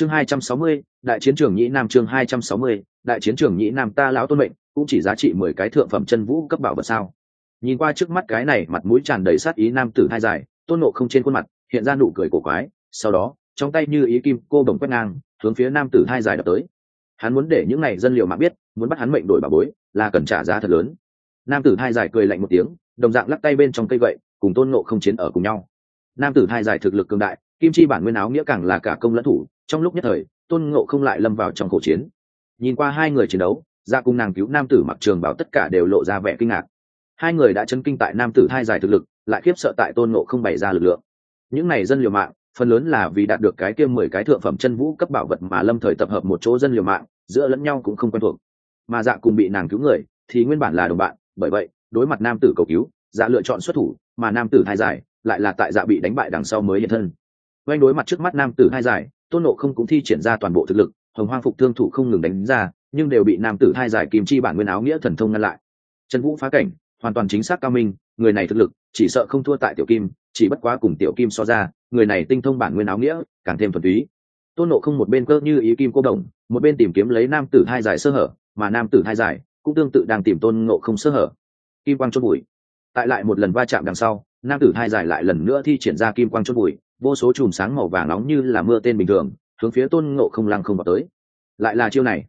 chương hai trăm sáu mươi, đại chiến trường nhĩ nam chương hai trăm sáu mươi, đại chiến trường nhĩ nam ta lão tôn mệnh, cũng chỉ giá trị mười cái thượng phẩm chân vũ cấp bảo vật sao. Nhìn qua trước mắt cái này, mặt mũi tràn đầy sát ý nam tử hai dài, tôn nộ không trên khuôn mặt, hiện ra nụ cười cổ quái, sau đó, trong tay như ý kim cô đồng quét ngang, hướng phía nam tử hai dài đập tới. Hắn muốn để những này dân liệu mạng biết, muốn bắt hắn mệnh đổi bà bối, là cần trả giá thật lớn. Nam tử hai dài cười lạnh một tiếng, đồng dạng lắc tay bên trong cây gậy, cùng tôn nộ không chiến ở cùng nhau. Nam tử hai dài thực lực cường đại kim chi bản nguyên áo nghĩa càng là cả công lẫn thủ, trong lúc nhất thời, tôn ngộ không lại lâm vào trong khẩu chiến. Nhìn qua hai người chiến đấu dạ ra cùng nàng cứu nam tử mặc trường bảo tất cả đều lộ ra vẻ kinh ngạc. Hai người đã chấn kinh tại nam tử hai dài thực lực, lại khiếp sợ tại tôn ngộ không bày ra lực lượng. Những này dân liều mạng, phần lớn là vì đạt được cái kia mười cái thượng phẩm chân vũ cấp bảo vật mà lâm thời tập hợp một chỗ dân liều mạng, giữa lẫn nhau cũng không quen thuộc. Mà dạ cùng bị nàng cứu người, thì nguyên bản là đồng bạn, bởi vậy, đối mặt nam tử cầu cứu dạ lựa chọn xuất thủ, mà nam tử hai giải, lại là tại dạ bị đánh bại đằng sau mới hiện thân oanh đối mặt trước mắt nam tử hai giải, tôn nộ không cũng thi triển ra toàn bộ thực lực, hồng hoang phục thương thủ không ngừng đánh ra, nhưng đều bị nam tử hai giải kim chi bản nguyên áo nghĩa thần thông ngăn lại. Trần vũ phá cảnh, hoàn toàn chính xác cao minh, người này thực lực, chỉ sợ không thua tại tiểu kim, chỉ bất quá cùng tiểu kim so ra, người này tinh thông bản nguyên áo nghĩa, càng thêm thuần túy. Tôn nộ không một bên cơ như ý kim cô đồng, một bên tìm kiếm lấy nam tử hai giải sơ hở, mà nam tử hai giải cũng tương tự đang tìm tôn nộ không sơ hở. Kim quang chốt bụi. Tại lại một lần va chạm đằng sau, nam tử hai giải lại lần nữa thi triển ra kim quang chốt bụi vô số chùm sáng màu vàng nóng như là mưa tên bình thường, hướng phía tôn ngộ không lăng không vào tới. Lại là chiêu này.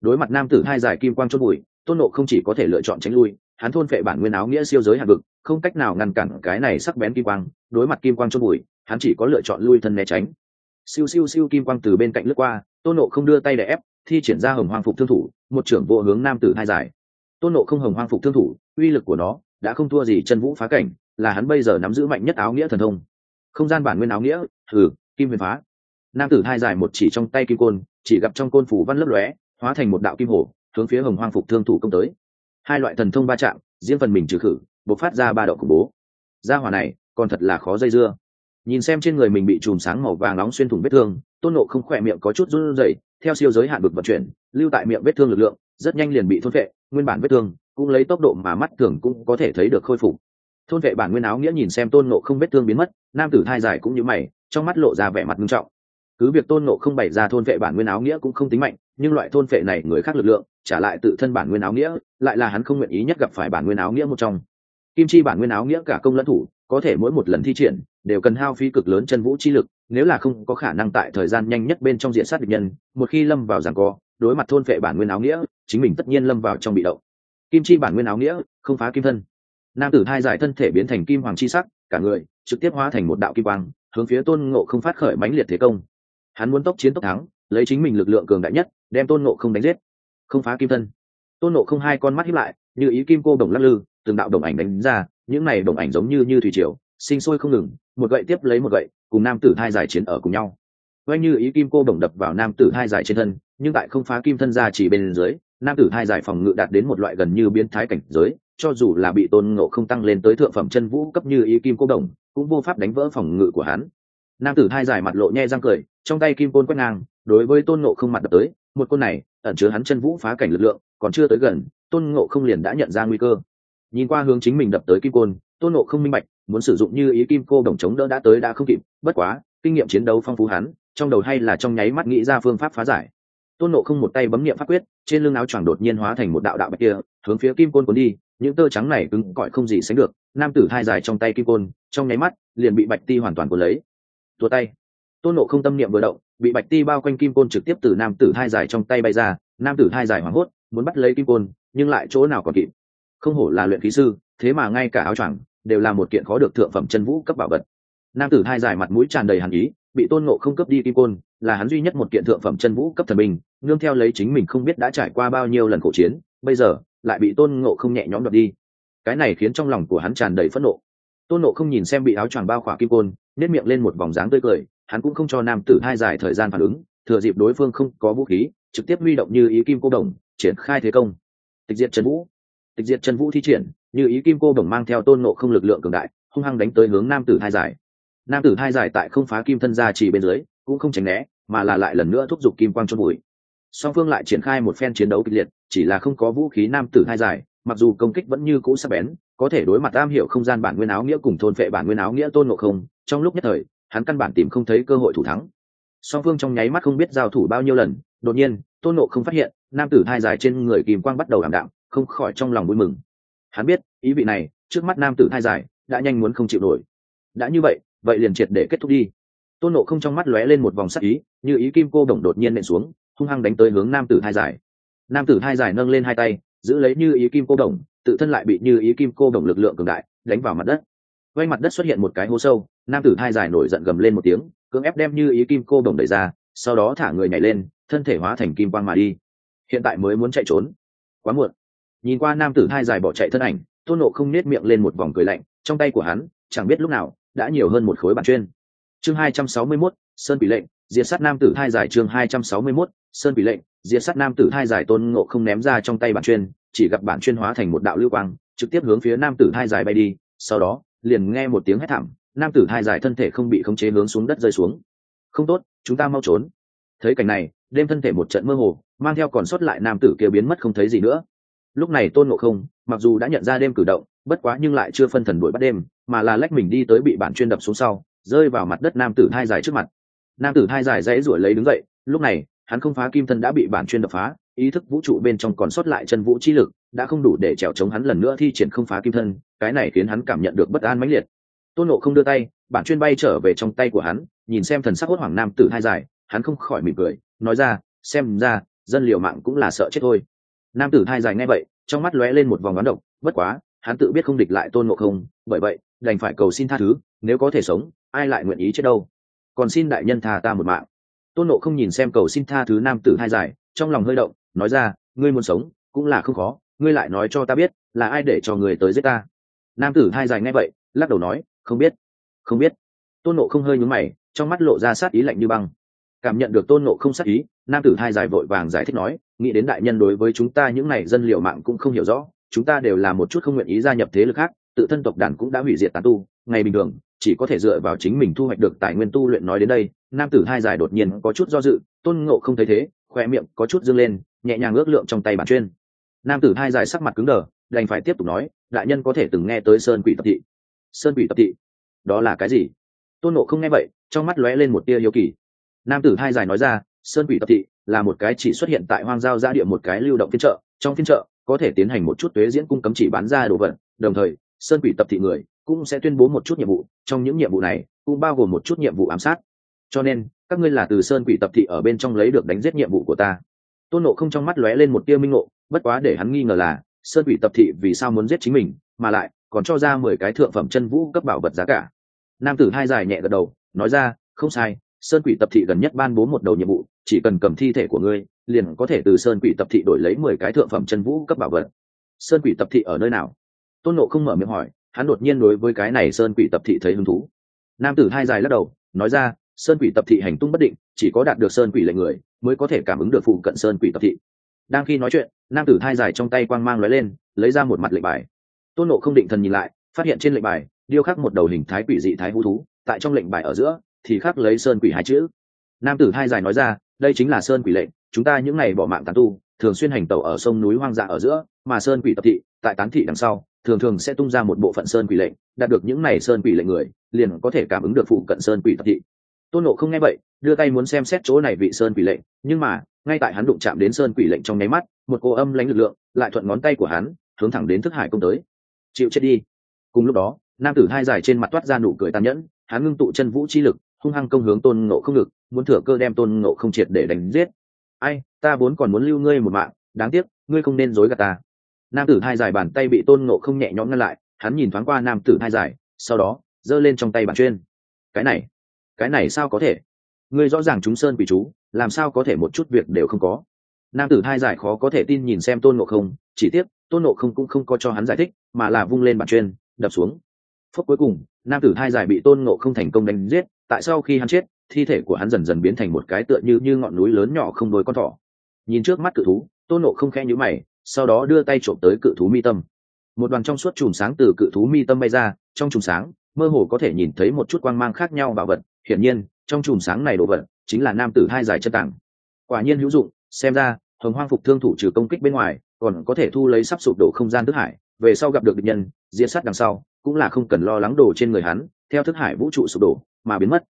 Đối mặt nam tử hai giải kim quang chốt bụi, tôn ngộ không chỉ có thể lựa chọn tránh lui, hắn thôn phệ bản nguyên áo nghĩa siêu giới hạng vực, không cách nào ngăn cản cái này sắc bén kim quang. Đối mặt kim quang chốt bụi, hắn chỉ có lựa chọn lui thân né tránh. Siêu siêu siêu kim quang từ bên cạnh lướt qua, tôn nộ không đưa tay để ép, thi triển ra hồng hoang phục thương thủ, một trưởng bộ hướng nam tử hai giải. Tôn nộ không hồng hoang phục thương thủ, uy lực của nó đã không thua gì chân vũ phá cảnh, là hắn bây giờ nắm giữ mạnh nhất áo nghĩa thần thông không gian bản nguyên áo nghĩa, thử, kim huyền phá. Nam tử hai dài một chỉ trong tay kim côn, chỉ gặp trong côn phủ văn lấp lóe, hóa thành một đạo kim hổ, hướng phía hồng hoang phục thương thủ công tới. Hai loại thần thông ba chạm diễn phần mình trừ khử, bộc phát ra ba đạo khủng bố. Gia hỏa này, còn thật là khó dây dưa. Nhìn xem trên người mình bị chùm sáng màu vàng nóng xuyên thủng vết thương, tôn nộ không khỏe miệng có chút run rẩy, theo siêu giới hạn vực vận chuyển, lưu tại miệng vết thương lực lượng, rất nhanh liền bị thôn vệ nguyên bản vết thương cũng lấy tốc độ mà mắt thường cũng có thể thấy được khôi phục thôn vệ bản nguyên áo nghĩa nhìn xem tôn nộ không vết thương biến mất, nam tử thai giải cũng như mày, trong mắt lộ ra vẻ mặt nghiêm trọng. Cứ việc tôn nộ không bày ra thôn vệ bản nguyên áo nghĩa cũng không tính mạnh, nhưng loại thôn vệ này người khác lực lượng, trả lại tự thân bản nguyên áo nghĩa, lại là hắn không nguyện ý nhất gặp phải bản nguyên áo nghĩa một trong. Kim chi bản nguyên áo nghĩa cả công lẫn thủ, có thể mỗi một lần thi triển, đều cần hao phí cực lớn chân vũ chi lực, nếu là không có khả năng tại thời gian nhanh nhất bên trong diện sát địch nhân, một khi lâm vào giảng co, đối mặt thôn vệ bản nguyên áo nghĩa, chính mình tất nhiên lâm vào trong bị động. Kim chi bản nguyên áo nghĩa, không phá kim thân nam tử hai giải thân thể biến thành kim hoàng chi sắc, cả người trực tiếp hóa thành một đạo kim quang, hướng phía tôn ngộ không phát khởi mãnh liệt thế công. Hắn muốn tốc chiến tốc thắng, lấy chính mình lực lượng cường đại nhất, đem tôn ngộ không đánh giết. Không phá kim thân. Tôn ngộ không hai con mắt hiếp lại, như ý kim cô đồng lắc lư, từng đạo đồng ảnh đánh ra, những này đồng ảnh giống như như thủy triều, sinh sôi không ngừng, một gậy tiếp lấy một gậy, cùng nam tử hai giải chiến ở cùng nhau. Quay như ý kim cô đồng đập vào nam tử hai giải trên thân, nhưng tại không phá kim thân ra chỉ bên dưới, nam tử hai giải phòng ngự đạt đến một loại gần như biến thái cảnh giới cho dù là bị tôn ngộ không tăng lên tới thượng phẩm chân vũ cấp như ý kim cô đồng, cũng vô pháp đánh vỡ phòng ngự của hắn. Nam tử hai giải mặt lộ nhe răng cười, trong tay kim côn quét ngang, đối với tôn ngộ không mặt đập tới, một côn này ẩn chứa hắn chân vũ phá cảnh lực lượng, còn chưa tới gần, tôn ngộ không liền đã nhận ra nguy cơ. Nhìn qua hướng chính mình đập tới kim côn, tôn ngộ không minh bạch, muốn sử dụng như ý kim cô đồng chống đỡ đã tới đã không kịp, bất quá, kinh nghiệm chiến đấu phong phú hắn, trong đầu hay là trong nháy mắt nghĩ ra phương pháp phá giải. Tôn nộ không một tay bấm nghiệm pháp quyết, trên lưng áo choàng đột nhiên hóa thành một đạo đạo bạch kia, hướng phía kim côn cuốn đi những tơ trắng này cứng cỏi không gì sánh được, nam tử hai dài trong tay kim côn, trong nháy mắt, liền bị bạch ti hoàn toàn cuốn lấy. Tua tay. Tôn nộ không tâm niệm vừa động, bị bạch ti bao quanh kim côn trực tiếp từ nam tử hai dài trong tay bay ra, nam tử hai dài hoảng hốt, muốn bắt lấy kim côn, nhưng lại chỗ nào còn kịp. Không hổ là luyện khí sư, thế mà ngay cả áo choàng đều là một kiện khó được thượng phẩm chân vũ cấp bảo vật. Nam tử hai dài mặt mũi tràn đầy hàn ý, bị tôn nộ không cấp đi kim côn, là hắn duy nhất một kiện thượng phẩm chân vũ cấp thần binh, nương theo lấy chính mình không biết đã trải qua bao nhiêu lần khổ chiến, bây giờ lại bị tôn ngộ không nhẹ nhõm đoạt đi. Cái này khiến trong lòng của hắn tràn đầy phẫn nộ. Tôn nộ không nhìn xem bị áo choàng bao khỏa kim côn nếp miệng lên một vòng dáng tươi cười, hắn cũng không cho nam tử hai dài thời gian phản ứng, thừa dịp đối phương không có vũ khí, trực tiếp huy động như ý kim cô đồng, triển khai thế công. Tịch diệt trần vũ. Tịch diệt trần vũ thi triển, như ý kim cô đồng mang theo tôn nộ không lực lượng cường đại, hung hăng đánh tới hướng nam tử hai giải. Nam tử hai giải tại không phá kim thân ra chỉ bên dưới, cũng không tránh né, mà là lại lần nữa thúc giục kim quang cho bụi song phương lại triển khai một phen chiến đấu kịch liệt chỉ là không có vũ khí nam tử hai dài, mặc dù công kích vẫn như cũ sắc bén có thể đối mặt am hiểu không gian bản nguyên áo nghĩa cùng thôn phệ bản nguyên áo nghĩa tôn ngộ không trong lúc nhất thời hắn căn bản tìm không thấy cơ hội thủ thắng. Song phương trong nháy mắt không biết giao thủ bao nhiêu lần đột nhiên tôn nộ không phát hiện nam tử hai dài trên người kìm quang bắt đầu ảm đạm không khỏi trong lòng vui mừng. Hắn biết ý vị này trước mắt nam tử hai dài đã nhanh muốn không chịu nổi. Đã như vậy vậy liền triệt để kết thúc đi. Tôn nộ không trong mắt lóe lên một vòng sắc ý như ý kim cô đồng đột nhiên nện xuống hung hăng đánh tới hướng nam tử hai dài nam tử hai dài nâng lên hai tay giữ lấy như ý kim cô đồng tự thân lại bị như ý kim cô đồng lực lượng cường đại đánh vào mặt đất. Quay mặt đất xuất hiện một cái hố sâu nam tử hai dài nổi giận gầm lên một tiếng cưỡng ép đem như ý kim cô đồng đẩy ra sau đó thả người nhảy lên thân thể hóa thành kim quang mà đi. Hiện tại mới muốn chạy trốn. Quá muộn. Nhìn qua nam tử hai dài bỏ chạy thân ảnh tôn nộ không nết miệng lên một vòng cười lạnh trong tay của hắn chẳng biết lúc nào đã nhiều hơn một khối bản chuyên. Chương hai trăm sáu mươi 261, sơn bị lệnh diệt sát nam tử hai giải chương hai trăm sáu mươi 261, sơn bị lệnh diệt sát nam tử hai giải tôn ngộ không ném ra trong tay bản chuyên chỉ gặp bản chuyên hóa thành một đạo lưu quang trực tiếp hướng phía nam tử hai giải bay đi sau đó liền nghe một tiếng hét thảm nam tử hai giải thân thể không bị khống chế hướng xuống đất rơi xuống. Không tốt chúng ta mau trốn. Thấy cảnh này đêm thân thể một trận mơ hồ mang theo còn sót lại nam tử kia biến mất không thấy gì nữa. Lúc này tôn ngộ không mặc dù đã nhận ra đêm cử động bất quá nhưng lại chưa phân thần đuổi bắt đêm mà là lách mình đi tới bị bản chuyên đập xuống sau rơi vào mặt đất nam tử hai giải trước mặt nam tử hai dài dãy ruổi lấy đứng dậy, lúc này, hắn không phá kim thân đã bị bản chuyên đập phá, ý thức vũ trụ bên trong còn sót lại chân vũ chi lực, đã không đủ để trèo chống hắn lần nữa thi triển không phá kim thân, cái này khiến hắn cảm nhận được bất an mãnh liệt. Tôn nộ không đưa tay, bản chuyên bay trở về trong tay của hắn, nhìn xem thần sắc hốt hoảng nam tử hai dài, hắn không khỏi mỉm cười, nói ra, xem ra, dân liệu mạng cũng là sợ chết thôi. Nam tử hai dài nghe vậy, trong mắt lóe lên một vòng đoán độc, bất quá, hắn tự biết không địch lại tôn ngộ không, bởi vậy, đành phải cầu xin tha thứ, nếu có thể sống, ai lại nguyện ý chết đâu? Còn xin đại nhân tha ta một mạng. Tôn nộ không nhìn xem cầu xin tha thứ nam tử hai giải, trong lòng hơi động, nói ra, ngươi muốn sống cũng là không khó, ngươi lại nói cho ta biết là ai để cho người tới giết ta. Nam tử hai dài nghe vậy, lắc đầu nói, không biết không biết. Tôn nộ không hơi nhúng mày, trong mắt lộ ra sát ý lạnh như băng. Cảm nhận được tôn nộ không sát ý, nam tử hai dài vội vàng giải thích nói, nghĩ đến đại nhân đối với chúng ta những n à y dân liệu mạng cũng không hiểu rõ, chúng ta đều là một chút không nguyện ý gia nhập thế lực khác, tự thân tộc đàn cũng đã hủy diệt tán tu, ngày bình thường chỉ có thể dựa vào chính mình thu hoạch được tài nguyên tu luyện nói đến đây, nam tử hai dài đột nhiên có chút do dự, tôn ngộ không thấy thế, khoe miệng có chút dâng lên, nhẹ nhàng ước lượng trong tay bản chuyên. Nam tử hai dài sắc mặt cứng đờ, đành phải tiếp tục nói, đại nhân có thể từng nghe tới sơn quỷ tập thị. Sơn quỷ tập thị? Đó là cái gì? Tôn ngộ không nghe vậy, trong mắt lóe lên một tia hiếu kỳ. Nam tử hai dài nói ra, sơn quỷ tập thị là một cái chỉ xuất hiện tại hoang giao giã địa một cái lưu động phiên chợ, trong phiên chợ có thể tiến hành một chút thuế diễn cung cấm chỉ bán ra đồ vật, đồng thời, sơn quỷ tập thị người cũng sẽ tuyên bố một chút nhiệm vụ, trong những nhiệm vụ này cũng bao gồm một chút nhiệm vụ ám sát. Cho nên, các ngươi là từ sơn quỷ tập thị ở bên trong lấy được đánh giết nhiệm vụ của ta. Tôn nộ không trong mắt lóe lên một tia minh ngộ, bất quá để hắn nghi ngờ là, sơn quỷ tập thị vì sao muốn giết chính mình, mà lại còn cho ra mười cái thượng phẩm chân vũ cấp bảo vật giá cả. Nam tử hai dài nhẹ gật đầu, nói ra, không sai, sơn quỷ tập thị gần nhất ban bố một đầu nhiệm vụ, chỉ cần cầm thi thể của ngươi, liền có thể từ sơn quỷ tập thị đổi lấy mười cái thượng phẩm chân vũ cấp bảo vật. Sơn quỷ tập thị ở nơi nào? Tôn nộ không mở miệng hỏi hắn đột nhiên đối với cái này sơn quỷ tập thị thấy hứng thú. Nam tử hai dài lắc đầu, nói ra, sơn quỷ tập thị hành tung bất định, chỉ có đạt được sơn quỷ lệnh người mới có thể cảm ứng được phụ cận sơn quỷ tập thị. Đang khi nói chuyện, nam tử hai dài trong tay quang mang lóe lên, lấy ra một mặt lệnh bài. Tôn nộ không định thần nhìn lại, phát hiện trên lệnh bài điêu khắc một đầu hình thái quỷ dị thái hú thú, tại trong lệnh bài ở giữa thì khắc lấy sơn quỷ hai chữ. Nam tử hai dài nói ra, đây chính là sơn quỷ lệnh, chúng ta những ngày bỏ mạng tán tu thường xuyên hành tẩu ở sông núi hoang dã ở giữa, mà sơn quỷ tập thị, tại tán thị đằng sau, thường thường sẽ tung ra một bộ phận sơn quỷ lệnh, đạt được những này sơn quỷ lệnh người, liền có thể cảm ứng được phụ cận sơn quỷ tập thị. Tôn nộ không nghe vậy, đưa tay muốn xem xét chỗ này vị sơn quỷ lệnh, nhưng mà, ngay tại hắn đụng chạm đến sơn quỷ lệnh trong nháy mắt, một cô âm lãnh lực lượng lại thuận ngón tay của hắn, hướng thẳng đến thức hải công tới. Chịu chết đi. Cùng lúc đó, nam tử hai dài trên mặt toát ra nụ cười tàn nhẫn, hắn ngưng tụ chân vũ chi lực, hung hăng công hướng tôn ngộ không ngực, muốn thừa cơ đem tôn ngộ không triệt để đánh giết. Ai ta vốn còn muốn lưu ngươi một mạng, đáng tiếc, ngươi không nên dối gạt ta. Nam tử hai dài bàn tay bị tôn ngộ không nhẹ nhõm ngăn lại, hắn nhìn thoáng qua nam tử hai dài, sau đó, giơ lên trong tay bàn chuyên. Cái này cái này sao có thể? Ngươi rõ ràng chúng sơn quỷ chú, làm sao có thể một chút việc đều không có? Nam tử hai giải khó có thể tin nhìn xem tôn ngộ không, chỉ tiếc, tôn ngộ không cũng không có cho hắn giải thích, mà là vung lên bàn chuyên, đập xuống. Phúc cuối cùng, nam tử hai giải bị tôn ngộ không thành công đánh giết, tại sau khi hắn chết, thi thể của hắn dần dần biến thành một cái tựa như như ngọn núi lớn nhỏ không đôi con thỏ nhìn trước mắt cự thú tôn nộ không khe nhữ mày, sau đó đưa tay trộm tới cự thú mi tâm. Một đoàn trong suốt chùm sáng từ cự thú mi tâm bay ra, trong chùm sáng, mơ hồ có thể nhìn thấy một chút quang mang khác nhau bảo vật. Hiển nhiên, trong chùm sáng này đồ vật chính là nam tử hai giải chân tảng. Quả nhiên hữu dụng, xem ra, hồng hoang phục thương thủ trừ công kích bên ngoài, còn có thể thu lấy sắp sụp đổ không gian thức hải. Về sau gặp được địch nhân diễn sát đằng sau, cũng là không cần lo lắng đồ trên người hắn, theo thức hải vũ trụ sụp đổ mà biến mất.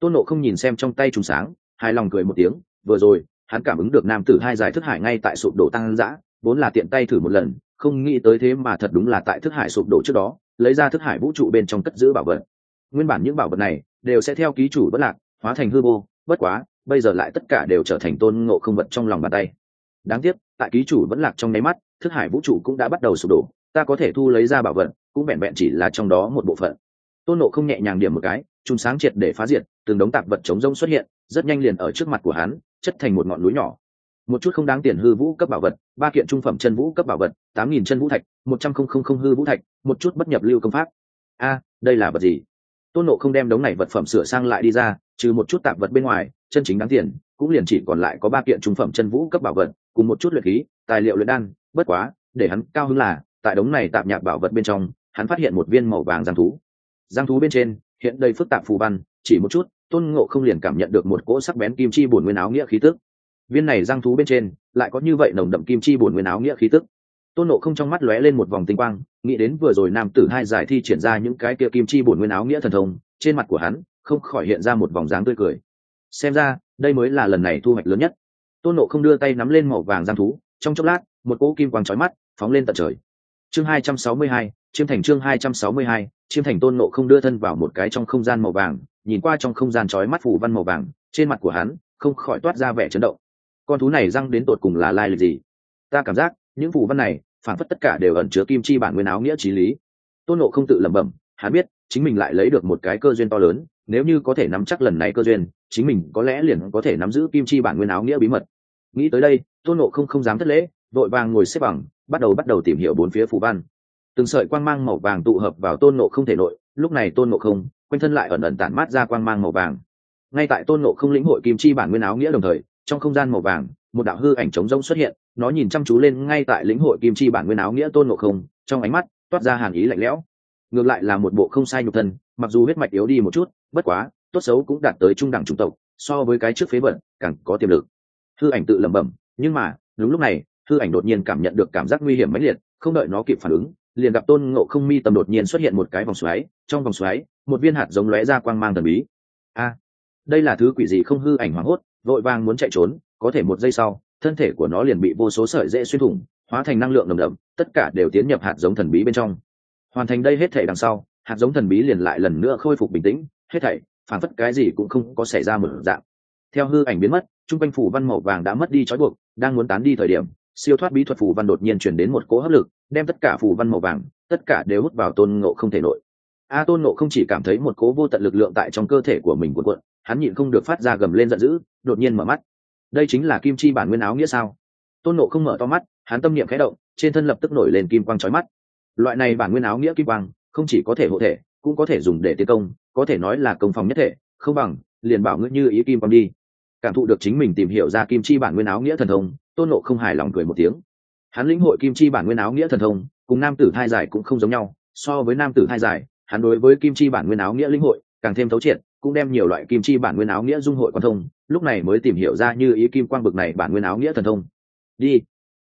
Tôn nộ không nhìn xem trong tay trùng sáng, hài lòng cười một tiếng, vừa rồi hắn cảm ứng được nam tử hai giải thức hải ngay tại sụp đổ tăng dã vốn là tiện tay thử một lần, không nghĩ tới thế mà thật đúng là tại thức hải sụp đổ trước đó, lấy ra thức hải vũ trụ bên trong cất giữ bảo vật. Nguyên bản những bảo vật này đều sẽ theo ký chủ bất lạc, hóa thành hư vô, bất quá, bây giờ lại tất cả đều trở thành tôn ngộ không vật trong lòng bàn tay. Đáng tiếc, tại ký chủ vẫn lạc trong nháy mắt, thức hải vũ trụ cũng đã bắt đầu sụp đổ, ta có thể thu lấy ra bảo vật, cũng vẹn vẹn chỉ là trong đó một bộ phận. Tôn nộ không nhẹ nhàng điểm một cái, chùm sáng triệt để phá diệt, từng đống tạp vật chống rông xuất hiện, rất nhanh liền ở trước mặt của hắn chất thành một ngọn núi nhỏ. Một chút không đáng tiền hư vũ cấp bảo vật, ba kiện trung phẩm chân vũ cấp bảo vật, tám nghìn chân vũ thạch, một trăm không không không hư vũ thạch, một chút bất nhập lưu công pháp. A, đây là vật gì? Tôn nộ không đem đống này vật phẩm sửa sang lại đi ra, trừ một chút tạp vật bên ngoài, chân chính đáng tiền, cũng liền chỉ còn lại có ba kiện trung phẩm chân vũ cấp bảo vật, cùng một chút luyện khí, tài liệu luyện đan, bất quá, để hắn cao hứng là, tại đống này tạp nhạc bảo vật bên trong, hắn phát hiện một viên màu vàng giang thú. Giang thú bên trên, hiện đầy phức tạp phù văn, chỉ một chút tôn ngộ không liền cảm nhận được một cỗ sắc bén kim chi bổn nguyên áo nghĩa khí tức. Viên này giang thú bên trên lại có như vậy nồng đậm kim chi bổn nguyên áo nghĩa khí tức. Tôn nộ không trong mắt lóe lên một vòng tinh quang, nghĩ đến vừa rồi nam tử hai giải thi triển ra những cái kia kim chi bổn nguyên áo nghĩa thần thông, trên mặt của hắn không khỏi hiện ra một vòng dáng tươi cười. Xem ra, đây mới là lần này thu hoạch lớn nhất. Tôn nộ không đưa tay nắm lên màu vàng giang thú, trong chốc lát, một cỗ kim quang trói mắt phóng lên tận trời. Chương hai trăm sáu mươi hai, chiêm thành chương hai trăm sáu mươi hai, chiêm thành tôn nộ không đưa thân vào một cái trong không gian màu vàng nhìn qua trong không gian trói mắt phủ văn màu vàng, trên mặt của hắn không khỏi toát ra vẻ chấn động. Con thú này răng đến tột cùng là lai lịch gì? Ta cảm giác, những phủ văn này phản phất tất cả đều ẩn chứa kim chi bản nguyên áo nghĩa trí lý. Tôn nộ không tự lẩm bẩm, hắn biết, chính mình lại lấy được một cái cơ duyên to lớn, nếu như có thể nắm chắc lần này cơ duyên, chính mình có lẽ liền có thể nắm giữ kim chi bản nguyên áo nghĩa bí mật. Nghĩ tới đây, tôn nộ không không dám thất lễ vội vàng ngồi xếp bằng, bắt đầu bắt đầu tìm hiểu bốn phía phù văn. Từng sợi quang mang màu vàng tụ hợp vào tôn nộ không thể nội lúc này tôn nộ không, quanh thân lại ẩn ẩn tản mát ra quang mang màu vàng. Ngay tại tôn nộ không lĩnh hội kim chi bản nguyên áo nghĩa đồng thời, trong không gian màu vàng, một đạo hư ảnh trống rông xuất hiện, nó nhìn chăm chú lên ngay tại lĩnh hội kim chi bản nguyên áo nghĩa tôn nộ không, trong ánh mắt toát ra hàn ý lạnh lẽo. Ngược lại là một bộ không sai nhục thân, mặc dù huyết mạch yếu đi một chút, bất quá, tốt xấu cũng đạt tới trung đẳng chủng tộc, so với cái trước phế vận càng có tiềm lực. Hư ảnh tự lẩm bẩm, nhưng mà, đúng lúc này, hư ảnh đột nhiên cảm nhận được cảm giác nguy hiểm mãnh liệt, không đợi nó kịp phản ứng liền gặp tôn ngộ không mi tầm đột nhiên xuất hiện một cái vòng xoáy, trong vòng xoáy, một viên hạt giống lóe ra quang mang thần bí. A, đây là thứ quỷ gì không hư ảnh hoảng hốt, vội vàng muốn chạy trốn, có thể một giây sau, thân thể của nó liền bị vô số sợi dễ xuyên thủng, hóa thành năng lượng nồng đậm, tất cả đều tiến nhập hạt giống thần bí bên trong. Hoàn thành đây hết thể đằng sau, hạt giống thần bí liền lại lần nữa khôi phục bình tĩnh, hết thảy, phản phất cái gì cũng không có xảy ra một dạng. Theo hư ảnh biến mất, trung quanh phủ văn màu vàng đã mất đi trói buộc, đang muốn tán đi thời điểm siêu thoát bí thuật phủ văn đột nhiên chuyển đến một cỗ hấp lực, đem tất cả phủ văn màu vàng, tất cả đều hút vào tôn ngộ không thể nội. A, tôn ngộ không chỉ cảm thấy một cỗ vô tận lực lượng tại trong cơ thể của mình cuộn cuộn, hắn nhịn không được phát ra gầm lên giận dữ, đột nhiên mở mắt. Đây chính là kim chi bản nguyên áo nghĩa sao? Tôn ngộ không mở to mắt, hắn tâm niệm khẽ động, trên thân lập tức nổi lên kim quang trói mắt. Loại này bản nguyên áo nghĩa kim quang, không chỉ có thể hộ thể, cũng có thể dùng để tiến công, có thể nói là công phòng nhất thể, không bằng, liền bảo ngữ như ý kim quang đi cảm thụ được chính mình tìm hiểu ra kim chi bản nguyên áo nghĩa thần thông, tôn nộ không hài lòng cười một tiếng. Hắn lĩnh hội kim chi bản nguyên áo nghĩa thần thông, cùng nam tử thai giải cũng không giống nhau. So với nam tử thai giải hắn đối với kim chi bản nguyên áo nghĩa lĩnh hội càng thêm thấu triệt, cũng đem nhiều loại kim chi bản nguyên áo nghĩa dung hội quan thông, lúc này mới tìm hiểu ra như ý kim quang bực này bản nguyên áo nghĩa thần thông. Đi.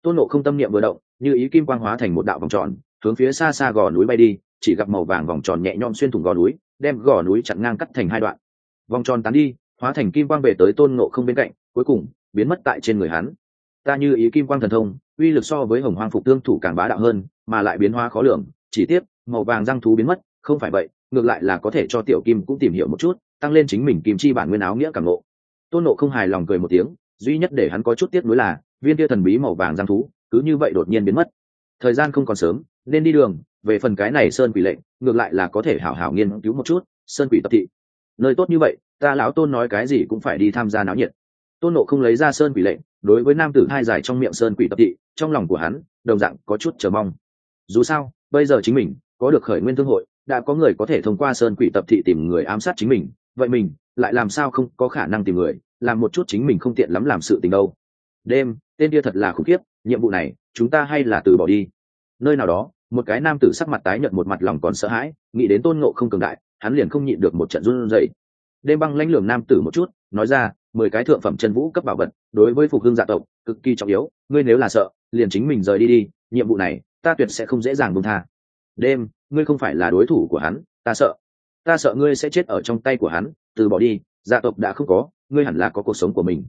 Tôn nộ không tâm niệm vừa động, như ý kim quang hóa thành một đạo vòng tròn, hướng phía xa xa gò núi bay đi, chỉ gặp màu vàng vòng tròn nhẹ nhõm xuyên thủng gò núi, đem gò núi chặn ngang cắt thành hai đoạn. Vòng tròn tán đi hóa thành kim quang về tới tôn ngộ không bên cạnh, cuối cùng, biến mất tại trên người hắn. Ta như ý kim quang thần thông, uy lực so với hồng hoang phục tương thủ càng bá đạo hơn, mà lại biến hóa khó lường, chỉ tiếp màu vàng răng thú biến mất, không phải vậy, ngược lại là có thể cho tiểu kim cũng tìm hiểu một chút, tăng lên chính mình kim chi bản nguyên áo nghĩa càng ngộ. Tôn nộ không hài lòng cười một tiếng, duy nhất để hắn có chút tiếc nuối là, viên kia thần bí màu vàng răng thú, cứ như vậy đột nhiên biến mất. Thời gian không còn sớm, nên đi đường, về phần cái này sơn quỷ lệnh, ngược lại là có thể hảo hảo nghiên cứu một chút, sơn quỷ tập thị. Nơi tốt như vậy ta lão tôn nói cái gì cũng phải đi tham gia náo nhiệt. Tôn nộ không lấy ra sơn quỷ lệnh, đối với nam tử hai giải trong miệng sơn quỷ tập thị, trong lòng của hắn, đồng dạng có chút chờ mong. Dù sao, bây giờ chính mình, có được khởi nguyên thương hội, đã có người có thể thông qua sơn quỷ tập thị tìm người ám sát chính mình, vậy mình, lại làm sao không có khả năng tìm người, làm một chút chính mình không tiện lắm làm sự tình đâu. Đêm, tên kia thật là khủng khiếp, nhiệm vụ này, chúng ta hay là từ bỏ đi. Nơi nào đó, một cái nam tử sắc mặt tái nhợt một mặt lòng còn sợ hãi, nghĩ đến tôn ngộ không cường đại, hắn liền không nhịn được một trận run rẩy đêm băng lãnh lường nam tử một chút, nói ra, mười cái thượng phẩm chân vũ cấp bảo vật, đối với phục hưng dạ tộc, cực kỳ trọng yếu, ngươi nếu là sợ, liền chính mình rời đi đi, nhiệm vụ này, ta tuyệt sẽ không dễ dàng buông tha. Đêm, ngươi không phải là đối thủ của hắn, ta sợ. Ta sợ ngươi sẽ chết ở trong tay của hắn, từ bỏ đi gia tộc đã không có, ngươi hẳn là có cuộc sống của mình.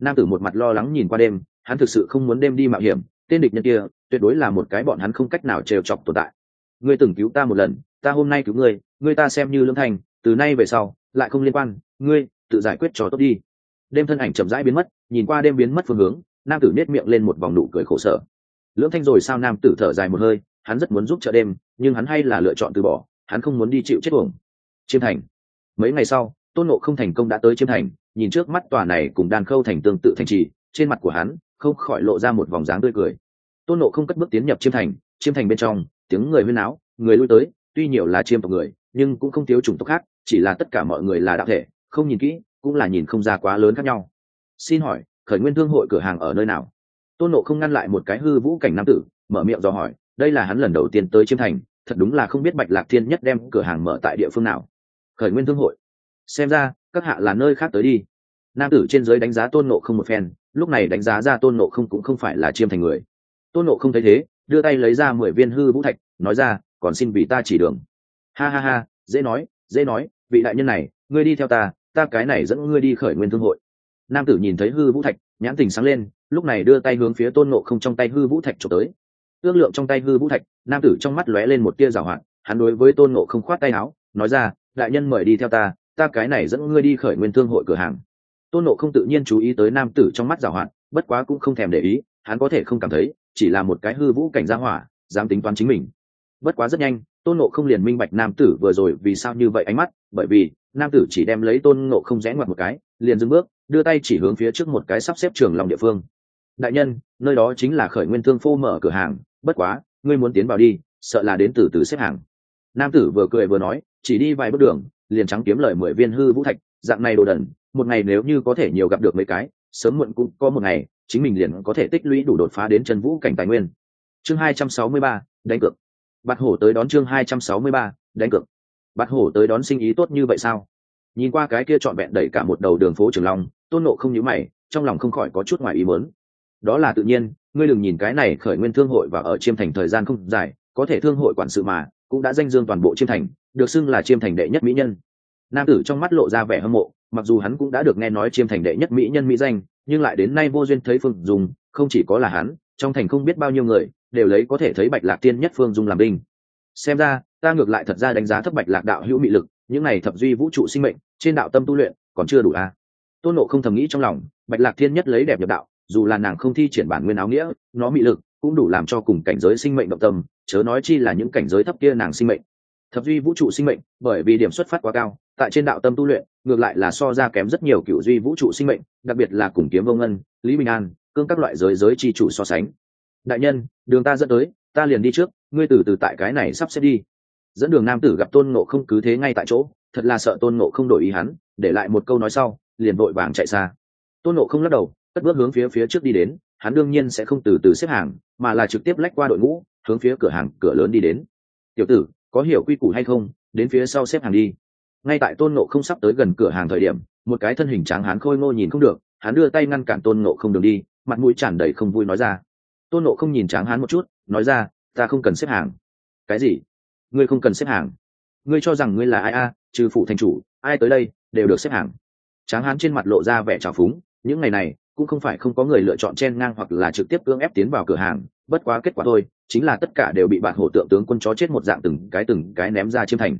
Nam tử một mặt lo lắng nhìn qua đêm, hắn thực sự không muốn đêm đi mạo hiểm, tên địch nhân kia, tuyệt đối là một cái bọn hắn không cách nào trêu chọc tồn tại. Ngươi từng cứu ta một lần, ta hôm nay cứu ngươi ngươi ta xem như lương thành từ nay về sau, lại không liên quan, ngươi, tự giải quyết trò tốt đi. Đêm thân ảnh chậm rãi biến mất, nhìn qua đêm biến mất phương hướng, nam tử nết miệng lên một vòng nụ cười khổ sở. Lưỡng thanh rồi sao nam tử thở dài một hơi, hắn rất muốn giúp trợ đêm, nhưng hắn hay là lựa chọn từ bỏ, hắn không muốn đi chịu chết uổng. Chiêm thành. Mấy ngày sau, tôn nộ không thành công đã tới chiêm thành, nhìn trước mắt tòa này cùng đàn khâu thành tương tự thành trì, trên mặt của hắn không khỏi lộ ra một vòng dáng tươi cười. Tôn nộ không cất bước tiến nhập chiêm thành chiêm thành bên trong, tiếng người huyên áo người lui tới, tuy nhiều là chiêm tộc người, nhưng cũng không thiếu chủng tộc khác chỉ là tất cả mọi người là đạo thể, không nhìn kỹ, cũng là nhìn không ra quá lớn khác nhau. Xin hỏi, khởi nguyên thương hội cửa hàng ở nơi nào? Tôn nộ không ngăn lại một cái hư vũ cảnh nam tử, mở miệng dò hỏi, đây là hắn lần đầu tiên tới chiêm thành, thật đúng là không biết bạch lạc thiên nhất đem cửa hàng mở tại địa phương nào. Khởi nguyên thương hội. Xem ra, các hạ là nơi khác tới đi. Nam tử trên giới đánh giá tôn nộ không một phen, lúc này đánh giá ra tôn nộ không cũng không phải là chiêm thành người. Tôn nộ không thấy thế, đưa tay lấy ra mười viên hư vũ thạch, nói ra, còn xin vì ta chỉ đường. Ha ha ha, dễ nói dễ nói vị đại nhân này, ngươi đi theo ta ta cái này dẫn ngươi đi khởi nguyên thương hội. Nam tử nhìn thấy hư vũ thạch, nhãn tình sáng lên, lúc này đưa tay hướng phía tôn nộ không trong tay hư vũ thạch trộm tới. Ước lượng trong tay hư vũ thạch, nam tử trong mắt lóe lên một tia rào hoạt, hắn đối với tôn nộ không khoát tay áo, nói ra, đại nhân mời đi theo ta ta cái này dẫn ngươi đi khởi nguyên thương hội cửa hàng. Tôn nộ không tự nhiên chú ý tới nam tử trong mắt rào hoạt, bất quá cũng không thèm để ý, hắn có thể không cảm thấy, chỉ là một cái hư vũ cảnh gia hỏa, dám tính toán chính mình. Bất quá rất nhanh tôn nộ không liền minh bạch nam tử vừa rồi vì sao như vậy ánh mắt, bởi vì nam tử chỉ đem lấy tôn nộ không rẽ ngoặt một cái, liền dừng bước, đưa tay chỉ hướng phía trước một cái sắp xếp trường lòng địa phương. Đại nhân, nơi đó chính là khởi nguyên thương phô mở cửa hàng, bất quá, ngươi muốn tiến vào đi, sợ là đến từ từ xếp hàng. Nam tử vừa cười vừa nói, chỉ đi vài bước đường, liền trắng kiếm lời mười viên hư vũ thạch, dạng này đồ đần, một ngày nếu như có thể nhiều gặp được mấy cái, sớm muộn cũng có một ngày, chính mình liền có thể tích lũy đủ đột phá đến chân vũ cảnh tài nguyên. Chương hai trăm sáu mươi ba, đánh cược bạt hổ tới đón chương hai trăm sáu mươi ba, đánh cược. Bạt hổ tới đón sinh ý tốt như vậy sao? Nhìn qua cái kia trọn vẹn đẩy cả một đầu đường phố trường long, tôn nộ không nhíu mày, trong lòng không khỏi có chút ngoài ý mớn đó là tự nhiên, ngươi đừng nhìn cái này khởi nguyên thương hội và ở chiêm thành thời gian không dài, có thể thương hội quản sự mà, cũng đã danh dương toàn bộ chiêm thành, được xưng là chiêm thành đệ nhất mỹ nhân. Nam tử trong mắt lộ ra vẻ hâm mộ, mặc dù hắn cũng đã được nghe nói chiêm thành đệ nhất mỹ nhân mỹ danh, nhưng lại đến nay vô duyên thấy phương dùng, không chỉ có là hắn, trong thành không biết bao nhiêu người đều lấy có thể thấy bạch lạc tiên nhất phương dung làm đinh. Xem ra, ta ngược lại thật ra đánh giá thấp bạch lạc đạo hữu mị lực, những này thập duy vũ trụ sinh mệnh, trên đạo tâm tu luyện, còn chưa đủ a. À? tôn nộ không thầm nghĩ trong lòng, bạch lạc thiên nhất lấy đẹp nhập đạo, dù là nàng không thi triển bản nguyên áo nghĩa, nó mị lực cũng đủ làm cho cùng cảnh giới sinh mệnh động tâm, chớ nói chi là những cảnh giới thấp kia nàng sinh mệnh. Thập duy vũ trụ sinh mệnh, bởi vì điểm xuất phát quá cao, tại trên đạo tâm tu luyện, ngược lại là so ra kém rất nhiều cựu duy vũ trụ sinh mệnh, đặc biệt là cùng kiếm vô ngân, lý bình an, cương các loại giới giới chi chủ so sánh đại nhân, đường ta dẫn tới, ta liền đi trước, ngươi từ từ tại cái này sắp xếp đi. Dẫn đường nam tử gặp tôn ngộ không cứ thế ngay tại chỗ, thật là sợ tôn ngộ không đổi ý hắn, để lại một câu nói sau, liền vội vàng chạy xa. Tôn ngộ không lắc đầu, cất bước hướng phía phía trước đi đến, hắn đương nhiên sẽ không từ từ xếp hàng, mà là trực tiếp lách qua đội ngũ, hướng phía cửa hàng, cửa lớn đi đến. Tiểu tử, có hiểu quy củ hay không? Đến phía sau xếp hàng đi. Ngay tại tôn ngộ không sắp tới gần cửa hàng thời điểm, một cái thân hình tráng hán khôi ngô nhìn không được, hắn đưa tay ngăn cản tôn ngộ không đường đi, mặt mũi tràn đầy không vui nói ra tôn nộ không nhìn tráng hán một chút, nói ra, ta không cần xếp hàng. Cái gì? Ngươi không cần xếp hàng? Ngươi cho rằng ngươi là ai a? Trừ phụ thành chủ, ai tới đây đều được xếp hàng. Tráng hán trên mặt lộ ra vẻ trào phúng, những ngày này, cũng không phải không có người lựa chọn chen ngang hoặc là trực tiếp cưỡng ép tiến vào cửa hàng, bất quá kết quả thôi, chính là tất cả đều bị bạn hổ tượng tướng quân chó chết một dạng từng cái từng cái ném ra chiêm thành.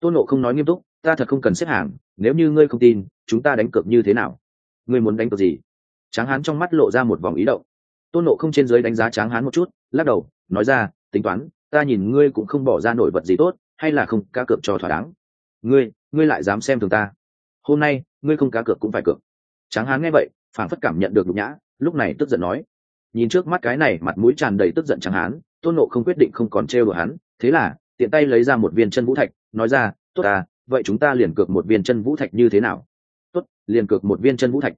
Tôn nộ không nói nghiêm túc, ta thật không cần xếp hàng, nếu như ngươi không tin, chúng ta đánh cược như thế nào? Ngươi muốn đánh cược gì? Tráng hán trong mắt lộ ra một vòng ý động tôn nộ không trên dưới đánh giá tráng hán một chút, lắc đầu, nói ra, tính toán, ta nhìn ngươi cũng không bỏ ra nổi vật gì tốt, hay là không cá cược cho thỏa đáng. Ngươi ngươi lại dám xem thường ta? Hôm nay, ngươi không cá cược cũng phải cược. Tráng hán nghe vậy phản phất cảm nhận được nhục nhã, lúc này tức giận nói. Nhìn trước mắt cái này, mặt mũi tràn đầy tức giận tráng hán, tôn nộ không quyết định không còn trêu đùa hắn, thế là, tiện tay lấy ra một viên chân vũ thạch, nói ra, tốt à vậy chúng ta liền cược một viên chân vũ thạch như thế nào? Tốt, liền cược một viên chân vũ thạch.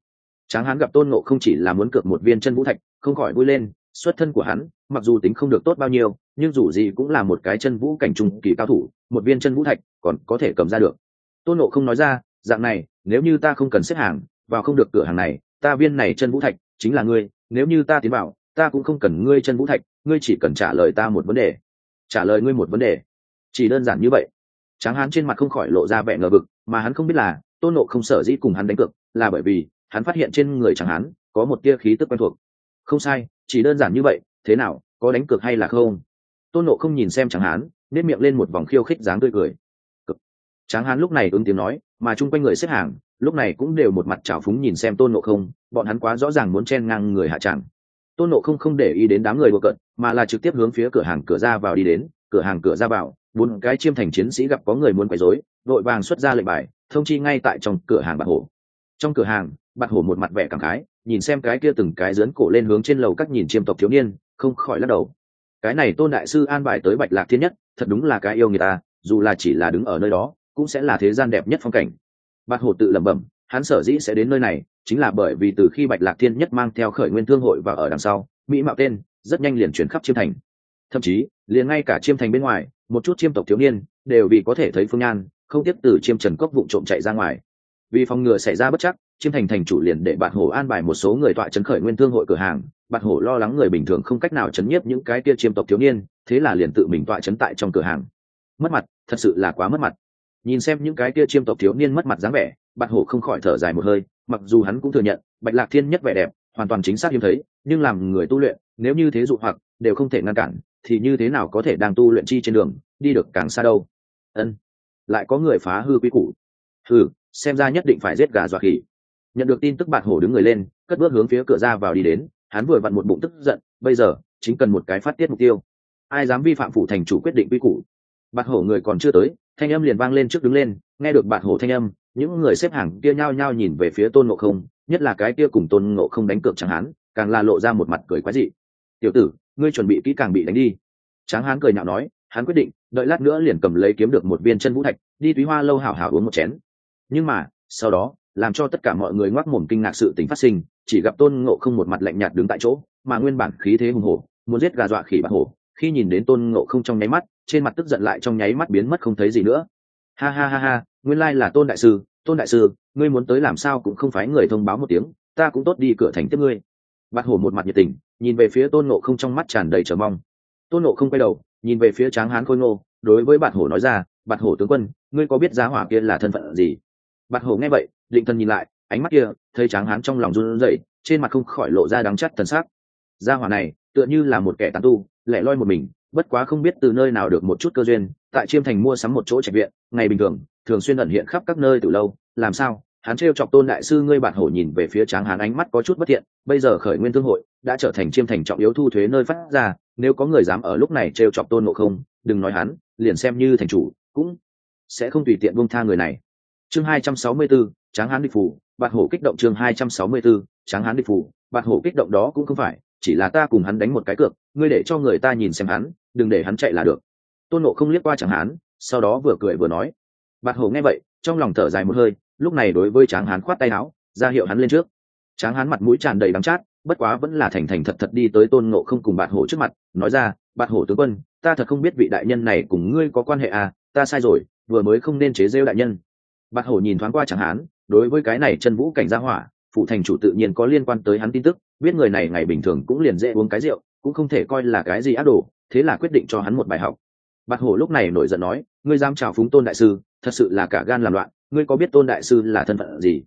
Tráng hán gặp tôn nộ không chỉ là muốn cược một viên chân vũ thạch không khỏi vui lên, xuất thân của hắn, mặc dù tính không được tốt bao nhiêu, nhưng dù gì cũng là một cái chân vũ cảnh trung kỳ cao thủ, một viên chân vũ thạch còn có thể cầm ra được. Tôn nộ không nói ra, dạng này, nếu như ta không cần xếp hàng, vào không được cửa hàng này, ta viên này chân vũ thạch chính là ngươi, nếu như ta tiến vào, ta cũng không cần ngươi chân vũ thạch, ngươi chỉ cần trả lời ta một vấn đề. Trả lời ngươi một vấn đề? Chỉ đơn giản như vậy? Tráng hán trên mặt không khỏi lộ ra vẻ ngờ vực, mà hắn không biết là, tôn nộ không sở dĩ cùng hắn đánh cược, là bởi vì hắn phát hiện trên người tráng hán có một tia khí tức quen thuộc không sai, chỉ đơn giản như vậy, thế nào, có đánh cược hay là không? Tôn nộ không nhìn xem chẳng hán, nếp miệng lên một vòng khiêu khích dáng tươi cười. Cực. tráng hán lúc này ứng tiếng nói, mà chung quanh người xếp hàng, lúc này cũng đều một mặt trào phúng nhìn xem tôn nộ không, bọn hắn quá rõ ràng muốn chen ngang người hạ tràng tôn nộ không không để ý đến đám người đua cận mà là trực tiếp hướng phía cửa hàng cửa ra vào đi đến, cửa hàng cửa ra vào, bốn cái chiêm thành chiến sĩ gặp có người muốn quấy rối, đội vàng xuất ra lệnh bài, thông chi ngay tại trong cửa hàng bạc hổ. Trong cửa hàng, bạc hổ một mặt vẻ cảm khái nhìn xem cái kia từng cái dướn cổ lên hướng trên lầu các nhìn chiêm tộc thiếu niên, không khỏi lắc đầu. Cái này tôn đại sư an bài tới bạch lạc thiên nhất, thật đúng là cái yêu người ta, dù là chỉ là đứng ở nơi đó, cũng sẽ là thế gian đẹp nhất phong cảnh. Bạc hổ tự lẩm bẩm, hắn sở dĩ sẽ đến nơi này, chính là bởi vì từ khi bạch lạc thiên nhất mang theo khởi nguyên thương hội và ở đằng sau, mỹ mạo tên, rất nhanh liền chuyển khắp chiêm thành. Thậm chí, liền ngay cả chiêm thành bên ngoài, một chút chiêm tộc thiếu niên, đều vì có thể thấy phương nhan, không tiếp từ chiêm trần cốc vụ trộm chạy ra ngoài. Vì phòng ngừa xảy ra bất chắc chiêm thành thành chủ liền để bạt hổ an bài một số người tọa chấn khởi nguyên thương hội cửa hàng. Bạt hổ lo lắng người bình thường không cách nào chấn nhiếp những cái kia chiêm tộc thiếu niên, thế là liền tự mình tọa chấn tại trong cửa hàng. Mất mặt, thật sự là quá mất mặt. Nhìn xem những cái kia chiêm tộc thiếu niên mất mặt dáng vẻ, bạt hổ không khỏi thở dài một hơi, mặc dù hắn cũng thừa nhận, bạch lạc thiên nhất vẻ đẹp, hoàn toàn chính xác hiếm thấy, nhưng làm người tu luyện, nếu như thế dụ hoặc, đều không thể ngăn cản, thì như thế nào có thể đang tu luyện chi trên đường, đi được càng xa đâu? Ân, lại có người phá hư quy củ. Hừ, xem ra nhất định phải giết gà dọa khỉ nhận được tin tức bạt hổ đứng người lên, cất bước hướng phía cửa ra vào đi đến, hắn vừa vặn một bụng tức giận, bây giờ, chính cần một cái phát tiết mục tiêu. Ai dám vi phạm phủ thành chủ quyết định quy củ? Bạt hổ người còn chưa tới, thanh âm liền vang lên trước đứng lên, nghe được bạt hổ thanh âm, những người xếp hàng kia nhao nhao nhìn về phía tôn ngộ không, nhất là cái kia cùng tôn ngộ không đánh cược chẳng hắn, càng là lộ ra một mặt cười quái dị. Tiểu tử, ngươi chuẩn bị kỹ càng bị đánh đi. Tráng hán cười nhạo nói, hắn quyết định, đợi lát nữa liền cầm lấy kiếm được một viên chân vũ thạch, đi túy hoa lâu hảo hảo uống một chén. Nhưng mà, sau đó làm cho tất cả mọi người ngoác mồm kinh ngạc sự tình phát sinh, chỉ gặp tôn ngộ không một mặt lạnh nhạt đứng tại chỗ, mà nguyên bản khí thế hùng hổ, muốn giết gà dọa khỉ bạc hổ, khi nhìn đến tôn ngộ không trong nháy mắt, trên mặt tức giận lại trong nháy mắt biến mất không thấy gì nữa. Ha ha ha ha, nguyên lai là tôn đại sư, tôn đại sư, ngươi muốn tới làm sao cũng không phải người thông báo một tiếng, ta cũng tốt đi cửa thành tiếp ngươi. Bạc hổ một mặt nhiệt tình, nhìn về phía tôn ngộ không trong mắt tràn đầy chờ mong. Tôn ngộ không quay đầu, nhìn về phía tráng hán khôi ngô, đối với bạc hổ nói ra, bạc hổ tướng quân, ngươi có biết giá hỏa kia là thân phận gì? Bạc hổ nghe vậy định thần nhìn lại ánh mắt kia thấy tráng hán trong lòng run rẩy trên mặt không khỏi lộ ra đắng chắt thần sắc. Gia hỏa này tựa như là một kẻ tàn tu lẻ loi một mình bất quá không biết từ nơi nào được một chút cơ duyên tại chiêm thành mua sắm một chỗ trạch viện ngày bình thường thường xuyên ẩn hiện khắp các nơi từ lâu. Làm sao? Hắn trêu chọc tôn đại sư ngươi bản hổ nhìn về phía tráng hán ánh mắt có chút bất thiện bây giờ khởi nguyên thương hội đã trở thành chiêm thành trọng yếu thu thuế nơi phát ra nếu có người dám ở lúc này trêu chọc tôn ngộ không đừng nói hắn liền xem như thành chủ cũng sẽ không tùy tiện buông tha người này. Chương 264, tráng hán địch phủ bạt hổ kích động chương 264, tráng hán địch phủ bạt hổ kích động đó cũng không phải chỉ là ta cùng hắn đánh một cái cược ngươi để cho người ta nhìn xem hắn đừng để hắn chạy là được. Tôn nộ không liếc qua tráng hán sau đó vừa cười vừa nói bạt hổ nghe vậy trong lòng thở dài một hơi lúc này đối với tráng hán khoát tay áo ra hiệu hắn lên trước. Tráng hán mặt mũi tràn đầy đắng chát bất quá vẫn là thành thành thật thật đi tới tôn ngộ không cùng bạt hổ trước mặt nói ra bạt hổ tướng quân ta thật không biết vị đại nhân này cùng ngươi có quan hệ à ta sai rồi vừa mới không nên chế rêu đại nhân. Bạt hổ nhìn thoáng qua chẳng hán đối với cái này chân vũ cảnh gia hỏa, phụ thành chủ tự nhiên có liên quan tới hắn tin tức, biết người này ngày bình thường cũng liền dễ uống cái rượu, cũng không thể coi là cái gì ác đồ, thế là quyết định cho hắn một bài học. Bạc hổ lúc này nổi giận nói, ngươi dám chào phúng tôn đại sư, thật sự là cả gan làm loạn, ngươi có biết tôn đại sư là thân phận gì?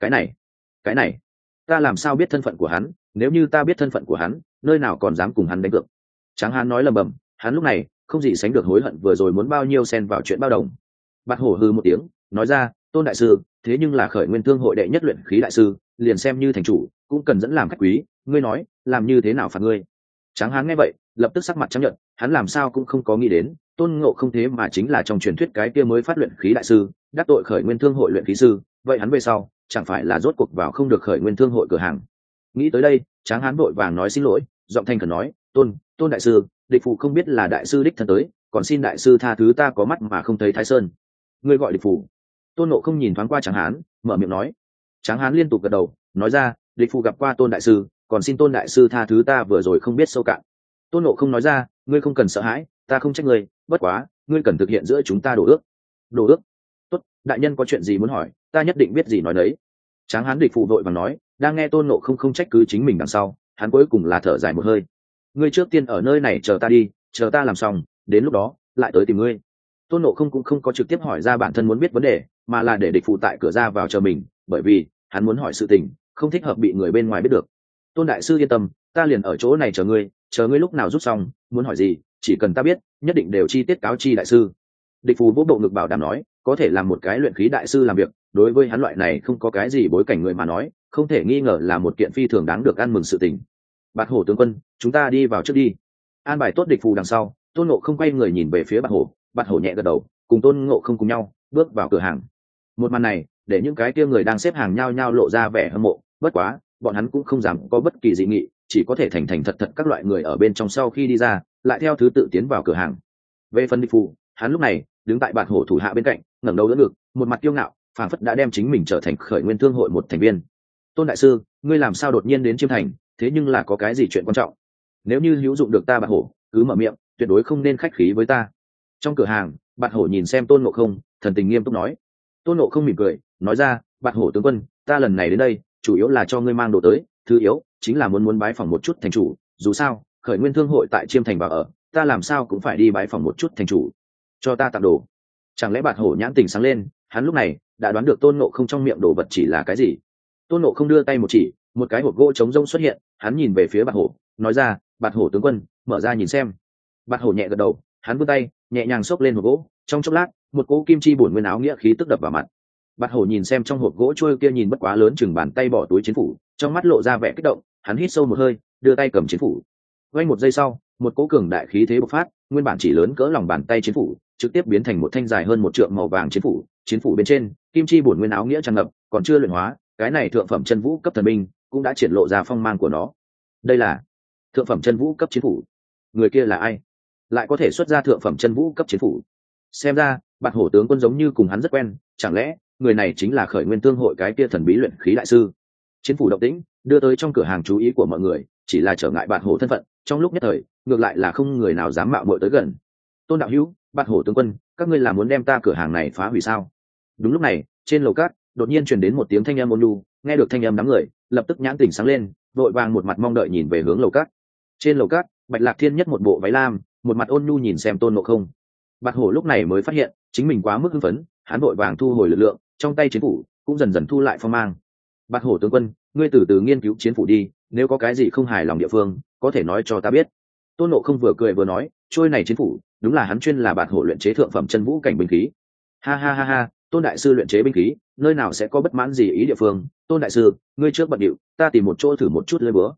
Cái này cái này, ta làm sao biết thân phận của hắn, nếu như ta biết thân phận của hắn, nơi nào còn dám cùng hắn đánh cược? Tráng hán nói lầm bầm, hắn lúc này không gì sánh được hối hận vừa rồi muốn bao nhiêu xen vào chuyện bao đồng. Bạc hổ hư một tiếng, nói ra tôn đại sư, thế nhưng là khởi nguyên thương hội đệ nhất luyện khí đại sư, liền xem như thành chủ, cũng cần dẫn làm khách quý, ngươi nói, làm như thế nào phạt ngươi? Tráng hán nghe vậy, lập tức sắc mặt chấp nhận hắn làm sao cũng không có nghĩ đến, tôn ngộ không thế mà chính là trong truyền thuyết cái kia mới phát luyện khí đại sư, đắc tội khởi nguyên thương hội luyện khí sư, vậy hắn về sau, chẳng phải là rốt cuộc vào không được khởi nguyên thương hội cửa hàng? Nghĩ tới đây, tráng hán vội vàng nói xin lỗi, giọng thanh khẩn nói, tôn tôn đại sư, địch phụ không biết là đại sư đích thân tới, còn xin đại sư tha thứ ta có mắt mà không thấy thái sơn. Ngươi gọi địch phụ? Tôn nộ không nhìn thoáng qua tráng hán, mở miệng nói. Tráng hán liên tục gật đầu, nói ra, địch phụ gặp qua tôn đại sư, còn xin tôn đại sư tha thứ ta vừa rồi không biết sâu cạn. Tôn nộ không nói ra, ngươi không cần sợ hãi, ta không trách ngươi, bất quá, ngươi cần thực hiện giữa chúng ta đổ ước. Đổ ước? Tốt, đại nhân có chuyện gì muốn hỏi, ta nhất định biết gì nói đấy. Tráng hán địch phụ đội và nói, đang nghe tôn nộ không không trách cứ chính mình đằng sau, hắn cuối cùng là thở dài một hơi. Ngươi trước tiên ở nơi này chờ ta đi, chờ ta làm xong, đến lúc đó, lại tới tìm ngươi. Tôn nộ không cũng không có trực tiếp hỏi ra bản thân muốn biết vấn đề mà là để địch phụ tại cửa ra vào chờ mình, bởi vì hắn muốn hỏi sự tình, không thích hợp bị người bên ngoài biết được. Tôn đại sư yên tâm, ta liền ở chỗ này chờ ngươi chờ ngươi lúc nào rút xong, muốn hỏi gì, chỉ cần ta biết, nhất định đều chi tiết cáo chi đại sư. Địch phù bốc bộ ngực bảo đảm nói, có thể làm một cái luyện khí đại sư làm việc, đối với hắn loại này không có cái gì bối cảnh người mà nói, không thể nghi ngờ là một kiện phi thường đáng được ăn mừng sự tình. Bạc hổ tướng quân, chúng ta đi vào trước đi. An bài tốt địch phù đằng sau, tôn ngộ không quay người nhìn về phía bạc hổ bạc hổ nhẹ gật đầu, cùng tôn ngộ không cùng nhau, bước vào cửa hàng một màn này, để những cái kia người đang xếp hàng nhao nhao lộ ra vẻ hâm mộ, bất quá, bọn hắn cũng không dám có bất kỳ dị nghị, chỉ có thể thành thành thật thật các loại người ở bên trong sau khi đi ra, lại theo thứ tự tiến vào cửa hàng. Về phần địch phù hắn lúc này, đứng tại bạt hổ thủ hạ bên cạnh, ngẩng đầu đỡ ngực một mặt kiêu ngạo, phảng phất đã đem chính mình trở thành khởi nguyên thương hội một thành viên. Tôn đại sư, ngươi làm sao đột nhiên đến chiêm thành, thế nhưng là có cái gì chuyện quan trọng? Nếu như hữu dụng được ta bạt hổ, cứ mở miệng, tuyệt đối không nên khách khí với ta. Trong cửa hàng, bạt hổ nhìn xem tôn ngộ không, thần tình nghiêm túc nói tôn Nộ không mỉm cười, nói ra, bạt hổ tướng quân, ta lần này đến đây, chủ yếu là cho ngươi mang đồ tới, thứ yếu, chính là muốn muốn bái phỏng một chút thành chủ, dù sao, khởi nguyên thương hội tại chiêm thành và ở, ta làm sao cũng phải đi bái phỏng một chút thành chủ, cho ta tặng đồ. Chẳng lẽ bạt hổ nhãn tình sáng lên, hắn lúc này đã đoán được tôn nộ không trong miệng đồ vật chỉ là cái gì? Tôn nộ không đưa tay một chỉ, một cái hộp gỗ trống rông xuất hiện, hắn nhìn về phía bạt hổ, nói ra, bạt hổ tướng quân, mở ra nhìn xem. Bạt hổ nhẹ gật đầu, hắn vươn tay, nhẹ nhàng xốc lên hộp gỗ, trong chốc lát một cỗ kim chi bổn nguyên áo nghĩa khí tức đập vào mặt. Bạt hổ nhìn xem trong hộp gỗ trôi kia nhìn bất quá lớn chừng bàn tay bỏ túi chiến phủ, trong mắt lộ ra vẻ kích động, hắn hít sâu một hơi, đưa tay cầm chiến phủ. Quanh một giây sau, một cỗ cường đại khí thế bộc phát, nguyên bản chỉ lớn cỡ lòng bàn tay chiến phủ, trực tiếp biến thành một thanh dài hơn một trượng màu vàng chiến phủ chiến phủ bên trên, kim chi bổn nguyên áo nghĩa tràn ngập, còn chưa luyện hóa, cái này thượng phẩm chân vũ cấp thần binh cũng đã triển lộ ra phong mang của nó. Đây là thượng phẩm chân vũ cấp chiến phủ. Người kia là ai? Lại có thể xuất ra thượng phẩm chân vũ cấp chiến phủ xem ra bạc hổ tướng quân giống như cùng hắn rất quen, chẳng lẽ, người này chính là khởi nguyên tương hội cái kia thần bí luyện khí đại sư? Chiến phủ động tĩnh, đưa tới trong cửa hàng chú ý của mọi người, chỉ là trở ngại bạc hổ thân phận, trong lúc nhất thời, ngược lại là không người nào dám mạo mội tới gần. Tôn đạo hữu bạc hổ tướng quân, các ngươi là muốn đem ta cửa hàng này phá hủy sao? Đúng lúc này, trên lầu cát đột nhiên truyền đến một tiếng thanh âm ôn lu nghe được thanh âm đám người, lập tức nhãn tỉnh sáng lên, vội vàng một mặt mong đợi nhìn về hướng lầu cát trên lầu cát bạch lạc thiên nhất một bộ váy lam, một mặt ôn nhu nhìn xem tôn nộ không bạt hổ lúc này mới phát hiện, chính mình quá mức hưng phấn, hắn vội vàng thu hồi lực lượng, trong tay chiến phủ cũng dần dần thu lại phong mang. Bạt hổ tướng quân, ngươi từ từ nghiên cứu chiến phủ đi, nếu có cái gì không hài lòng địa phương, có thể nói cho ta biết. Tôn nộ không vừa cười vừa nói, trôi này chiến phủ, đúng là hắn chuyên là bạt hổ luyện chế thượng phẩm chân vũ cảnh binh khí. Ha ha ha ha, tôn đại sư luyện chế binh khí, nơi nào sẽ có bất mãn gì ý địa phương? Tôn đại sư, ngươi trước bận điệu, ta tìm một chỗ thử một chút lơi bữa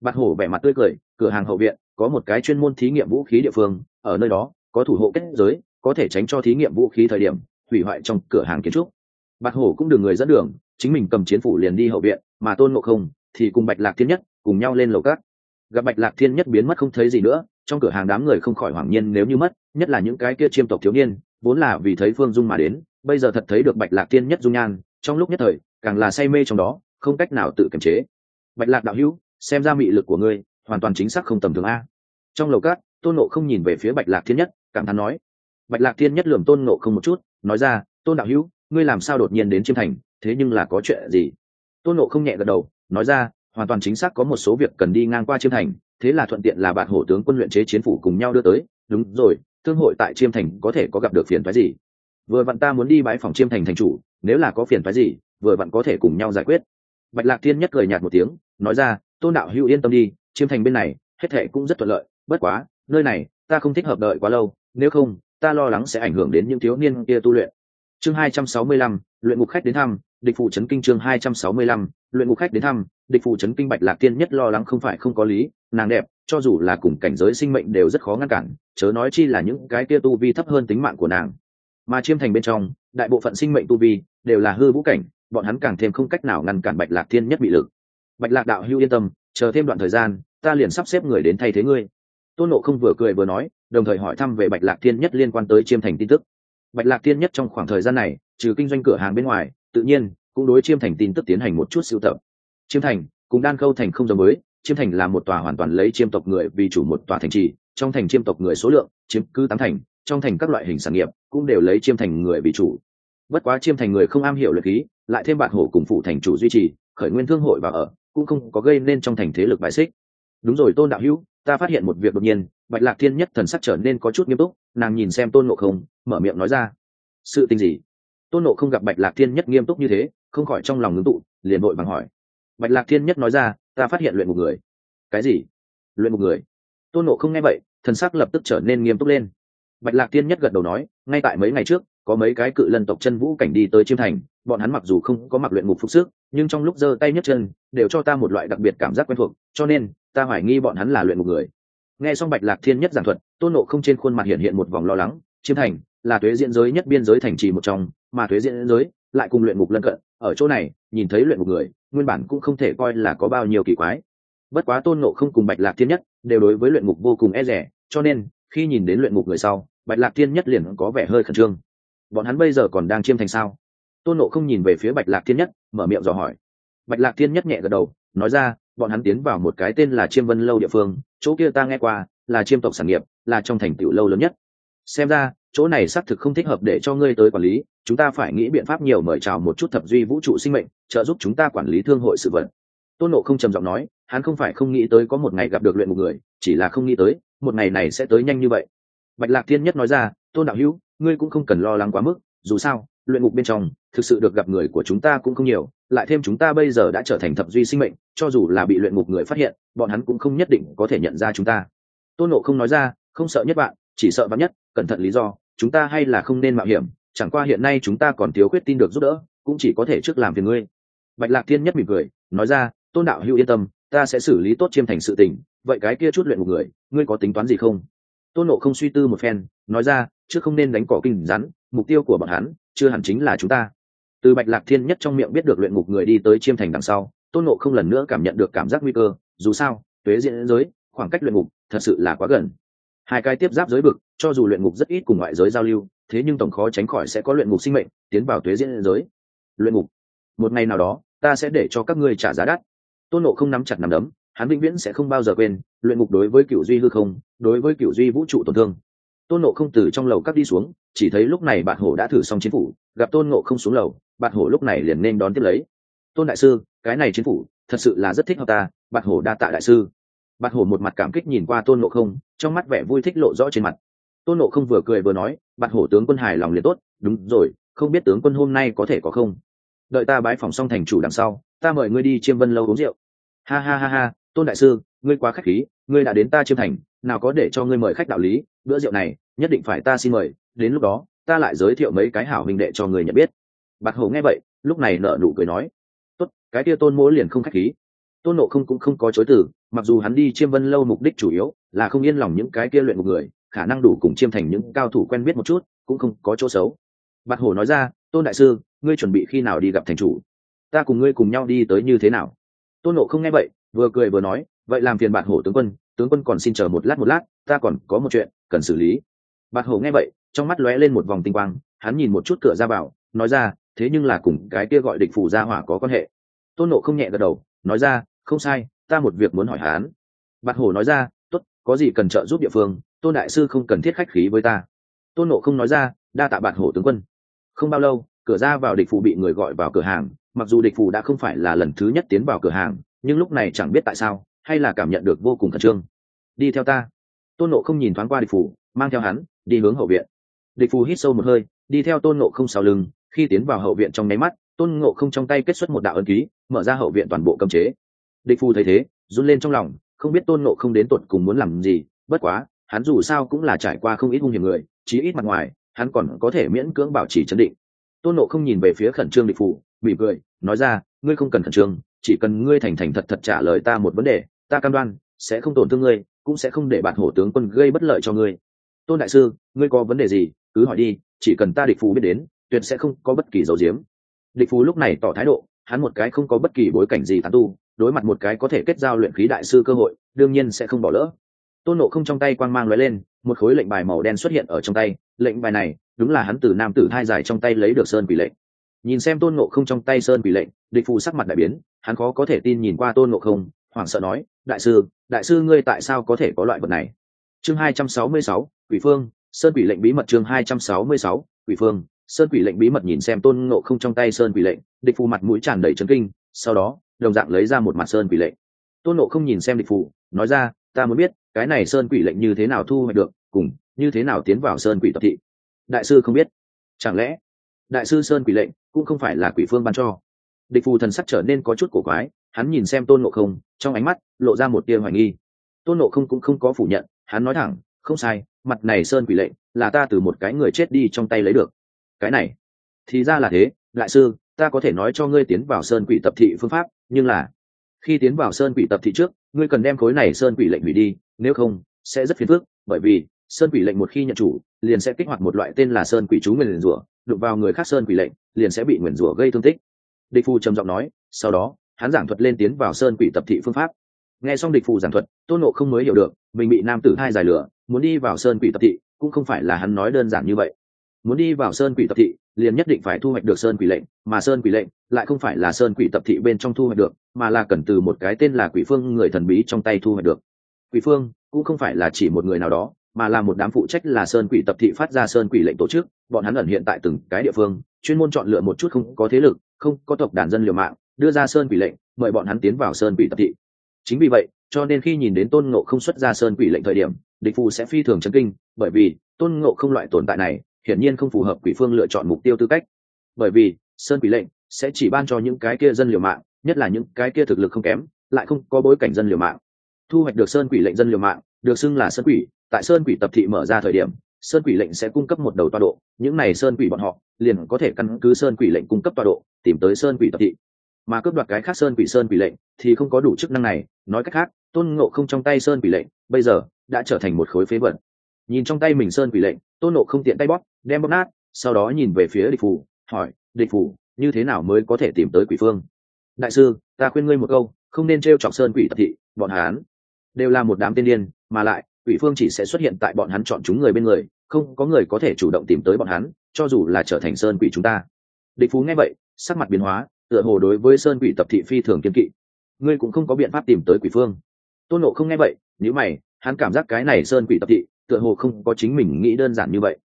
bạt hổ vẻ mặt tươi cười, cửa hàng hậu viện, có một cái chuyên môn thí nghiệm vũ khí địa phương, ở nơi đó có thủ hộ kết giới, có thể tránh cho thí nghiệm vũ khí thời điểm, hủy hoại trong cửa hàng kiến trúc. Bạc hổ cũng được người dẫn đường, chính mình cầm chiến phủ liền đi hậu viện, mà tôn ngộ không thì cùng bạch lạc thiên nhất cùng nhau lên lầu cát. Gặp bạch lạc thiên nhất biến mất không thấy gì nữa, trong cửa hàng đám người không khỏi hoảng nhiên nếu như mất, nhất là những cái kia chiêm tộc thiếu niên, vốn là vì thấy phương dung mà đến, bây giờ thật thấy được bạch lạc thiên nhất dung nhan, trong lúc nhất thời, càng là say mê trong đó, không cách nào tự kiềm chế. Bạch lạc đạo hữu, xem ra mị lực của ngươi hoàn toàn chính xác không tầm thường a. Trong lầu cát, tôn nộ không nhìn về phía bạch lạc thiên nhất cảm thán nói. Bạch lạc thiên nhất lườm tôn nộ không một chút, nói ra, tôn đạo hữu, ngươi làm sao đột nhiên đến chiêm thành, thế nhưng là có chuyện gì? Tôn nộ không nhẹ gật đầu, nói ra, hoàn toàn chính xác có một số việc cần đi ngang qua chiêm thành, thế là thuận tiện là bạn hổ tướng quân luyện chế chiến phủ cùng nhau đưa tới. Đúng rồi, thương hội tại chiêm thành có thể có gặp được phiền phái gì? Vừa vặn ta muốn đi bãi phòng chiêm thành thành chủ, nếu là có phiền phái gì, vừa vặn có thể cùng nhau giải quyết. Bạch lạc thiên nhất cười nhạt một tiếng, nói ra, tôn đạo hữu yên tâm đi, chiêm thành bên này, hết thệ cũng rất thuận lợi, bất quá, nơi này, ta không thích hợp đợi quá lâu nếu không, ta lo lắng sẽ ảnh hưởng đến những thiếu niên kia tu luyện. Chương hai trăm sáu mươi lăm, luyện ngục khách đến thăm, địch phụ trấn kinh chương hai trăm sáu mươi lăm, luyện ngục khách đến thăm, địch phụ trấn kinh bạch lạc tiên nhất lo lắng không phải không có lý, nàng đẹp, cho dù là cùng cảnh giới sinh mệnh đều rất khó ngăn cản, chớ nói chi là những cái kia tu vi thấp hơn tính mạng của nàng. Mà chiêm thành bên trong, đại bộ phận sinh mệnh tu vi đều là hư vũ cảnh, bọn hắn càng thêm không cách nào ngăn cản bạch lạc thiên nhất bị lực. Bạch lạc đạo hưu yên tâm, chờ thêm đoạn thời gian, ta liền sắp xếp người đến thay thế ngươi. Tôn nộ không vừa cười vừa nói đồng thời hỏi thăm về bạch lạc thiên nhất liên quan tới chiêm thành tin tức. Bạch lạc thiên nhất trong khoảng thời gian này, trừ kinh doanh cửa hàng bên ngoài, tự nhiên cũng đối chiêm thành tin tức tiến hành một chút sưu tập. Chiêm thành cũng đan khâu thành không giống mới chiêm thành là một tòa hoàn toàn lấy chiêm tộc người vì chủ một tòa thành trì, trong thành chiêm tộc người số lượng, chiếm cứ tám thành, trong thành các loại hình sản nghiệp cũng đều lấy chiêm thành người vì chủ. Bất quá chiêm thành người không am hiểu luyện khí, lại thêm bạn hổ cùng phụ thành chủ duy trì, khởi nguyên thương hội và ở, cũng không có gây nên trong thành thế lực bài xích. Đúng rồi tôn đạo hữu, ta phát hiện một việc đột nhiên bạch lạc thiên nhất thần sắc trở nên có chút nghiêm túc, nàng nhìn xem tôn nộ không, mở miệng nói ra, sự tình gì? Tôn nộ không gặp bạch lạc thiên nhất nghiêm túc như thế, không khỏi trong lòng ngưng tụ, liền vội vàng hỏi. Bạch lạc thiên nhất nói ra, ta phát hiện luyện một người. Cái gì? Luyện một người. Tôn nộ không nghe vậy, thần sắc lập tức trở nên nghiêm túc lên. Bạch lạc thiên nhất gật đầu nói, ngay tại mấy ngày trước, có mấy cái cự lân tộc chân vũ cảnh đi tới chiêm thành, bọn hắn mặc dù không có mặc luyện ngục phục sức, nhưng trong lúc giơ tay nhấc chân, đều cho ta một loại đặc biệt cảm giác quen thuộc, cho nên, ta hoài nghi bọn hắn là luyện một người nghe xong bạch lạc thiên nhất giảng thuật, tôn nộ không trên khuôn mặt hiện hiện một vòng lo lắng chiêm thành, là thuế diễn giới nhất biên giới thành trì một trong, mà thuế diễn giới lại cùng luyện ngục lân cận, ở chỗ này, nhìn thấy luyện ngục người, nguyên bản cũng không thể coi là có bao nhiêu kỳ quái. Bất quá tôn nộ không cùng bạch lạc thiên nhất đều đối với luyện ngục vô cùng e rẻ cho nên, khi nhìn đến luyện ngục người sau, bạch lạc thiên nhất liền có vẻ hơi khẩn trương. Bọn hắn bây giờ còn đang chiêm thành sao? Tôn nộ không nhìn về phía bạch lạc thiên nhất, mở miệng dò hỏi. Bạch lạc thiên nhất nhẹ gật đầu, nói ra, bọn hắn tiến vào một cái tên là chiêm vân lâu địa phương chỗ kia ta nghe qua, là chiêm tộc sản nghiệp, là trong thành tựu lâu lớn nhất. Xem ra, chỗ này xác thực không thích hợp để cho ngươi tới quản lý, chúng ta phải nghĩ biện pháp nhiều mời chào một chút thập duy vũ trụ sinh mệnh, trợ giúp chúng ta quản lý thương hội sự vật. Tôn nộ không trầm giọng nói, hắn không phải không nghĩ tới có một ngày gặp được luyện một người, chỉ là không nghĩ tới, một ngày này sẽ tới nhanh như vậy. Bạch lạc thiên nhất nói ra, tôn đạo hữu, ngươi cũng không cần lo lắng quá mức, dù sao, luyện ngục bên trong thực sự được gặp người của chúng ta cũng không nhiều, lại thêm chúng ta bây giờ đã trở thành thập duy sinh mệnh, cho dù là bị luyện ngục người phát hiện, bọn hắn cũng không nhất định có thể nhận ra chúng ta. Tôn nộ không nói ra, không sợ nhất bạn, chỉ sợ bạn nhất, cẩn thận lý do, chúng ta hay là không nên mạo hiểm, chẳng qua hiện nay chúng ta còn thiếu quyết tin được giúp đỡ, cũng chỉ có thể trước làm phiền ngươi. Bạch lạc thiên nhất mỉm cười, nói ra, tôn đạo hữu yên tâm, ta sẽ xử lý tốt chiêm thành sự tình, vậy cái kia chút luyện một người, ngươi có tính toán gì không? Tôn nộ không suy tư một phen, nói ra chứ không nên đánh cỏ kinh rắn, mục tiêu của bọn hắn chưa hẳn chính là chúng ta từ bạch lạc thiên nhất trong miệng biết được luyện ngục người đi tới chiêm thành đằng sau, tôn nộ không lần nữa cảm nhận được cảm giác nguy cơ, dù sao, tuế diễn giới, khoảng cách luyện ngục thật sự là quá gần. Hai cái tiếp giáp giới vực, cho dù luyện ngục rất ít cùng ngoại giới giao lưu, thế nhưng tổng khó tránh khỏi sẽ có luyện ngục sinh mệnh tiến vào tuế diễn giới. Luyện ngục, một ngày nào đó, ta sẽ để cho các ngươi trả giá đắt. Tôn nộ không nắm chặt nắm đấm, hắn vĩnh viễn sẽ không bao giờ quên, luyện ngục đối với cựu duy hư không, đối với cựu duy vũ trụ tổn thương tôn nộ không từ trong lầu cắt đi xuống, chỉ thấy lúc này bạn hổ đã thử xong chiến phủ, gặp tôn nộ không xuống lầu, bạn hổ lúc này liền nên đón tiếp lấy. Tôn đại sư, cái này chiến phủ, thật sự là rất thích hợp ta, bạn hổ đa tạ đại sư. Bạn hổ một mặt cảm kích nhìn qua tôn nộ không, trong mắt vẻ vui thích lộ rõ trên mặt. Tôn nộ không vừa cười vừa nói, bạn hổ tướng quân hài lòng liền tốt, đúng rồi, không biết tướng quân hôm nay có thể có không? Đợi ta bái phòng xong thành chủ đằng sau, ta mời ngươi đi chiêm vân lâu uống rượu. Ha ha ha ha, tôn đại sư ngươi quá khách khí, ngươi đã đến ta chiêm thành, nào có để cho ngươi mời khách đạo lý, bữa rượu này, nhất định phải ta xin mời, đến lúc đó, ta lại giới thiệu mấy cái hảo hình đệ cho người nhận biết. Bạc hổ nghe vậy, lúc này nợ nụ cười nói, tốt, cái kia tôn mỗ liền không khách khí. Tôn nộ không cũng không có chối từ, mặc dù hắn đi chiêm vân lâu mục đích chủ yếu là không yên lòng những cái kia luyện một người, khả năng đủ cùng chiêm thành những cao thủ quen biết một chút, cũng không có chỗ xấu. Bạc hổ nói ra, tôn đại sư, ngươi chuẩn bị khi nào đi gặp thành chủ? Ta cùng ngươi cùng nhau đi tới như thế nào? Tôn nộ không nghe vậy, vừa cười vừa nói vậy làm phiền bạc hổ tướng quân tướng quân còn xin chờ một lát một lát, ta còn có một chuyện cần xử lý. Bạc hổ nghe vậy, trong mắt lóe lên một vòng tinh quang, hắn nhìn một chút cửa ra vào, nói ra, thế nhưng là cùng cái kia gọi địch phủ gia hỏa có quan hệ. Tôn nộ không nhẹ gật đầu, nói ra, không sai, ta một việc muốn hỏi hắn. Bạc hổ nói ra, tốt, có gì cần trợ giúp địa phương, tôn đại sư không cần thiết khách khí với ta. Tôn nộ không nói ra, đa tạ bạc hổ tướng quân. Không bao lâu, cửa ra vào địch phủ bị người gọi vào cửa hàng, mặc dù địch phủ đã không phải là lần thứ nhất tiến vào cửa hàng, nhưng lúc này chẳng biết tại sao hay là cảm nhận được vô cùng khẩn trương. Đi theo ta. Tôn nộ không nhìn thoáng qua địch phủ mang theo hắn đi hướng hậu viện. Địch Phủ hít sâu một hơi đi theo tôn nộ không sau lưng khi tiến vào hậu viện trong nháy mắt tôn nộ không trong tay kết xuất một đạo ân ký mở ra hậu viện toàn bộ cấm chế. Địch Phủ thấy thế run lên trong lòng không biết tôn nộ không đến tột cùng muốn làm gì bất quá hắn dù sao cũng là trải qua không ít hung hiểm người chí ít mặt ngoài hắn còn có thể miễn cưỡng bảo trì chấn định. Tôn nộ không nhìn về phía khẩn trương địch Phủ, bị cười nói ra ngươi không cần khẩn trương chỉ cần ngươi thành thành thật thật trả lời ta một vấn đề ta cam đoan, sẽ không tổn thương ngươi, cũng sẽ không để bạn hổ tướng quân gây bất lợi cho ngươi. Tôn đại sư, ngươi có vấn đề gì, cứ hỏi đi, chỉ cần ta địch phú biết đến, tuyệt sẽ không có bất kỳ dấu diếm. Địch phú lúc này tỏ thái độ, hắn một cái không có bất kỳ bối cảnh gì tán tu, đối mặt một cái có thể kết giao luyện khí đại sư cơ hội, đương nhiên sẽ không bỏ lỡ. Tôn nộ không trong tay quang mang lóe lên, một khối lệnh bài màu đen xuất hiện ở trong tay, lệnh bài này, đúng là hắn từ nam tử thai giải trong tay lấy được sơn quỷ lệnh. Nhìn xem tôn nộ không trong tay sơn quỷ lệnh, địch phù sắc mặt đại biến, hắn khó có thể tin nhìn qua tôn nộ không, hoảng sợ nói đại sư đại sư ngươi tại sao có thể có loại vật này? Chương hai trăm sáu mươi sáu, quỷ phương, sơn quỷ lệnh bí mật chương hai trăm sáu mươi sáu, quỷ phương, sơn quỷ lệnh bí mật nhìn xem tôn ngộ không trong tay sơn quỷ lệnh, địch phù mặt mũi tràn đầy trấn kinh, sau đó, đồng dạng lấy ra một mặt sơn quỷ lệnh. Tôn ngộ không nhìn xem địch phù, nói ra, ta muốn biết, cái này sơn quỷ lệnh như thế nào thu hoạch được, cùng như thế nào tiến vào sơn quỷ tập thị? Đại sư không biết. Chẳng lẽ, đại sư sơn quỷ lệnh cũng không phải là quỷ phương ban cho? Địch phù thần sắc trở nên có chút cổ quái hắn nhìn xem tôn nộ không, trong ánh mắt lộ ra một tia hoài nghi. Tôn nộ không cũng không có phủ nhận, hắn nói thẳng, không sai, mặt này sơn quỷ lệnh là ta từ một cái người chết đi trong tay lấy được. Cái này? Thì ra là thế lại sư, ta có thể nói cho ngươi tiến vào sơn quỷ tập thị phương pháp, nhưng là khi tiến vào sơn quỷ tập thị trước, ngươi cần đem khối này sơn quỷ lệnh hủy đi, nếu không, sẽ rất phiền phức, bởi vì sơn quỷ lệnh một khi nhận chủ, liền sẽ kích hoạt một loại tên là sơn quỷ chú nguyền rủa, đụng vào người khác sơn quỷ lệnh, liền sẽ bị nguyền rủa gây thương tích. Địch phu trầm giọng nói, sau đó hắn giảng thuật lên tiến vào sơn quỷ tập thị phương pháp. Nghe xong địch phù giảng thuật, tôn nộ không mới hiểu được, mình bị nam tử hai dài lửa, muốn đi vào sơn quỷ tập thị, cũng không phải là hắn nói đơn giản như vậy. Muốn đi vào sơn quỷ tập thị, liền nhất định phải thu hoạch được sơn quỷ lệnh, mà sơn quỷ lệnh lại không phải là sơn quỷ tập thị bên trong thu hoạch được, mà là cần từ một cái tên là quỷ phương người thần bí trong tay thu hoạch được. Quỷ phương cũng không phải là chỉ một người nào đó, mà là một đám phụ trách là sơn quỷ tập thị phát ra sơn quỷ lệnh tổ chức, bọn hắn ẩn hiện tại từng cái địa phương, chuyên môn chọn lựa một chút không có thế lực, không có tộc đàn dân liều mạng đưa ra sơn quỷ lệnh mời bọn hắn tiến vào sơn quỷ tập thị chính vì vậy cho nên khi nhìn đến tôn ngộ không xuất ra sơn quỷ lệnh thời điểm địch phù sẽ phi thường chấn kinh bởi vì tôn ngộ không loại tồn tại này hiển nhiên không phù hợp quỷ phương lựa chọn mục tiêu tư cách bởi vì sơn quỷ lệnh sẽ chỉ ban cho những cái kia dân liều mạng nhất là những cái kia thực lực không kém lại không có bối cảnh dân liều mạng thu hoạch được sơn quỷ lệnh dân liều mạng được xưng là sơn quỷ tại sơn quỷ tập thị mở ra thời điểm sơn quỷ lệnh sẽ cung cấp một đầu toa độ những này sơn quỷ bọn họ liền có thể căn cứ sơn quỷ lệnh cung cấp toa độ tìm tới sơn quỷ tập thị mà cướp đoạt cái khác sơn quỷ sơn quỷ lệnh thì không có đủ chức năng này. Nói cách khác, tôn ngộ không trong tay sơn quỷ lệnh, bây giờ, đã trở thành một khối phế vật. Nhìn trong tay mình sơn quỷ lệnh, tôn ngộ không tiện tay bóp, đem bóp nát, sau đó nhìn về phía địch phủ, hỏi, địch phủ, như thế nào mới có thể tìm tới quỷ phương? Đại sư, ta khuyên ngươi một câu, không nên t r e o chọc sơn quỷ tập thị, bọn hán đều là một đám tiên điên, mà lại, quỷ phương chỉ sẽ xuất hiện tại bọn hắn chọn chúng người bên người, không có người có thể chủ động tìm tới bọn hắn, cho dù là trở thành sơn quỷ chúng ta. Địch phú nghe vậy, sắc mặt biến hóa tựa hồ đối với sơn quỷ tập thị phi thường kiên kỵ. Ngươi cũng không có biện pháp tìm tới quỷ phương. Tôn nộ không nghe vậy nếu mày, hắn cảm giác cái này sơn quỷ tập thị, tựa hồ không có chính mình nghĩ đơn giản như vậy.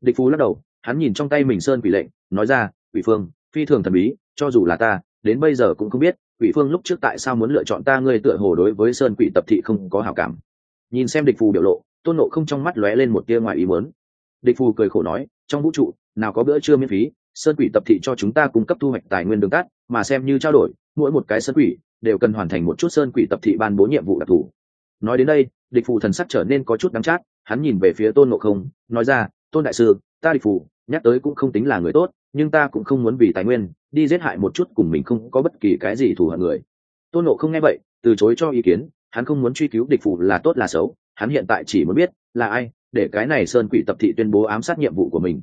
Địch phú lắc đầu, hắn nhìn trong tay mình sơn quỷ lệnh, nói ra, quỷ phương, phi thường thần bí, cho dù là ta, đến bây giờ cũng không biết, quỷ phương lúc trước tại sao muốn lựa chọn ta, ngươi tựa hồ đối với sơn quỷ tập thị không có hảo cảm. Nhìn xem địch phù biểu lộ, tôn nộ không trong mắt lóe lên một tia ngoài ý muốn. Địch phù cười khổ nói, trong vũ trụ, nào có bữa trưa miễn phí sơn quỷ tập thị cho chúng ta cung cấp thu hoạch tài nguyên đường cát, mà xem như trao đổi, mỗi một cái sơn quỷ đều cần hoàn thành một chút sơn quỷ tập thị ban bố nhiệm vụ đặc thù. Nói đến đây, địch phù thần sắc trở nên có chút đắng chát, hắn nhìn về phía tôn ngộ không, nói ra, tôn đại sư, ta địch phù, nhắc tới cũng không tính là người tốt, nhưng ta cũng không muốn vì tài nguyên, đi giết hại một chút cùng mình không có bất kỳ cái gì thù hận người. Tôn ngộ không nghe vậy, từ chối cho ý kiến, hắn không muốn truy cứu địch phù là tốt là xấu, hắn hiện tại chỉ muốn biết là ai để cái này sơn quỷ tập thị tuyên bố ám sát nhiệm vụ của mình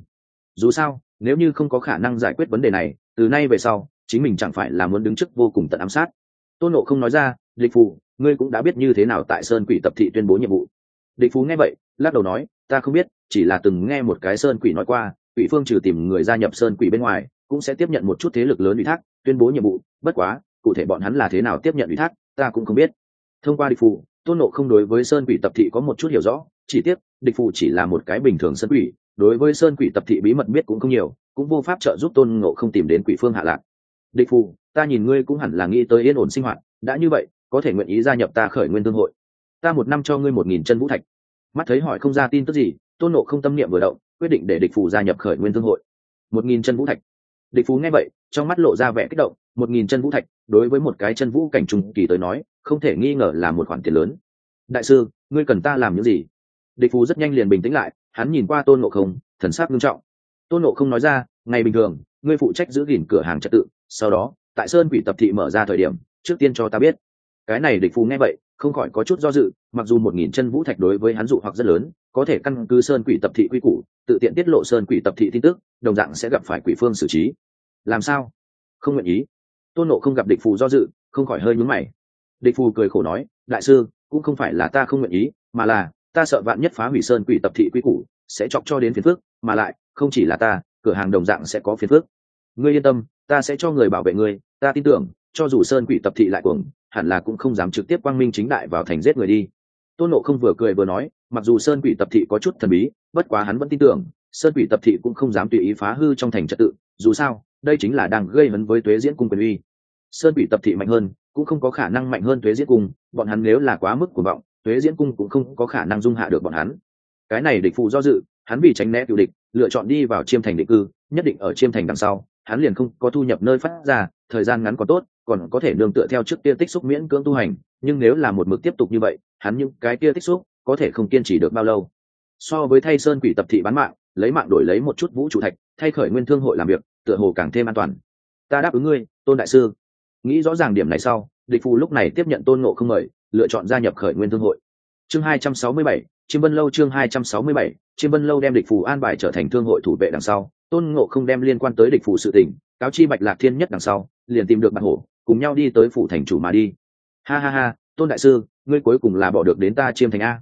dù sao, nếu như không có khả năng giải quyết vấn đề này, từ nay về sau, chính mình chẳng phải là muốn đứng trước vô cùng tận ám sát. Tôn nộ không nói ra địch phù, ngươi cũng đã biết như thế nào tại sơn quỷ tập thị tuyên bố nhiệm vụ. Địch phú nghe vậy, lắc đầu nói, ta không biết, chỉ là từng nghe một cái sơn quỷ nói qua, quỷ phương trừ tìm người gia nhập sơn quỷ bên ngoài, cũng sẽ tiếp nhận một chút thế lực lớn ủy thác, tuyên bố nhiệm vụ, bất quá, cụ thể bọn hắn là thế nào tiếp nhận ủy thác, ta cũng không biết. Thông qua địch phù, tôn nộ không đối với sơn quỷ tập thị có một chút hiểu rõ, chỉ tiếc địch phù chỉ là một cái bình thường sơn quỷ đối với sơn quỷ tập thị bí mật biết cũng không nhiều, cũng vô pháp trợ giúp tôn ngộ không tìm đến quỷ phương hạ lạc. Địch phù, ta nhìn ngươi cũng hẳn là nghĩ tới yên ổn sinh hoạt, đã như vậy, có thể nguyện ý gia nhập ta khởi nguyên thương hội. Ta một năm cho ngươi một nghìn chân vũ thạch. Mắt thấy hỏi không ra tin tức gì, tôn nộ không tâm niệm vừa động, quyết định để địch phù gia nhập khởi nguyên thương hội. Một nghìn chân vũ thạch. Địch phú nghe vậy, trong mắt lộ ra vẻ kích động, một nghìn chân vũ thạch, đối với một cái chân vũ cảnh trung kỳ tới nói, không thể nghi ngờ là một khoản tiền lớn. Đại sư, ngươi cần ta làm những gì? Địch phú rất nhanh liền bình tĩnh lại hắn nhìn qua tôn ngộ không, thần sắc nghiêm trọng. Tôn ngộ không nói ra, ngày bình thường, ngươi phụ trách giữ gìn cửa hàng trật tự, sau đó, tại sơn quỷ tập thị mở ra thời điểm, trước tiên cho ta biết. Cái này địch phù nghe vậy, không khỏi có chút do dự, mặc dù một nghìn chân vũ thạch đối với hắn dụ hoặc rất lớn, có thể căn cứ sơn quỷ tập thị quy củ, tự tiện tiết lộ sơn quỷ tập thị tin tức, đồng dạng sẽ gặp phải quỷ phương xử trí. Làm sao? Không nguyện ý. Tôn nộ không gặp địch phù do dự, không khỏi hơi nhúng mày. Địch phù cười khổ nói, đại sư, cũng không phải là ta không nguyện ý, mà là ta sợ vạn nhất phá hủy sơn quỷ tập thị quy củ, sẽ chọc cho đến phiền phước mà lại, không chỉ là ta, cửa hàng đồng dạng sẽ có phiền phước ngươi yên tâm, ta sẽ cho người bảo vệ ngươi, ta tin tưởng, cho dù sơn quỷ tập thị lại cuồng, hẳn là cũng không dám trực tiếp quang minh chính đại vào thành giết người đi. Tôn nộ không vừa cười vừa nói, mặc dù sơn quỷ tập thị có chút thần bí, bất quá hắn vẫn tin tưởng, sơn quỷ tập thị cũng không dám tùy ý phá hư trong thành trật tự, dù sao, đây chính là đang gây hấn với tuế diễn cung quyền uy. Sơn quỷ tập thị mạnh hơn, cũng không có khả năng mạnh hơn tuế diễn cung, bọn hắn nếu là quá mức của vọng tuế diễn cung cũng không có khả năng dung hạ được bọn hắn. Cái này địch phụ do dự, hắn vì tránh né cựu địch, lựa chọn đi vào chiêm thành định cư, nhất định ở chiêm thành đằng sau, hắn liền không có thu nhập nơi phát ra, thời gian ngắn có tốt, còn có thể nương tựa theo trước kia tích xúc miễn cưỡng tu hành, nhưng nếu là một mực tiếp tục như vậy, hắn những cái kia tích xúc có thể không kiên trì được bao lâu. So với thay sơn quỷ tập thị bán mạng, lấy mạng đổi lấy một chút vũ trụ thạch, thay khởi nguyên thương hội làm việc, tựa hồ càng thêm an toàn. Ta đáp ứng ngươi, tôn đại sư. Nghĩ rõ ràng điểm này sau, địch phù lúc này tiếp nhận tôn ngộ không mời lựa chọn gia nhập khởi nguyên thương hội. Chương 267, chiêm vân lâu chương 267, chiêm vân lâu đem địch phù an bài trở thành thương hội thủ vệ đằng sau tôn ngộ không đem liên quan tới địch phù sự tình cáo chi bạch lạc thiên nhất đằng sau liền tìm được bạch hổ cùng nhau đi tới phủ thành chủ mà đi. Ha ha ha tôn đại sư ngươi cuối cùng là bỏ được đến ta chiêm thành a.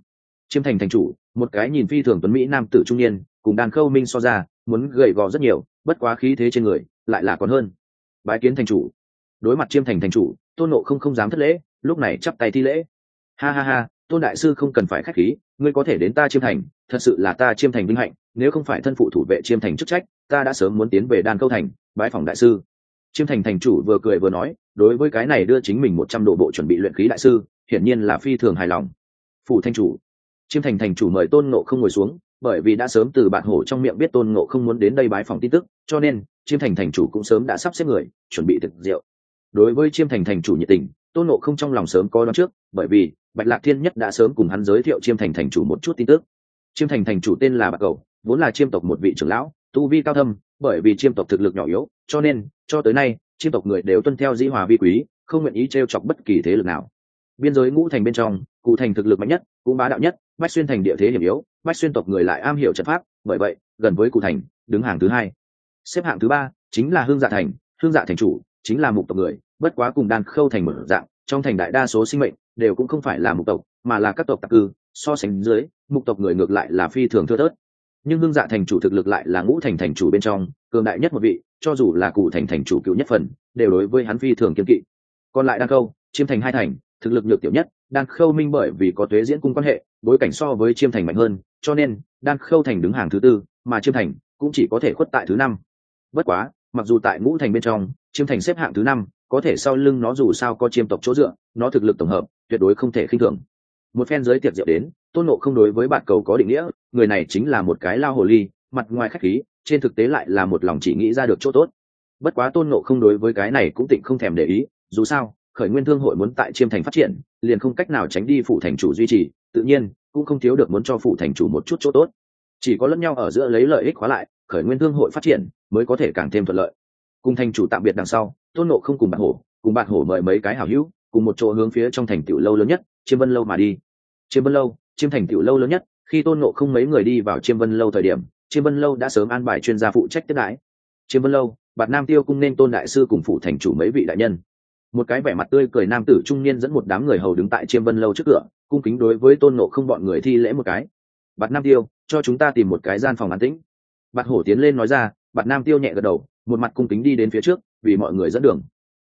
Chiêm thành thành chủ một cái nhìn phi thường tuấn mỹ nam tử trung niên cùng đàn khâu minh so ra muốn gầy gò rất nhiều bất quá khí thế trên người lại là còn hơn. Bái kiến thành chủ. Đối mặt chiêm thành thành chủ tôn nộ không không dám thất lễ, lúc này chắp tay thi lễ. Ha ha ha, tôn đại sư không cần phải k h á c h khí, ngươi có thể đến ta chiêm thành, thật sự là ta chiêm thành vinh hạnh, nếu không phải thân phụ thủ vệ chiêm thành chức trách, ta đã sớm muốn tiến về đan câu thành, bái phòng đại sư. Chiêm thành thành chủ vừa cười vừa nói, đối với cái này đưa chính mình một trăm độ bộ chuẩn bị luyện khí đại sư, hiển nhiên là phi thường hài lòng. Phủ thanh chủ. Chiêm thành thành chủ mời tôn nộ không ngồi xuống, bởi vì đã sớm từ bạn hổ trong miệng biết tôn nộ không muốn đến đây bái phòng tin tức, cho nên chiêm thành thành chủ cũng sớm đã sắp xếp người, chuẩn bị thực rượu đối với chiêm thành thành chủ nhiệt tình tôn nộ không trong lòng sớm có đón trước, bởi vì bạch lạc thiên nhất đã sớm cùng hắn giới thiệu chiêm thành thành chủ một chút tin tức. Chiêm thành thành chủ tên là bạc cầu, vốn là chiêm tộc một vị trưởng lão, tu vi cao thâm, bởi vì chiêm tộc thực lực nhỏ yếu, cho nên, cho tới nay, chiêm tộc người đều tuân theo dĩ hòa vi quý, không nguyện ý t r e o chọc bất kỳ thế lực nào. Biên giới ngũ thành bên trong, cụ thành thực lực mạnh nhất, cũng bá đạo nhất, bách xuyên thành địa thế hiểm yếu, bách xuyên tộc người lại am hiểu trận pháp, bởi vậy, gần với cụ thành, đứng hàng thứ hai. Xếp hạng thứ ba, chính là hương dạ thành, hương dạ thành chủ, chính là mục tộc người bất quá cùng đan khâu thành một dạng, trong thành đại đa số sinh mệnh đều cũng không phải là mục tộc, mà là các tộc tặc cư, so sánh dưới, mục tộc người ngược lại là phi thường thưa thớt. Nhưng hương dạ thành chủ thực lực lại là ngũ thành thành chủ bên trong, cường đại nhất một vị, cho dù là cụ thành thành chủ cựu nhất phần, đều đối với hắn phi thường kiên kỵ. Còn lại đan khâu, chiêm thành hai thành, thực lực nhược tiểu nhất, đan khâu minh bởi vì có thuế diễn cung quan hệ, bối cảnh so với chiêm thành mạnh hơn, cho nên, đan khâu thành đứng hàng thứ tư, mà chiêm thành cũng chỉ có thể khuất tại thứ năm. Bất quá, mặc dù tại ngũ thành bên trong, chiêm thành xếp hạng thứ năm có thể sau lưng nó dù sao có chiêm tộc chỗ dựa, nó thực lực tổng hợp, tuyệt đối không thể khinh thường. Một phen giới tiệc rượu đến, tôn nộ không đối với bạn cầu có định nghĩa, người này chính là một cái lao hồ ly, mặt ngoài khách khí, trên thực tế lại là một lòng chỉ nghĩ ra được chỗ tốt. Bất quá tôn nộ không đối với cái này cũng tịnh không thèm để ý, dù sao, khởi nguyên thương hội muốn tại chiêm thành phát triển, liền không cách nào tránh đi phụ thành chủ duy trì, tự nhiên, cũng không thiếu được muốn cho phụ thành chủ một chút chỗ tốt. Chỉ có lẫn nhau ở giữa lấy lợi ích khóa lại, khởi nguyên thương hội phát triển, mới có thể càng thêm thuận lợi. Cùng thành chủ tạm biệt đằng sau tôn nộ không cùng bạc hổ, cùng bạc hổ mời mấy cái hảo hữu, cùng một chỗ hướng phía trong thành tiểu lâu lớn nhất, chiêm vân lâu mà đi. Chiêm vân lâu, chiêm thành tiểu lâu lớn nhất, khi tôn nộ không mấy người đi vào chiêm vân lâu thời điểm, chiêm vân lâu đã sớm an bài chuyên gia phụ trách tiếp đãi. Chiêm vân lâu, bạt nam tiêu cung nên tôn đại sư cùng phụ thành chủ mấy vị đại nhân. Một cái vẻ mặt tươi cười nam tử trung niên dẫn một đám người hầu đứng tại chiêm vân lâu trước cửa, cung kính đối với tôn nộ không bọn người thi lễ một cái. Bạt nam tiêu, cho chúng ta tìm một cái gian phòng an tĩnh. Bạt hổ tiến lên nói ra, bạt nam tiêu nhẹ gật đầu, một mặt cung kính đi đến phía trước vì mọi người dẫn đường.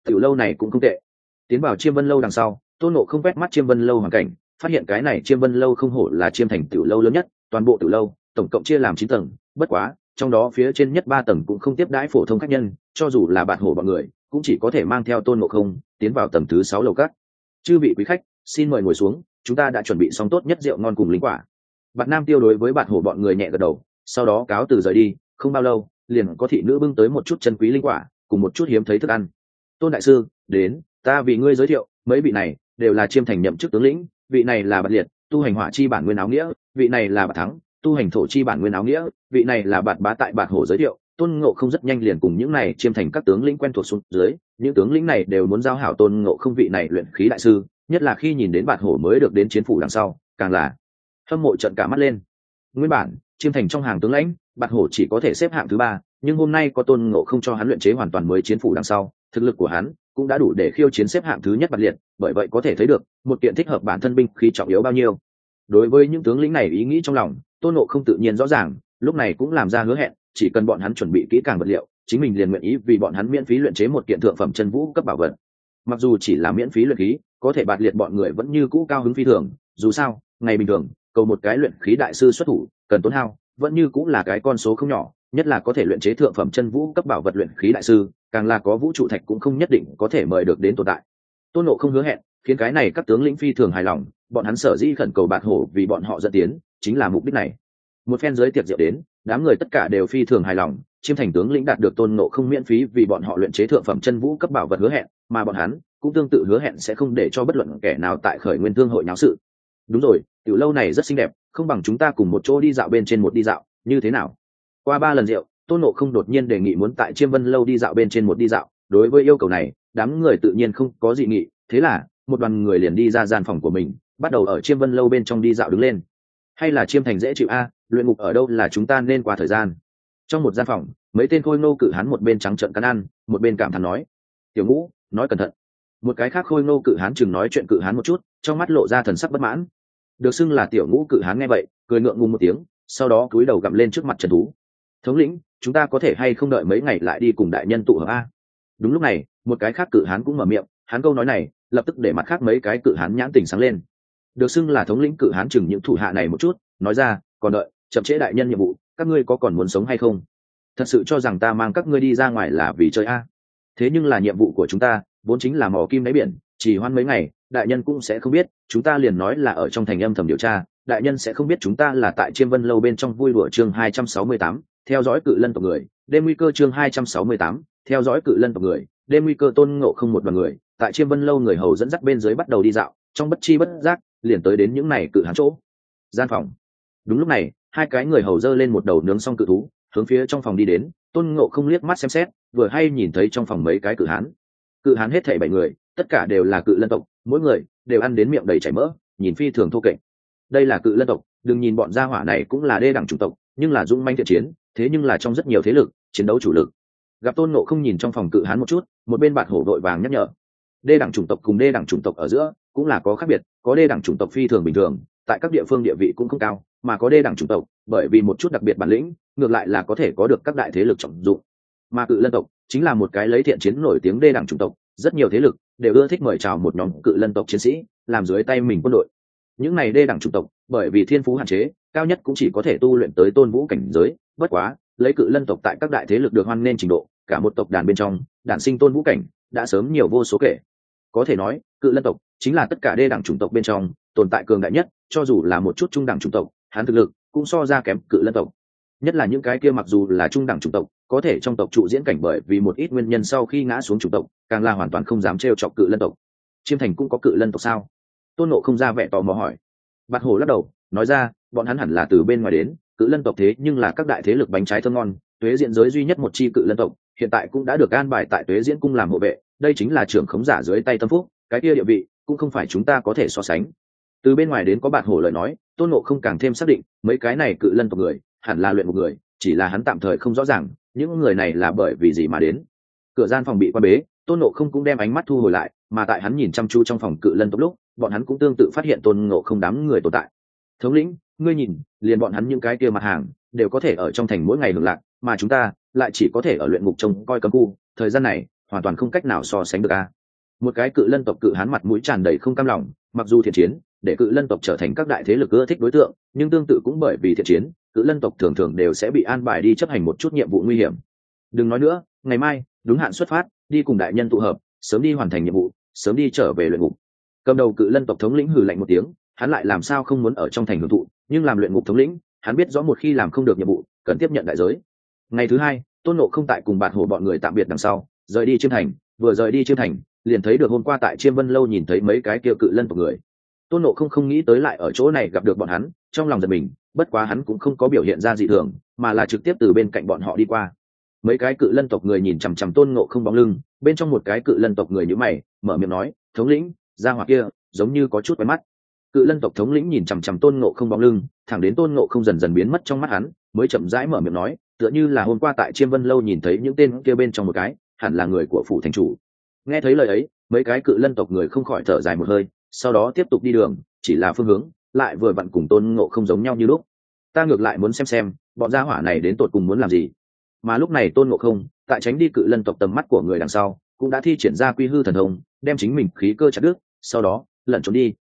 Tiểu lâu này cũng không tệ. Tiến vào chiêm vân lâu đằng sau, tôn nộ không quét mắt chiêm vân lâu hoàn cảnh, phát hiện cái này chiêm vân lâu không hổ là chiêm thành tiểu lâu lớn nhất, toàn bộ tiểu lâu, tổng cộng chia làm chín tầng, bất quá, trong đó phía trên nhất ba tầng cũng không tiếp đãi phổ thông khách nhân, cho dù là bạn hổ bọn người, cũng chỉ có thể mang theo tôn ngộ không, tiến vào tầng thứ sáu lầu cát chư vị quý khách, xin mời ngồi xuống, chúng ta đã chuẩn bị xong tốt nhất rượu ngon cùng linh quả. Bạn nam tiêu đối với bạn hổ bọn người nhẹ gật đầu, sau đó cáo từ rời đi, không bao lâu, liền có thị nữ bưng tới một chút chân quý linh quả cùng một chút hiếm thấy thức ăn. Tôn đại sư, đến, ta vì ngươi giới thiệu, mấy vị này đều là chiêm thành nhậm chức tướng lĩnh, vị này là bạt liệt, tu hành hỏa chi bản nguyên áo nghĩa, vị này là bạt thắng, tu hành thổ chi bản nguyên áo nghĩa, vị này là bạt bá tại bạt hổ giới thiệu. Tôn ngộ không rất nhanh liền cùng những này chiêm thành các tướng lĩnh quen thuộc xuống dưới, những tướng lĩnh này đều muốn giao hảo tôn ngộ không vị này luyện khí đại sư, nhất là khi nhìn đến bạt hổ mới được đến chiến phủ đằng sau, càng là hâm mộ trận cả mắt lên. Nguyên bản, chiêm thành trong hàng tướng lãnh, bạt hổ chỉ có thể xếp hạng thứ ba nhưng hôm nay có tôn ngộ không cho hắn luyện chế hoàn toàn mới chiến phủ đằng sau, thực lực của hắn cũng đã đủ để khiêu chiến xếp hạng thứ nhất bạt liệt, bởi vậy có thể thấy được, một kiện thích hợp bản thân binh khi trọng yếu bao nhiêu. Đối với những tướng lĩnh này ý nghĩ trong lòng, tôn ngộ không tự nhiên rõ ràng, lúc này cũng làm ra hứa hẹn, chỉ cần bọn hắn chuẩn bị kỹ càng vật liệu, chính mình liền nguyện ý vì bọn hắn miễn phí luyện chế một kiện thượng phẩm chân vũ cấp bảo vật. Mặc dù chỉ là miễn phí luyện khí, có thể bạt liệt bọn người vẫn như cũ cao hứng phi thường, dù sao, ngày bình thường, cầu một cái luyện khí đại sư xuất thủ, cần tốn hao, vẫn như cũng là cái con số không nhỏ nhất là có thể luyện chế thượng phẩm chân vũ cấp bảo vật luyện khí đại sư, càng là có vũ trụ thạch cũng không nhất định có thể mời được đến tồn tại. Tôn nộ không hứa hẹn, khiến cái này các tướng lĩnh phi thường hài lòng, bọn hắn sở dĩ khẩn cầu bạt hổ vì bọn họ dẫn tiến, chính là mục đích này. Một phen giới tiệc rượu đến, đám người tất cả đều phi thường hài lòng, chiêm thành tướng lĩnh đạt được tôn nộ không miễn phí vì bọn họ luyện chế thượng phẩm chân vũ cấp bảo vật hứa hẹn, mà bọn hắn cũng tương tự hứa hẹn sẽ không để cho bất luận kẻ nào tại khởi nguyên thương hội nháo sự. Đúng rồi, tiểu lâu này rất xinh đẹp, không bằng chúng ta cùng một chỗ đi dạo bên trên một đi dạo, như thế nào? Qua ba lần rượu, tôn nộ không đột nhiên đề nghị muốn tại chiêm vân lâu đi dạo bên trên một đi dạo. Đối với yêu cầu này, đám người tự nhiên không có dị nghị. Thế là, một đoàn người liền đi ra gian phòng của mình, bắt đầu ở chiêm vân lâu bên trong đi dạo đứng lên. Hay là chiêm thành dễ chịu a? Luyện ngục ở đâu là chúng ta nên qua thời gian? Trong một gian phòng, mấy tên khôi ngô cự hán một bên trắng trợn cắn ăn, một bên cảm thán nói. Tiểu ngũ, nói cẩn thận. Một cái khác khôi ngô cự hán chừng nói chuyện cự hán một chút, trong mắt lộ ra thần sắc bất mãn. Được xưng là tiểu ngũ cự hán nghe vậy, cười ngượng ngùng một tiếng, sau đó cúi đầu gặm lên trước mặt trần thú thống lĩnh, chúng ta có thể hay không đợi mấy ngày lại đi cùng đại nhân tụ hợp a? Đúng lúc này, một cái khác cự hán cũng mở miệng, hắn câu nói này, lập tức để mặt khác mấy cái cự hán nhãn tình sáng lên. Được xưng là thống lĩnh cự hán chừng những thủ hạ này một chút, nói ra, còn đợi, chậm trễ đại nhân nhiệm vụ, các ngươi có còn muốn sống hay không? Thật sự cho rằng ta mang các ngươi đi ra ngoài là vì chơi a? Thế nhưng là nhiệm vụ của chúng ta, vốn chính là mò kim đáy biển, chỉ hoan mấy ngày, đại nhân cũng sẽ không biết, chúng ta liền nói là ở trong thành âm thầm điều tra, đại nhân sẽ không biết chúng ta là tại chiêm vân lâu bên trong vui đùa chương hai trăm sáu mươi tám theo dõi cự lân tộc người, đêm nguy cơ chương hai trăm sáu mươi tám, theo dõi cự lân tộc người, đêm nguy cơ tôn ngộ không một đoàn người, tại chiêm vân lâu người hầu dẫn dắt bên dưới bắt đầu đi dạo, trong bất chi bất giác, liền tới đến những này cự hán chỗ. Gian phòng. Đúng lúc này, hai cái người hầu dơ lên một đầu nướng xong cự thú, hướng phía trong phòng đi đến, tôn ngộ không liếc mắt xem xét, vừa hay nhìn thấy trong phòng mấy cái cự hán. Cự hán hết thảy bảy người, tất cả đều là cự lân tộc, mỗi người đều ăn đến miệng đầy chảy mỡ, nhìn phi thường thô kệch. Đây là cự lân tộc, đừng nhìn bọn gia hỏa này cũng là đê đẳng chủng tộc, nhưng là dung manh thiện chiến thế nhưng là trong rất nhiều thế lực, chiến đấu chủ lực. Gặp tôn nộ không nhìn trong phòng cự hán một chút, một bên bạt hổ đội vàng nhắc nhở. Đê đẳng chủng tộc cùng đê đẳng chủng tộc ở giữa cũng là có khác biệt, có đê đẳng chủng tộc phi thường bình thường, tại các địa phương địa vị cũng không cao, mà có đê đẳng chủng tộc, bởi vì một chút đặc biệt bản lĩnh, ngược lại là có thể có được các đại thế lực trọng dụng. Mà cự lân tộc chính là một cái lấy thiện chiến nổi tiếng đê đẳng chủng tộc, rất nhiều thế lực đều ưa thích mời chào một nhóm cự lân tộc chiến sĩ, làm dưới tay mình quân đội những này đê đẳng chủng tộc, bởi vì thiên phú hạn chế, cao nhất cũng chỉ có thể tu luyện tới tôn vũ cảnh giới. Bất quá, lấy cự lân tộc tại các đại thế lực được hoan nên trình độ, cả một tộc đàn bên trong, đản sinh tôn vũ cảnh, đã sớm nhiều vô số kể. Có thể nói, cự lân tộc chính là tất cả đê đẳng chủng tộc bên trong, tồn tại cường đại nhất, cho dù là một chút trung đẳng chủng tộc, hắn thực lực cũng so ra kém cự lân tộc. Nhất là những cái kia mặc dù là trung đẳng chủng tộc, có thể trong tộc trụ diễn cảnh bởi vì một ít nguyên nhân sau khi ngã xuống chủng tộc, càng là hoàn toàn không dám trêu chọc cự lân tộc. Chiêm thành cũng có cự lân tộc sao? Tôn nộ không ra vẻ tò mò hỏi. Bạt hồ lắc đầu, nói ra, bọn hắn hẳn là từ bên ngoài đến, cự lân tộc thế nhưng là các đại thế lực bánh trái thơm ngon, tuế diễn giới duy nhất một chi cự lân tộc, hiện tại cũng đã được an bài tại tuế diễn cung làm hộ vệ, đây chính là trưởng khống giả dưới tay tâm phúc, cái kia địa vị cũng không phải chúng ta có thể so sánh. Từ bên ngoài đến có bạt hổ lời nói, tôn nộ không càng thêm xác định, mấy cái này cự lân tộc người, hẳn là luyện một người, chỉ là hắn tạm thời không rõ ràng, những người này là bởi vì gì mà đến. Cửa gian phòng bị quan bế, tôn nộ không cũng đem ánh mắt thu hồi lại mà tại hắn nhìn chăm chú trong phòng cự lân tốc lúc, bọn hắn cũng tương tự phát hiện tôn ngộ không đám người tồn tại. Thống lĩnh, ngươi nhìn, liền bọn hắn những cái kia mặt hàng, đều có thể ở trong thành mỗi ngày hưởng lạc, mà chúng ta lại chỉ có thể ở luyện ngục trông coi cấm khu, thời gian này, hoàn toàn không cách nào so sánh được a. Một cái cự lân tộc cự hắn mặt mũi tràn đầy không cam lòng, mặc dù thiện chiến, để cự lân tộc trở thành các đại thế lực ưa thích đối tượng, nhưng tương tự cũng bởi vì thiện chiến, cự lân tộc thường thường đều sẽ bị an bài đi chấp hành một chút nhiệm vụ nguy hiểm. Đừng nói nữa, ngày mai, đúng hạn xuất phát, đi cùng đại nhân tụ hợp sớm đi hoàn thành nhiệm vụ, sớm đi trở về luyện ngục. Cầm đầu cự lân tộc thống lĩnh hừ lạnh một tiếng, hắn lại làm sao không muốn ở trong thành hưởng thụ, nhưng làm luyện ngục thống lĩnh, hắn biết rõ một khi làm không được nhiệm vụ, cần tiếp nhận đại giới. Ngày thứ hai, tôn nộ không tại cùng bạt hồ bọn người tạm biệt đằng sau, rời đi chiêm thành, vừa rời đi chiêm thành, liền thấy được hôm qua tại chiêm vân lâu nhìn thấy mấy cái kia cự lân tộc người. Tôn nộ không không nghĩ tới lại ở chỗ này gặp được bọn hắn, trong lòng giật mình, bất quá hắn cũng không có biểu hiện ra dị thường, mà là trực tiếp từ bên cạnh bọn họ đi qua mấy cái cự lân tộc người nhìn chằm chằm tôn ngộ không bóng lưng, bên trong một cái cự lân tộc người nhữ mày, mở miệng nói, thống lĩnh, ra hoặc kia, giống như có chút quen mắt. Cự lân tộc thống lĩnh nhìn chằm chằm tôn ngộ không bóng lưng, thẳng đến tôn ngộ không dần dần biến mất trong mắt hắn, mới chậm rãi mở miệng nói, tựa như là hôm qua tại chiêm vân lâu nhìn thấy những tên kia bên trong một cái, hẳn là người của phủ thành chủ. Nghe thấy lời ấy, mấy cái cự lân tộc người không khỏi thở dài một hơi, sau đó tiếp tục đi đường, chỉ là phương hướng, lại vừa vặn cùng tôn ngộ không giống nhau như lúc. Ta ngược lại muốn xem xem, bọn gia hỏa này đến tột cùng muốn làm gì mà lúc này tôn ngộ không, tại tránh đi cự lân tộc tầm mắt của người đằng sau, cũng đã thi triển ra quy hư thần hồng đem chính mình khí cơ chặt đứt, sau đó, lẩn trốn đi.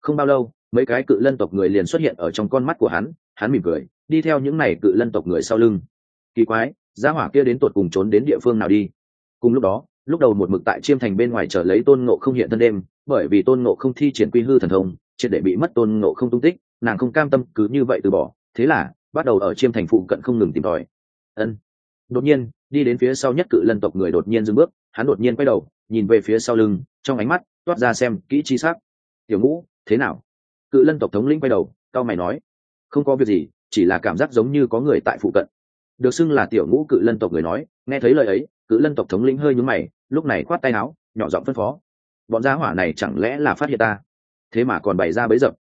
Không bao lâu, mấy cái cự lân tộc người liền xuất hiện ở trong con mắt của hắn hắn mỉm cười, đi theo những n à y cự lân tộc người sau lưng. Kỳ quái, gia hỏa kia đến tột cùng trốn đến địa phương nào đi? Cùng lúc đó, lúc đầu một mực tại chiêm thành bên ngoài chờ lấy tôn ngộ không hiện thân đêm, bởi vì tôn ngộ không thi triển quy hư thần thông, triệt để bị mất tôn ngộ không tung tích, nàng không cam tâm cứ như vậy từ bỏ. Thế là, bắt đầu ở chiêm thành phụ cận không ngừng tìm tòi. Ân đột nhiên, đi đến phía sau nhất cự lân tộc người đột nhiên dừng bước, hắn đột nhiên quay đầu, nhìn về phía sau lưng, trong ánh mắt toát ra xem kỹ chi sắc. Tiểu ngũ, thế nào? Cự lân tộc thống lĩnh quay đầu, cao mày nói, không có việc gì, chỉ là cảm giác giống như có người tại phụ cận. Được xưng là tiểu ngũ cự lân tộc người nói, nghe thấy lời ấy, cự lân tộc thống lĩnh hơi nhúm mày, lúc này khoát tay áo, nhỏ giọng phân phó, bọn gia hỏa này chẳng lẽ là phát hiện ta? Thế mà còn bày ra bấy dập.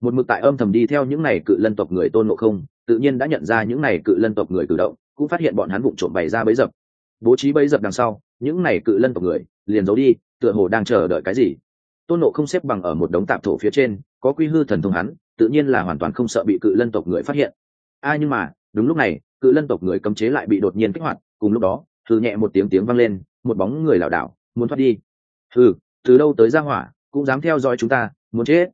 Một mực tại âm thầm đi theo những này cự lân tộc người tôn ngộ không, tự nhiên đã nhận ra những này cự lân tộc người cử động cũng phát hiện bọn hắn vụ trộm bày ra bấy dập. Bố trí bấy dập đằng sau, những này cự lân tộc người, liền giấu đi, tựa hồ đang chờ đợi cái gì. Tôn nộ không xếp bằng ở một đống tạp thổ phía trên, có quy hư thần thông hắn, tự nhiên là hoàn toàn không sợ bị cự lân tộc người phát hiện. A nhưng mà, đúng lúc này, cự lân tộc người cấm chế lại bị đột nhiên kích hoạt, cùng lúc đó thử nhẹ một tiếng tiếng vang lên, một bóng người lảo đảo, muốn thoát đi. Thư từ đâu tới ra hỏa, cũng dám theo dõi chúng ta, muốn chết.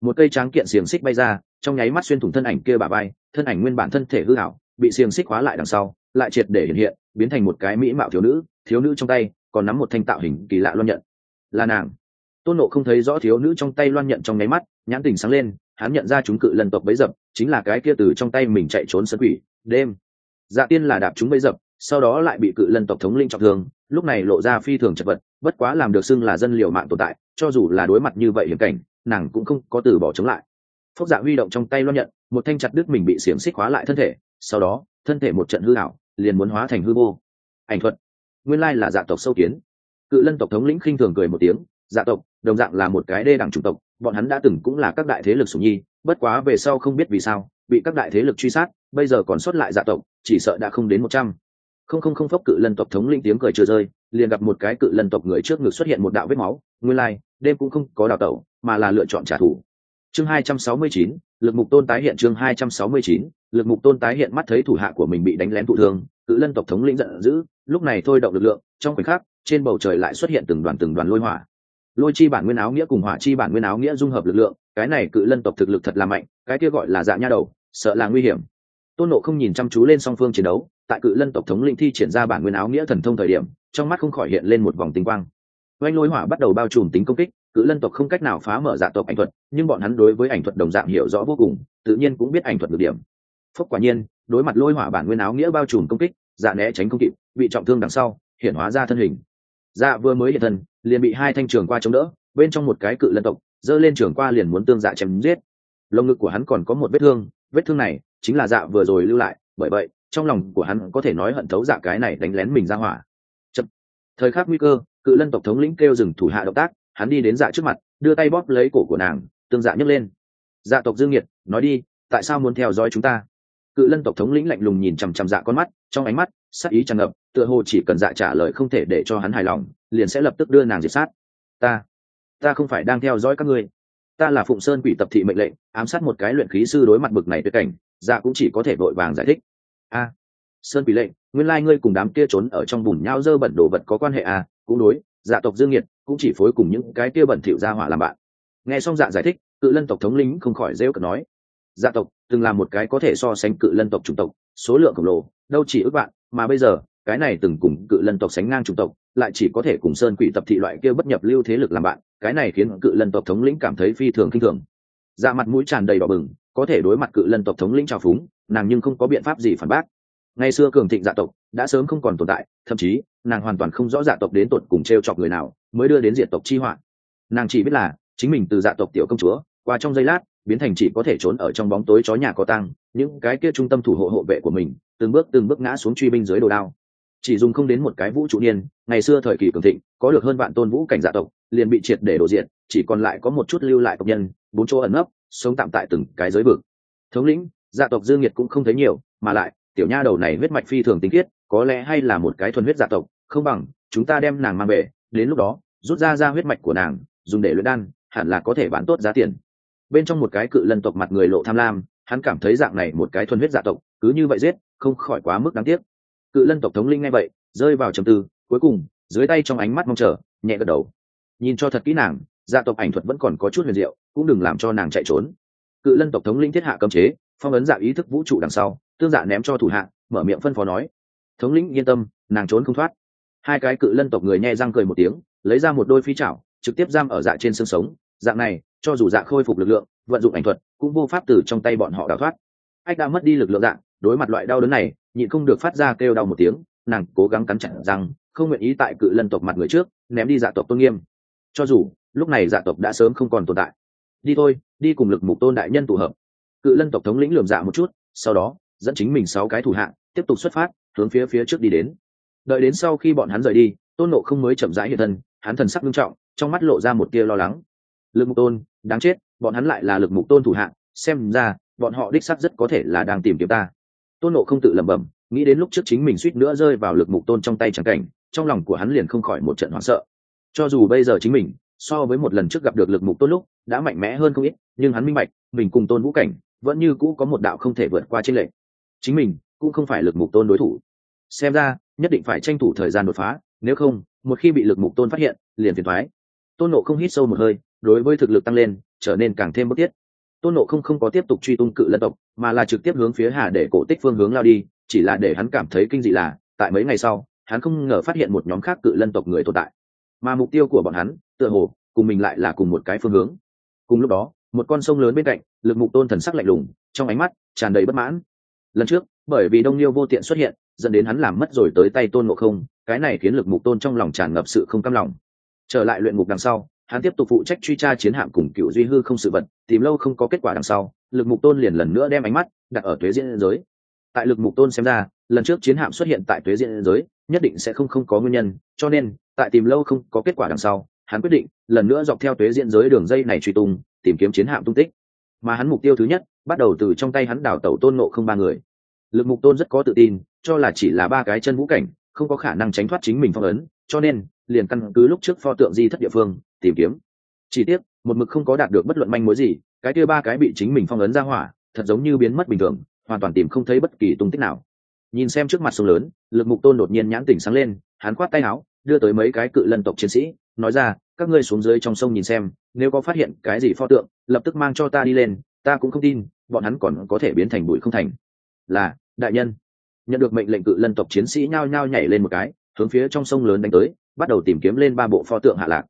Một cây tráng kiện xiềng xích bay ra, trong nháy mắt xuyên thủng thân ảnh kia bà bay thân ảnh nguyên bản thân thể hư hảo bị xiềng xích hóa lại đằng sau, lại triệt để hiện hiện, biến thành một cái mỹ mạo thiếu nữ thiếu nữ trong tay, còn nắm một thanh tạo hình kỳ lạ loan nhận. Là nàng. Tôn nộ không thấy rõ thiếu nữ trong tay loan nhận trong nháy mắt, nhãn tình sáng lên, hắn nhận ra chúng cự lần tộc bấy dập, chính là cái kia từ trong tay mình chạy trốn sân quỷ, đêm. Dạ tiên là đạp chúng bấy dập, sau đó lại bị cự lần tộc thống linh trọng thương, lúc này lộ ra phi thường chật vật, bất quá làm được xưng là dân liệu mạng tồn tại, cho dù là đối mặt như vậy hiểm cảnh, nàng cũng không có từ bỏ chống lại. Phúc dạ huy động trong tay loan nhận, một thanh chặt đứt mình bị xiềng xích hóa lại thân thể sau đó thân thể một trận hư hảo liền muốn hóa thành hư vô. Ảnh thuật. Nguyên lai là dạ tộc sâu kiến. Cự lân tộc thống lĩnh khinh thường cười một tiếng dạ tộc đồng dạng là một cái đê đẳng chủng tộc bọn hắn đã từng cũng là các đại thế lực sủng nhi bất quá về sau không biết vì sao bị các đại thế lực truy sát bây giờ còn sót lại dạ tộc chỉ sợ đã không đến một trăm. Không không không phốc cự lân tộc thống linh tiếng cười chưa rơi liền gặp một cái cự lân tộc người trước ngực xuất hiện một đạo vết máu nguyên lai、like, đêm cũng không có đào tẩu mà là lựa chọn trả thù. Chương hai trăm sáu mươi chín lực mục tôn tái hiện chương hai trăm sáu mươi chín lực mục tôn tái hiện mắt thấy thủ hạ của mình bị đánh lén thụ thương, cự lân tộc thống lĩnh giận dữ, lúc này thôi động lực lượng, trong khoảnh khắc, trên bầu trời lại xuất hiện từng đoàn từng đoàn lôi hỏa. Lôi chi bản nguyên áo nghĩa cùng hỏa chi bản nguyên áo nghĩa dung hợp lực lượng, cái này cự lân tộc thực lực thật là mạnh, cái kia gọi là dạ nha đầu, sợ là nguy hiểm. Tôn nộ không nhìn chăm chú lên song phương chiến đấu, tại cự lân tộc thống lĩnh thi triển ra bản nguyên áo nghĩa thần thông thời điểm, trong mắt không khỏi hiện lên một vòng tinh quang. Oanh lôi hỏa bắt đầu bao trùm tính công kích, cự lân tộc không cách nào phá mở dạ tộc ảnh thuật, nhưng bọn hắn đối với ảnh thuật đồng dạng hiểu rõ vô cùng, tự nhiên cũng biết ảnh thuật được điểm phúc quả nhiên, đối mặt lôi hỏa bản nguyên áo nghĩa bao trùm công kích dạ né tránh không kịp, bị trọng thương đằng sau, hiện hóa ra thân hình. Dạ vừa mới hiện thân, liền bị hai thanh trường qua chống đỡ, bên trong một cái cự lân tộc giơ lên trường qua liền muốn tương dạ chém giết. Lồng ngực của hắn còn có một vết thương vết thương này chính là dạ vừa rồi lưu lại, bởi vậy, trong lòng của hắn có thể nói hận thấu dạ cái này đánh lén mình ra hỏa. Chậm. thời khắc nguy cơ, cự lân tộc thống lĩnh kêu dừng thủ hạ động tác, hắn đi đến dạ trước mặt, đưa tay bóp lấy cổ của nàng, tương dạ nhấc lên. Dạ tộc dương nhiệt, nói đi, tại sao muốn theo dõi chúng ta? Cự lân tộc thống lĩnh lạnh lùng nhìn chằm chằm dạ con mắt, trong ánh mắt sắc ý tràn ngập, tựa hồ chỉ cần dạ trả lời không thể để cho hắn hài lòng, liền sẽ lập tức đưa nàng diệt sát. Ta ta không phải đang theo dõi các ngươi. Ta là phụng sơn quỷ tập thị mệnh lệnh, ám sát một cái luyện khí sư đối mặt bực này tuyệt cảnh dạ cũng chỉ có thể vội vàng giải thích. A, sơn quỷ lệnh, nguyên lai ngươi cùng đám kia trốn ở trong bùn nhau dơ bẩn đồ vật có quan hệ à? Cũng đối dạ tộc dương nhiệt cũng chỉ phối cùng những cái kia bẩn thỉu ra hỏa làm bạn. Nghe xong dạ giải thích, cự lân tộc thống lĩnh không khỏi rêu cợt nói dạ tộc từng là một cái có thể so sánh cự lân tộc chủng tộc, số lượng khổng lồ, đâu chỉ ước bạn mà bây giờ, cái này từng cùng cự lân tộc sánh ngang chủng tộc, lại chỉ có thể cùng sơn quỷ tập thị loại kia bất nhập lưu thế lực làm bạn, cái này khiến cự lân tộc thống lĩnh cảm thấy phi thường kinh thường. Dạ mặt mũi tràn đầy đỏ bừng, có thể đối mặt cự lân tộc thống lĩnh trào phúng, nàng nhưng không có biện pháp gì phản bác. Ngày xưa cường thịnh dạ tộc đã sớm không còn tồn tại, thậm chí, nàng hoàn toàn không rõ dạ tộc đến tột cùng t r e o chọc người nào, mới đưa đến diện tộc chi họa. Nàng chỉ biết là, chính mình từ dạ tộc tiểu công chúa, qua trong giây lát biến thành chỉ có thể trốn ở trong bóng tối chó nhà có tăng những cái kia trung tâm thủ hộ hộ vệ của mình từng bước từng bước ngã xuống truy binh dưới đồ đao. Chỉ dùng không đến một cái vũ trụ niên, ngày xưa thời kỳ cường thịnh, có được hơn vạn tôn vũ cảnh dạ tộc, liền bị triệt để đổ diện chỉ còn lại có một chút lưu lại tộc nhân, bốn chỗ ẩn nấp, sống tạm tại từng cái giới vực. Thống lĩnh dạ tộc dương nhiệt cũng không thấy nhiều, mà lại, tiểu nha đầu này huyết mạch phi thường tinh khiết, có lẽ hay là một cái thuần huyết dạ tộc, không bằng, chúng ta đem nàng mang về, đến lúc đó, rút ra ra huyết mạch của nàng, dùng để luyện đan, hẳn là có thể bán tốt giá tiền bên trong một cái cự lân tộc mặt người lộ tham lam, hắn cảm thấy dạng này một cái thuần huyết dạ tộc, cứ như vậy giết, không khỏi quá mức đáng tiếc. Cự lân tộc thống linh ngay vậy, rơi vào trầm tư, cuối cùng, dưới tay trong ánh mắt mong chờ, nhẹ gật đầu. Nhìn cho thật kỹ nàng dạ tộc ảnh thuật vẫn còn có chút huyền diệu, cũng đừng làm cho nàng chạy trốn. Cự lân tộc thống linh thiết hạ cấm chế, phong ấn dạ ý thức vũ trụ đằng sau, tương dạ ném cho thủ hạ, mở miệng phân phó nói. Thống lĩnh, yên tâm, nàng trốn không thoát. Hai cái cự lân tộc người nhẹ răng cười một tiếng, lấy ra một đôi phi chảo, trực tiếp giam ở dạ trên xương sống dạng này, cho dù dạ khôi phục lực lượng, vận dụng ảnh thuật, cũng vô pháp từ trong tay bọn họ đào thoát. Ách đã mất đi lực lượng dạng đối mặt loại đau đớn này, nhịn không được phát ra kêu đau một tiếng, nàng cố gắng cắn chặt răng, không nguyện ý tại cự lân tộc mặt người trước, ném đi dạ tộc tôn nghiêm. Cho dù, lúc này dạ tộc đã sớm không còn tồn tại. Đi thôi, đi cùng lực mục tôn đại nhân tụ hợp. Cự lân tộc thống lĩnh lườm dạ một chút, sau đó, dẫn chính mình sáu cái thủ hạng tiếp tục xuất phát, hướng phía phía trước đi đến. Đợi đến sau khi bọn hắn rời đi, tôn nộ không mới chậm rãi hiện thân, hắn thần sắc nghiêm trọng, trong mắt lộ ra một tia lo lắng lực mục tôn, đáng chết, bọn hắn lại là lực mục tôn thủ hạng xem ra, bọn họ đích sắc rất có thể là đang tìm kiếm ta. Tôn nộ không tự lẩm bẩm, nghĩ đến lúc trước chính mình suýt nữa rơi vào lực mục tôn trong tay trắng cảnh, trong lòng của hắn liền không khỏi một trận hoảng sợ. Cho dù bây giờ chính mình, so với một lần trước gặp được lực mục tôn lúc, đã mạnh mẽ hơn không ít, nhưng hắn minh bạch, mình cùng tôn vũ cảnh, vẫn như cũ có một đạo không thể vượt qua trên lệ chính mình, cũng không phải lực mục tôn đối thủ. Xem ra, nhất định phải tranh thủ thời gian đột phá, nếu không, một khi bị lực mục tôn phát hiện, liền phiền thoái tôn nộ không hít sâu một hơi đối với thực lực tăng lên, trở nên càng thêm bất tiết tôn nộ không không có tiếp tục truy tung cự lân tộc, mà là trực tiếp hướng phía hà để cổ tích phương hướng lao đi, chỉ là để hắn cảm thấy kinh dị là, tại mấy ngày sau, hắn không ngờ phát hiện một nhóm khác cự lân tộc người tồn tại. Mà mục tiêu của bọn hắn, tựa hồ, cùng mình lại là cùng một cái phương hướng. Cùng lúc đó, một con sông lớn bên cạnh, lực mục tôn thần sắc lạnh lùng, trong ánh mắt tràn đầy bất mãn. Lần trước, bởi vì đông liêu vô tiện xuất hiện, dẫn đến hắn làm mất rồi tới tay tôn ngộ không, cái này khiến lực mục tôn trong lòng tràn ngập sự không cam lòng. Trở lại luyện ngục đằng sau hắn tiếp tục phụ trách truy tra chiến hạm cùng cựu duy hư không sự vật, tìm lâu không có kết quả đằng sau, lực mục tôn liền lần nữa đem ánh mắt đặt ở thuế diễn giới. Tại lực mục tôn xem ra, lần trước chiến hạm xuất hiện tại thuế diễn giới, nhất định sẽ không không có nguyên nhân, cho nên, tại tìm lâu không có kết quả đằng sau, hắn quyết định lần nữa dọc theo thuế diễn giới đường dây này truy tung, tìm kiếm chiến hạm tung tích. Mà hắn mục tiêu thứ nhất, bắt đầu từ trong tay hắn đảo tẩu tôn nộ không ba người. Lực mục tôn rất có tự tin, cho là chỉ là ba cái chân vũ cảnh, không có khả năng tránh thoát chính mình phong ấn, cho nên liền căn cứ lúc trước pho tượng di thất địa phương, tìm kiếm. Chỉ tiếc, một mực không có đạt được bất luận manh mối gì, cái kia ba cái bị chính mình phong ấn ra hỏa, thật giống như biến mất bình thường, hoàn toàn tìm không thấy bất kỳ tung tích nào. Nhìn xem trước mặt sông lớn, lực mục tôn đột nhiên nhãn tỉnh sáng lên, hắn khoát tay áo, đưa tới mấy cái cự lân tộc chiến sĩ, nói ra, các ngươi xuống dưới trong sông nhìn xem, nếu có phát hiện cái gì pho tượng, lập tức mang cho ta đi lên, ta cũng không tin, bọn hắn còn có thể biến thành bụi không thành. Là, đại nhân. Nhận được mệnh lệnh cự lân tộc chiến sĩ nhao nhao nhảy lên một cái, hướng phía trong sông lớn đánh tới bắt đầu tìm kiếm lên ba bộ pho tượng hạ lạc.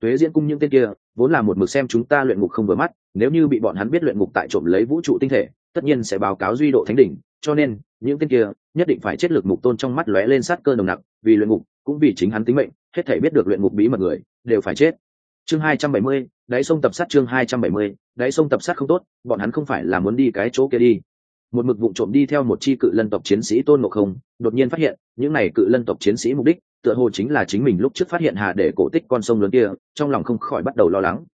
Tuế diễn cung những tên kia, vốn là một mực xem chúng ta luyện ngục không vừa mắt, nếu như bị bọn hắn biết luyện ngục tại trộm lấy vũ trụ tinh thể, tất nhiên sẽ báo cáo duy độ thánh đỉnh, cho nên, những tên kia nhất định phải chết lực mục tôn trong mắt lóe lên sát cơ nồng nặc, vì luyện ngục, cũng vì chính hắn tính mệnh, hết thể biết được luyện ngục bí mật người, đều phải chết. Chương hai trăm bảy mươi, đáy sông tập sát chương hai trăm bảy mươi, đáy sông tập sát không tốt, bọn hắn không phải là muốn đi cái chỗ kia đi. Một mực vụ trộm đi theo một chi cự lân tộc chiến sĩ tôn ngộ không, đột nhiên phát hiện, những này cự lân tộc chiến sĩ mục đích tựa hồ chính là chính mình lúc trước phát hiện hà để cổ tích con sông lớn kia, trong lòng không khỏi bắt đầu lo lắng.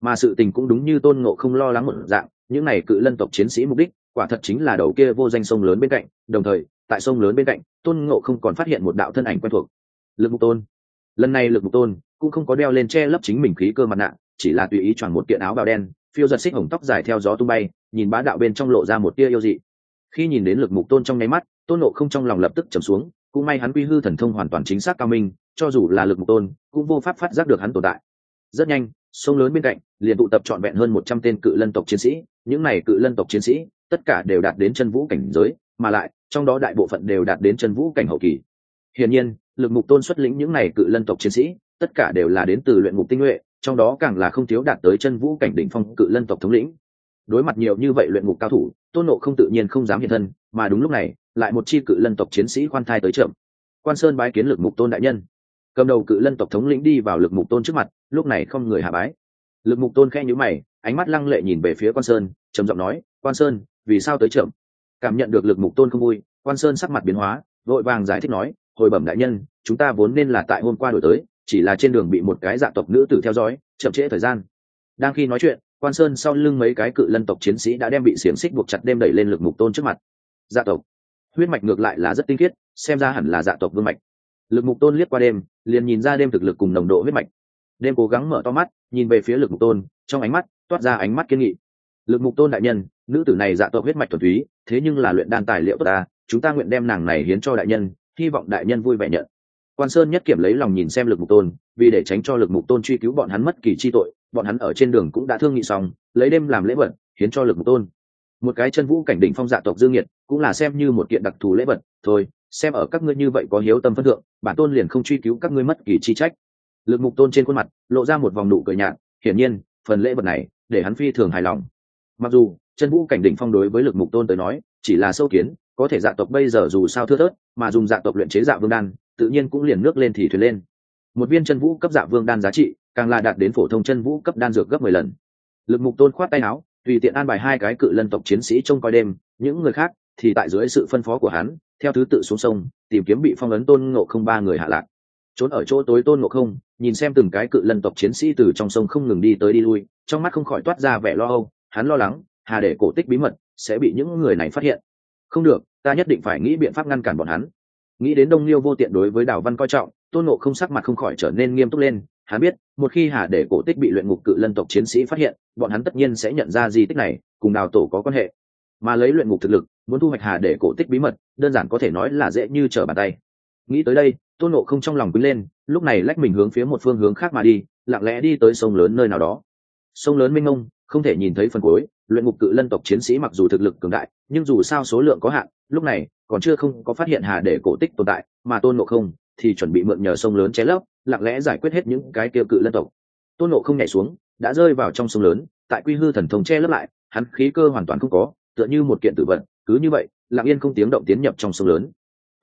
Mà sự tình cũng đúng như tôn ngộ không lo lắng một dạng, những này cự lân tộc chiến sĩ mục đích, quả thật chính là đầu kia vô danh sông lớn bên cạnh, đồng thời, tại sông lớn bên cạnh, tôn ngộ không còn phát hiện một đạo thân ảnh quen thuộc. Lực mục tôn. Lần này lực mục tôn cũng không có đeo lên che lấp chính mình khí cơ mặt nạ, chỉ là tùy ý chọn một kiện áo bào đen, phiêu giật xích hồng tóc dài theo gió tung bay, nhìn bá đạo bên trong lộ ra một tia yêu dị. Khi nhìn đến lực mục tôn trong nháy mắt, tôn nộ không trong lòng lập tức trầm xuống cũng may hắn quy hư thần thông hoàn toàn chính xác cao minh, cho dù là lực mục tôn, cũng vô pháp phát giác được hắn tồn tại. Rất nhanh, sông lớn bên cạnh, liền tụ tập trọn vẹn hơn một trăm tên cự lân tộc chiến sĩ. Những này cự lân tộc chiến sĩ, tất cả đều đạt đến chân vũ cảnh giới, mà lại, trong đó đại bộ phận đều đạt đến chân vũ cảnh hậu kỳ. Hiển nhiên, lực mục tôn xuất lĩnh những này cự lân tộc chiến sĩ, tất cả đều là đến từ luyện ngục tinh nhuệ, trong đó càng là không thiếu đạt tới chân vũ cảnh đỉnh phong cự lân tộc thống lĩnh. Đối mặt nhiều như vậy luyện ngục cao thủ, tôn nộ không tự nhiên không dám hiện thân, mà đúng lúc này lại một chi cự lân tộc chiến sĩ khoan thai tới chậm quan sơn bái kiến lực mục tôn đại nhân. Cầm đầu cự lân tộc thống lĩnh đi vào lực mục tôn trước mặt, lúc này không người hạ bái. Lực mục tôn khe nhữ mày, ánh mắt lăng lệ nhìn về phía quan sơn, trầm giọng nói, quan sơn, vì sao tới chậm cảm nhận được lực mục tôn không vui, quan sơn sắc mặt biến hóa, vội vàng giải thích nói, hồi bẩm đại nhân, chúng ta vốn nên là tại hôm qua đổi tới, chỉ là trên đường bị một cái dạ tộc nữ tử theo dõi, chậm trễ thời gian. Đang khi nói chuyện, quan sơn sau lưng mấy cái cự lân tộc chiến sĩ đã đem bị xiềng xích buộc chặt đêm đẩy lên lực mục tôn trước mặt. Dạ tộc huyết mạch ngược lại là rất tinh khiết, xem ra hẳn là dạ tộc vương mạch. Lực mục tôn liếc qua đêm, liền nhìn ra đêm thực lực cùng nồng độ huyết mạch. Đêm cố gắng mở to mắt, nhìn về phía lực mục tôn, trong ánh mắt toát ra ánh mắt kiên nghị. Lực mục tôn đại nhân, nữ tử này dạ tộc huyết mạch thuần túy, thế nhưng là luyện đan tài liệu tốt ta, chúng ta nguyện đem nàng này hiến cho đại nhân, hy vọng đại nhân vui vẻ nhận. Quan sơn nhất kiểm lấy lòng nhìn xem lực mục tôn, vì để tránh cho lực mục tôn truy cứu bọn hắn mất kỳ chi tội, bọn hắn ở trên đường cũng đã thương nghị xong, lấy đêm làm lễ vật, hiến cho lực mục tôn một cái chân vũ cảnh đỉnh phong dạ tộc dương nhiệt cũng là xem như một kiện đặc thù lễ vật. Thôi, xem ở các ngươi như vậy có hiếu tâm phân thượng, bản tôn liền không truy cứu các ngươi mất kỳ chi trách. Lực mục tôn trên khuôn mặt, lộ ra một vòng nụ cười nhạt, hiển nhiên, phần lễ vật này, để hắn phi thường hài lòng. Mặc dù, chân vũ cảnh đỉnh phong đối với lực mục tôn tới nói, chỉ là sâu kiến, có thể dạ tộc bây giờ dù sao thưa thớt, mà dùng dạ tộc luyện chế dạ vương đan, tự nhiên cũng liền nước lên thì thuyền lên. Một viên chân vũ cấp dạ vương đan giá trị, càng là đạt đến phổ thông chân vũ cấp đan dược gấp mười lần. Lực mục tôn khoát tay áo tùy tiện an bài hai cái cự lân tộc chiến sĩ trông coi đêm, những người khác thì tại dưới sự phân phó của hắn, theo thứ tự xuống sông, tìm kiếm bị phong ấn tôn ngộ không ba người hạ lạc. Trốn ở chỗ tối tôn ngộ không, nhìn xem từng cái cự lân tộc chiến sĩ từ trong sông không ngừng đi tới đi lui, trong mắt không khỏi toát ra vẻ lo âu, hắn lo lắng, hà để cổ tích bí mật sẽ bị những người này phát hiện. Không được, ta nhất định phải nghĩ biện pháp ngăn cản bọn hắn. Nghĩ đến đông liêu vô tiện đối với đào văn coi trọng, tôn ngộ không sắc mặt không khỏi trở nên nghiêm túc lên hắn biết, một khi hà để cổ tích bị luyện ngục cự lân tộc chiến sĩ phát hiện, bọn hắn tất nhiên sẽ nhận ra di tích này, cùng đào tổ có quan hệ. Mà lấy luyện ngục thực lực, muốn thu hoạch hà để cổ tích bí mật, đơn giản có thể nói là dễ như trở bàn tay. Nghĩ tới đây, tôn nộ không trong lòng quý lên, lúc này lách mình hướng phía một phương hướng khác mà đi, lặng lẽ đi tới sông lớn nơi nào đó. Sông lớn minh ông không thể nhìn thấy phần cuối, luyện ngục cự lân tộc chiến sĩ mặc dù thực lực cường đại, nhưng dù sao số lượng có hạn, lúc này còn chưa không có phát hiện hà để cổ tích tồn tại, mà tôn nộ không thì chuẩn bị mượn nhờ sông lớn ché lấp lặng lẽ giải quyết hết những cái tiêu cự lân tộc. Tôn nộ không nhảy xuống, đã rơi vào trong sông lớn, tại quy hư thần thông che lấp lại, hắn khí cơ hoàn toàn không có, tựa như một kiện tử vận cứ như vậy, lặng yên không tiếng động tiến nhập trong sông lớn.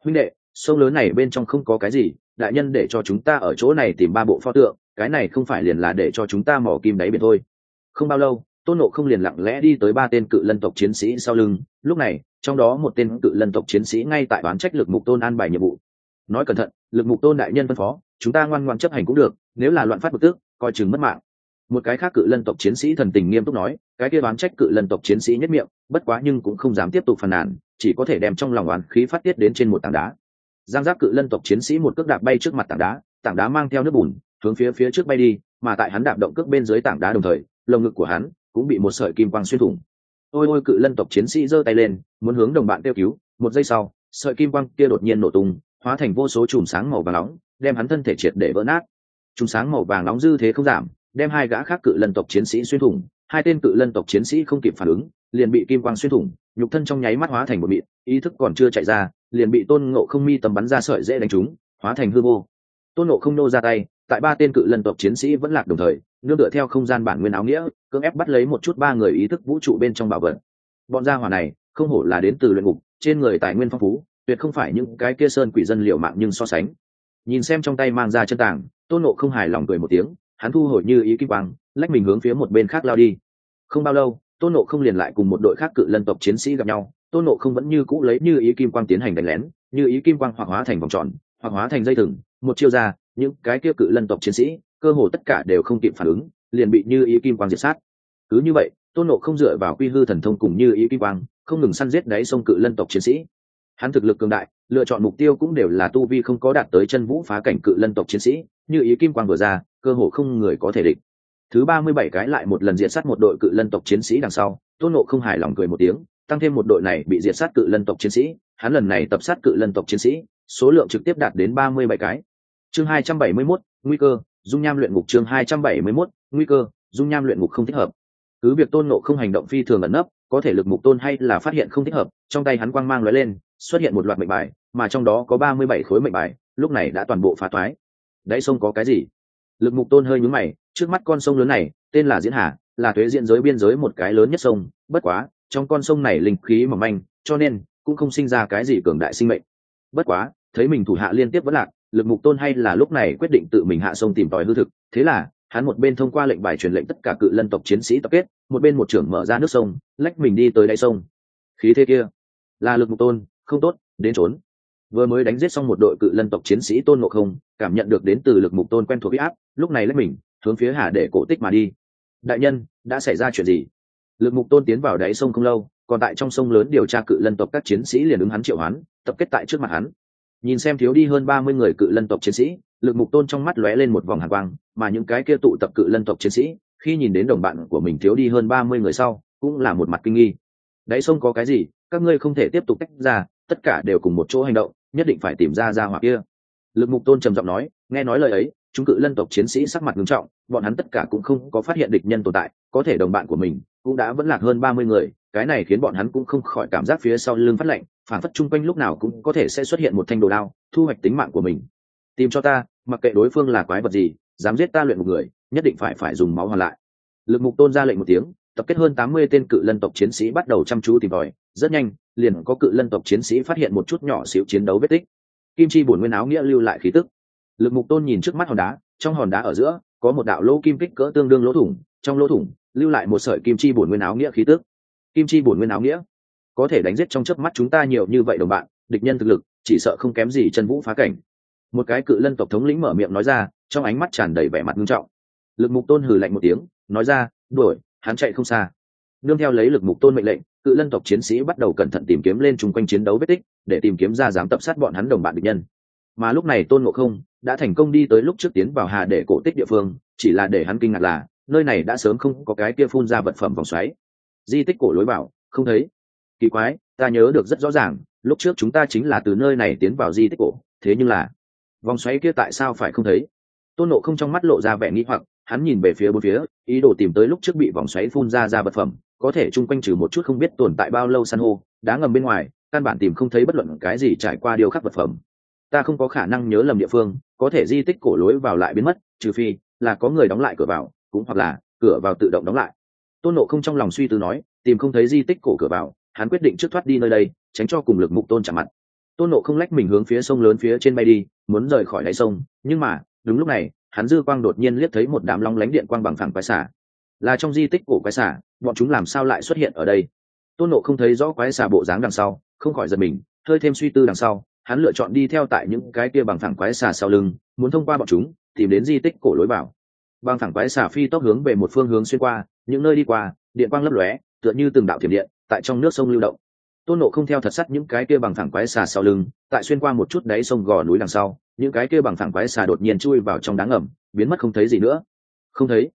Huynh đệ, sông lớn này bên trong không có cái gì, đại nhân để cho chúng ta ở chỗ này tìm ba bộ pho tượng, cái này không phải liền là để cho chúng ta mỏ kim đáy biển thôi. Không bao lâu, tôn nộ không liền lặng lẽ đi tới ba tên cự lân tộc chiến sĩ sau lưng, lúc này, trong đó một tên cự lân tộc chiến sĩ ngay tại bán trách lực mục tôn an bài nhiệm vụ. Nói cẩn thận, lực mục tôn đại nhân phân phó chúng ta ngoan ngoan chấp hành cũng được, nếu là loạn phát bực tước coi chừng mất mạng. Một cái khác cự lân tộc chiến sĩ thần tình nghiêm túc nói, cái kia đoán trách cự lân tộc chiến sĩ nhất miệng, bất quá nhưng cũng không dám tiếp tục phàn nàn, chỉ có thể đem trong lòng oán khí phát tiết đến trên một tảng đá. Giang giáp cự lân tộc chiến sĩ một cước đạp bay trước mặt tảng đá tảng đá mang theo nước bùn, hướng phía phía trước bay đi, mà tại hắn đạp động cước bên dưới tảng đá đồng thời, lồng ngực của hắn cũng bị một sợi kim quang xuyên thủng. Ôi ôi! cự lân tộc chiến sĩ giơ tay lên, muốn hướng đồng bạn kêu cứu, một giây sau, sợi kim quang kia đột nhiên nổ tung, hóa thành vô số chùm sáng màu vàng nóng đem hắn thân thể triệt để vỡ nát. Chùm sáng màu vàng nóng dư thế không giảm, đem hai gã khác cự lân tộc chiến sĩ xuyên thủng, hai tên cự lân tộc chiến sĩ không kịp phản ứng, liền bị kim quang xuyên thủng, nhục thân trong nháy mắt hóa thành một mịn, ý thức còn chưa chạy ra, liền bị tôn ngộ không mi tầm bắn ra sợi dễ đánh trúng, hóa thành hư vô. Tôn ngộ không nô ra tay, tại ba tên cự lân tộc chiến sĩ vẫn lạc đồng thời, nương tựa theo không gian bản nguyên áo nghĩa, cưỡng ép bắt lấy một chút ba người ý thức vũ trụ bên trong bảo vật. Bọn gia hỏa này, không hổ là đến từ luyện ngục, trên người tài nguyên phong phú, tuyệt không phải những cái kia sơn quỷ dân liệu mạng nhưng so sánh nhìn xem trong tay mang ra chân tảng, tôn nộ không hài lòng cười một tiếng hắn thu hồi như ý kim quang lách mình hướng phía một bên khác lao đi. Không bao lâu tôn nộ không liền lại cùng một đội khác cự lân tộc chiến sĩ gặp nhau tôn nộ không vẫn như cũ lấy như ý kim quang tiến hành đánh lén như ý kim quang hoặc hóa thành vòng tròn hoặc hóa thành dây thừng một chiêu ra những cái kia cự lân tộc chiến sĩ cơ hồ tất cả đều không kịp phản ứng liền bị như ý kim quang diệt sát. Cứ như vậy tôn nộ không dựa vào quy hư thần thông cùng như ý kim quang không ngừng săn giết đáy sông cự lân tộc chiến sĩ. Hắn thực lực cường đại lựa chọn mục tiêu cũng đều là tu vi không có đạt tới chân vũ phá cảnh cự lân tộc chiến sĩ, như ý kim quang vừa ra, cơ hồ không người có thể địch. Thứ ba mươi bảy cái lại một lần diệt sát một đội cự lân tộc chiến sĩ đằng sau, tôn nộ không hài lòng cười một tiếng, tăng thêm một đội này bị diệt sát cự lân tộc chiến sĩ, hắn lần này tập sát cự lân tộc chiến sĩ, số lượng trực tiếp đạt đến ba mươi bảy cái. Chương hai trăm bảy mươi mốt, nguy cơ, dung nham luyện ngục chương hai trăm bảy mươi mốt, nguy cơ, dung nham luyện ngục không thích hợp. Cứ việc tôn nộ không hành động phi thường ẩn nấp, có thể lực mục tôn hay là phát hiện không thích hợp, trong tay hắn quang mang lóe lên, xuất hiện một loạt mệnh bài mà trong đó có ba mươi bảy khối mệnh bài, lúc này đã toàn bộ phá toái đáy sông có cái gì? Lực mục tôn hơi nhúng mày, trước mắt con sông lớn này, tên là diễn hà, là thuế diện giới biên giới một cái lớn nhất sông, bất quá, trong con sông này linh khí mỏng manh, cho nên, cũng không sinh ra cái gì cường đại sinh mệnh. Bất quá, thấy mình thủ hạ liên tiếp vẫn lạc, lực mục tôn hay là lúc này quyết định tự mình hạ sông tìm tòi hư thực. Thế là, hắn một bên thông qua lệnh bài truyền lệnh tất cả cự lân tộc chiến sĩ tập kết, một bên một trưởng mở ra nước sông, lách mình đi tới đáy sông. Khí thế kia, là lực mục tôn, không tốt, đến trốn vừa mới đánh giết xong một đội cự lân tộc chiến sĩ tôn ngộ không, cảm nhận được đến từ lực mục tôn quen thuộc huy áp, lúc này lấy mình, hướng phía hà để cổ tích mà đi. Đại nhân, đã xảy ra chuyện gì? Lực mục tôn tiến vào đáy sông không lâu, còn tại trong sông lớn điều tra cự lân tộc các chiến sĩ liền ứng hắn triệu hắn tập kết tại trước mặt hắn. Nhìn xem thiếu đi hơn ba mươi người cự lân tộc chiến sĩ, lực mục tôn trong mắt lóe lên một vòng hàn quang, mà những cái kia tụ tập cự lân tộc chiến sĩ, khi nhìn đến đồng bạn của mình thiếu đi hơn ba mươi người sau, cũng là một mặt kinh nghi. Đáy sông có cái gì? Các ngươi không thể tiếp tục tách ra, tất cả đều cùng một chỗ hành động nhất định phải tìm ra ra hỏa kia. Lực mục tôn trầm giọng nói, nghe nói lời ấy, chúng cự lân tộc chiến sĩ sắc mặt nghiêm trọng, bọn hắn tất cả cũng không có phát hiện địch nhân tồn tại, có thể đồng bạn của mình cũng đã vẫn lạc hơn ba mươi người, cái này khiến bọn hắn cũng không khỏi cảm giác phía sau lưng phát lạnh phản phất chung quanh lúc nào cũng có thể sẽ xuất hiện một thanh đồ đao, thu hoạch tính mạng của mình. Tìm cho ta, mặc kệ đối phương là quái vật gì, dám giết ta luyện một người, nhất định phải phải dùng máu hoàn lại. Lực mục tôn ra lệnh một tiếng, tập kết hơn tám mươi tên cự lân tộc chiến sĩ bắt đầu chăm chú tìm tòi, rất nhanh liền có cự lân tộc chiến sĩ phát hiện một chút nhỏ xíu chiến đấu vết tích. Kim chi bổn nguyên áo nghĩa lưu lại khí tức. Lực mục tôn nhìn trước mắt hòn đá, trong hòn đá ở giữa, có một đạo lỗ kim kích cỡ tương đương lỗ thủng, trong lỗ thủng, lưu lại một sợi kim chi bổn nguyên áo nghĩa khí tức. Kim chi bổn nguyên áo nghĩa, có thể đánh giết trong chớp mắt chúng ta nhiều như vậy đồng bạn, địch nhân thực lực, chỉ sợ không kém gì chân vũ phá cảnh. Một cái cự lân tộc thống lĩnh mở miệng nói ra, trong ánh mắt tràn đầy vẻ mặt nghiêm trọng. Lực mục tôn hừ lạnh một tiếng, nói ra, đuổi, hắn chạy không xa. Nương theo lấy lực mục tôn mệnh lệnh cự lân tộc chiến sĩ bắt đầu cẩn thận tìm kiếm lên chung quanh chiến đấu vết tích, để tìm kiếm ra dám tập sát bọn hắn đồng bạn địch nhân. Mà lúc này tôn ngộ không đã thành công đi tới lúc trước tiến vào hà để cổ tích địa phương, chỉ là để hắn kinh ngạc là, nơi này đã sớm không có cái kia phun ra vật phẩm vòng xoáy. Di tích cổ lối bảo, không thấy. Kỳ quái, ta nhớ được rất rõ ràng, lúc trước chúng ta chính là từ nơi này tiến vào di tích cổ, thế nhưng là, vòng xoáy kia tại sao phải không thấy? Tôn nộ không trong mắt lộ ra vẻ nghĩ hoặc, hắn nhìn về phía bốn phía, ý đồ tìm tới lúc trước bị vòng xoáy phun ra ra vật phẩm có thể chung quanh trừ một chút không biết tồn tại bao lâu san hô, đá ngầm bên ngoài, căn bản tìm không thấy bất luận cái gì trải qua điều khắc vật phẩm. Ta không có khả năng nhớ lầm địa phương, có thể di tích cổ lối vào lại biến mất, trừ phi là có người đóng lại cửa vào, cũng hoặc là cửa vào tự động đóng lại. Tôn nộ không trong lòng suy tư nói, tìm không thấy di tích cổ cửa vào, hắn quyết định trước thoát đi nơi đây, tránh cho cùng lực mục tôn chạm mặt. Tôn nộ không lách mình hướng phía sông lớn phía trên bay đi, muốn rời khỏi đáy sông, nhưng mà, đúng lúc này, hắn dư quang đột nhiên liếc thấy một đám long lánh điện quang bằng phẳng quái xả là trong di tích cổ quái xà, bọn chúng làm sao lại xuất hiện ở đây? Tôn nộ không thấy rõ quái xà bộ dáng đằng sau không khỏi giật mình hơi thêm suy tư đằng sau hắn lựa chọn đi theo tại những cái kia bằng thẳng quái xà sau lưng muốn thông qua bọn chúng tìm đến di tích cổ lối vào. Bằng thẳng quái xà phi tốc hướng về một phương hướng xuyên qua những nơi đi qua điện quang lấp lóe tựa như từng đạo thiểm điện tại trong nước sông lưu động. Tôn nộ không theo thật sắt những cái kia bằng thẳng quái xà sau lưng tại xuyên qua một chút đáy sông gò núi đằng sau những cái kia bằng thẳng quái xà đột nhiên chui vào trong đá ngầm biến mất không thấy gì nữa. Không thấy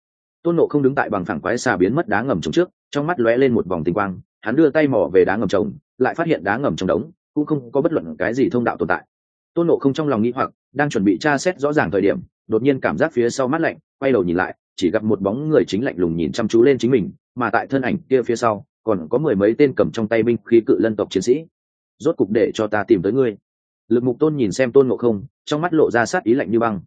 tôn nộ không đứng tại bằng phẳng quái xà biến mất đá ngầm trống trước, trong mắt lóe lên một vòng tinh quang, hắn đưa tay mò về đá ngầm trống, lại phát hiện đá ngầm trong đống, cũng không có bất luận cái gì thông đạo tồn tại. Tôn nộ không trong lòng nghĩ hoặc, đang chuẩn bị tra xét rõ ràng thời điểm, đột nhiên cảm giác phía sau mắt lạnh, quay đầu nhìn lại, chỉ gặp một bóng người chính lạnh lùng nhìn chăm chú lên chính mình, mà tại thân ảnh kia phía sau, còn có mười mấy tên cầm trong tay binh khí cự lân tộc chiến sĩ. Rốt cục để cho ta tìm tới ngươi. Lực mục tôn nhìn xem tôn nộ không, trong mắt lộ ra sát ý lạnh như băng.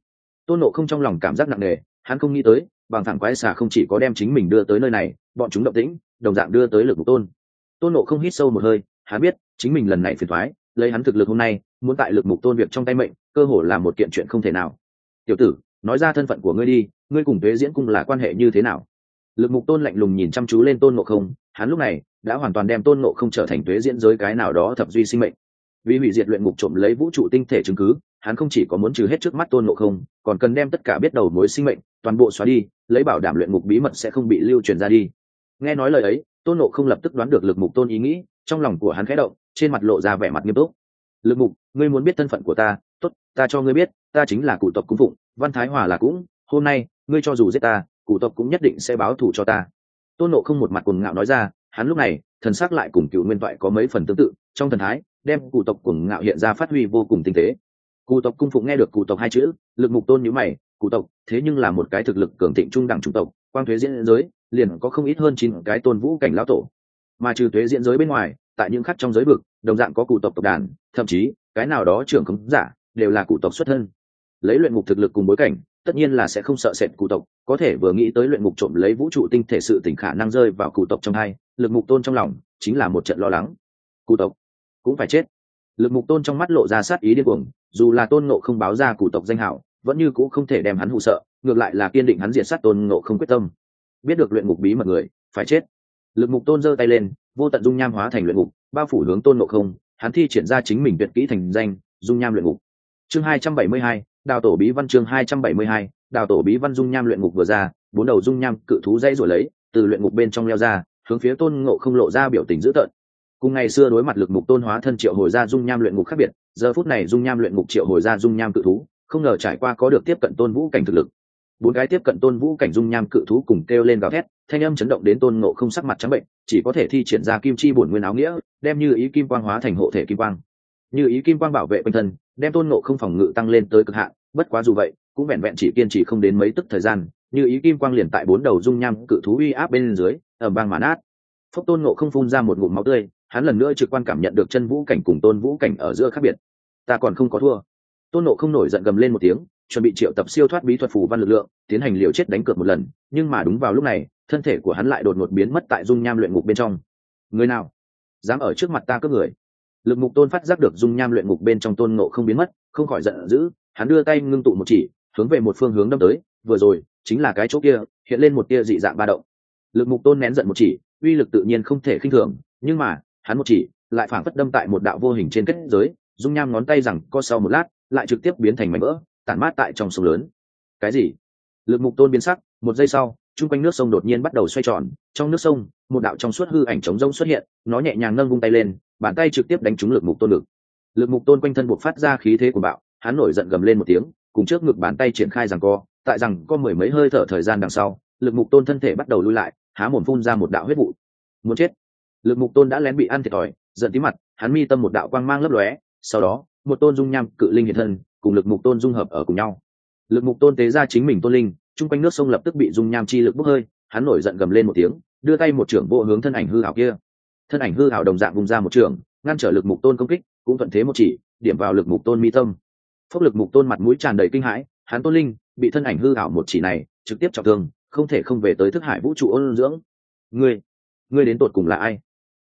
Tôn nộ không trong lòng cảm giác nặng nề, hắn không nghĩ tới bằng thẳng quái xà không chỉ có đem chính mình đưa tới nơi này, bọn chúng động tĩnh, đồng dạng đưa tới lực mục tôn. Tôn nộ không hít sâu một hơi hắn biết, chính mình lần này phiền thoái lấy hắn thực lực hôm nay, muốn tại lực mục tôn việc trong tay mệnh, cơ hồ là một kiện chuyện không thể nào. Tiểu tử, nói ra thân phận của ngươi đi, ngươi cùng thuế diễn cung là quan hệ như thế nào? Lực mục tôn lạnh lùng nhìn chăm chú lên tôn nộ không, hắn lúc này đã hoàn toàn đem tôn nộ không trở thành thuế diễn giới cái nào đó thập duy sinh mệnh. Vì hủy diệt luyện mục trộm lấy vũ trụ tinh thể chứng cứ, hắn không chỉ có muốn trừ hết trước mắt tôn nộ không, còn cần đem tất cả biết đầu mối sinh mệnh toàn bộ xóa đi lấy bảo đảm luyện ngục bí mật sẽ không bị lưu truyền ra đi. Nghe nói lời ấy, tôn nộ không lập tức đoán được lực mục tôn ý nghĩ, trong lòng của hắn khẽ động, trên mặt lộ ra vẻ mặt nghiêm túc. Lực mục, ngươi muốn biết thân phận của ta, tốt, ta cho ngươi biết, ta chính là cụ tộc cung phụng, văn thái hòa là cũng, hôm nay, ngươi cho dù giết ta cụ tộc cũng nhất định sẽ báo thù cho ta. Tôn nộ không một mặt cuồng ngạo nói ra, hắn lúc này, thần s ắ c lại cùng cựu nguyên toại có mấy phần tương tự, trong thần thái, đem cụ tộc cuồng ngạo hiện ra phát huy vô cùng tinh tế. Cụ tộc cung phụng nghe được cụ tộc hai chữ, lực mục tôn nhữ mày cụ tộc, thế nhưng là một cái thực lực cường thịnh trung đẳng trung tộc, quang thuế diễn giới, liền có không ít hơn chín cái tôn vũ cảnh lão tổ. Mà trừ thuế diễn giới bên ngoài, tại những khắc trong giới vực, đồng dạng có cụ tộc tộc đàn, thậm chí, cái nào đó trưởng khống giả, đều là cụ tộc xuất thân. Lấy luyện ngục thực lực cùng bối cảnh, tất nhiên là sẽ không sợ sệt cụ tộc, có thể vừa nghĩ tới luyện ngục trộm lấy vũ trụ tinh thể sự tỉnh khả năng rơi vào cụ tộc trong hai, lực mục tôn trong lòng, chính là một trận lo lắng. Cụ tộc cũng phải chết. Lực mục tôn trong mắt lộ ra sát ý điên cuồng, dù là tôn nộ không báo ra cụ tộc danh hảo vẫn như cũng không thể đem hắn hụ sợ, ngược lại là kiên định hắn diệt sát tôn ngộ không quyết tâm. Biết được luyện ngục bí mật người, phải chết. Lực mục tôn giơ tay lên, vô tận dung nham hóa thành luyện ngục, bao phủ hướng tôn ngộ không, hắn thi triển ra chính mình tuyệt kỹ thành danh, dung nham luyện ngục. Chương hai trăm bảy mươi hai, đào tổ bí văn chương hai trăm bảy mươi hai, đào tổ bí văn dung nham luyện ngục vừa ra, bốn đầu dung nham cự thú dãy rồi lấy, từ luyện ngục bên trong leo ra, hướng phía tôn ngộ không lộ ra biểu tình dữ tợn. Cùng ngày xưa đối mặt lực mục tôn hóa thân triệu hồi ra dung nham luyện ngục khác biệt, giờ phút này dung nham luyện ngục triệu hồi ra dung nham cự thú không ngờ trải qua có được tiếp cận tôn vũ cảnh thực lực. Bốn cái tiếp cận tôn vũ cảnh dung nham cự thú cùng kêu lên gào thét, thanh âm chấn động đến tôn ngộ không sắc mặt trắng bệnh, chỉ có thể thi triển ra kim chi bổn nguyên áo nghĩa, đem như ý kim quang hóa thành hộ thể kim quang. Như ý kim quang bảo vệ quanh thân, đem tôn ngộ không phòng ngự tăng lên tới cực hạn, bất quá dù vậy, cũng vẹn vẹn chỉ kiên trì không đến mấy tức thời gian, như ý kim quang liền tại bốn đầu dung nham cự thú uy áp bên dưới ở bang màn nát. Phốc tôn ngộ không phun ra một ngụm máu tươi, hắn lần nữa trực quan cảm nhận được chân vũ cảnh cùng tôn vũ cảnh ở giữa khác biệt. Ta còn không có thua tôn nộ không nổi giận gầm lên một tiếng, chuẩn bị triệu tập siêu thoát bí thuật phù văn lực lượng, tiến hành liều chết đánh cược một lần, nhưng mà đúng vào lúc này, thân thể của hắn lại đột ngột biến mất tại dung nham luyện ngục bên trong. Người nào? Dám ở trước mặt ta cướp người. Lực mục tôn phát giác được dung nham luyện ngục bên trong tôn nộ không biến mất, không khỏi giận dữ, hắn đưa tay ngưng tụ một chỉ, hướng về một phương hướng đâm tới, vừa rồi, chính là cái chỗ kia, hiện lên một tia dị dạng ba động. Lực mục tôn nén giận một chỉ, uy lực tự nhiên không thể khinh thường, nhưng mà, hắn một chỉ, lại phảng phất đâm tại một đạo vô hình trên kết giới, dung nham ngón tay rằng co sau một lát lại trực tiếp biến thành mảnh vỡ, tản mát tại trong sông lớn. Cái gì? Lực mục tôn biến sắc, một giây sau, chung quanh nước sông đột nhiên bắt đầu xoay tròn. Trong nước sông, một đạo trong suốt hư ảnh trống rông xuất hiện, nó nhẹ nhàng nâng vung tay lên, bàn tay trực tiếp đánh trúng lực mục tôn lực lực mục tôn quanh thân buộc phát ra khí thế của bạo, hắn nổi giận gầm lên một tiếng, cùng trước ngực bàn tay triển khai rằng co, tại rằng có mười mấy hơi thở thời gian đằng sau, lực mục tôn thân thể bắt đầu lui lại, há mồm phun ra một đạo huyết vụ. Muốn chết. Lực mục tôn đã lén bị ăn thiệt thòi, giận tí mặt, hắn mi tâm một đạo quang mang lấp lóe, sau đó một tôn dung nham, cự linh hiện thân, cùng lực mục tôn dung hợp ở cùng nhau. Lực mục tôn tế ra chính mình tôn linh, chung quanh nước sông lập tức bị dung nham chi lực bốc hơi, hắn nổi giận gầm lên một tiếng, đưa tay một trưởng bộ hướng thân ảnh hư hảo kia. Thân ảnh hư hảo đồng dạng vùng ra một trưởng, ngăn trở lực mục tôn công kích, cũng thuận thế một chỉ, điểm vào lực mục tôn mi tâm. Phốc lực mục tôn mặt mũi tràn đầy kinh hãi, hắn tôn linh, bị thân ảnh hư hảo một chỉ này, trực tiếp trọng thương, không thể không về tới thức hải vũ trụ ôn dưỡng. Ngươi ngươi đến tột cùng là ai?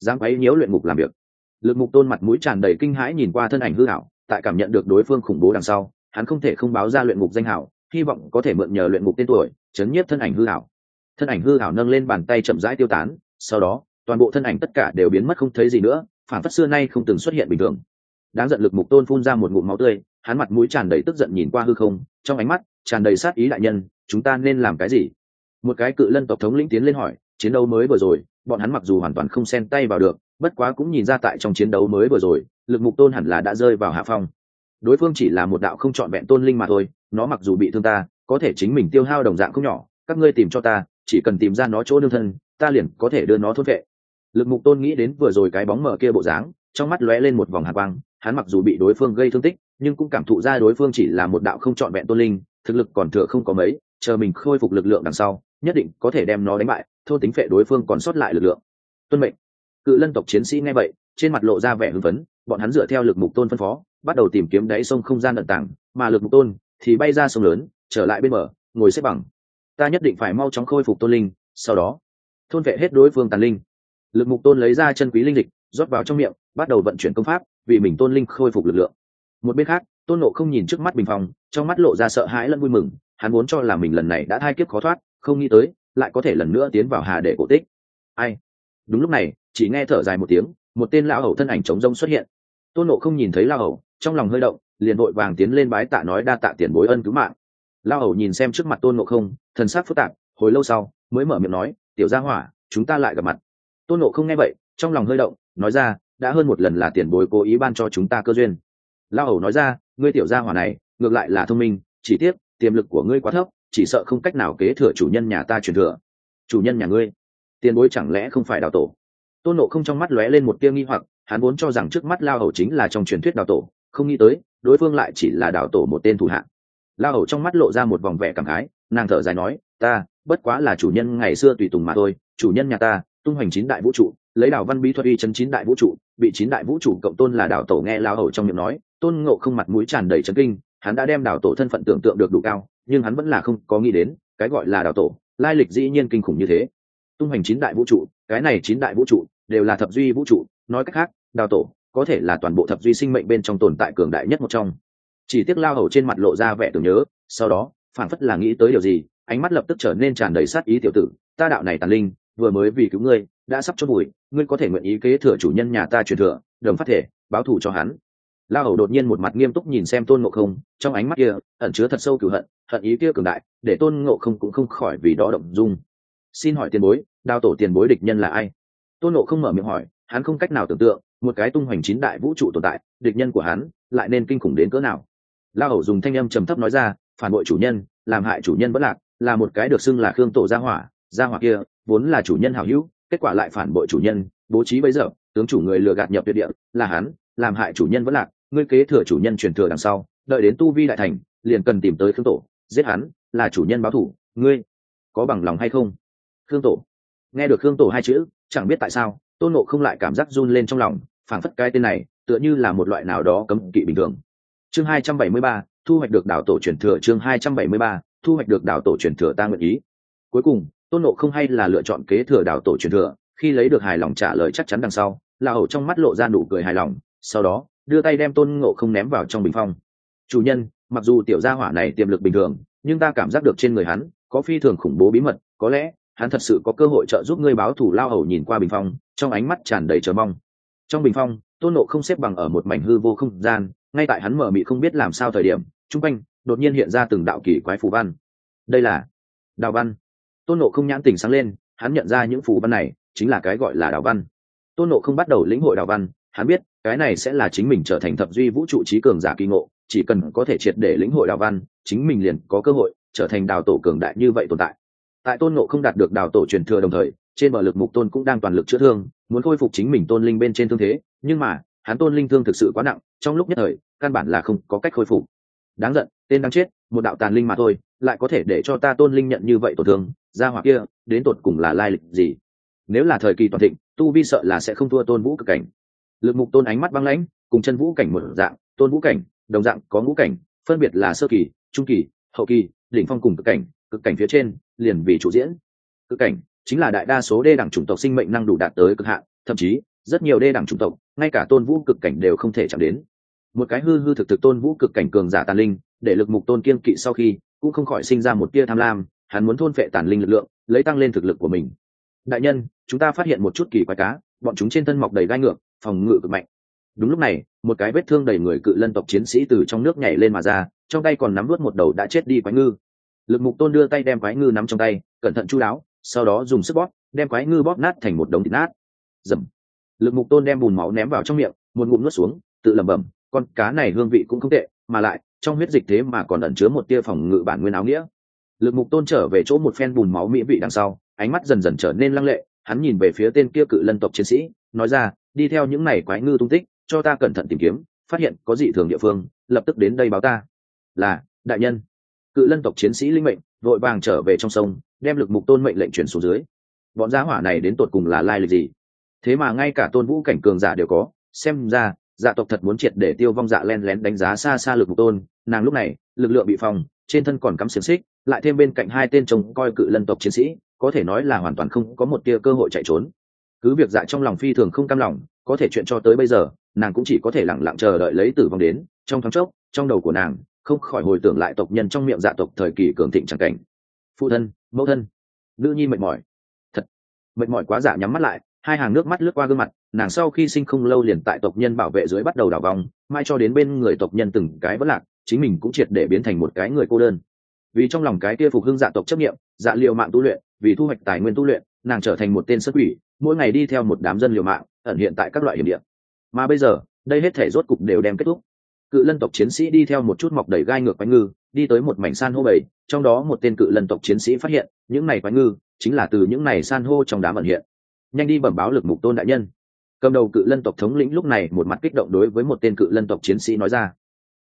Dám quấy nhiễu luyện ngục làm việc lực mục tôn mặt mũi tràn đầy kinh hãi nhìn qua thân ảnh hư hảo tại cảm nhận được đối phương khủng bố đằng sau, hắn không thể không báo ra luyện ngục danh hảo, hy vọng có thể mượn nhờ luyện ngục tên tuổi, chấn nhiếp thân ảnh hư hảo thân ảnh hư hảo nâng lên bàn tay chậm rãi tiêu tán, sau đó, toàn bộ thân ảnh tất cả đều biến mất không thấy gì nữa, phản phất xưa nay không từng xuất hiện bình thường. Đáng giận lực mục tôn phun ra một ngụm máu tươi, hắn mặt mũi tràn đầy tức giận nhìn qua hư không, trong ánh mắt tràn đầy sát ý đại nhân, chúng ta nên làm cái gì? Một cái cự lân tộc thống lĩnh tiến lên hỏi, chiến đấu mới vừa rồi, bọn hắn mặc dù hoàn toàn không xen tay vào được bất quá cũng nhìn ra tại trong chiến đấu mới vừa rồi, lực mục tôn hẳn là đã rơi vào hạ phong. Đối phương chỉ là một đạo không trọn vẹn tôn linh mà thôi, nó mặc dù bị thương ta, có thể chính mình tiêu hao đồng dạng không nhỏ, các ngươi tìm cho ta, chỉ cần tìm ra nó chỗ nương thân, ta liền có thể đưa nó thốt vệ. Lực mục tôn nghĩ đến vừa rồi cái bóng mở kia bộ dáng, trong mắt lóe lên một vòng hạ quang, hắn mặc dù bị đối phương gây thương tích, nhưng cũng cảm thụ ra đối phương chỉ là một đạo không trọn vẹn tôn linh, thực lực còn thừa không có mấy, chờ mình khôi phục lực lượng đằng sau, nhất định có thể đem nó đánh bại, thôn tính phệ đối phương còn sót lại lực lượng. Tuân mệnh cự lân tộc chiến sĩ nghe vậy, trên mặt lộ ra vẻ hưng phấn, bọn hắn dựa theo lực mục tôn phân phó, bắt đầu tìm kiếm đáy sông không gian tận tảng mà lực mục tôn thì bay ra sông lớn, trở lại bên bờ, ngồi xếp bằng. Ta nhất định phải mau chóng khôi phục tôn linh, sau đó, thôn vệ hết đối phương tàn linh. Lực mục tôn lấy ra chân quý linh lịch rót vào trong miệng, bắt đầu vận chuyển công pháp, vì mình tôn linh khôi phục lực lượng. Một bên khác, tôn nộ không nhìn trước mắt bình phòng trong mắt lộ ra sợ hãi lẫn vui mừng, hắn muốn cho là mình lần này đã thai kiếp khó thoát, không nghĩ tới, lại có thể lần nữa tiến vào hà để cổ tích. Ai? Đúng lúc này, chỉ nghe thở dài một tiếng, một tên lão hầu thân ảnh trống rông xuất hiện. Tôn nộ không nhìn thấy lão hầu, trong lòng hơi động, liền vội vàng tiến lên bái tạ nói đa tạ tiền bối ân cứu mạng. Lão hầu nhìn xem trước mặt tôn nộ không, thần sắc phức tạp, hồi lâu sau, mới mở miệng nói, tiểu gia hỏa, chúng ta lại gặp mặt. Tôn nộ không nghe vậy, trong lòng hơi động, nói ra, đã hơn một lần là tiền bối cố ý ban cho chúng ta cơ duyên. Lão hầu nói ra, ngươi tiểu gia hỏa này, ngược lại là thông minh, chỉ tiếc, tiềm lực của ngươi quá thấp, chỉ sợ không cách nào kế thừa chủ nhân nhà ta truyền thừa. Chủ nhân nhà ngươi? Tiền bối chẳng lẽ không phải đào tổ? Tôn nộ không trong mắt lóe lên một tia nghi hoặc, hắn vốn cho rằng trước mắt lao hầu chính là trong truyền thuyết đào tổ, không nghĩ tới, đối phương lại chỉ là đào tổ một tên thủ hạng lao hầu trong mắt lộ ra một vòng vẻ cảm khái, nàng thở dài nói, ta, bất quá là chủ nhân ngày xưa tùy tùng mà thôi, chủ nhân nhà ta, tung hoành chín đại vũ trụ, lấy đào văn bí thuật uy chân chín đại vũ trụ, bị chín đại vũ trụ cộng tôn là đào tổ nghe lao hầu trong miệng nói. Tôn ngộ không mặt mũi tràn đầy trấn kinh, hắn đã đem đào tổ thân phận tưởng tượng được đủ cao, nhưng hắn vẫn là không có nghĩ đến, cái gọi là đào tổ, lai lịch dĩ nhiên kinh khủng như thế tung hoành chín đại vũ trụ, cái này chín đại vũ trụ đều là thập duy vũ trụ, nói cách khác, đào tổ có thể là toàn bộ thập duy sinh mệnh bên trong tồn tại cường đại nhất một trong. Chỉ tiếc lao hầu trên mặt lộ ra vẻ tưởng nhớ, sau đó phản phất là nghĩ tới điều gì, ánh mắt lập tức trở nên tràn đầy sát ý tiểu tử, ta đạo này tàn linh, vừa mới vì cứu ngươi, đã sắp chốt bụi ngươi có thể nguyện ý kế thừa chủ nhân nhà ta truyền thừa, đồng phát thể, báo thù cho hắn. La hầu đột nhiên một mặt nghiêm túc nhìn xem tôn ngộ không, trong ánh mắt kia ẩn chứa thật sâu cửu hận hận ý kia cường đại, để tôn ngộ không cũng không khỏi vì đó động dung xin hỏi tiền bối, đao tổ tiền bối địch nhân là ai? Tôn Nộ không mở miệng hỏi, hắn không cách nào tưởng tượng, một cái tung hoành chín đại vũ trụ tồn tại, địch nhân của hắn lại nên kinh khủng đến cỡ nào. La hầu dùng thanh âm trầm thấp nói ra, phản bội chủ nhân, làm hại chủ nhân vẫn lạc, là một cái được xưng là khương tổ gia hỏa gia hỏa kia vốn là chủ nhân hảo hữu, kết quả lại phản bội chủ nhân, bố trí bây giờ, tướng chủ người lừa gạt nhập tuyệt địa, là hắn, làm hại chủ nhân vẫn lạc, ngươi kế thừa chủ nhân truyền thừa đằng sau, đợi đến tu vi đại thành, liền cần tìm tới khương tổ, giết hắn, là chủ nhân báo thủ, ngươi có bằng lòng hay không? Khương tổ. Nghe được khương tổ hai chữ, chẳng biết tại sao, tôn nộ không lại cảm giác run lên trong lòng, phảng phất cái tên này, tựa như là một loại nào đó cấm kỵ bình thường. Chương hai trăm bảy mươi ba, thu hoạch được đảo tổ truyền thừa, chương hai trăm bảy mươi ba, thu hoạch được đảo tổ truyền thừa ta nguyện ý. Cuối cùng, tôn nộ không hay là lựa chọn kế thừa đảo tổ truyền thừa, khi lấy được hài lòng trả lời chắc chắn đằng sau là hầu trong mắt lộ ra nụ cười hài lòng, sau đó, đưa tay đem tôn ngộ không ném vào trong bình phong. Chủ nhân, mặc dù tiểu gia hỏa này tiềm lực bình thường, nhưng ta cảm giác được trên người hắn có phi thường khủng bố bí mật, có lẽ hắn thật sự có cơ hội trợ giúp ngươi báo thủ lao hầu nhìn qua bình phong, trong ánh mắt tràn đầy chờ mong. Trong bình phong, tôn nộ không xếp bằng ở một mảnh hư vô không gian, ngay tại hắn mở mị không biết làm sao thời điểm chung quanh, đột nhiên hiện ra từng đạo kỳ quái phù văn. Đây là đào văn. Tôn nộ không nhãn tình sáng lên, hắn nhận ra những phù văn này, chính là cái gọi là đào văn. Tôn nộ không bắt đầu lĩnh hội đào văn, hắn biết, cái này sẽ là chính mình trở thành thập duy vũ trụ trí cường giả kỳ ngộ, chỉ cần có thể triệt để lĩnh hội đào văn, chính mình liền có cơ hội trở thành đào tổ cường đại như vậy tồn tại tại tôn nộ không đạt được đào tổ truyền thừa đồng thời, trên bờ lực mục tôn cũng đang toàn lực chữa thương, muốn khôi phục chính mình tôn linh bên trên thương thế, nhưng mà, hắn tôn linh thương thực sự quá nặng, trong lúc nhất thời, căn bản là không có cách khôi phục. Đáng giận, tên đang chết, một đạo tàn linh mà thôi, lại có thể để cho ta tôn linh nhận như vậy tổn thương ra hoặc kia, đến tột cùng là lai lịch gì? Nếu là thời kỳ toàn thịnh, tu vi sợ là sẽ không thua tôn vũ cực cảnh. Lực mục tôn ánh mắt băng lãnh, cùng chân vũ cảnh một dạng, tôn vũ cảnh, đồng dạng có ngũ cảnh, phân biệt là sơ kỳ, trung kỳ, hậu kỳ, đỉnh phong cùng cực cảnh cực cảnh phía trên liền vì chủ diễn. Cực cảnh, chính là đại đa số đê đẳng chủng tộc sinh mệnh năng đủ đạt tới cực hạn, thậm chí, rất nhiều đê đẳng chủng tộc, ngay cả tôn vũ cực cảnh đều không thể chạm đến. Một cái hư hư thực thực tôn vũ cực cảnh cường giả tàn linh, để lực mục tôn kiên kỵ sau khi, cũng không khỏi sinh ra một tia tham lam, hắn muốn thôn phệ tàn linh lực lượng, lấy tăng lên thực lực của mình. Đại nhân, chúng ta phát hiện một chút kỳ quái cá, bọn chúng trên thân mọc đầy gai ngược, phòng ngự cực mạnh. Đúng lúc này, một cái vết thương đầy người cự lân tộc chiến sĩ từ trong nước nhảy lên mà ra, trong tay còn nắm vớt một đầu đã chết đi quái ngư lực mục tôn đưa tay đem quái ngư nắm trong tay, cẩn thận chú đáo, sau đó dùng sức bóp, đem quái ngư bóp nát thành một đống thịt nát. Dầm. Lực mục tôn đem bùn máu ném vào trong miệng, một ngụm nuốt xuống, tự lẩm bẩm, con cá này hương vị cũng không tệ, mà lại, trong huyết dịch thế mà còn ẩn chứa một tia phòng ngự bản nguyên áo nghĩa. Lực mục tôn trở về chỗ một phen bùn máu mỹ vị đằng sau, ánh mắt dần dần trở nên lăng lệ, hắn nhìn về phía tên kia cự lân tộc chiến sĩ, nói ra, đi theo những này quái ngư tung tích, cho ta cẩn thận tìm kiếm, phát hiện có dị thường địa phương, lập tức đến đây báo ta. Là, đại nhân cự lân tộc chiến sĩ linh mệnh, vội vàng trở về trong sông, đem lực mục tôn mệnh lệnh chuyển xuống dưới. Bọn giá hỏa này đến tột cùng là lai lịch gì? Thế mà ngay cả tôn vũ cảnh cường giả đều có, xem ra dạ tộc thật muốn triệt để tiêu vong dạ len lén đánh giá xa xa lực mục tôn, nàng lúc này, lực lượng bị phòng trên thân còn cắm xiềng xích, lại thêm bên cạnh hai tên chồng coi cự lân tộc chiến sĩ, có thể nói là hoàn toàn không có một tia cơ hội chạy trốn. Cứ việc dạ trong lòng phi thường không cam lòng, có thể chuyện cho tới bây giờ, nàng cũng chỉ có thể lẳng lặng chờ đợi lấy tử vong đến, trong thoáng chốc, trong đầu của nàng không khỏi hồi tưởng lại tộc nhân trong miệng dạ tộc thời kỳ cường thịnh chẳng cảnh. Phụ thân, mẫu thân, nữ nhi mệt mỏi. Thật, mệt mỏi quá dạ nhắm mắt lại, hai hàng nước mắt lướt qua gương mặt, nàng sau khi sinh không lâu liền tại tộc nhân bảo vệ dưới bắt đầu đảo vòng mai cho đến bên người tộc nhân từng cái vất lạc, chính mình cũng triệt để biến thành một cái người cô đơn. Vì trong lòng cái kia phục hưng dạ tộc chấp nghiệm dạ liệu mạng tu luyện, vì thu hoạch tài nguyên tu luyện, nàng trở thành một tên xuất quỷ, mỗi ngày đi theo một đám dân liều mạng, ẩn hiện tại các loại hiểm địa. Mà bây giờ, đây hết thể rốt cục đều đem kết thúc cự lân tộc chiến sĩ đi theo một chút mọc đầy gai ngược quái ngư, đi tới một mảnh san hô bầy trong đó một tên cự lân tộc chiến sĩ phát hiện, những này quái ngư chính là từ những này san hô trong đám ẩn hiện. Nhanh đi bẩm báo lực mục tôn đại nhân. Cầm đầu cự lân tộc thống lĩnh lúc này một mặt kích động đối với một tên cự lân tộc chiến sĩ nói ra.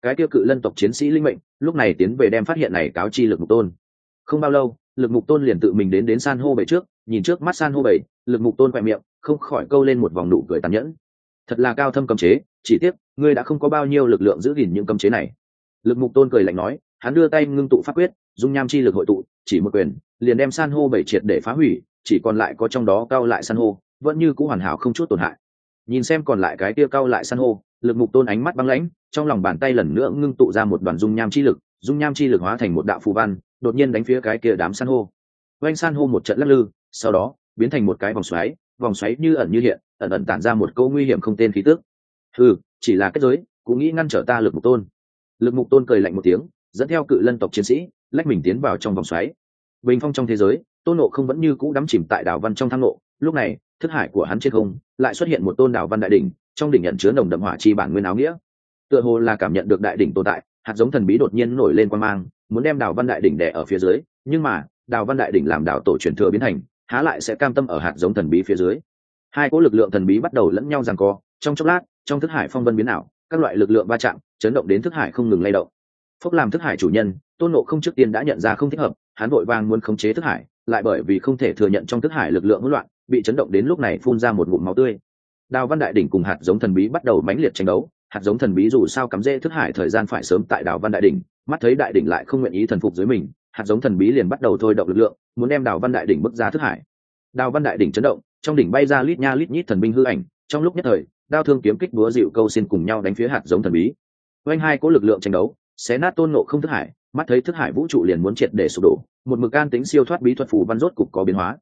Cái kia cự lân tộc chiến sĩ linh mệnh, lúc này tiến về đem phát hiện này cáo chi lực mục tôn. Không bao lâu, lực mục tôn liền tự mình đến đến san hô bảy trước, nhìn trước mắt san hô bảy, lực mục tôn khoe miệng, không khỏi câu lên một vòng nụ cười tàn nhẫn. Thật là cao thâm cầm chế, chỉ tiếc ngươi đã không có bao nhiêu lực lượng giữ gìn những cấm chế này. Lực mục tôn cười lạnh nói, hắn đưa tay ngưng tụ pháp quyết, dung nham chi lực hội tụ, chỉ một quyền, liền đem san hô bảy triệt để phá hủy, chỉ còn lại có trong đó cao lại san hô, vẫn như c ũ hoàn hảo không chút tổn hại. Nhìn xem còn lại cái kia cao lại san hô, lực mục tôn ánh mắt băng lãnh, trong lòng bàn tay lần nữa ngưng tụ ra một đoàn dung nham chi lực, dung nham chi lực hóa thành một đạo phù văn, đột nhiên đánh phía cái kia đám san hô. Oanh san hô một trận lắc lư, sau đó, biến thành một cái vòng xoáy vòng xoáy như ẩn như hiện, ẩn ẩn tản ra một câu nguy hiểm không tên khí tước ừ chỉ là kết giới, cũng nghĩ ngăn trở ta lực mục tôn. Lực mục tôn cười lạnh một tiếng, dẫn theo cự lân tộc chiến sĩ, lách mình tiến vào trong vòng xoáy. Bình phong trong thế giới, tôn nộ không vẫn như cũ đắm chìm tại đảo văn trong thang nộ lúc này, thức hải của hắn trên không, lại xuất hiện một tôn đảo văn đại đỉnh, trong đỉnh nhận chứa nồng đậm hỏa chi bản nguyên áo nghĩa. Tựa hồ là cảm nhận được đại đỉnh tồn tại, hạt giống thần bí đột nhiên nổi lên quan mang, muốn đem đảo văn đại đỉnh đẻ ở phía dưới, nhưng mà, đảo văn đại đỉnh làm đảo tổ truyền thừa biến thành, há lại sẽ cam tâm ở hạt giống thần bí phía dưới. Hai cỗ lực lượng thần bí bắt đầu lẫn nhau giằng co, trong chốc lát trong thức hải phong vân biến ảo, các loại lực lượng va chạm, chấn động đến thức hải không ngừng lay động. Phúc làm thức hải chủ nhân, tôn nộ không trước tiên đã nhận ra không thích hợp, hắn vội vàng muốn khống chế thức hải, lại bởi vì không thể thừa nhận trong thức hải lực lượng hỗn loạn, bị chấn động đến lúc này phun ra một ngụm máu tươi. Đào văn đại đỉnh cùng hạt giống thần bí bắt đầu mãnh liệt tranh đấu, hạt giống thần bí dù sao cắm rễ thức hải thời gian phải sớm tại đào văn đại đỉnh, mắt thấy đại đỉnh lại không nguyện ý thần phục dưới mình, hạt giống thần bí liền bắt đầu thôi động lực lượng, muốn đem đào văn đại đỉnh bước ra thức hải. Đào văn đại đỉnh chấn động, trong đỉnh bay ra lít nha lít nhít thần binh hư ảnh, trong lúc nhất thời đao thương kiếm kích búa dịu câu xin cùng nhau đánh phía hạt giống thần bí. Oanh hai có lực lượng tranh đấu, xé nát tôn nộ không thức hải, mắt thấy thức hải vũ trụ liền muốn triệt để sụp đổ, một mực can tính siêu thoát bí thuật phù văn rốt cục có biến hóa.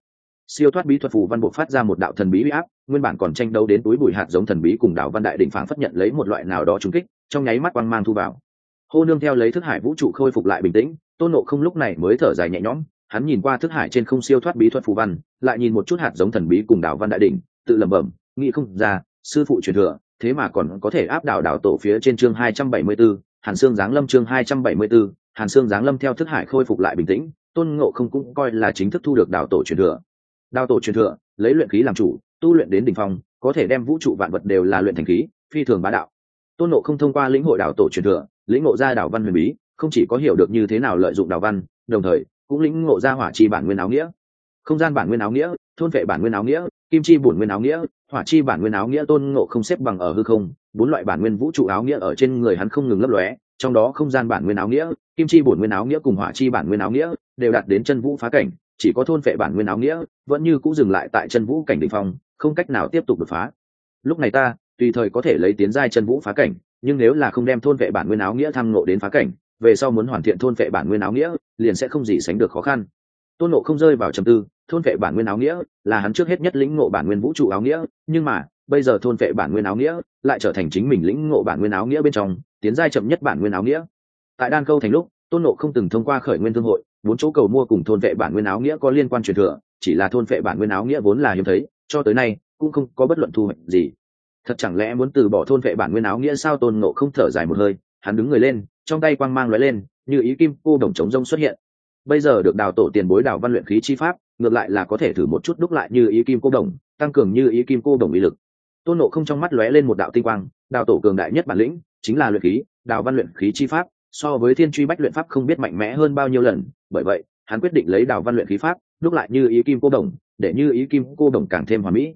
Siêu thoát bí thuật phù văn buộc phát ra một đạo thần bí huy áp, nguyên bản còn tranh đấu đến túi bụi hạt giống thần bí cùng đạo văn đại đỉnh phản phất nhận lấy một loại nào đó trúng kích, trong nháy mắt quang mang thu vào. Hô nương theo lấy thức hải vũ trụ khôi phục lại bình tĩnh, tôn nộ không lúc này mới thở dài nhẹ nhõm, hắn nhìn qua thức hải trên không siêu thoát bí thuật phù văn, lại nhìn một chút hạt giống thần bí cùng đạo văn đại đỉnh, tự lẩm bẩm, nghĩ không ra sư phụ truyền thừa thế mà còn có thể áp đảo đảo tổ phía trên chương hai trăm bảy mươi 274, hàn xương giáng lâm chương hai trăm bảy mươi 274, hàn xương giáng lâm theo thức hải khôi phục lại bình tĩnh tôn ngộ không cũng coi là chính thức thu được đảo tổ truyền thừa. Đảo tổ truyền thừa lấy luyện khí làm chủ tu luyện đến đỉnh phong có thể đem vũ trụ vạn vật đều là luyện thành khí phi thường bá đạo. Tôn ngộ không thông qua lĩnh hội đảo tổ truyền thừa lĩnh ngộ ra đảo văn huyền bí không chỉ có hiểu được như thế nào lợi dụng đảo văn đồng thời cũng lĩnh ngộ ra hỏa chi bản nguyên áo nghĩa. Không gian bản nguyên áo nghĩa thôn vệ bản nguyên áo nghĩa kim chi bổn nguyên áo nghĩa hỏa chi bản nguyên áo nghĩa tôn ngộ không xếp bằng ở hư không, bốn loại bản nguyên vũ trụ áo nghĩa ở trên người hắn không ngừng lấp lóe, trong đó không gian bản nguyên áo nghĩa, kim chi bổn nguyên áo nghĩa cùng hỏa chi bản nguyên áo nghĩa đều đạt đến chân vũ phá cảnh, chỉ có thôn vệ bản nguyên áo nghĩa vẫn như cũng dừng lại tại chân vũ cảnh đ ỉ n h phong, không cách nào tiếp tục đột phá. Lúc này ta, tùy thời có thể lấy tiến giai chân vũ phá cảnh, nhưng nếu là không đem thôn vệ bản nguyên áo nghĩa thăng nộ đến phá cảnh, về sau muốn hoàn thiện thôn vệ bản nguyên áo nghĩa, liền sẽ không gì sánh được khó khăn. Tôn nộ không rơi vào trầm tư thôn vệ bản nguyên áo nghĩa là hắn trước hết nhất lĩnh ngộ bản nguyên vũ trụ áo nghĩa, nhưng mà, bây giờ thôn vệ bản nguyên áo nghĩa lại trở thành chính mình lĩnh ngộ bản nguyên áo nghĩa bên trong, tiến giai chậm nhất bản nguyên áo nghĩa. Tại đan câu thành lúc, tôn nộ không từng thông qua khởi nguyên thương hội, bốn chỗ cầu mua cùng thôn vệ bản nguyên áo nghĩa có liên quan truyền thừa, chỉ là thôn vệ bản nguyên áo nghĩa vốn là hiếm thấy, cho tới nay, cũng không có bất luận thu hoạch gì. Thật chẳng lẽ muốn từ bỏ thôn vệ bản nguyên áo nghĩa sao? Tôn nộ không thở dài một hơi, hắn đứng người lên, trong tay quang mang lóe lên, như ý kim cô đồng chống rông xuất hiện. Bây giờ được đào tổ tiền bối đào văn luyện khí chi pháp ngược lại là có thể thử một chút đúc lại như ý kim cô đồng, tăng cường như ý kim cô đồng ý lực. Tôn nộ không trong mắt lóe lên một đạo tinh quang, đào tổ cường đại nhất bản lĩnh, chính là luyện khí, đào văn luyện khí chi pháp, so với thiên truy bách luyện pháp không biết mạnh mẽ hơn bao nhiêu lần, bởi vậy, hắn quyết định lấy đào văn luyện khí pháp, đúc lại như ý kim cô đồng, để như ý kim cô đồng càng thêm hòa mỹ.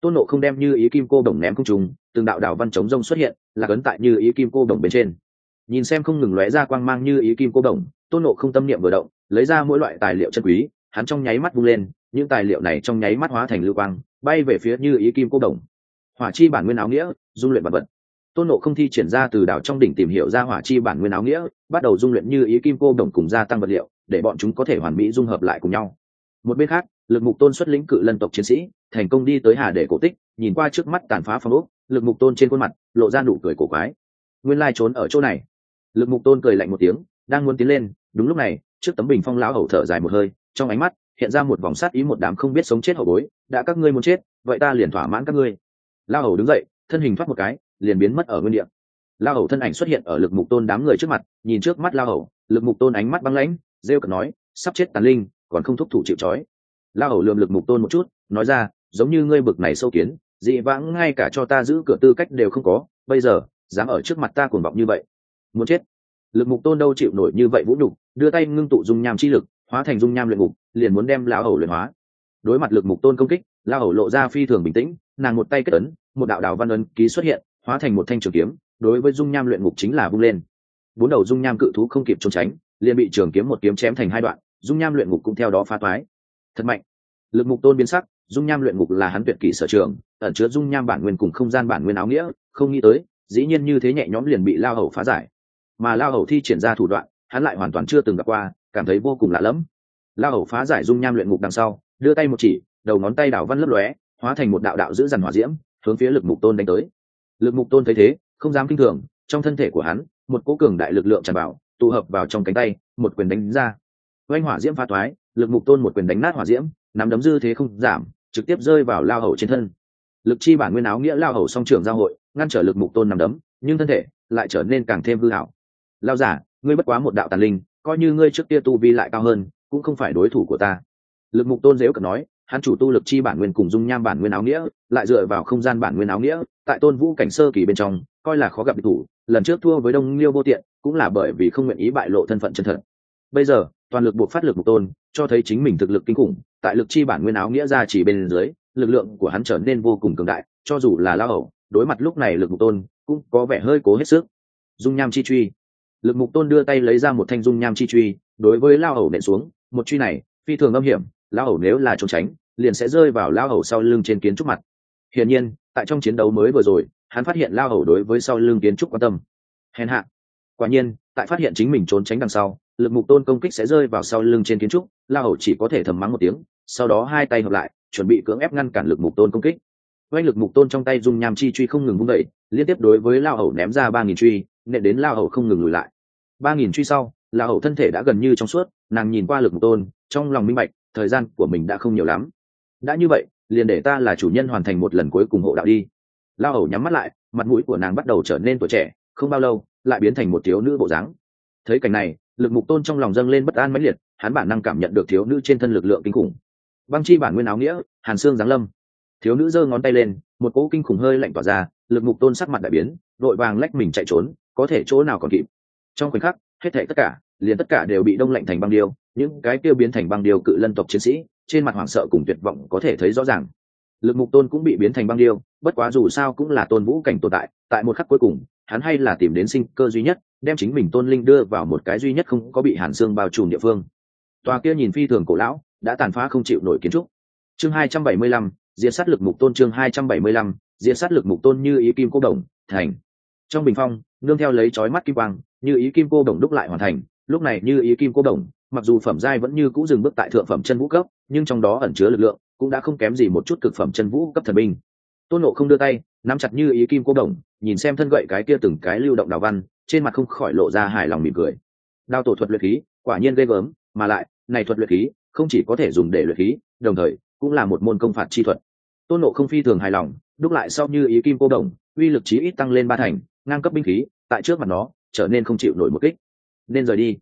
Tôn nộ không đem như ý kim cô đồng ném không trùng từng đạo đào văn chống rông xuất hiện, là cấn tại như ý kim cô đồng bên trên. Nhìn xem không ngừng lóe ra quang mang như ý kim cô đồng, tôn nộ không tâm niệm vừa động, lấy ra mỗi loại tài liệu chân quý hắn trong nháy mắt bung lên, những tài liệu này trong nháy mắt hóa thành lưu quang, bay về phía như ý kim cô đồng. Hỏa chi bản nguyên áo nghĩa, dung luyện vật vật. Tôn nộ không thi triển ra từ đảo trong đỉnh tìm hiểu ra hỏa chi bản nguyên áo nghĩa, bắt đầu dung luyện như ý kim cô đồng cùng gia tăng vật liệu, để bọn chúng có thể hoàn mỹ dung hợp lại cùng nhau. Một bên khác, lực mục tôn xuất lĩnh cự lân tộc chiến sĩ, thành công đi tới hà để cổ tích, nhìn qua trước mắt tàn phá phong ốc, lực mục tôn trên khuôn mặt, lộ ra nụ cười cổ quái. Nguyên lai trốn ở chỗ này. Lực mục tôn cười lạnh một tiếng, đang muốn tiến lên, đúng lúc này, trước tấm bình phong lão hầu thở dài một hơi trong ánh mắt, hiện ra một vòng sát ý một đám không biết sống chết hậu bối, đã các ngươi muốn chết, vậy ta liền thỏa mãn các ngươi. Lao hầu đứng dậy, thân hình thoát một cái, liền biến mất ở nguyên địa. Lao hầu thân ảnh xuất hiện ở lực mục tôn đám người trước mặt, nhìn trước mắt lao hầu, lực mục tôn ánh mắt băng lãnh, rêu cợt nói, sắp chết tàn linh, còn không thúc thủ chịu trói. Lao hầu lượm lực mục tôn một chút, nói ra, giống như ngươi bực này sâu kiến, dị vãng ngay cả cho ta giữ cửa tư cách đều không có, bây giờ, dám ở trước mặt ta cuồng vọng như vậy, muốn chết. Lực mục tôn đâu chịu nổi như vậy vũ nhục, đưa tay ngưng tụ dung nham chi lực hóa thành dung nham luyện ngục, liền muốn đem lão hầu luyện hóa. Đối mặt lực mục tôn công kích lao hầu lộ ra phi thường bình tĩnh, nàng một tay kết ấn, một đạo đạo văn ấn ký xuất hiện, hóa thành một thanh trường kiếm, đối với dung nham luyện ngục chính là vung lên. Bốn đầu dung nham cự thú không kịp trốn tránh, liền bị trường kiếm một kiếm chém thành hai đoạn, dung nham luyện ngục cũng theo đó phá toái. Thật mạnh. Lực mục tôn biến sắc, dung nham luyện ngục là hắn tuyệt kỷ sở trường, ẩn chứa dung nham bản nguyên cùng không gian bản nguyên áo nghĩa, không nghĩ tới, dĩ nhiên như thế nhẹ nhõm liền bị lao hầu phá giải. Mà lao hầu thi triển ra thủ đoạn, hắn lại hoàn toàn chưa từng gặp qua cảm thấy vô cùng lạ lẫm. Lao hầu phá giải dung nham luyện ngục đằng sau, đưa tay một chỉ, đầu ngón tay đảo văn lấp lóe, hóa thành một đạo đạo giữ dằn hỏa diễm, hướng phía lực mục tôn đánh tới. Lực mục tôn thấy thế, không dám kinh thường, trong thân thể của hắn, một cố cường đại lực lượng tràn vào, tụ hợp vào trong cánh tay, một quyền đánh ra. Oanh hỏa diễm phá thoái, lực mục tôn một quyền đánh nát hỏa diễm, nắm đấm dư thế không giảm, trực tiếp rơi vào lao hầu trên thân. Lực chi bản nguyên áo nghĩa lao hầu song trưởng giao hội, ngăn trở lực mục tôn nằm đấm, nhưng thân thể lại trở nên càng thêm hư hảo lao giả, ngươi bất quá một đạo tàn linh coi như ngươi trước kia tu vi lại cao hơn, cũng không phải đối thủ của ta. Lực mục tôn dễu cần nói, hắn chủ tu lực chi bản nguyên cùng dung nham bản nguyên áo nghĩa, lại dựa vào không gian bản nguyên áo nghĩa, tại tôn vũ cảnh sơ kỳ bên trong, coi là khó gặp địch thủ, lần trước thua với đông liêu vô tiện, cũng là bởi vì không nguyện ý bại lộ thân phận chân thật. Bây giờ, toàn lực buộc phát lực mục tôn, cho thấy chính mình thực lực kinh khủng, tại lực chi bản nguyên áo nghĩa ra chỉ bên dưới, lực lượng của hắn trở nên vô cùng cường đại, cho dù là lao hầu, đối mặt lúc này lực mục tôn, cũng có vẻ hơi cố hết sức. Dung nham chi truy lực mục tôn đưa tay lấy ra một thanh dung nham chi truy, đối với lao hầu nện xuống, một truy này, phi thường âm hiểm, lao hầu nếu là trốn tránh, liền sẽ rơi vào lao hầu sau lưng trên kiến trúc mặt. Hiển nhiên, tại trong chiến đấu mới vừa rồi, hắn phát hiện lao hầu đối với sau lưng kiến trúc quan tâm. Hèn hạ. Quả nhiên, tại phát hiện chính mình trốn tránh đằng sau, lực mục tôn công kích sẽ rơi vào sau lưng trên kiến trúc, lao hầu chỉ có thể thầm mắng một tiếng, sau đó hai tay hợp lại, chuẩn bị cưỡng ép ngăn cản lực mục tôn công kích. Oanh lực mục tôn trong tay dùng nham chi truy không ngừng vung đẩy liên tiếp đối với lao hầu ném ra ba nghìn truy nện đến lao hầu không ngừng lùi lại. Ba nghìn truy sau, lao hầu thân thể đã gần như trong suốt, nàng nhìn qua lực mục tôn, trong lòng minh bạch, thời gian của mình đã không nhiều lắm. Đã như vậy, liền để ta là chủ nhân hoàn thành một lần cuối cùng hộ đạo đi. Lao hầu nhắm mắt lại, mặt mũi của nàng bắt đầu trở nên tuổi trẻ, không bao lâu, lại biến thành một thiếu nữ bộ dáng. Thấy cảnh này, lực mục tôn trong lòng dâng lên bất an mãnh liệt, hắn bản năng cảm nhận được thiếu nữ trên thân lực lượng kinh khủng. Băng chi bản nguyên áo nghĩa, hàn xương giáng lâm. Thiếu nữ giơ ngón tay lên, một cỗ kinh khủng hơi lạnh tỏa ra, lực mục tôn sắc mặt đại biến, đội vàng lách mình chạy trốn có thể chỗ nào còn kịp. Trong khoảnh khắc, hết thảy tất cả, liền tất cả đều bị đông lạnh thành băng điêu, những cái tiêu biến thành băng điêu cự lân tộc chiến sĩ, trên mặt hoảng sợ cùng tuyệt vọng có thể thấy rõ ràng. Lực mục tôn cũng bị biến thành băng điêu, bất quá dù sao cũng là tôn vũ cảnh tồn tại tại một khắc cuối cùng, hắn hay là tìm đến sinh cơ duy nhất, đem chính mình tôn linh đưa vào một cái duy nhất không có bị hàn xương bao trùm địa phương. Tòa kia nhìn phi thường cổ lão, đã tàn phá không chịu nổi kiến trúc. Chương hai trăm bảy mươi lăm, diệt sát lực mục tôn chương hai trăm bảy mươi lăm, diệt sát lực mục tôn như ý kim cô đồng, thành trong bình phong, nương theo lấy chói mắt kim quang, như ý kim cô đồng đúc lại hoàn thành. Lúc này như ý kim cô đồng, mặc dù phẩm giai vẫn như cũ dừng bước tại thượng phẩm chân vũ cấp, nhưng trong đó ẩn chứa lực lượng, cũng đã không kém gì một chút cực phẩm chân vũ cấp thần binh. Tôn nộ không đưa tay, nắm chặt như ý kim cô đồng, nhìn xem thân gậy cái kia từng cái lưu động đào văn, trên mặt không khỏi lộ ra hài lòng mỉm cười. Đao tổ thuật luyện khí, quả nhiên ghê gớm, mà lại, này thuật luyện khí, không chỉ có thể dùng để luyện khí, đồng thời, cũng là một môn công phạt chi thuật. Tôn nộ không phi thường hài lòng, đúc lại sau như ý kim cô đồng, uy lực chí ít tăng lên ba thành ngang cấp binh khí, tại trước mặt nó, trở nên không chịu nổi một kích. Nên rời đi.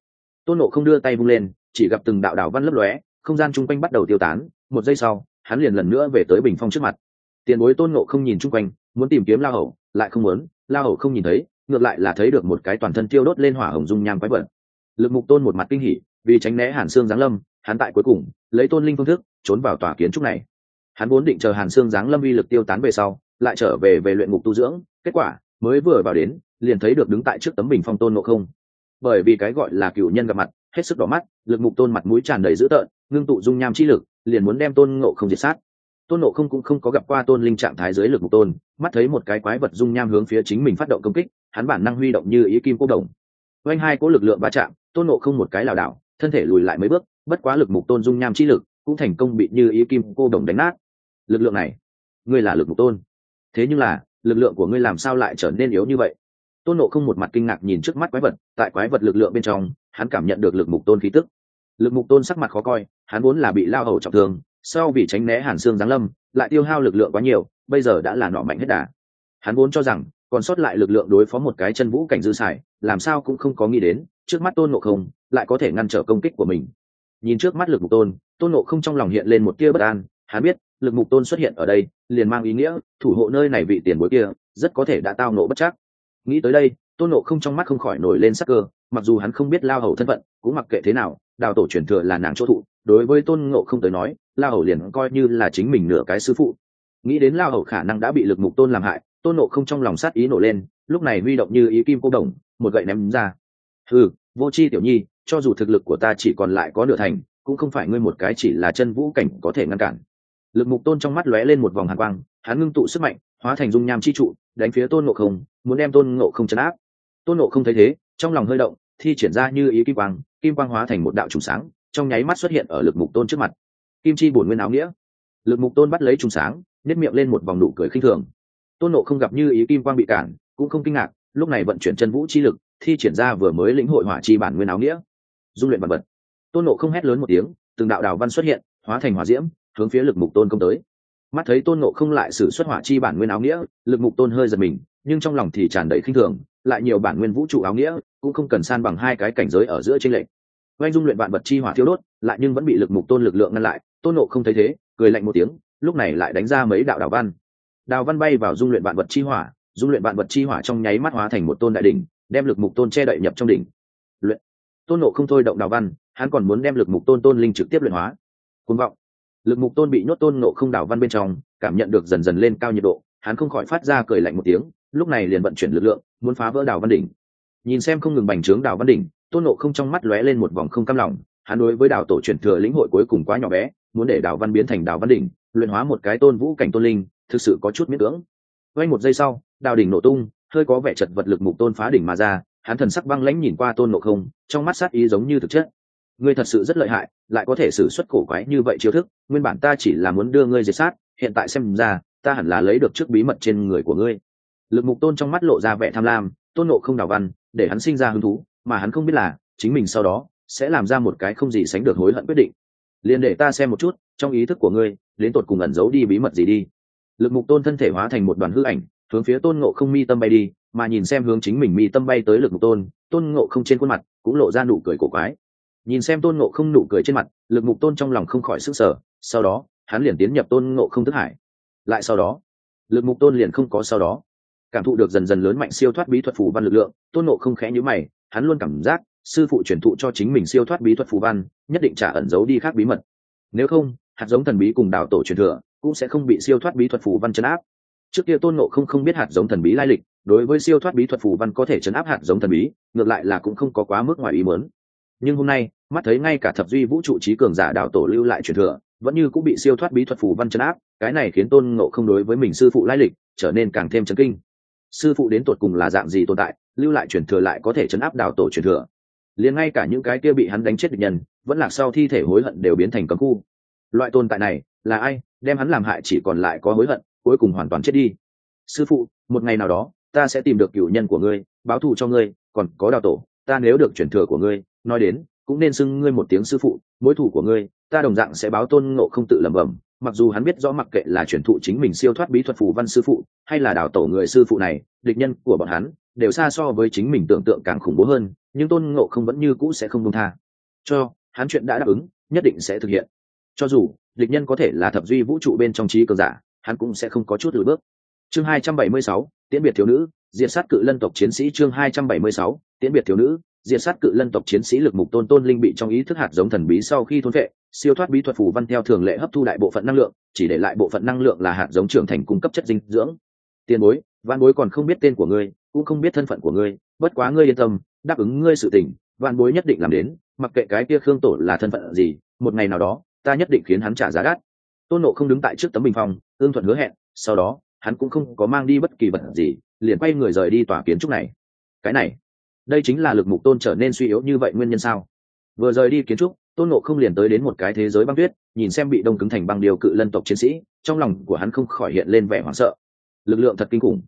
Tôn nộ không đưa tay vung lên, chỉ gặp từng đạo đảo văn lấp lóe, không gian chung quanh bắt đầu tiêu tán. Một giây sau, hắn liền lần nữa về tới bình phong trước mặt. Tiền bối tôn nộ không nhìn chung quanh, muốn tìm kiếm la hầu, lại không muốn. La hầu không nhìn thấy, ngược lại là thấy được một cái toàn thân tiêu đốt lên hỏa hồng dung nham quái vật. Lực mục tôn một mặt kinh hỉ, vì tránh né hàn xương giáng lâm, hắn tại cuối cùng, lấy tôn linh phương thức, trốn vào tòa kiến trúc này. Hắn vốn định chờ hàn xương giáng lâm uy lực tiêu tán về sau, lại trở về về luyện ngục tu dưỡng, kết quả mới vừa vào đến, liền thấy được đứng tại trước tấm bình phong tôn nộ không. Bởi vì cái gọi là cựu nhân gặp mặt, hết sức đỏ mắt, lực mục tôn mặt mũi tràn đầy dữ tợn, ngưng tụ dung nham chi lực, liền muốn đem tôn ngộ không diệt sát. Tôn nộ không cũng không có gặp qua tôn linh trạng thái dưới lực mục tôn, mắt thấy một cái quái vật dung nham hướng phía chính mình phát động công kích, hắn bản năng huy động như ý kim cô đồng. Oanh hai có lực lượng va chạm, tôn nộ không một cái lảo đảo, thân thể lùi lại mấy bước, bất quá lực mục tôn dung nham chi lực cũng thành công bị như ý kim cô đồng đánh nát. Lực lượng này, ngươi là lực mục tôn. Thế nhưng là lực lượng của ngươi làm sao lại trở nên yếu như vậy? Tôn nộ không một mặt kinh ngạc nhìn trước mắt quái vật, tại quái vật lực lượng bên trong, hắn cảm nhận được lực mục tôn khí tức. Lực mục tôn sắc mặt khó coi, hắn vốn là bị lao hầu trọng thương, sau vì tránh né hàn xương giáng lâm, lại tiêu hao lực lượng quá nhiều, bây giờ đã là nọ mạnh hết đà. Hắn vốn cho rằng, còn sót lại lực lượng đối phó một cái chân vũ cảnh dư xài, làm sao cũng không có nghĩ đến, trước mắt tôn nộ không lại có thể ngăn trở công kích của mình. Nhìn trước mắt lực mục tôn tôn nộ không trong lòng hiện lên một tia bất an, hắn biết lực mục tôn xuất hiện ở đây, liền mang ý nghĩa, thủ hộ nơi này vị tiền bối kia, rất có thể đã tao nộ bất chắc. Nghĩ tới đây, tôn nộ không trong mắt không khỏi nổi lên sắc cơ, mặc dù hắn không biết lao hầu thân phận, cũng mặc kệ thế nào, đào tổ truyền thừa là nàng chỗ thụ, đối với tôn ngộ không tới nói, lao hầu liền coi như là chính mình nửa cái sư phụ. Nghĩ đến lao hầu khả năng đã bị lực mục tôn làm hại, tôn nộ không trong lòng sát ý nổ lên, lúc này huy động như ý kim cô đồng, một gậy ném ra. Ừ vô c h i tiểu nhi, cho dù thực lực của ta chỉ còn lại có nửa thành, cũng không phải ngươi một cái chỉ là chân vũ cảnh có thể ngăn cản lực mục tôn trong mắt lóe lên một vòng hàn quang, hắn ngưng tụ sức mạnh, hóa thành dung nham chi trụ, đánh phía tôn ngộ không, muốn đem tôn ngộ không chấn áp. Tôn ngộ không thấy thế, trong lòng hơi động, thi triển ra như ý kim quang kim quang hóa thành một đạo trùng sáng, trong nháy mắt xuất hiện ở lực mục tôn trước mặt. Kim chi bổn nguyên áo nghĩa. Lực mục tôn bắt lấy trùng sáng nếp miệng lên một vòng nụ cười khinh thường. Tôn nộ không gặp như ý kim quang bị cản, cũng không kinh ngạc, lúc này vận chuyển chân vũ chi lực, thi triển ra vừa mới lĩnh hội hỏa chi bản nguyên áo nghĩa. Dung luyện vật vật. Tôn nộ không hét lớn một tiếng, từng đạo đào văn xuất hiện, hóa thành hỏa diễm hướng phía lực mục tôn công tới. Mắt thấy tôn nộ không lại sử xuất hỏa chi bản nguyên áo nghĩa, lực mục tôn hơi giật mình, nhưng trong lòng thì tràn đầy khinh thường, lại nhiều bản nguyên vũ trụ áo nghĩa, cũng không cần san bằng hai cái cảnh giới ở giữa trên lệnh oanh dung luyện vạn vật chi hỏa thiêu đốt, lại nhưng vẫn bị lực mục tôn lực lượng ngăn lại, tôn nộ không thấy thế, cười lạnh một tiếng, lúc này lại đánh ra mấy đạo đào văn. Đào văn bay vào dung luyện vạn vật chi hỏa, dung luyện vạn vật chi hỏa trong nháy mắt hóa thành một tôn đại đỉnh, đem lực mục tôn che đậy nhập trong đỉnh. Luyện. Tôn nộ không thôi động đào văn, hắn còn muốn đem lực mục tôn tôn linh trực tiếp luyện hóa. Côn vọng lực mục tôn bị nhốt tôn nộ không đào văn bên trong, cảm nhận được dần dần lên cao nhiệt độ, hắn không khỏi phát ra cười lạnh một tiếng, lúc này liền vận chuyển lực lượng, muốn phá vỡ đào văn đỉnh. Nhìn xem không ngừng bành trướng đào văn đỉnh, tôn nộ không trong mắt lóe lên một vòng không cam lòng, hắn đối với đào tổ truyền thừa lĩnh hội cuối cùng quá nhỏ bé, muốn để đào văn biến thành đào văn đỉnh, luyện hóa một cái tôn vũ cảnh tôn linh, thực sự có chút miễn cưỡng. Quanh một giây sau đào đỉnh nổ tung, hơi có vẻ chật vật lực mục tôn phá đỉnh mà ra, hắn thần sắc băng lãnh nhìn qua tôn nộ không, trong mắt sát ý giống như thực chất ngươi thật sự rất lợi hại, lại có thể xử xuất cổ quái như vậy chiêu thức, nguyên bản ta chỉ là muốn đưa ngươi diệt sát, hiện tại xem ra, ta hẳn là lấy được trước bí mật trên người của ngươi. Lực mục tôn trong mắt lộ ra vẻ tham lam, tôn nộ không đào văn, để hắn sinh ra hứng thú, mà hắn không biết là, chính mình sau đó, sẽ làm ra một cái không gì sánh được hối hận quyết định. Liền để ta xem một chút, trong ý thức của ngươi, đến tột cùng ẩn giấu đi bí mật gì đi. Lực mục tôn thân thể hóa thành một đoàn hư ảnh, hướng phía tôn ngộ không mi tâm bay đi, mà nhìn xem hướng chính mình mi tâm bay tới lực mục tôn tôn ngộ không trên khuôn mặt, cũng lộ ra nụ cười cổ quái nhìn xem tôn ngộ không nụ cười trên mặt, lực mục tôn trong lòng không khỏi sức sở sau đó, hắn liền tiến nhập tôn ngộ không thức hải. Lại sau đó, lực mục tôn liền không có sau đó. Cảm thụ được dần dần lớn mạnh siêu thoát bí thuật phù văn lực lượng, tôn ngộ không khẽ nhữ mày, hắn luôn cảm giác sư phụ truyền thụ cho chính mình siêu thoát bí thuật phù văn, nhất định trả ẩn giấu đi khác bí mật. Nếu không, hạt giống thần bí cùng đạo tổ truyền thừa cũng sẽ không bị siêu thoát bí thuật phù văn chấn áp. Trước kia tôn ngộ không không biết hạt giống thần bí lai lịch, đối với siêu thoát bí thuật phù văn có thể chấn áp hạt giống thần bí, ngược lại là cũng không có quá mức ngoài ý mớn nhưng hôm nay mắt thấy ngay cả thập duy vũ trụ trí cường giả đạo tổ lưu lại truyền thừa, vẫn như cũng bị siêu thoát bí thuật phù văn chấn áp, cái này khiến tôn ngộ không đối với mình sư phụ lai lịch trở nên càng thêm chấn kinh. Sư phụ đến tột cùng là dạng gì tồn tại, lưu lại truyền thừa lại có thể chấn áp đạo tổ truyền thừa? Liền ngay cả những cái kia bị hắn đánh chết địch nhân, vẫn là sau thi thể hối hận đều biến thành cấm khu. Loại tồn tại này là ai, đem hắn làm hại chỉ còn lại có hối hận, cuối cùng hoàn toàn chết đi. Sư phụ, một ngày nào đó, ta sẽ tìm được cựu nhân của ngươi, báo thù cho ngươi, còn có đào tổ, ta nếu được chuyển thừa của ngươi, nói đến cũng nên xưng ngươi một tiếng sư phụ mối thù của ngươi ta đồng dạng sẽ báo tôn ngộ không tự lẩm bẩm mặc dù hắn biết rõ mặc kệ là truyền thụ chính mình siêu thoát bí thuật phù văn sư phụ hay là đào tổ người sư phụ này địch nhân của bọn hắn đều xa so với chính mình tưởng tượng càng khủng bố hơn nhưng tôn ngộ không vẫn như cũ sẽ không công tha. Cho hắn chuyện đã đáp ứng nhất định sẽ thực hiện. Cho dù địch nhân có thể là thập duy vũ trụ bên trong trí cường giả hắn cũng sẽ không có chút lùi bước. Chương 276, tiễn biệt thiếu nữ diệt sát cự lân tộc chiến sĩ chương 276, tiễn biệt thiếu nữ diệt sát cự lân tộc chiến sĩ lực mục tôn tôn linh bị trong ý thức hạt giống thần bí sau khi thôn vệ, siêu thoát bí thuật phù văn theo thường lệ hấp thu đại bộ phận năng lượng, chỉ để lại bộ phận năng lượng là hạt giống trưởng thành cung cấp chất dinh dưỡng. Tiền bối văn bối còn không biết tên của ngươi, cũng không biết thân phận của ngươi, bất quá ngươi yên tâm, đáp ứng ngươi sự tình văn bối nhất định làm đến, mặc kệ cái kia khương tổ là thân phận gì, một ngày nào đó, ta nhất định khiến hắn trả giá đắt. Tôn nộ không đứng tại trước tấm bình phong, ương thuận hứa hẹn, sau đó, hắn cũng không có mang đi bất kỳ vật gì, liền quay người rời đi tòa kiến trúc này. Cái này đây chính là lực mục tôn trở nên suy yếu như vậy nguyên nhân sao? Vừa rời đi kiến trúc tôn nộ không liền tới đến một cái thế giới băng tuyết nhìn xem bị đông cứng thành băng điều cự lân tộc chiến sĩ trong lòng của hắn không khỏi hiện lên vẻ hoảng sợ. Lực lượng thật kinh khủng.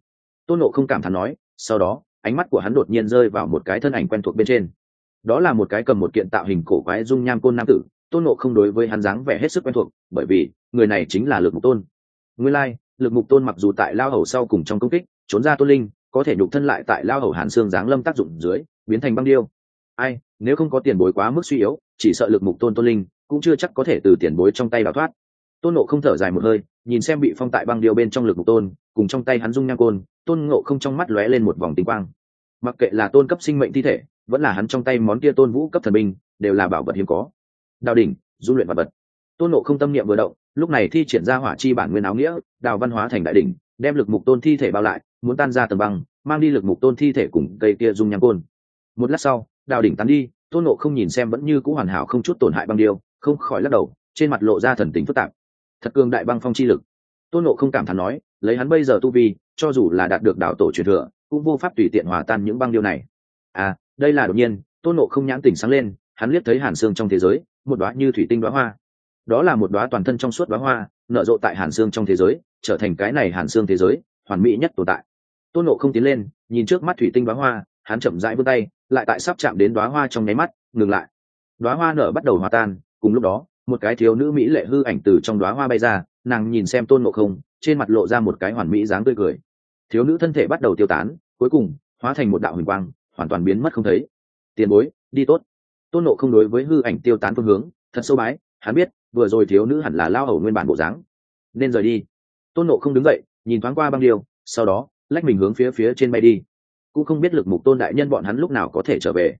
Tôn nộ không cảm thán nói sau đó ánh mắt của hắn đột nhiên rơi vào một cái thân ảnh quen thuộc bên trên. Đó là một cái cầm một kiện tạo hình cổ quái dung nham côn nam tử tôn nộ không đối với hắn dáng vẻ hết sức quen thuộc bởi vì người này chính là lực mục tôn. Nguyên lai、like, lực mục tôn mặc dù tại lao hầu sau cùng trong công kích trốn ra tôn linh có thể nhục thân lại tại lao hầu hàn xương giáng lâm tác dụng dưới, biến thành băng điêu. Ai, nếu không có tiền bối quá mức suy yếu, chỉ sợ lực mục tôn tôn linh cũng chưa chắc có thể từ tiền bối trong tay đào thoát. Tôn nộ không thở dài một hơi, nhìn xem bị phong tại băng điêu bên trong lực mục tôn, cùng trong tay hắn dung nham côn, tôn ngộ không trong mắt lóe lên một vòng tinh quang. Mặc kệ là tôn cấp sinh mệnh thi thể, vẫn là hắn trong tay món kia tôn vũ cấp thần binh, đều là bảo vật hiếm có. Đào đỉnh, du luyện vật vật. Tôn nộ không tâm niệm vừa động, lúc này thi triển ra hỏa chi bản nguyên áo nghĩa, đào văn hóa thành đại đỉnh, đem lực mục tôn thi thể bao lại muốn tan ra tầng băng, mang đi lực mục tôn thi thể cùng cây kia dung nhang côn. Một lát sau, đào đỉnh tán đi, tôn nộ không nhìn xem vẫn như c ũ hoàn hảo không chút tổn hại băng điêu, không khỏi lắc đầu, trên mặt lộ ra thần tính phức tạp. Thật cường đại băng phong chi lực. Tôn nộ không cảm thán nói, lấy hắn bây giờ tu vi, cho dù là đạt được đạo tổ truyền thừa, cũng vô pháp tùy tiện hòa tan những băng điêu này. À đây là đột nhiên, tôn nộ không nhãn tỉnh sáng lên, hắn liếc thấy hàn xương trong thế giới, một đoá như thủy tinh đoá hoa. Đó là một đoá toàn thân trong suốt đoá hoa, nở rộ tại hàn xương trong thế giới, trở thành cái này hàn xương thế giới, hoàn mỹ nhất tồn tại tôn nộ không tiến lên, nhìn trước mắt thủy tinh đoá hoa, hắn chậm rãi vươn tay, lại tại sắp chạm đến đoá hoa trong nháy mắt, ngừng lại. Đoá hoa nở bắt đầu hòa tan, cùng lúc đó, một cái thiếu nữ mỹ lệ hư ảnh từ trong đoá hoa bay ra, nàng nhìn xem tôn nộ không, trên mặt lộ ra một cái hoàn mỹ dáng tươi cười. Thiếu nữ thân thể bắt đầu tiêu tán, cuối cùng, hóa thành một đạo huỳnh quang, hoàn toàn biến mất không thấy. Tiền bối, đi tốt. Tôn nộ không đối với hư ảnh tiêu tán phương hướng, thật sâu bái, hắn biết, vừa rồi thiếu nữ hẳn là lao hầu nguyên bản bộ dáng. Nên rời đi. Tôn nộ không đứng dậy, nhìn thoáng qua băng điêu, sau đó lách mình hướng phía phía trên bay đi. Cũng không biết lực mục tôn đại nhân bọn hắn lúc nào có thể trở về.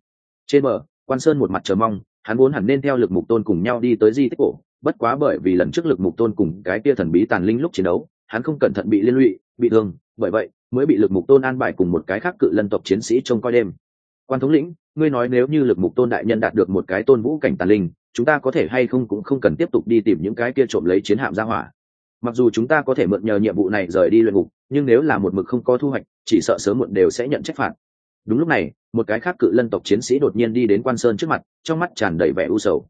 Trên bờ, quan sơn một mặt chờ mong, hắn vốn hẳn nên theo lực mục tôn cùng nhau đi tới di tích cổ, bất quá bởi vì lần trước lực mục tôn cùng cái kia thần bí tàn linh lúc chiến đấu, hắn không cẩn thận bị liên lụy, bị thương, bởi vậy mới bị lực mục tôn an bài cùng một cái khác cự lân tộc chiến sĩ trông coi đêm. Quan thống lĩnh, ngươi nói nếu như lực mục tôn đại nhân đạt được một cái tôn vũ cảnh tàn linh, chúng ta có thể hay không cũng không cần tiếp tục đi tìm những cái kia trộm lấy chiến hạm ra hỏa mặc dù chúng ta có thể mượn nhờ nhiệm vụ này rời đi luyện ngục, nhưng nếu là một mực không có thu hoạch, chỉ sợ sớm muộn đều sẽ nhận trách phạt. Đúng lúc này, một cái khác cự lân tộc chiến sĩ đột nhiên đi đến quan sơn trước mặt, trong mắt tràn đầy vẻ u sầu.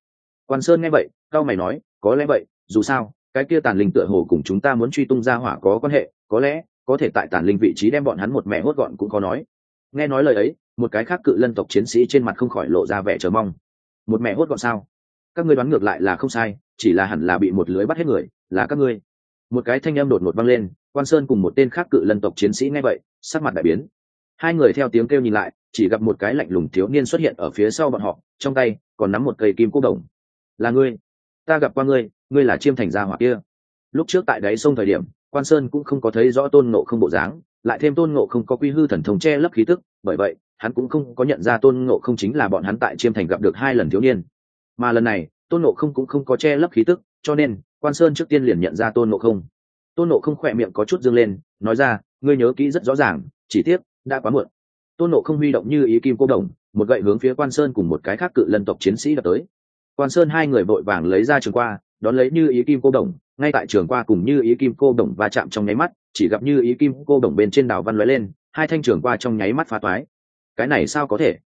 Quan sơn nghe vậy, cao mày nói, có lẽ vậy, dù sao, cái kia tàn linh tựa hồ cùng chúng ta muốn truy tung ra hỏa có quan hệ, có lẽ, có thể tại tàn linh vị trí đem bọn hắn một mẹ hốt gọn cũng có nói. Nghe nói lời ấy, một cái khác cự lân tộc chiến sĩ trên mặt không khỏi lộ ra vẻ chờ mong. Một mẹ hốt gọn sao? Các ngươi đoán ngược lại là không sai, chỉ là hẳn là bị một lưới bắt hết người, là các ngươi một cái thanh âm đột ngột vang lên, quan sơn cùng một tên khác cự lân tộc chiến sĩ nghe vậy, sắc mặt đại biến. Hai người theo tiếng kêu nhìn lại, chỉ gặp một cái lạnh lùng thiếu niên xuất hiện ở phía sau bọn họ, trong tay còn nắm một cây kim cúc đồng. Là ngươi. Ta gặp qua ngươi ngươi là chiêm thành gia hỏa kia. Lúc trước tại đáy sông thời điểm, quan sơn cũng không có thấy rõ tôn nộ không bộ dáng, lại thêm tôn nộ không có quy hư thần thông che lấp khí tức, bởi vậy, hắn cũng không có nhận ra tôn nộ không chính là bọn hắn tại chiêm thành gặp được hai lần thiếu niên. Mà lần này, tôn nộ không cũng không có che lấp khí tức, cho nên quan sơn trước tiên liền nhận ra tôn nộ không. Tôn nộ không khỏe miệng có chút dâng lên, nói ra, ngươi nhớ kỹ rất rõ ràng, chỉ tiếc, đã quá muộn. Tôn nộ không huy động như ý kim cô đồng, một gậy hướng phía quan sơn cùng một cái khác cự lân tộc chiến sĩ đập tới. Quan sơn hai người vội vàng lấy ra trường qua, đón lấy như ý kim cô đồng, ngay tại trường qua cùng như ý kim cô đồng va chạm trong nháy mắt, chỉ gặp như ý kim cô đồng bên trên đảo văn lóe lên, hai thanh trường qua trong nháy mắt phá toái. Cái này sao có thể?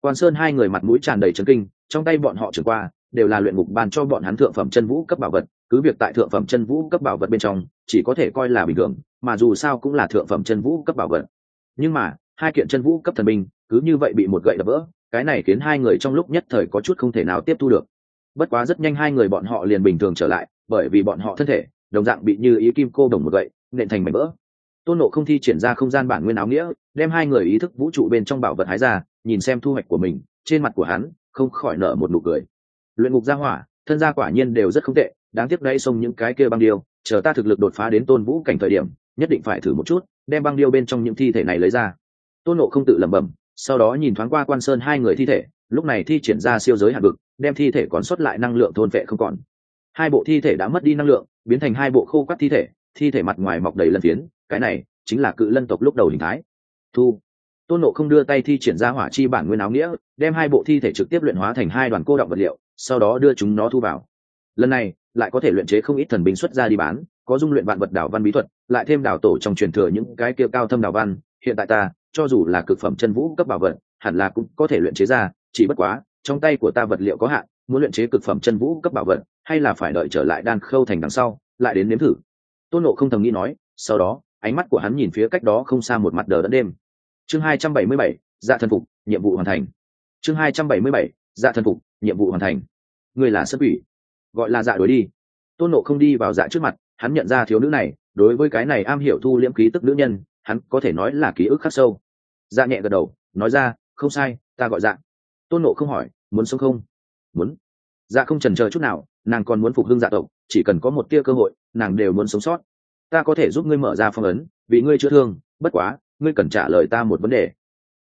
Quan sơn hai người mặt mũi tràn đầy trấn kinh, trong tay bọn họ trường qua, đều là luyện ngục ban cho bọn hắn thượng phẩm chân vũ cấp bảo vật cứ việc tại thượng phẩm chân vũ cấp bảo vật bên trong, chỉ có thể coi là bình thường, mà dù sao cũng là thượng phẩm chân vũ cấp bảo vật. Nhưng mà, hai kiện chân vũ cấp thần binh, cứ như vậy bị một gậy đập vỡ, cái này khiến hai người trong lúc nhất thời có chút không thể nào tiếp thu được. Bất quá rất nhanh hai người bọn họ liền bình thường trở lại, bởi vì bọn họ thân thể, đồng dạng bị như ý kim cô đồng một gậy, nện thành mảnh vỡ. Tôn nộ không thi triển ra không gian bản nguyên áo nghĩa, đem hai người ý thức vũ trụ bên trong bảo vật hái ra, nhìn xem thu hoạch của mình, trên mặt của hắn, không khỏi nở một nụ cười. Luyện ngục gia hỏa, thân gia quả nhiên đều rất không tệ đáng tiếc đây xông những cái kia băng điêu, chờ ta thực lực đột phá đến tôn vũ cảnh thời điểm, nhất định phải thử một chút, đem băng điêu bên trong những thi thể này lấy ra. Tôn nộ không tự lẩm bẩm, sau đó nhìn thoáng qua quan sơn hai người thi thể, lúc này thi triển ra siêu giới hạt vực, đem thi thể còn sót lại năng lượng thôn vệ không còn. Hai bộ thi thể đã mất đi năng lượng, biến thành hai bộ khô quắt thi thể thi thể mặt ngoài mọc đầy lân phiến, cái này chính là cự lân tộc lúc đầu hình thái. Thu. Tôn nộ không đưa tay thi triển ra hỏa chi bản nguyên áo nghĩa, đem hai bộ thi thể trực tiếp luyện hóa thành hai đoàn cô động vật liệu, sau đó đưa chúng nó thu vào. Lần này lại có thể luyện chế không ít thần binh xuất ra đi bán, có dung luyện vạn vật đảo văn bí thuật, lại thêm đảo tổ trong truyền thừa những cái kia cao thâm đảo văn, hiện tại ta, cho dù là cực phẩm chân vũ cấp bảo vật, hẳn là cũng có thể luyện chế ra, chỉ bất quá, trong tay của ta vật liệu có hạn, muốn luyện chế cực phẩm chân vũ cấp bảo vật, hay là phải đợi trở lại đan khâu thành đằng sau, lại đến nếm thử. Tôn nộ không thầm nghĩ nói, sau đó, ánh mắt của hắn nhìn phía cách đó không xa một mặt đờ đất đêm. Chương hai trăm bảy mươi bảy dạ thần phục, nhiệm vụ hoàn thành. Chương hai trăm bảy mươi bảy dạ thần phục, nhiệm vụ hoàn thành. Người là sất quỷ gọi là dạ đối đi. Tôn nộ không đi vào dạ trước mặt, hắn nhận ra thiếu nữ này, đối với cái này am hiểu thu liễm ký tức nữ nhân, hắn có thể nói là ký ức khắc sâu. Dạ nhẹ gật đầu, nói ra, không sai, ta gọi dạ. Tôn nộ không hỏi, muốn sống không? Muốn. Dạ không trần chờ chút nào, nàng còn muốn phục hưng dạ tộc, chỉ cần có một tia cơ hội, nàng đều muốn sống sót. Ta có thể giúp ngươi mở ra phong ấn, vì ngươi chữa thương, bất quá, ngươi cần trả lời ta một vấn đề.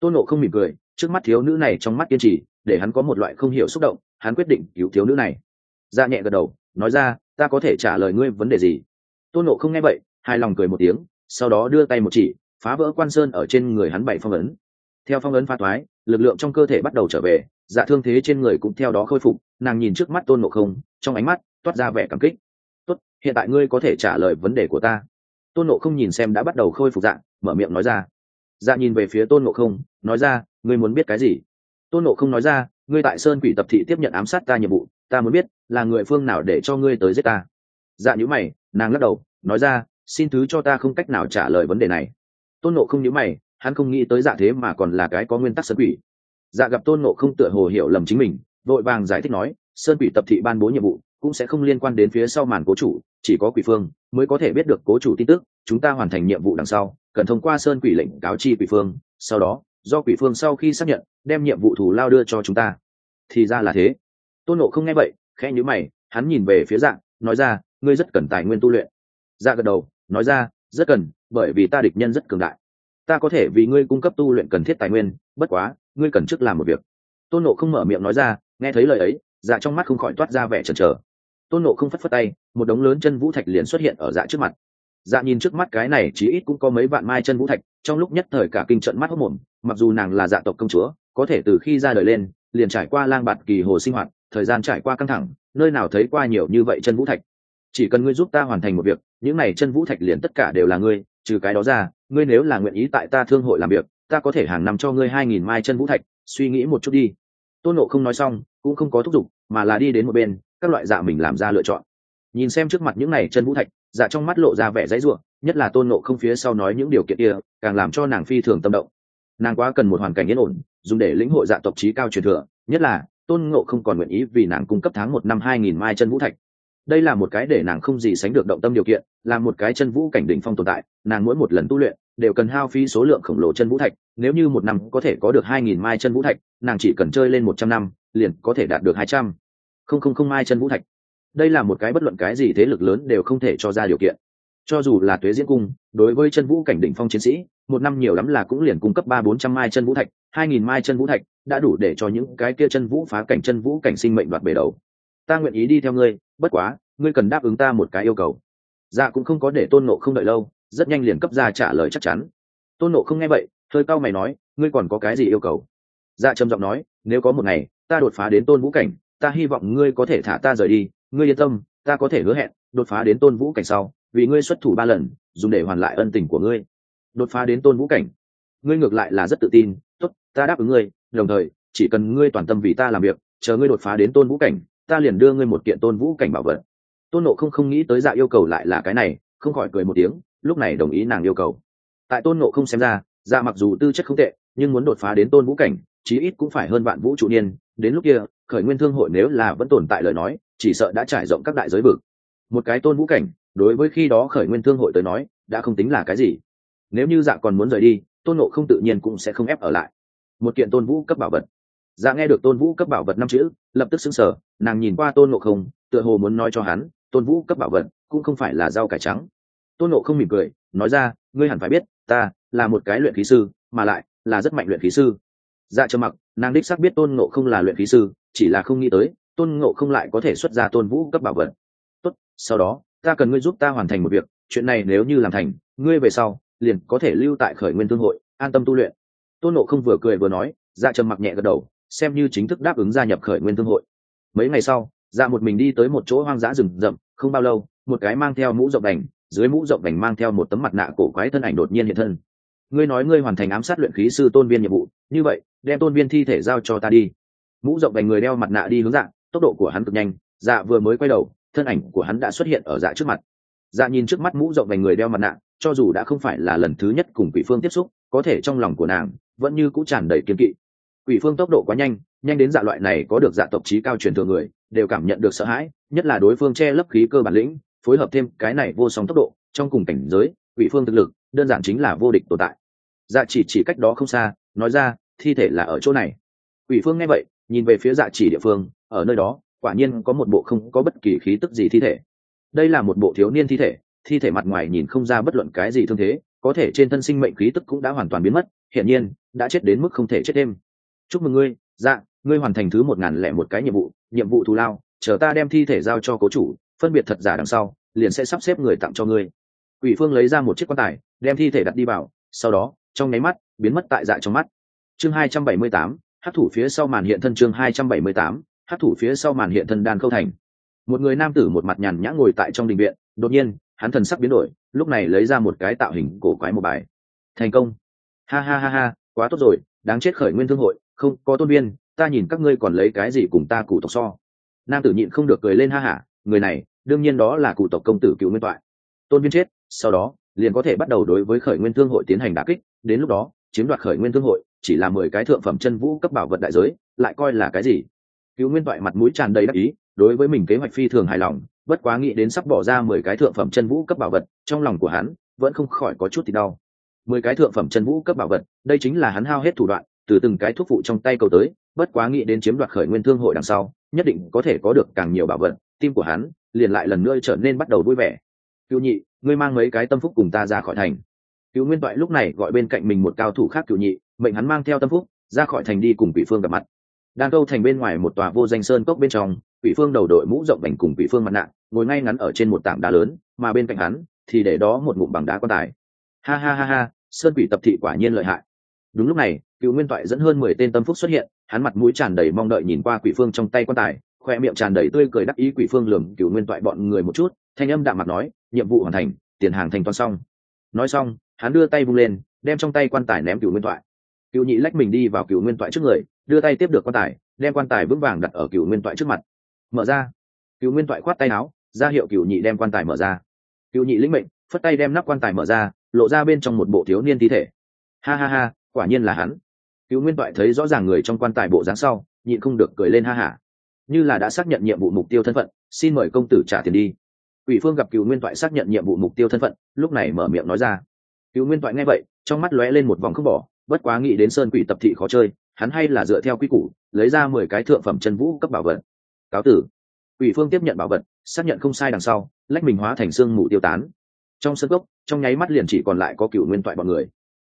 Tôn nộ không mỉm cười, trước mắt thiếu nữ này trong mắt kiên trì, để hắn có một loại không hiểu xúc động, hắn quyết định cứu thiếu nữ này dạ nhẹ gật đầu, nói ra, ta có thể trả lời ngươi vấn đề gì? Tôn nộ không nghe vậy, hài lòng cười một tiếng, sau đó đưa tay một chỉ, phá vỡ quan sơn ở trên người hắn bảy phong ấn. Theo phong ấn pha thoái, lực lượng trong cơ thể bắt đầu trở về dạ thương thế trên người cũng theo đó khôi phục, nàng nhìn trước mắt tôn nộ không, trong ánh mắt toát ra vẻ cảm kích. Tốt, hiện tại ngươi có thể trả lời vấn đề của ta. Tôn nộ không nhìn xem đã bắt đầu khôi phục dạng mở miệng nói ra. Dạ nhìn về phía tôn nộ không, nói ra, ngươi muốn biết cái gì? Tôn nộ không nói ra, ngươi tại sơn quỷ tập thị tiếp nhận ám sát ta nhiệm vụ ta muốn biết, là người phương nào để cho ngươi tới giết ta? Dạ nhữ mày, nàng lắc đầu, nói ra, xin thứ cho ta không cách nào trả lời vấn đề này. Tôn nộ không nhữ mày, hắn không nghĩ tới dạ thế mà còn là cái có nguyên tắc sơn quỷ. Dạ gặp tôn nộ không tựa hồ hiểu lầm chính mình, vội vàng giải thích nói, sơn quỷ tập thị ban bố nhiệm vụ cũng sẽ không liên quan đến phía sau màn cố chủ, chỉ có quỷ phương mới có thể biết được cố chủ tin tức, chúng ta hoàn thành nhiệm vụ đằng sau, cần thông qua sơn quỷ lệnh cáo chi quỷ phương, sau đó, do quỷ phương sau khi xác nhận, đem nhiệm vụ thù lao đưa cho chúng ta. Thì ra là thế tôn nộ không nghe vậy, khẽ nhữ mày, hắn nhìn về phía dạng nói ra, ngươi rất cần tài nguyên tu luyện. Dạ gật đầu, nói ra, rất cần, bởi vì ta địch nhân rất cường đại. Ta có thể vì ngươi cung cấp tu luyện cần thiết tài nguyên, bất quá, ngươi cần trước làm một việc. Tôn nộ không mở miệng nói ra, nghe thấy lời ấy dạ trong mắt không khỏi toát ra vẻ chần chờ. Tôn nộ không phất phất tay, một đống lớn chân vũ thạch liền xuất hiện ở dạ trước mặt. Dạ nhìn trước mắt cái này chí ít cũng có mấy vạn mai chân vũ thạch, trong lúc nhất thời cả kinh trận mắt hốc mồm, mặc dù nàng là dạ tộc công chúa, có thể từ khi ra đời lên, liền trải qua lang bạt kỳ hồ sinh hoạt thời gian trải qua căng thẳng, nơi nào thấy qua nhiều như vậy chân vũ thạch. Chỉ cần ngươi giúp ta hoàn thành một việc, những này chân vũ thạch liền tất cả đều là ngươi, trừ cái đó ra, ngươi nếu là nguyện ý tại ta thương hội làm việc, ta có thể hàng năm cho ngươi hai nghìn mai chân vũ thạch, suy nghĩ một chút đi. Tôn nộ không nói xong, cũng không có thúc giục, mà là đi đến một bên, các loại dạ mình làm ra lựa chọn. Nhìn xem trước mặt những này chân vũ thạch dạ trong mắt lộ ra vẻ dãy ruộng nhất là tôn nộ không phía sau nói những điều kiện kia, càng làm cho nàng phi thường tâm động. Nàng quá cần một hoàn cảnh yên ổn, dùng để lĩnh hội dạ tộc trí cao truyền thừa, nhất là tôn ngộ không còn nguyện ý vì nàng cung cấp tháng một năm hai nghìn mai chân vũ thạch. Đây là một cái để nàng không gì sánh được động tâm điều kiện, là một cái chân vũ cảnh đỉnh phong tồn tại, nàng mỗi một lần tu luyện đều cần hao phí số lượng khổng lồ chân vũ thạch, nếu như một năm có thể có được hai nghìn mai chân vũ thạch, nàng chỉ cần chơi lên một trăm năm, liền có thể đạt được hai trăm. Không không không mai chân vũ thạch. Đây là một cái bất luận cái gì thế lực lớn đều không thể cho ra điều kiện. Cho dù là tuế diễn cung, đối với chân vũ cảnh đỉnh phong chiến sĩ, một năm nhiều lắm là cũng liền cung cấp ba bốn trăm mai chân vũ thạch hai nghìn mai chân vũ thạch đã đủ để cho những cái kia chân vũ phá cảnh, chân vũ cảnh sinh mệnh đoạt bể đầu. Ta nguyện ý đi theo ngươi, bất quá, ngươi cần đáp ứng ta một cái yêu cầu. Dạ cũng không có để tôn nộ không đợi lâu, rất nhanh liền cấp ra trả lời chắc chắn. Tôn nộ không nghe vậy, hơi cao mày nói, ngươi còn có cái gì yêu cầu? Dạ trầm giọng nói, nếu có một ngày, ta đột phá đến tôn vũ cảnh, ta hy vọng ngươi có thể thả ta rời đi. Ngươi yên tâm, ta có thể hứa hẹn, đột phá đến tôn vũ cảnh sau, vì ngươi xuất thủ ba lần, dùng để hoàn lại ân tình của ngươi. Đột phá đến tôn vũ cảnh, ngươi ngược lại là rất tự tin ta đáp ứng ngươi, đồng thời, chỉ cần ngươi toàn tâm vì ta làm việc, chờ ngươi đột phá đến tôn vũ cảnh, ta liền đưa ngươi một kiện tôn vũ cảnh bảo vật. Tôn nộ không không nghĩ tới dạ yêu cầu lại là cái này, không khỏi cười một tiếng, lúc này đồng ý nàng yêu cầu. Tại tôn nộ không xem ra dạ mặc dù tư chất không tệ, nhưng muốn đột phá đến tôn vũ cảnh, chí ít cũng phải hơn vạn vũ trụ niên, đến lúc kia, khởi nguyên thương hội nếu là vẫn tồn tại lời nói, chỉ sợ đã trải rộng các đại giới vực. Một cái tôn vũ cảnh, đối với khi đó khởi nguyên thương hội tới nói, đã không tính là cái gì. Nếu như dạ còn muốn rời đi, tôn nộ không tự nhiên cũng sẽ không ép ở lại một kiện tôn vũ cấp bảo vật. Dạ nghe được tôn vũ cấp bảo vật năm chữ, lập tức xứng sở nàng nhìn qua tôn nộ không, tựa hồ muốn nói cho hắn, tôn vũ cấp bảo vật cũng không phải là rau cải trắng. Tôn nộ không mỉm cười, nói ra, ngươi hẳn phải biết, ta là một cái luyện khí sư, mà lại là rất mạnh luyện khí sư. Dạ trơ mặc, nàng đích xác biết tôn nộ không là luyện khí sư, chỉ là không nghĩ tới, tôn ngộ không lại có thể xuất ra tôn vũ cấp bảo vật. Tốt, sau đó, ta cần ngươi giúp ta hoàn thành một việc, chuyện này nếu như làm thành, ngươi về sau liền có thể lưu tại khởi nguyên thương hội, an tâm tu luyện tôn nộ không vừa cười vừa nói dạ trầm mặc nhẹ gật đầu, xem như chính thức đáp ứng gia nhập khởi nguyên thương hội. Mấy ngày sau dạ một mình đi tới một chỗ hoang dã rừng rậm, không bao lâu, một cái mang theo mũ rộng đành, dưới mũ rộng đành mang theo một tấm mặt nạ cổ quái thân ảnh đột nhiên hiện thân. Ngươi nói ngươi hoàn thành ám sát luyện khí sư tôn viên nhiệm vụ, như vậy, đem tôn viên thi thể giao cho ta đi. Mũ rộng đành người đeo mặt nạ đi hướng dạng tốc độ của hắn cực nhanh dạ vừa mới quay đầu, thân ảnh của hắn đã xuất hiện ở dạ trước mặt. Dạ nhìn trước mắt mũ rộng đành người đeo mặt nạ, cho dù đã không phải là lần thứ nhất cùng quỷ phương tiếp xúc, có thể trong lòng của nàng vẫn như cũng tràn đầy kiên kỵ. Quỷ phương tốc độ quá nhanh nhanh đến dạ loại này có được dạ tộc trí cao truyền thừa người, đều cảm nhận được sợ hãi, nhất là đối phương che lấp khí cơ bản lĩnh, phối hợp thêm cái này vô song tốc độ, trong cùng cảnh giới, quỷ phương thực lực, đơn giản chính là vô địch tồn tại. Dạ chỉ chỉ cách đó không xa, nói ra, thi thể là ở chỗ này. Quỷ phương nghe vậy, nhìn về phía dạ chỉ địa phương, ở nơi đó, quả nhiên có một bộ không có bất kỳ khí tức gì thi thể. Đây là một bộ thiếu niên thi thể thi thể mặt ngoài nhìn không ra bất luận cái gì thương thế, có thể trên thân sinh mệnh khí tức cũng đã hoàn toàn biến mất hiển nhiên, đã chết đến mức không thể chết thêm chúc mừng ngươi dạ ngươi hoàn thành thứ một ngàn lẻ một cái nhiệm vụ nhiệm vụ thù lao, chờ ta đem thi thể giao cho cố chủ, phân biệt thật giả đằng sau, liền sẽ sắp xếp người tặng cho ngươi. Quỷ phương lấy ra một chiếc quan tài, đem thi thể đặt đi vào, sau đó, trong nháy mắt, biến mất tại dạ trong mắt. Chương hai trăm bảy mươi tám hát thủ phía sau màn hiện thân chương hai trăm bảy mươi tám hát thủ phía sau màn hiện thân đan khâu thành. Một người nam tử một mặt nhàn nhã ngồi tại trong đình viện, đột nhiên, hắn thần sắc biến đổi, lúc này lấy ra một cái tạo hình cổ quái một bài. Thành công ha ha ha ha, quá tốt rồi, đáng chết khởi nguyên thương hội, không, có tôn viên ta nhìn các ngươi còn lấy cái gì cùng ta cụ tộc so. Nam tử nhịn không được cười lên ha hả, người này, đương nhiên đó là cụ tộc công tử cựu nguyên toại. Tôn viên chết, sau đó, liền có thể bắt đầu đối với khởi nguyên thương hội tiến hành đà kích, đến lúc đó, chiếm đoạt khởi nguyên thương hội, chỉ là mười cái thượng phẩm chân vũ cấp bảo vật đại giới, lại coi là cái gì? Cựu nguyên toại mặt mũi tràn đầy đắc ý, đối với mình kế hoạch phi thường hài lòng, bất quá nghĩ đến sắp bỏ ra mười cái thượng phẩm chân vũ cấp bảo vật, trong lòng của hắn, vẫn không khỏi có chút thì đau mười cái thượng phẩm chân vũ cấp bảo vật, đây chính là hắn hao hết thủ đoạn, từ từng cái thuốc phụ trong tay cầu tới, bất quá nghĩ đến chiếm đoạt khởi nguyên thương hội đằng sau, nhất định có thể có được càng nhiều bảo vật, tim của hắn liền lại lần nữa trở nên bắt đầu vui vẻ. Cựu nhị, ngươi mang mấy cái tâm phúc cùng ta ra khỏi thành. Cựu nguyên toại lúc này gọi bên cạnh mình một cao thủ khác cựu nhị, mệnh hắn mang theo tâm phúc, ra khỏi thành đi cùng quỷ phương gặp mặt. Đan câu thành bên ngoài một tòa vô danh sơn cốc bên trong, quỷ phương đầu đội mũ rộng bành cùng quỷ phương mặt nạ, ngồi ngay ngắn ở trên một tảng đá lớn, mà bên cạnh hắn thì để đó một ngụm bằng đá quan tài ha ha ha ha, sơn quỷ tập thị quả nhiên lợi hại. Đúng lúc này, cựu nguyên toại dẫn hơn mười tên tâm phúc xuất hiện, hắn mặt mũi tràn đầy mong đợi nhìn qua quỷ phương trong tay quan tài, khoe miệng tràn đầy tươi cười đắc ý quỷ phương lường cựu nguyên toại bọn người một chút, thanh âm đạm mặt nói, nhiệm vụ hoàn thành, tiền hàng thanh toán xong. Nói xong, hắn đưa tay vung lên, đem trong tay quan tài ném cựu nguyên toại. Cựu nhị lách mình đi vào cựu nguyên toại trước người, đưa tay tiếp được quan tài, đem quan tài vững vàng đặt ở cựu nguyên toại trước mặt. Mở ra. Cựu nguyên toại khoát tay áo, ra hiệu cựu nhị đem quan tài mở ra. Cựu nhị lĩnh mệnh, phất tay đem nắp quan tài mở ra lộ ra bên trong một bộ thiếu niên thi thể ha ha ha quả nhiên là hắn cựu nguyên toại thấy rõ ràng người trong quan tài bộ dáng sau nhịn không được cười lên ha hả như là đã xác nhận nhiệm vụ mục tiêu thân phận xin mời công tử trả tiền đi Quỷ Phương gặp Cửu Nguyên Toại xác nhận nhiệm vụ mục tiêu thân phận, lúc này mở miệng nói ra. Cửu Nguyên Toại nghe vậy, trong mắt lóe lên một vòng không bỏ, bất quá nghĩ đến Sơn Quỷ tập thị khó chơi, hắn hay là dựa theo quy củ, lấy ra mười cái thượng phẩm chân vũ cấp bảo vật. Cáo tử. Quỷ Phương tiếp nhận bảo vật, xác nhận không sai đằng sau, lách mình hóa thành xương mù tiêu tán. Trong sân gốc, trong nháy mắt liền chỉ còn lại có Cửu Nguyên Toại bọn người.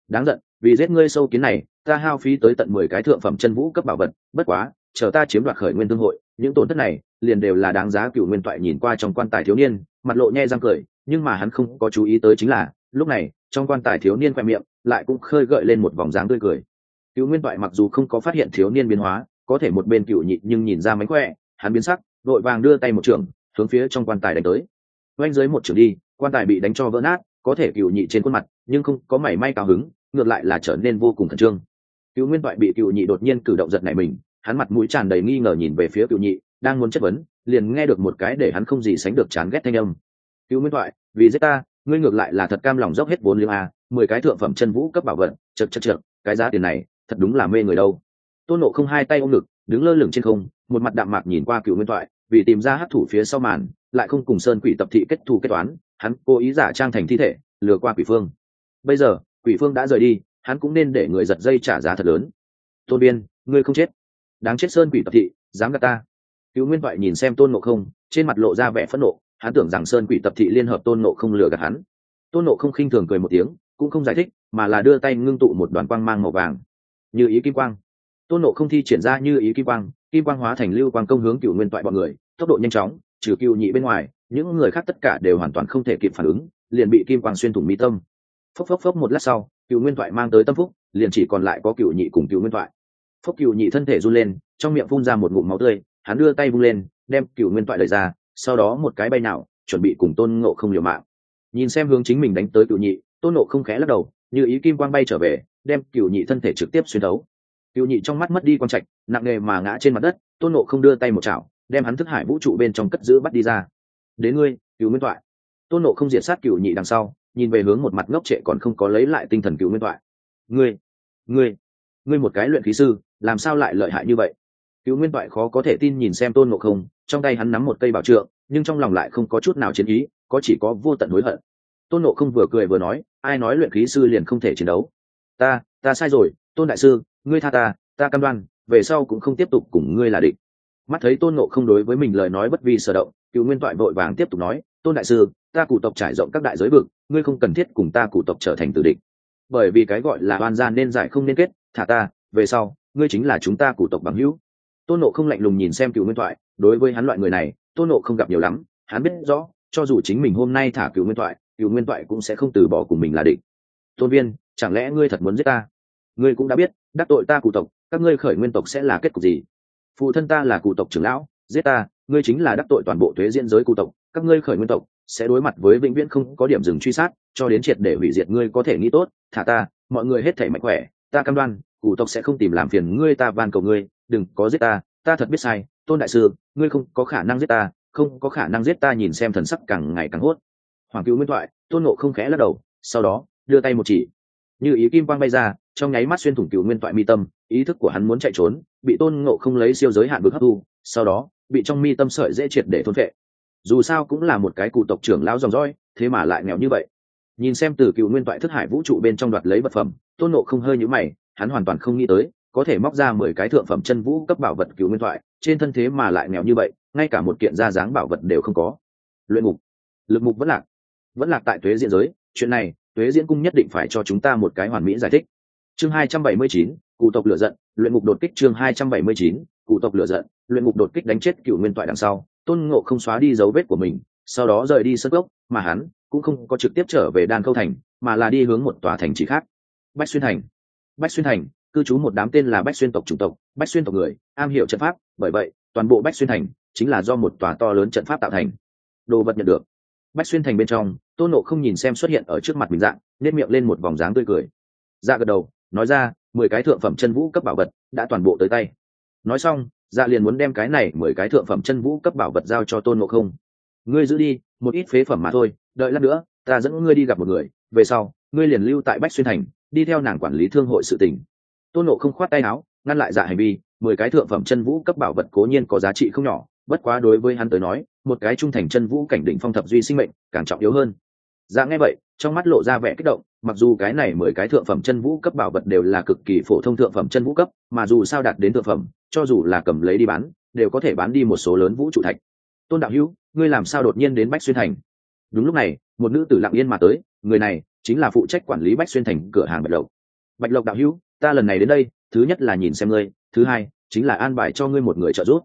Đáng giận, vì giết ngươi sâu kiến này, ta hao phí tới tận mười cái thượng phẩm chân vũ cấp bảo vật, bất quá, chờ ta chiếm đoạt khởi nguyên tương hội, những tổn thất này liền đều là đáng giá cựu nguyên toại nhìn qua trong quan tài thiếu niên mặt lộ nhe răng cười nhưng mà hắn không có chú ý tới chính là lúc này trong quan tài thiếu niên khoe miệng lại cũng khơi gợi lên một vòng dáng tươi cười. Cựu nguyên toại mặc dù không có phát hiện thiếu niên biến hóa có thể một bên cựu nhị nhưng nhìn ra mánh khỏe hắn biến sắc đội vàng đưa tay một trường hướng phía trong quan tài đánh tới. Oanh dưới một trường đi quan tài bị đánh cho vỡ nát, có thể cựu nhị trên khuôn mặt, nhưng không có mảy may cao hứng, ngược lại là trở nên vô cùng khẩn trương. Cựu nguyên toại bị cựu nhị đột nhiên cử động giật nảy mình, hắn mặt mũi tràn đầy nghi ngờ nhìn về phía cựu nhị, đang muốn chất vấn, liền nghe được một cái để hắn không gì sánh được chán ghét thanh âm. Cựu nguyên thoại vì giết ta, ngươi ngược lại là thật cam lòng dốc hết vốn liếng a, mười cái thượng phẩm chân vũ cấp bảo vật, chật chật chật cái giá tiền này, thật đúng là mê người đâu. Tôn nộ không hai tay ôm ngực, đứng lơ lửng trên không, một mặt đạm mạc nhìn qua cựu nguyên thoại vì tìm ra hát thủ phía sau màn, lại không cùng sơn quỷ tập thị kết thù kết toán hắn cố ý giả trang thành thi thể, lừa qua quỷ phương. Bây giờ, quỷ phương đã rời đi, hắn cũng nên để người giật dây trả giá thật lớn. Tôn biên, ngươi không chết. Đáng chết sơn quỷ tập thị, dám gạt ta. Cứu nguyên toại nhìn xem tôn nộ không, trên mặt lộ ra vẻ phẫn nộ, hắn tưởng rằng sơn quỷ tập thị liên hợp tôn nộ không lừa gạt hắn. Tôn nộ không khinh thường cười một tiếng, cũng không giải thích, mà là đưa tay ngưng tụ một đoàn quang mang màu vàng. Như ý kim quang. Tôn nộ không thi triển ra như ý kim quang kim quang hóa thành lưu quang công hướng cựu nguyên toại bọn người, tốc độ nhanh chóng, trừ cựu nhị bên ngoài những người khác tất cả đều hoàn toàn không thể kịp phản ứng, liền bị kim quang xuyên thủng mi tâm. Phốc phốc phốc một lát sau cựu nguyên thoại mang tới tâm phúc, liền chỉ còn lại có cựu nhị cùng cựu nguyên thoại. Phốc cựu nhị thân thể run lên, trong miệng phun ra một ngụm máu tươi, hắn đưa tay vung lên, đem cựu nguyên thoại lời ra, sau đó một cái bay nào, chuẩn bị cùng tôn ngộ không liều mạng. Nhìn xem hướng chính mình đánh tới cựu nhị, tôn ngộ không khẽ lắc đầu, như ý kim quang bay trở về, đem cựu nhị thân thể trực tiếp xuyên đấu cựu nhị trong mắt mất đi quang trạch, nặng nề mà ngã trên mặt đất, tôn ngộ không đưa tay một chảo, đem hắn thức hải vũ trụ bên trong cất giữ bắt đi ra đến ngươi cựu nguyên toại tôn nộ không diệt sát cựu nhị đằng sau, nhìn về hướng một mặt ngốc trệ còn không có lấy lại tinh thần cựu nguyên toại ngươi ngươi ngươi một cái luyện khí sư, làm sao lại lợi hại như vậy? Cứu nguyên toại khó có thể tin nhìn xem tôn nộ không, trong tay hắn nắm một cây bảo trượng, nhưng trong lòng lại không có chút nào chiến ý, có chỉ có vô tận hối hận. Tôn nộ không vừa cười vừa nói, ai nói luyện khí sư liền không thể chiến đấu? Ta ta sai rồi, tôn đại sư, ngươi tha ta ta cam đoan, về sau cũng không tiếp tục cùng ngươi là địch. Mắt thấy tôn nộ không đối với mình lời nói bất vi sở động cựu nguyên toại vội vàng tiếp tục nói, tôn đại sư, ta cụ tộc trải rộng các đại giới vực, ngươi không cần thiết cùng ta cụ tộc trở thành tử địch. Bởi vì cái gọi là oan gian nên giải không nên kết, thả ta, về sau, ngươi chính là chúng ta cụ tộc bằng hữu. Tôn nộ không lạnh lùng nhìn xem cựu nguyên thoại đối với hắn loại người này, tôn nộ không gặp nhiều lắm, hắn biết rõ, cho dù chính mình hôm nay thả cựu nguyên thoại cựu nguyên thoại cũng sẽ không từ bỏ cùng mình là địch. Tôn viên, chẳng lẽ ngươi thật muốn giết ta? Ngươi cũng đã biết, đắc tội ta cụ tộc, các ngươi khởi nguyên tộc sẽ là kết cục gì? Phụ thân ta là cụ tộc trưởng lão, giết ta ngươi chính là đắc tội toàn bộ thuế diễn giới cụ tộc, các ngươi khởi nguyên tộc, sẽ đối mặt với vĩnh viễn không có điểm dừng truy sát, cho đến triệt để hủy diệt ngươi có thể nghĩ tốt, thả ta, mọi người hết thể mạnh khỏe, ta cam đoan cụ tộc sẽ không tìm làm phiền ngươi, ta van cầu ngươi, đừng có giết ta ta thật biết sai, tôn đại sư, ngươi không có khả năng giết ta, không có khả năng giết ta nhìn xem thần sắc càng ngày càng hốt. Hoàng cứu nguyên thoại, tôn nộ không khẽ lắc đầu, sau đó, đưa tay một chỉ. Như ý kim quang bay ra, trong nháy mắt xuyên thủng cựu nguyên thoại mi tâm, ý thức của hắn muốn chạy trốn, bị tôn ngộ không lấy siêu giới hạn bực hấp thu, sau đó bị trong mi tâm sợi dễ triệt để thôn vệ dù sao cũng là một cái cụ tộc trưởng lão dòng dõi, thế mà lại nghèo như vậy. Nhìn xem từ cựu nguyên thoại thức hải vũ trụ bên trong đoạt lấy vật phẩm, tôn nộ không hơi nhữ mày, hắn hoàn toàn không nghĩ tới, có thể móc ra mười cái thượng phẩm chân vũ cấp bảo vật cứu nguyên thoại trên thân thế mà lại nghèo như vậy, ngay cả một kiện ra dáng bảo vật đều không có. Luyện mục. Lực mục vẫn lạc. Vẫn lạc tại tuế diễn giới, chuyện này, tuế diễn cung nhất định phải cho chúng ta một cái hoàn mỹ giải thích. Chương hai trăm bảy mươi chín cụ tộc lửa giận, luyện mục đột kích chương hai trăm bảy mươi chín, cụ tộc lửa giận, luyện mục đột kích đánh chết cựu nguyên toại đằng sau. Tôn ngộ không xóa đi dấu vết của mình, sau đó rời đi sân gốc mà hắn cũng không có trực tiếp trở về đan câu thành, mà là đi hướng một tòa thành chỉ khác. Bách xuyên thành. Bách xuyên thành, cư trú một đám tên là bách xuyên tộc chủng tộc, bách xuyên tộc người, am hiểu trận pháp, bởi vậy, toàn bộ bách xuyên thành chính là do một tòa to lớn trận pháp tạo thành. Đồ vật nhận được. Bách xuyên thành bên trong, tôn nộ không nhìn xem xuất hiện ở trước mặt mình dạng nếp miệng lên một vòng dáng tươi cười. Dạ gật đầu, nói ra mười cái thượng phẩm chân vũ cấp bảo vật đã toàn bộ tới tay. Nói xong dạ liền muốn đem cái này mười cái thượng phẩm chân vũ cấp bảo vật giao cho tôn nộ không. Ngươi giữ đi, một ít phế phẩm mà thôi, đợi lát nữa, ta dẫn ngươi đi gặp một người, về sau, ngươi liền lưu tại bách xuyên thành, đi theo nàng quản lý thương hội sự tình. Tôn nộ không khoát tay áo, ngăn lại dạ hành vi, mười cái thượng phẩm chân vũ cấp bảo vật cố nhiên có giá trị không nhỏ, bất quá đối với hắn tới nói, một cái trung thành chân vũ cảnh đỉnh phong thập duy sinh mệnh càng trọng yếu hơn dạ nghe vậy, trong mắt lộ ra vẻ kích động, mặc dù cái này mười cái thượng phẩm chân vũ cấp bảo vật đều là cực kỳ phổ thông thượng phẩm chân vũ cấp, mà dù sao đạt đến thượng phẩm, cho dù là cầm lấy đi bán, đều có thể bán đi một số lớn vũ trụ thạch. Tôn đạo hữu, ngươi làm sao đột nhiên đến bách xuyên thành? Đúng lúc này, một nữ tử lặng yên mà tới, người này chính là phụ trách quản lý bách xuyên thành cửa hàng bạch lộc. Bạch lộc đạo hữu, ta lần này đến đây, thứ nhất là nhìn xem ngươi, thứ hai chính là an bài cho ngươi một người trợ giúp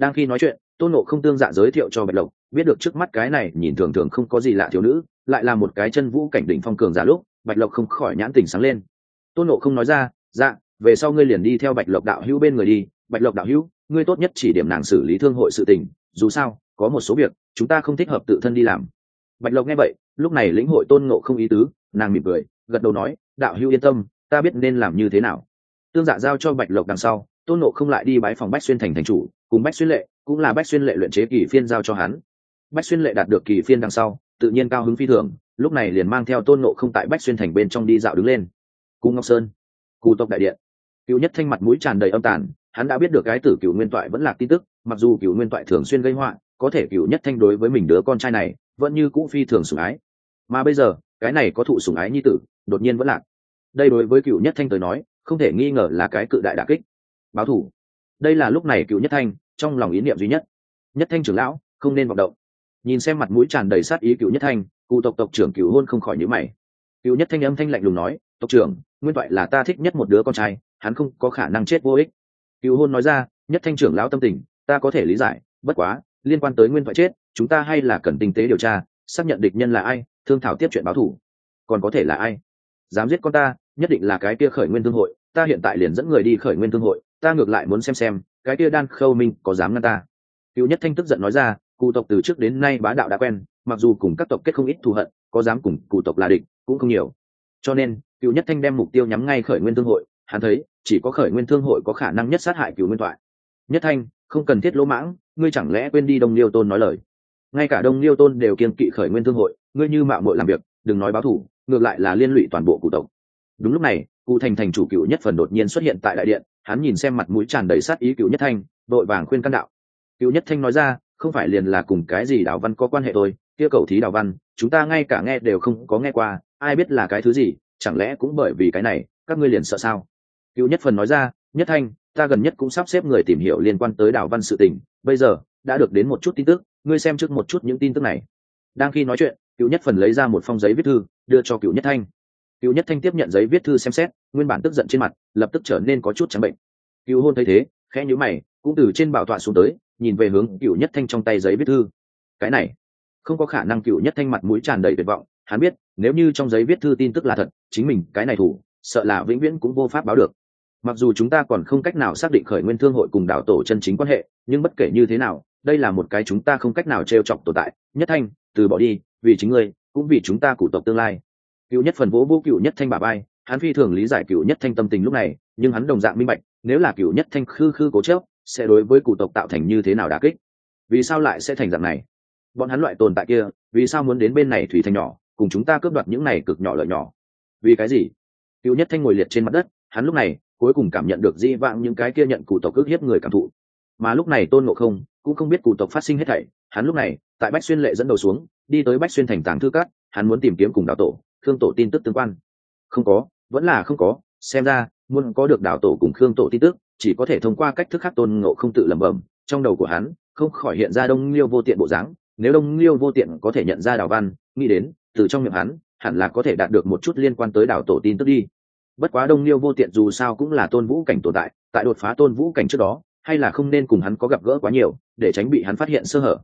đang khi nói chuyện, tôn nộ không tương dạ giới thiệu cho bạch lộc, biết được trước mắt cái này nhìn thường thường không có gì lạ thiếu nữ, lại là một cái chân vũ cảnh đỉnh phong cường giả lúc, bạch lộc không khỏi nhãn tình sáng lên. Tôn nộ không nói ra dạ về sau ngươi liền đi theo bạch lộc đạo hữu bên người đi. Bạch lộc đạo hữu, ngươi tốt nhất chỉ điểm nàng xử lý thương hội sự tình, dù sao, có một số việc, chúng ta không thích hợp tự thân đi làm. Bạch lộc nghe vậy, lúc này lĩnh hội tôn nộ không ý tứ, nàng mỉm cười, gật đầu nói, đạo hữu yên tâm, ta biết nên làm như thế nào. Tương dạ giao cho bạch lộc đằng sau, tôn nộ không lại đi bái phòng bách xuyên thành thành chủ cùng bách xuyên lệ, cũng là bách xuyên lệ luyện chế kỳ phiên giao cho hắn. Bách xuyên lệ đạt được kỳ phiên đằng sau, tự nhiên cao hứng phi thường, lúc này liền mang theo tôn nộ không tại bách xuyên thành bên trong đi dạo đứng lên. Cung ngọc sơn cụ tộc đại điện. Cựu nhất thanh mặt mũi tràn đầy âm tàn, hắn đã biết được cái tử cựu nguyên toại vẫn là tin tức, mặc dù cựu nguyên toại thường xuyên gây họa, có thể cựu nhất thanh đối với mình đứa con trai này, vẫn như cũ phi thường sủng ái. Mà bây giờ, cái này có thụ sủng ái như tử, đột nhiên vẫn lạc. Đây đối với cựu nhất thanh tới nói, không thể nghi ngờ là cái cự đại đà kích. Báo thủ đây là lúc này cựu nhất thanh, trong lòng ý niệm duy nhất. Nhất thanh trưởng lão, không nên vọng động. Nhìn xem mặt mũi tràn đầy sát ý cựu nhất thanh, cụ tộc tộc trưởng cựu hôn không khỏi nhữ mày. Cựu nhất thanh âm thanh lạnh lùng nói, tộc trưởng, nguyên toại là ta thích nhất một đứa con trai, hắn không có khả năng chết vô ích. Cựu hôn nói ra, nhất thanh trưởng lão tâm tình, ta có thể lý giải, bất quá, liên quan tới nguyên thoại chết, chúng ta hay là cần tinh tế điều tra, xác nhận địch nhân là ai, thương thảo tiếp chuyện báo thủ. Còn có thể là ai? Dám giết con ta, nhất định là cái kia khởi nguyên thương hội ta hiện tại liền dẫn người đi khởi nguyên thương hội, ta ngược lại muốn xem xem, cái kia đan khâu minh có dám ngăn ta? Cựu nhất thanh tức giận nói ra, cụ tộc từ trước đến nay bá đạo đã quen, mặc dù cùng các tộc kết không ít thù hận, có dám cùng cụ tộc là địch, cũng không nhiều. Cho nên, cựu nhất thanh đem mục tiêu nhắm ngay khởi nguyên thương hội, hắn thấy, chỉ có khởi nguyên thương hội có khả năng nhất sát hại cựu nguyên thoại. Nhất thanh, không cần thiết lỗ mãng, ngươi chẳng lẽ quên đi đông liêu tôn nói lời? Ngay cả đông liêu tôn đều kiên kỵ khởi nguyên thương hội, ngươi như mạo mội làm việc, đừng nói báo thủ ngược lại là liên lụy toàn bộ cụ tộc. Đúng lúc này cụ thành thành chủ cựu nhất phần đột nhiên xuất hiện tại đại điện, hắn nhìn xem mặt mũi tràn đầy sát ý cựu nhất thanh, đội vàng khuyên căn đạo. Cựu nhất thanh nói ra, không phải liền là cùng cái gì Đào văn có quan hệ thôi, kia cầu thí Đào văn, chúng ta ngay cả nghe đều không có nghe qua, ai biết là cái thứ gì, chẳng lẽ cũng bởi vì cái này, các ngươi liền sợ sao? Cựu nhất phần nói ra, nhất thanh, ta gần nhất cũng sắp xếp người tìm hiểu liên quan tới Đào văn sự tình, bây giờ, đã được đến một chút tin tức, ngươi xem trước một chút những tin tức này. Đang khi nói chuyện, cựu nhất phần lấy ra một phong giấy viết thư, đưa cho cựu nhất thanh cựu nhất thanh tiếp nhận giấy viết thư xem xét, nguyên bản tức giận trên mặt, lập tức trở nên có chút trắng bệnh. Cựu hôn thấy thế, khẽ nhữ mày, cũng từ trên bảo tọa xuống tới, nhìn về hướng cựu nhất thanh trong tay giấy viết thư. Cái này, không có khả năng cựu nhất thanh mặt mũi tràn đầy tuyệt vọng, hắn biết, nếu như trong giấy viết thư tin tức là thật, chính mình, cái này thủ, sợ là vĩnh viễn cũng vô pháp báo được. Mặc dù chúng ta còn không cách nào xác định khởi nguyên thương hội cùng đảo tổ chân chính quan hệ, nhưng bất kể như thế nào, đây là một cái chúng ta không cách nào t r e o chọc tồn tại. Nhất thanh, từ bỏ đi, vì chính ngươi, cũng vì chúng ta cụ tộc tương lai cựu nhất phần vỗ vô cựu nhất thanh bà bay hắn phi thường lý giải cựu nhất thanh tâm tình lúc này, nhưng hắn đồng dạng minh bạch, nếu là cựu nhất thanh khư khư cố chớp sẽ đối với cụ tộc tạo thành như thế nào đà kích? Vì sao lại sẽ thành dạng này? Bọn hắn loại tồn tại kia, vì sao muốn đến bên này thủy thanh nhỏ, cùng chúng ta cướp đoạt những này cực nhỏ lợi nhỏ? Vì cái gì? Cựu nhất thanh ngồi liệt trên mặt đất, hắn lúc này cuối cùng cảm nhận được di vãng những cái kia nhận cụ tộc ước hiếp người cảm thụ. Mà lúc này tôn ngộ không cũng không biết cụ tộc phát sinh hết thảy, hắn lúc này tại bách xuyên lệ dẫn đầu xuống, đi tới bách xuyên thành tàng thư cát hắn muốn tìm kiếm cùng đạo tổ khương tổ tin tức tương quan. Không có, vẫn là không có. Xem ra, muốn có được đạo tổ cùng khương tổ tin tức, chỉ có thể thông qua cách thức khác tôn ngộ không tự lẩm bẩm. Trong đầu của hắn, không khỏi hiện ra đông liêu vô tiện bộ dáng. Nếu đông liêu vô tiện có thể nhận ra đào văn, nghĩ đến, từ trong miệng hắn, hẳn là có thể đạt được một chút liên quan tới đảo tổ tin tức đi. Bất quá đông liêu vô tiện dù sao cũng là tôn vũ cảnh tồn tại tại đột phá tôn vũ cảnh trước đó, hay là không nên cùng hắn có gặp gỡ quá nhiều, để tránh bị hắn phát hiện sơ hở.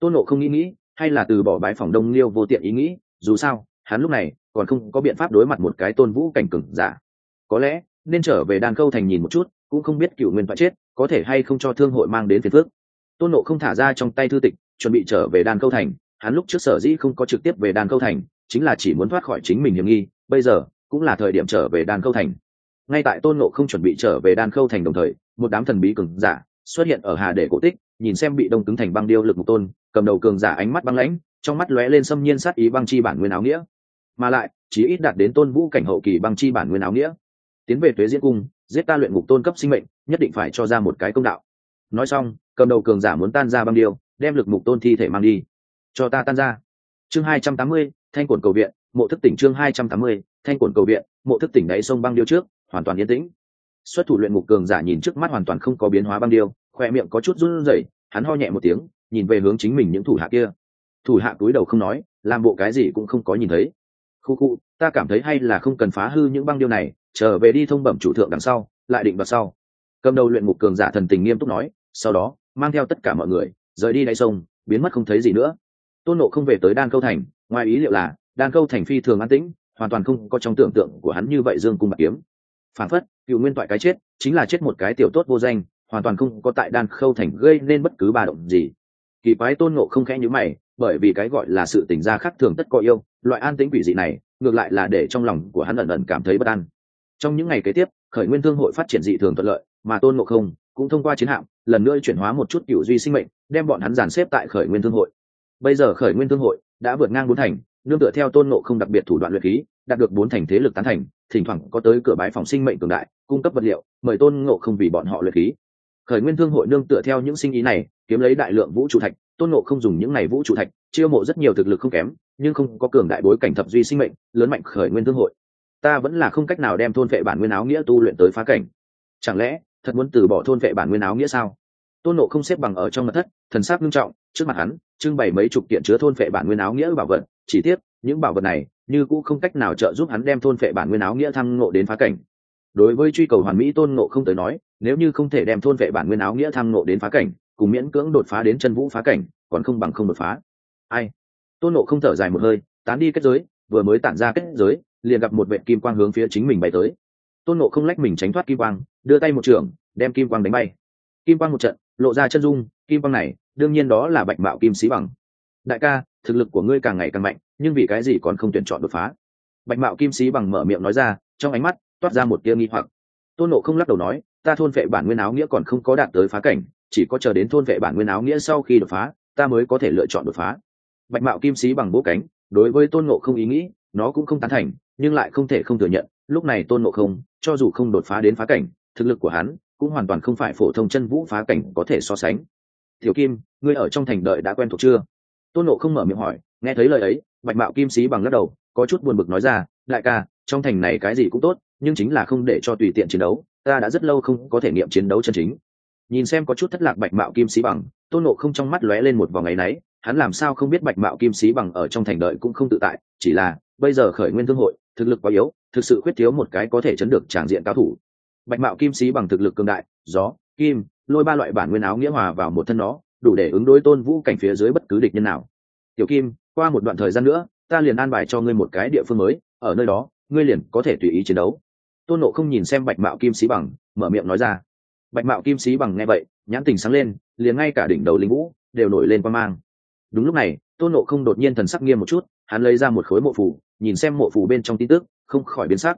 Tôn nộ không nghĩ nghĩ, hay là từ bỏ bãi phòng đông liêu vô tiện ý nghĩ, dù sao hắn lúc này còn không có biện pháp đối mặt một cái tôn vũ cảnh cừng giả. Có lẽ, nên trở về đàn câu thành nhìn một chút, cũng không biết cựu nguyên phải chết, có thể hay không cho thương hội mang đến phiền phước tôn nộ không thả ra trong tay thư tịch, chuẩn bị trở về đàn câu thành. Hắn lúc trước sở dĩ không có trực tiếp về đan câu thành, chính là chỉ muốn thoát khỏi chính mình hiểm nghi, bây giờ, cũng là thời điểm trở về đan câu thành. Ngay tại tôn nộ không chuẩn bị trở về đan câu thành đồng thời, một đám thần bí cường giả xuất hiện ở hà để cổ tích, nhìn xem bị đông cứng thành băng điêu lực một tôn, cầm đầu cường giả ánh mắt băng lãnh, trong mắt lóe lên xâm nhiên sát ý băng chi bản nguyên áo nghĩa mà lại chỉ ít đạt đến tôn vũ cảnh hậu kỳ băng chi bản nguyên áo nghĩa. Tiến về tuế diễn cung, giết ta luyện ngục tôn cấp sinh mệnh, nhất định phải cho ra một cái công đạo. Nói xong, cầm đầu cường giả muốn tan ra băng điêu, đem lực mục tôn thi thể mang đi. Cho ta tan ra. Chương hai trăm tám mươi, thanh quần cầu viện, mộ thức tỉnh chương hai trăm tám mươi, thanh quần cầu viện, mộ thức tỉnh đáy sông băng điêu trước, hoàn toàn yên tĩnh. Xuất thủ luyện ngục cường giả nhìn trước mắt hoàn toàn không có biến hóa băng điêu khoe miệng có chút run rẩy, hắn ho nhẹ một tiếng, nhìn về hướng chính mình những thủ hạ kia. Thủ hạ cúi đầu không nói, làm bộ cái gì cũng không có nhìn thấy khu khu, ta cảm thấy hay là không cần phá hư những băng điêu này, trở về đi thông bẩm chủ thượng đằng sau, lại định vào sau. Cầm đầu luyện ngục cường giả thần tình nghiêm túc nói, sau đó, mang theo tất cả mọi người, rời đi đáy sông, biến mất không thấy gì nữa. Tôn nộ không về tới đan câu thành, ngoài ý liệu là, đan câu thành phi thường an tĩnh, hoàn toàn không có trong tưởng tượng của hắn như vậy dương cung bạc kiếm. Phản phất, cựu nguyên toại cái chết, chính là chết một cái tiểu tốt vô danh, hoàn toàn không có tại đan khâu thành gây nên bất cứ ba động gì. Kỳ quái tôn nộ không khẽ nhữ mày, bởi vì cái gọi là sự tình gia khác thường tất có yêu loại an tĩnh quỷ dị này, ngược lại là để trong lòng của hắn ẩn ẩn cảm thấy bất an. Trong những ngày kế tiếp, khởi nguyên thương hội phát triển dị thường thuận lợi, mà tôn ngộ không cũng thông qua chiến hạm, lần nữa chuyển hóa một chút cựu duy sinh mệnh, đem bọn hắn dàn xếp tại khởi nguyên thương hội. Bây giờ khởi nguyên thương hội đã vượt ngang bốn thành, nương tựa theo tôn ngộ không đặc biệt thủ đoạn luyện khí, đạt được bốn thành thế lực tán thành, thỉnh thoảng có tới cửa bái phòng sinh mệnh cường đại, cung cấp vật liệu, mời tôn ngộ không vì bọn họ luyện khí. Khởi nguyên thương hội nương tựa theo những sinh ý này, kiếm lấy đại lượng vũ trụ thạch, tôn ngộ không dùng những này vũ trụ thạch, chiêu mộ rất nhiều thực lực không kém nhưng không có cường đại bối cảnh thập duy sinh mệnh, lớn mạnh khởi nguyên thương hội. Ta vẫn là không cách nào đem thôn vệ bản nguyên áo nghĩa tu luyện tới phá cảnh. Chẳng lẽ, thật muốn từ bỏ thôn vệ bản nguyên áo nghĩa sao? Tôn nộ không xếp bằng ở trong mặt thất, thần sắc nghiêm trọng, trước mặt hắn, trưng bày mấy chục kiện chứa thôn vệ bản nguyên áo nghĩa bảo vật, chỉ tiếp những bảo vật này, như cũng không cách nào trợ giúp hắn đem thôn vệ bản nguyên áo nghĩa thăng ngộ đến phá cảnh. Đối với truy cầu hoàn mỹ tôn nộ không tới nói, nếu như không thể đem thôn vệ bản nguyên áo nghĩa thăng ngộ đến phá cảnh, cùng miễn cưỡng đột phá đến chân vũ phá cảnh, còn không bằng không đột phá. Ai? Tôn nộ không thở dài một hơi, tán đi kết giới, vừa mới tản ra kết giới, liền gặp một vệ kim quang hướng phía chính mình bay tới. Tôn nộ không lách mình tránh thoát kim quang, đưa tay một trường đem kim quang đánh bay. Kim quang một trận, lộ ra chân dung, kim quang này, đương nhiên đó là bạch mạo kim sĩ bằng. Đại ca, thực lực của ngươi càng ngày càng mạnh, nhưng vì cái gì còn không tuyển chọn đột phá? Bạch mạo kim sĩ bằng mở miệng nói ra, trong ánh mắt toát ra một tia nghi hoặc. Tôn nộ không lắc đầu nói, ta thôn vệ bản nguyên áo nghĩa còn không có đạt tới phá cảnh, chỉ có chờ đến thôn vệ bản nguyên áo nghĩa sau khi đột phá, ta mới có thể lựa chọn đột phá bạch mạo kim sĩ bằng bố cánh, đối với tôn Ngộ không ý nghĩ, nó cũng không tán thành, nhưng lại không thể không thừa nhận, lúc này tôn Ngộ không, cho dù không đột phá đến phá cảnh, thực lực của hắn cũng hoàn toàn không phải phổ thông chân vũ phá cảnh có thể so sánh. Tiểu kim, ngươi ở trong thành đợi đã quen thuộc chưa? Tôn Ngộ không mở miệng hỏi, nghe thấy lời ấy, bạch mạo kim sĩ bằng lắc đầu, có chút buồn bực nói ra, đại ca, trong thành này cái gì cũng tốt, nhưng chính là không để cho tùy tiện chiến đấu, ta đã rất lâu không có thể nghiệm chiến đấu chân chính. Nhìn xem có chút thất lạc bạch mạo kim sĩ bằng, tôn nộ không trong mắt lóe lên một vòng ngày náy hắn làm sao không biết bạch mạo kim sĩ bằng ở trong thành đợi cũng không tự tại, chỉ là, bây giờ khởi nguyên thương hội, thực lực quá yếu, thực sự khuyết thiếu một cái có thể chấn được tràng diện cao thủ. Bạch mạo kim sĩ bằng thực lực cường đại, gió, kim, lôi ba loại bản nguyên áo nghĩa hòa vào một thân nó, đủ để ứng đối tôn vũ cảnh phía dưới bất cứ địch nhân nào. Tiểu kim, qua một đoạn thời gian nữa, ta liền an bài cho ngươi một cái địa phương mới, ở nơi đó, ngươi liền có thể tùy ý chiến đấu. Tôn nộ không nhìn xem bạch mạo kim sĩ bằng, mở miệng nói ra. Bạch mạo kim sĩ bằng nghe vậy, nhãn tình sáng lên, liền ngay cả đỉnh đầu linh vũ đều nổi lên qua mang đúng lúc này tôn nộ không đột nhiên thần sắc nghiêm một chút hắn lấy ra một khối mộ phủ nhìn xem mộ phủ bên trong tin tức không khỏi biến sắc.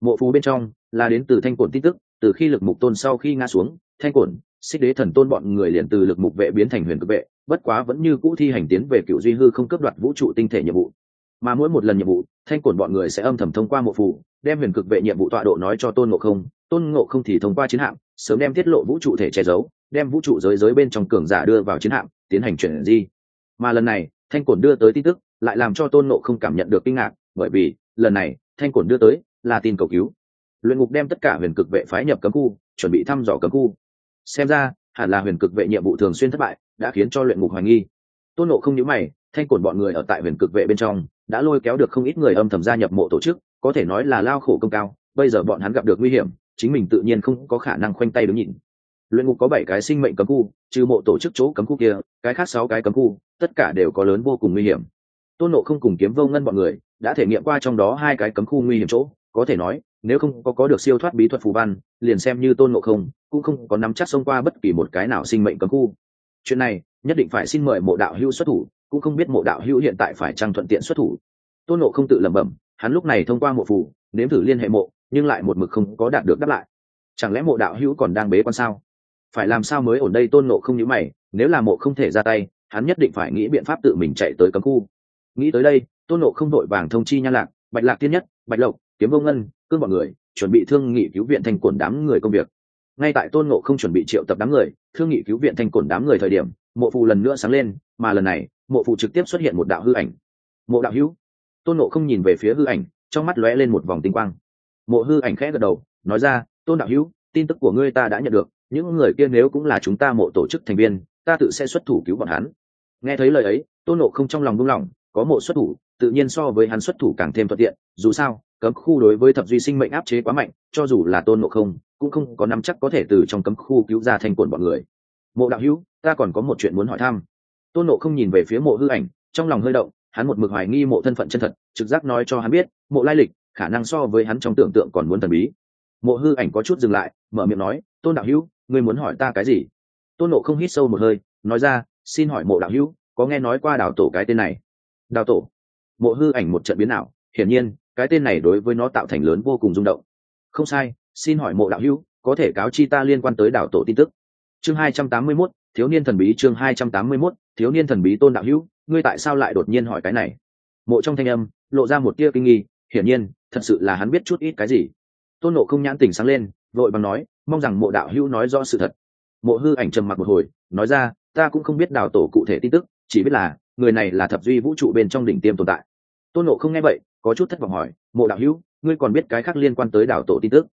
Mộ phủ bên trong là đến từ thanh cổn tin tức từ khi lực mục tôn sau khi ngã xuống thanh cổn xích đế thần tôn bọn người liền từ lực mục vệ biến thành huyền cực vệ bất quá vẫn như cũ thi hành tiến về cựu duy hư không cướp đoạt vũ trụ tinh thể nhiệm vụ. Mà mỗi một lần nhiệm vụ thanh cổn bọn người sẽ âm thầm thông qua mộ phủ, đem huyền cực vệ nhiệm vụ tọa độ nói cho tôn ngộ không tôn ngộ không thì thông qua chiến hạm sớm đem tiết lộ vũ trụ thể che giấu đem vũ trụ giới giới bên trong cường giả đưa vào chiến hạm tiến hành chuyển di mà lần này, thanh cổn đưa tới tin tức, lại làm cho tôn nộ không cảm nhận được kinh ngạc, bởi vì, lần này, thanh cổn đưa tới là tin cầu cứu. Luyện ngục đem tất cả huyền cực vệ phái nhập cấm khu, chuẩn bị thăm dò cấm khu. Xem ra, hẳn là huyền cực vệ nhiệm vụ thường xuyên thất bại, đã khiến cho luyện ngục hoài nghi. Tôn nộ không nhớ mày, thanh cổn bọn người ở tại huyền cực vệ bên trong, đã lôi kéo được không ít người âm thầm gia nhập mộ tổ chức, có thể nói là lao khổ công cao, bây giờ bọn hắn gặp được nguy hiểm, chính mình tự nhiên không có khả năng khoanh tay đứng nhìn luyện ngục có bảy cái sinh mệnh cấm khu, trừ mộ tổ chức chỗ cấm khu kia, cái khác sáu cái cấm khu, tất cả đều có lớn vô cùng nguy hiểm. Tôn nộ không cùng kiếm vô ngân mọi người, đã thể nghiệm qua trong đó hai cái cấm khu nguy hiểm chỗ, có thể nói, nếu không có có được siêu thoát bí thuật phù văn, liền xem như tôn Nộ không, cũng không có nắm chắc xông qua bất kỳ một cái nào sinh mệnh cấm khu. Chuyện này, nhất định phải xin mời mộ đạo hưu xuất thủ, cũng không biết mộ đạo hữu hiện tại phải trăng thuận tiện xuất thủ. Tôn nộ không tự lẩm bẩm, hắn lúc này thông qua mộ phù, nếm thử liên hệ mộ, nhưng lại một mực không có đạt được đáp lại. Chẳng lẽ mộ đạo hữu còn đang bế quan sao? Phải làm sao mới ổn đây? Tôn nộ không nhữ mày, nếu là mộ không thể ra tay, hắn nhất định phải nghĩ biện pháp tự mình chạy tới cấm khu. Nghĩ tới đây, tôn nộ không đội vàng thông chi nhan lạc, bạch lạc tiên nhất, bạch lộc, kiếm vô ngân cương bọn người, chuẩn bị thương nghị cứu viện thành cổn đám người công việc. Ngay tại tôn nộ không chuẩn bị triệu tập đám người, thương nghị cứu viện thành cổn đám người thời điểm, mộ phù lần nữa sáng lên, mà lần này, mộ phù trực tiếp xuất hiện một đạo hư ảnh. Mộ đạo hữu. Tôn nộ không nhìn về phía hư ảnh, trong mắt lóe lên một vòng tinh quang. Mộ hư ảnh khẽ gật đầu, nói ra, tôn đạo hữu, tin tức của ngươi ta đã nhận được những người kia nếu cũng là chúng ta mộ tổ chức thành viên, ta tự sẽ xuất thủ cứu bọn hắn. Nghe thấy lời ấy, tôn nộ không trong lòng buông lòng. có mộ xuất thủ, tự nhiên so với hắn xuất thủ càng thêm thuận tiện. Dù sao, cấm khu đối với thập duy sinh mệnh áp chế quá mạnh, cho dù là tôn nộ không, cũng không có nắm chắc có thể từ trong cấm khu cứu ra thành quần bọn người. Mộ đạo hữu, ta còn có một chuyện muốn hỏi thăm. Tôn nộ không nhìn về phía mộ hư ảnh, trong lòng hơi động, hắn một mực hoài nghi mộ thân phận chân thật, trực giác nói cho hắn biết, mộ lai lịch, khả năng so với hắn trong tưởng tượng còn muốn thần bí. Mộ hư ảnh có chút dừng lại, mở miệng nói, tôn đạo hữu ngươi muốn hỏi ta cái gì? Tôn nộ không hít sâu một hơi nói ra xin hỏi mộ đạo hữu có nghe nói qua đào tổ cái tên này? Đào tổ? Mộ hư ảnh một trận biến nào hiển nhiên cái tên này đối với nó tạo thành lớn vô cùng rung động. Không sai xin hỏi mộ đạo hữu có thể cáo chi ta liên quan tới đào tổ tin tức? Chương hai trăm tám mươi 281, thiếu niên thần bí chương hai trăm tám mươi 281, thiếu niên thần bí tôn đạo hữu ngươi tại sao lại đột nhiên hỏi cái này? Mộ trong thanh âm lộ ra một tia kinh nghi hiển nhiên thật sự là hắn biết chút ít cái gì. Tôn nộ không nhãn tình sáng lên vội bằng nói mong rằng mộ đạo hữu nói rõ sự thật. Mộ hư ảnh trầm mặc một hồi, nói ra, ta cũng không biết đào tổ cụ thể tin tức, chỉ biết là, người này là thập duy vũ trụ bên trong đỉnh tiêm tồn tại. Tôn nộ không nghe vậy, có chút thất vọng hỏi, mộ đạo hữu, ngươi còn biết cái khác liên quan tới đào tổ tin tức?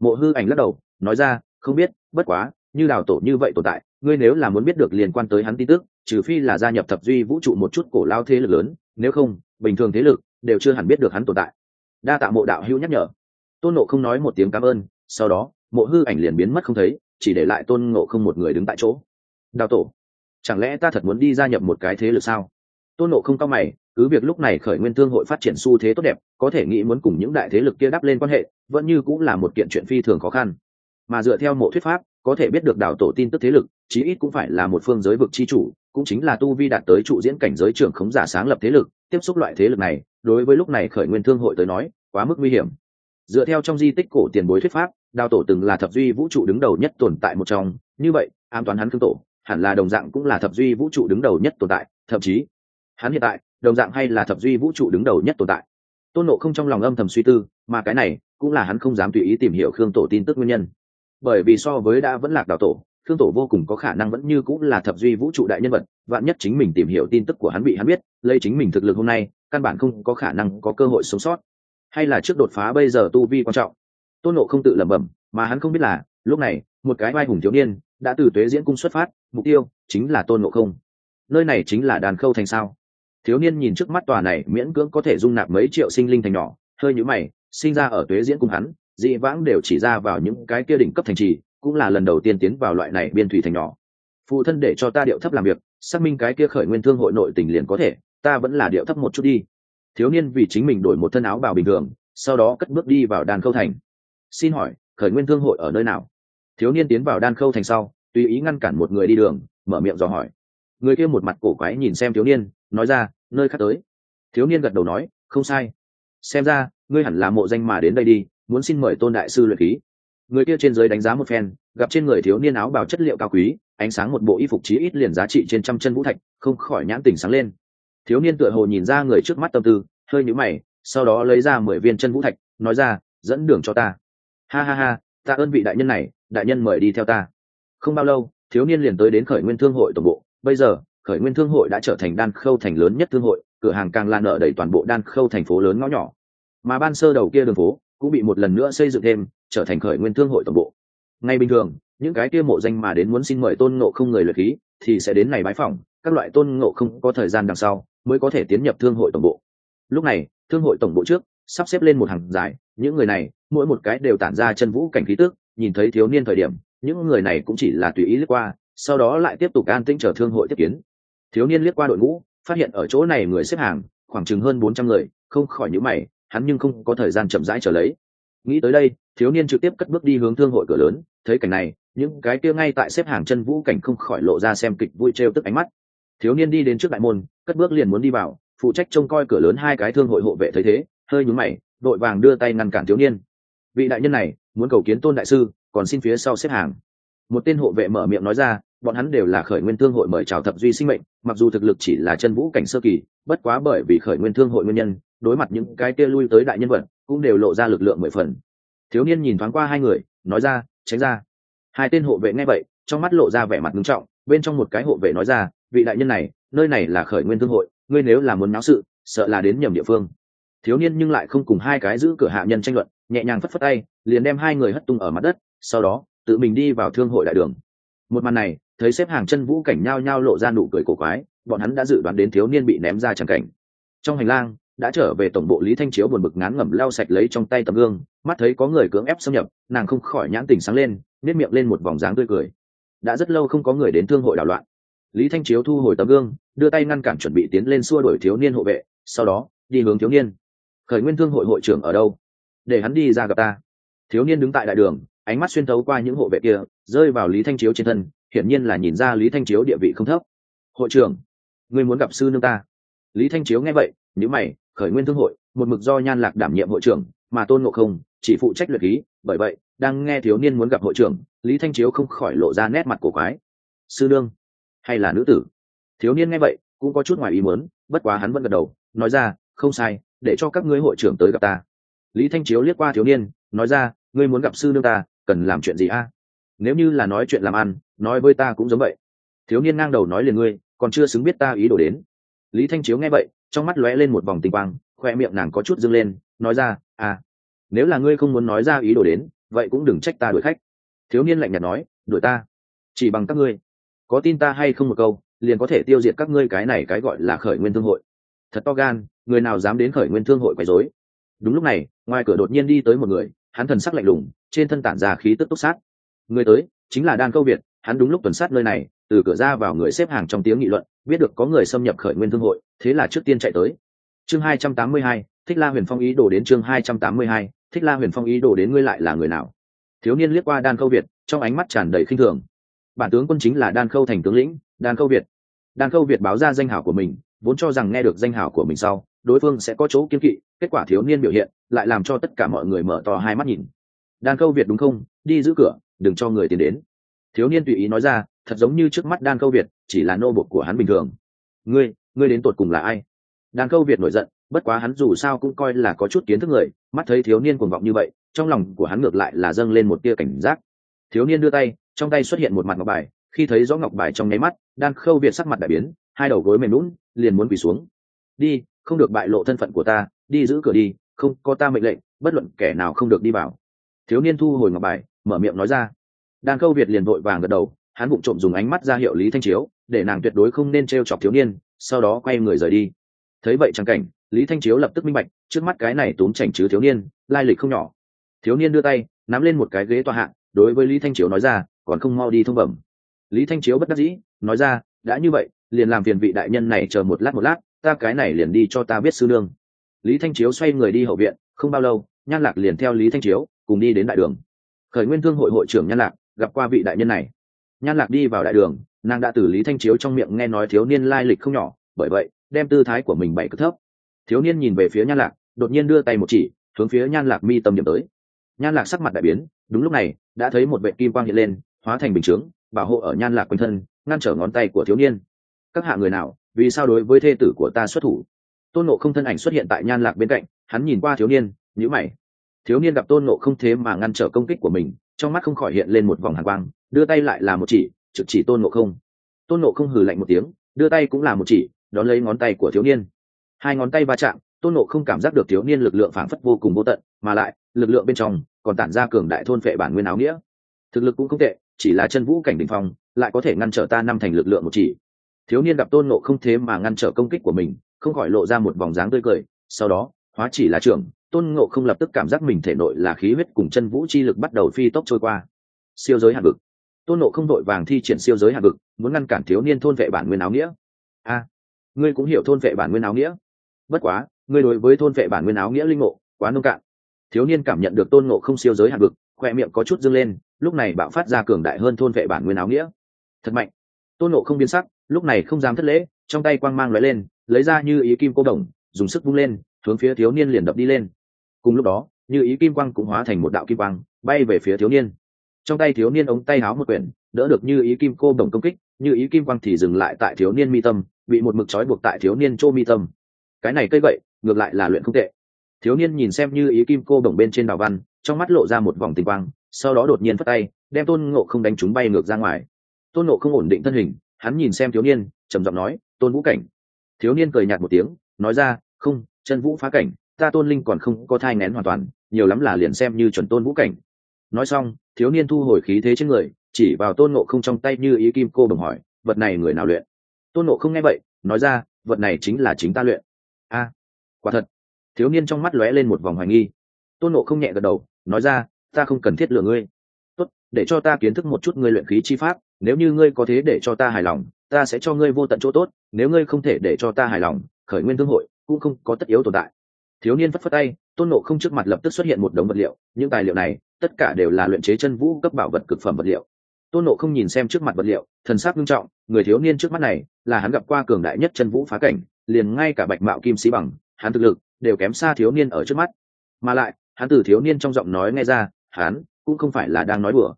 Mộ hư ảnh lắc đầu, nói ra, không biết, bất quá, như đào tổ như vậy tồn tại, ngươi nếu là muốn biết được liên quan tới hắn tin tức, trừ phi là gia nhập thập duy vũ trụ một chút cổ lao thế lực lớn, nếu không, bình thường thế lực đều chưa hẳn biết được hắn tồn tại. Đa tạ mộ đạo hữu nhắc nhở. Tôn nộ không nói một tiếng cảm ơn, sau đó mộ hư ảnh liền biến mất không thấy, chỉ để lại tôn ngộ không một người đứng tại chỗ. Đào tổ, chẳng lẽ ta thật muốn đi gia nhập một cái thế lực sao? Tôn ngộ không cao mày, cứ việc lúc này khởi nguyên thương hội phát triển xu thế tốt đẹp, có thể nghĩ muốn cùng những đại thế lực kia đắp lên quan hệ, vẫn như cũng là một kiện chuyện phi thường khó khăn. Mà dựa theo mộ thuyết pháp, có thể biết được đào tổ tin tức thế lực, chí ít cũng phải là một phương giới vực chi chủ, cũng chính là tu vi đạt tới trụ diễn cảnh giới trưởng khống giả sáng lập thế lực, tiếp xúc loại thế lực này, đối với lúc này khởi nguyên thương hội tới nói, quá mức nguy hiểm. Dựa theo trong di tích cổ tiền bối thuyết pháp đào tổ từng là thập duy vũ trụ đứng đầu nhất tồn tại một trong. Như vậy an toàn hắn thương tổ, hẳn là đồng dạng cũng là thập duy vũ trụ đứng đầu nhất tồn tại, thậm chí, hắn hiện tại, đồng dạng hay là thập duy vũ trụ đứng đầu nhất tồn tại. Tôn nộ không trong lòng âm thầm suy tư, mà cái này cũng là hắn không dám tùy ý tìm hiểu khương tổ tin tức nguyên nhân. Bởi vì so với đã vẫn lạc đào tổ khương tổ vô cùng có khả năng vẫn như cũng là thập duy vũ trụ đại nhân vật, vạn nhất chính mình tìm hiểu tin tức của hắn bị hắn biết, lấy chính mình thực lực hôm nay, căn bản không có khả năng có cơ hội sống sót. Hay là trước đột phá bây giờ tu vi quan trọng tôn nộ không tự lẩm bẩm, mà hắn không biết là, lúc này, một cái vai hùng thiếu niên đã từ tuế diễn cung xuất phát, mục tiêu chính là tôn nộ không. Nơi này chính là đàn khâu thành sao? Thiếu niên nhìn trước mắt tòa này, miễn cưỡng có thể dung nạp mấy triệu sinh linh thành nhỏ, hơi nhũ mày, sinh ra ở tuế diễn cung hắn, dị vãng đều chỉ ra vào những cái kia đỉnh cấp thành trì, cũng là lần đầu tiên tiến vào loại này biên thủy thành nhỏ. Phụ thân để cho ta điệu thấp làm việc, xác minh cái kia khởi nguyên thương hội nội tình liền có thể, ta vẫn là điệu thấp một chút đi. Thiếu niên vì chính mình đổi một thân áo bào bình thường, sau đó cất bước đi vào đàn khâu thành xin hỏi, khởi nguyên thương hội ở nơi nào? Thiếu niên tiến vào đan khâu thành sau, tùy ý ngăn cản một người đi đường, mở miệng dò hỏi. Người kia một mặt cổ quái nhìn xem thiếu niên, nói ra, nơi khác tới. Thiếu niên gật đầu nói, không sai. Xem ra, ngươi hẳn là mộ danh mà đến đây đi, muốn xin mời tôn đại sư luyện khí. Người kia trên giới đánh giá một phen, gặp trên người thiếu niên áo bào chất liệu cao quý, ánh sáng một bộ y phục chí ít liền giá trị trên trăm chân vũ thạch, không khỏi nhãn tình sáng lên. Thiếu niên tựa hồ nhìn ra người trước mắt tâm tư, hơi nhũ mày, sau đó lấy ra mười viên chân vũ thạch, nói ra, dẫn đường cho ta ha ha ha ta ơn vị đại nhân này, đại nhân mời đi theo ta. Không bao lâu, thiếu niên liền tới đến khởi nguyên thương hội tổng bộ. Bây giờ, khởi nguyên thương hội đã trở thành đan khâu thành lớn nhất thương hội, cửa hàng càng lan nợ đầy toàn bộ đan khâu thành phố lớn ngõ nhỏ. Mà ban sơ đầu kia đường phố cũng bị một lần nữa xây dựng thêm, trở thành khởi nguyên thương hội tổng bộ. Ngay bình thường, những cái kia mộ danh mà đến muốn xin mời tôn ngộ không người luyện khí, thì sẽ đến này bái phỏng, các loại tôn ngộ không có thời gian đằng sau mới có thể tiến nhập thương hội tổng bộ. Lúc này, thương hội tổng bộ trước sắp xếp lên một hàng dài, những người này, mỗi một cái đều tản ra chân vũ cảnh khí tức, nhìn thấy thiếu niên thời điểm, những người này cũng chỉ là tùy ý lướt qua, sau đó lại tiếp tục an tĩnh chờ thương hội tiếp kiến. Thiếu niên liếc qua đội ngũ, phát hiện ở chỗ này người xếp hàng, khoảng chừng hơn bốn trăm người, không khỏi nhữ mày, hắn nhưng không có thời gian chậm rãi trở lấy. Nghĩ tới đây, thiếu niên trực tiếp cất bước đi hướng thương hội cửa lớn, thấy cảnh này, những cái kia ngay tại xếp hàng chân vũ cảnh không khỏi lộ ra xem kịch vui trêu tức ánh mắt. Thiếu niên đi đến trước đại môn, cất bước liền muốn đi vào, phụ trách trông coi cửa lớn hai cái thương hội hộ vệ thấy thế hơi nhúm mày, đội vàng đưa tay ngăn cản thiếu niên. Vị đại nhân này, muốn cầu kiến tôn đại sư, còn xin phía sau xếp hàng. Một tên hộ vệ mở miệng nói ra, bọn hắn đều là khởi nguyên thương hội mời chào thập duy sinh mệnh, mặc dù thực lực chỉ là chân vũ cảnh sơ kỳ, bất quá bởi vì khởi nguyên thương hội nguyên nhân, đối mặt những cái kia lui tới đại nhân vật, cũng đều lộ ra lực lượng mười phần. Thiếu niên nhìn thoáng qua hai người, nói ra, tránh ra. Hai tên hộ vệ nghe vậy, trong mắt lộ ra vẻ mặt nghiêm trọng, bên trong một cái hộ vệ nói ra, vị đại nhân này, nơi này là khởi nguyên thương hội, ngươi nếu là muốn náo sự, sợ là đến nhầm địa phương thiếu niên nhưng lại không cùng hai cái giữ cửa hạ nhân tranh luận, nhẹ nhàng phất phất tay, liền đem hai người hất tung ở mặt đất, sau đó, tự mình đi vào thương hội đại đường. Một màn này, thấy xếp hàng chân vũ cảnh nhao nhao lộ ra nụ cười cổ quái, bọn hắn đã dự đoán đến thiếu niên bị ném ra tràng cảnh. Trong hành lang, đã trở về tổng bộ lý thanh chiếu buồn bực ngán ngẩm lau sạch lấy trong tay tấm gương, mắt thấy có người cưỡng ép xâm nhập, nàng không khỏi nhãn tình sáng lên, nếp miệng lên một vòng dáng tươi cười. Đã rất lâu không có người đến thương hội đảo loạn. Lý thanh chiếu thu hồi tấm gương, đưa tay ngăn cản chuẩn bị tiến lên xua đuổi thiếu niên hộ vệ, sau đó, đi hướng thiếu niên khởi nguyên thương hội hội trưởng ở đâu? Để hắn đi ra gặp ta. Thiếu niên đứng tại đại đường, ánh mắt xuyên thấu qua những hộ vệ kia, rơi vào lý thanh chiếu trên thân, hiển nhiên là nhìn ra lý thanh chiếu địa vị không thấp. Hội trưởng người muốn gặp sư nương ta? Lý thanh chiếu nghe vậy nếu mày, khởi nguyên thương hội, một mực do nhan lạc đảm nhiệm hội trưởng, mà tôn ngộ không, chỉ phụ trách luyện khí, bởi vậy, đang nghe thiếu niên muốn gặp hội trưởng, lý thanh chiếu không khỏi lộ ra nét mặt cổ quái. Sư nương, hay là nữ tử? Thiếu niên nghe vậy, cũng có chút ngoài ý muốn, bất quá hắn vẫn gật đầu, nói ra, không sai để cho các ngươi hội trưởng tới gặp ta. Lý thanh chiếu liếc qua thiếu niên, nói ra, ngươi muốn gặp sư nương ta, cần làm chuyện gì a? Nếu như là nói chuyện làm ăn, nói với ta cũng giống vậy. Thiếu niên ngang đầu nói liền ngươi, còn chưa xứng biết ta ý đồ đến. Lý thanh chiếu nghe vậy, trong mắt lóe lên một vòng tinh quang, khoe miệng nàng có chút dâng lên, nói ra à nếu là ngươi không muốn nói ra ý đồ đến, vậy cũng đừng trách ta đuổi khách. Thiếu niên lạnh nhạt nói, đuổi ta? Chỉ bằng các ngươi. Có tin ta hay không một câu, liền có thể tiêu diệt các ngươi cái này cái gọi là khởi nguyên thương hội thật to gan, người nào dám đến khởi nguyên thương hội quấy rối. Đúng lúc này, ngoài cửa đột nhiên đi tới một người, hắn thần sắc lạnh lùng, trên thân tản ra khí tức túc sát. Người tới, chính là đan câu việt, hắn đúng lúc tuần sát nơi này, từ cửa ra vào người xếp hàng trong tiếng nghị luận, biết được có người xâm nhập khởi nguyên thương hội, thế là trước tiên chạy tới. Chương hai trăm tám mươi hai, thích la huyền phong ý đồ đến chương hai trăm tám mươi hai, thích la huyền phong ý đồ đến ngươi lại là người nào? Thiếu niên liếc qua đan câu việt, trong ánh mắt tràn đầy khinh thường. Bản tướng quân chính là đan khâu thành tướng lĩnh, đan khâu việt. Đan khâu việt báo ra danh hảo của mình vốn cho rằng nghe được danh hào của mình sau, đối phương sẽ có chỗ kiên kỵ, kết quả thiếu niên biểu hiện lại làm cho tất cả mọi người mở to hai mắt nhìn. Đan khâu việt đúng không? Đi giữ cửa, đừng cho người tiến đến. Thiếu niên tùy ý nói ra, thật giống như trước mắt đan khâu việt, chỉ là nô bộc của hắn bình thường. Ngươi ngươi đến tột cùng là ai? Đan khâu việt nổi giận, bất quá hắn dù sao cũng coi là có chút kiến thức người, mắt thấy thiếu niên cuồng vọng như vậy, trong lòng của hắn ngược lại là dâng lên một tia cảnh giác. Thiếu niên đưa tay, trong tay xuất hiện một mặt ngọc bài, khi thấy rõ ngọc bài trong nháy mắt, đan khâu việt sắc mặt đại biến hai đầu gối mềm lún, liền muốn quỳ xuống. Đi, không được bại lộ thân phận của ta, đi giữ cửa đi, không có ta mệnh lệnh, bất luận kẻ nào không được đi vào. Thiếu niên thu hồi ngọc bài, mở miệng nói ra. Đan câu việt liền vội vàng gật đầu, hắn vụng trộm dùng ánh mắt ra hiệu lý thanh chiếu, để nàng tuyệt đối không nên t r e o chọc thiếu niên, sau đó quay người rời đi. Thấy vậy chẳng cảnh, lý thanh chiếu lập tức minh bạch, trước mắt cái này túm chảnh chứ thiếu niên, lai lịch không nhỏ. Thiếu niên đưa tay, nắm lên một cái ghế tòa hạng đối với lý thanh chiếu nói ra, còn không mau đi thông bẩm. Lý thanh chiếu bất đắc dĩ, nói ra, đã như vậy liền làm phiền vị đại nhân này chờ một lát một lát, ta cái này liền đi cho ta biết sư nương. Lý thanh chiếu xoay người đi hậu viện, không bao lâu, nhan lạc liền theo lý thanh chiếu cùng đi đến đại đường. Khởi nguyên thương hội hội trưởng nhan lạc gặp qua vị đại nhân này. Nhan lạc đi vào đại đường, nàng đã từ lý thanh chiếu trong miệng nghe nói thiếu niên lai lịch không nhỏ, bởi vậy, đem tư thái của mình bày cực thấp. Thiếu niên nhìn về phía nhan lạc, đột nhiên đưa tay một chỉ, hướng phía nhan lạc mi tâm điểm tới. Nhan lạc sắc mặt đại biến, đúng lúc này, đã thấy một vệ kim quang hiện lên, hóa thành bình chướng, bảo hộ ở nhan lạc quanh thân, ngăn trở ngón tay của thiếu niên các hạ người nào, vì sao đối với thê tử của ta xuất thủ? Tôn nộ không thân ảnh xuất hiện tại nhan lạc bên cạnh, hắn nhìn qua thiếu niên nhữ mày. Thiếu niên gặp tôn nộ không thế mà ngăn trở công kích của mình, trong mắt không khỏi hiện lên một vòng hàng quang, đưa tay lại là một chỉ, trực chỉ tôn nộ không. Tôn nộ không hừ lạnh một tiếng, đưa tay cũng là một chỉ, đón lấy ngón tay của thiếu niên. Hai ngón tay va chạm, tôn nộ không cảm giác được thiếu niên lực lượng phảng phất vô cùng vô tận, mà lại, lực lượng bên trong còn tản ra cường đại thôn phệ bản nguyên áo nghĩa. Thực lực cũng không tệ, chỉ là chân vũ cảnh đ ỉ n h phong, lại có thể ngăn trở ta năm thành lực lượng một chỉ thiếu niên gặp tôn nộ không thế mà ngăn trở công kích của mình, không khỏi lộ ra một vòng dáng tươi cười, sau đó, hóa chỉ là trưởng, tôn ngộ không lập tức cảm giác mình thể nội là khí huyết cùng chân vũ chi lực bắt đầu phi tốc trôi qua. Siêu giới hạt vực. Tôn ngộ không đội vàng thi triển siêu giới hạt vực, muốn ngăn cản thiếu niên thôn vệ bản nguyên áo nghĩa. A, ngươi cũng hiểu thôn vệ bản nguyên áo nghĩa. Bất quá, ngươi đối với thôn vệ bản nguyên áo nghĩa linh ngộ, quá nông cạn. Thiếu niên cảm nhận được tôn ngộ không siêu giới hạt vực, khoe miệng có chút dâng lên, lúc này bạo phát ra cường đại hơn thôn vệ bản nguyên áo nghĩa. Thật mạnh. Tôn ngộ không biến sắc lúc này không dám thất lễ, trong tay quang mang lóe lên, lấy ra như ý kim cô đồng, dùng sức vung lên, hướng phía thiếu niên liền đập đi lên. Cùng lúc đó, như ý kim quang cũng hóa thành một đạo kim quang, bay về phía thiếu niên. Trong tay thiếu niên ống tay háo một quyển, đỡ được như ý kim cô đồng công kích, như ý kim quang thì dừng lại tại thiếu niên mi tâm, bị một mực trói buộc tại thiếu niên chỗ mi tâm. Cái này cây vậy, ngược lại là luyện không tệ. Thiếu niên nhìn xem như ý kim cô đồng bên trên đào văn, trong mắt lộ ra một vòng tinh quang, sau đó đột nhiên phất tay, đem tôn ngộ không đánh chúng bay ngược ra ngoài. Tôn ngộ không ổn định thân hình hắn nhìn xem thiếu niên, trầm giọng nói, tôn vũ cảnh. Thiếu niên cười nhạt một tiếng, nói ra, không, chân vũ phá cảnh, ta tôn linh còn không có thai ngén hoàn toàn, nhiều lắm là liền xem như chuẩn tôn vũ cảnh. Nói xong, thiếu niên thu hồi khí thế trên người, chỉ vào tôn ngộ không trong tay như ý kim cô đồng hỏi, vật này người nào luyện? Tôn ngộ không nghe vậy, nói ra, vật này chính là chính ta luyện. A, quả thật. Thiếu niên trong mắt lóe lên một vòng hoài nghi. Tôn ngộ không nhẹ gật đầu, nói ra, ta không cần thiết lừa ngươi. Tốt, để cho ta kiến thức một chút ngươi luyện khí chi pháp nếu như ngươi có thế để cho ta hài lòng, ta sẽ cho ngươi vô tận chỗ tốt. Nếu ngươi không thể để cho ta hài lòng, khởi nguyên thương hội cũng không có tất yếu tồn tại. Thiếu niên phất phất tay, tôn nộ không trước mặt lập tức xuất hiện một đống vật liệu. Những tài liệu này, tất cả đều là luyện chế chân vũ cấp bảo vật cực phẩm vật liệu. Tôn nộ không nhìn xem trước mặt vật liệu, thần sắc nghiêm trọng. Người thiếu niên trước mắt này, là hắn gặp qua cường đại nhất chân vũ phá cảnh, liền ngay cả bạch mạo kim sĩ bằng, hắn thực lực đều kém xa thiếu niên ở trước mắt. Mà lại, hắn từ thiếu niên trong giọng nói nghe ra, hắn cũng không phải là đang nói đùa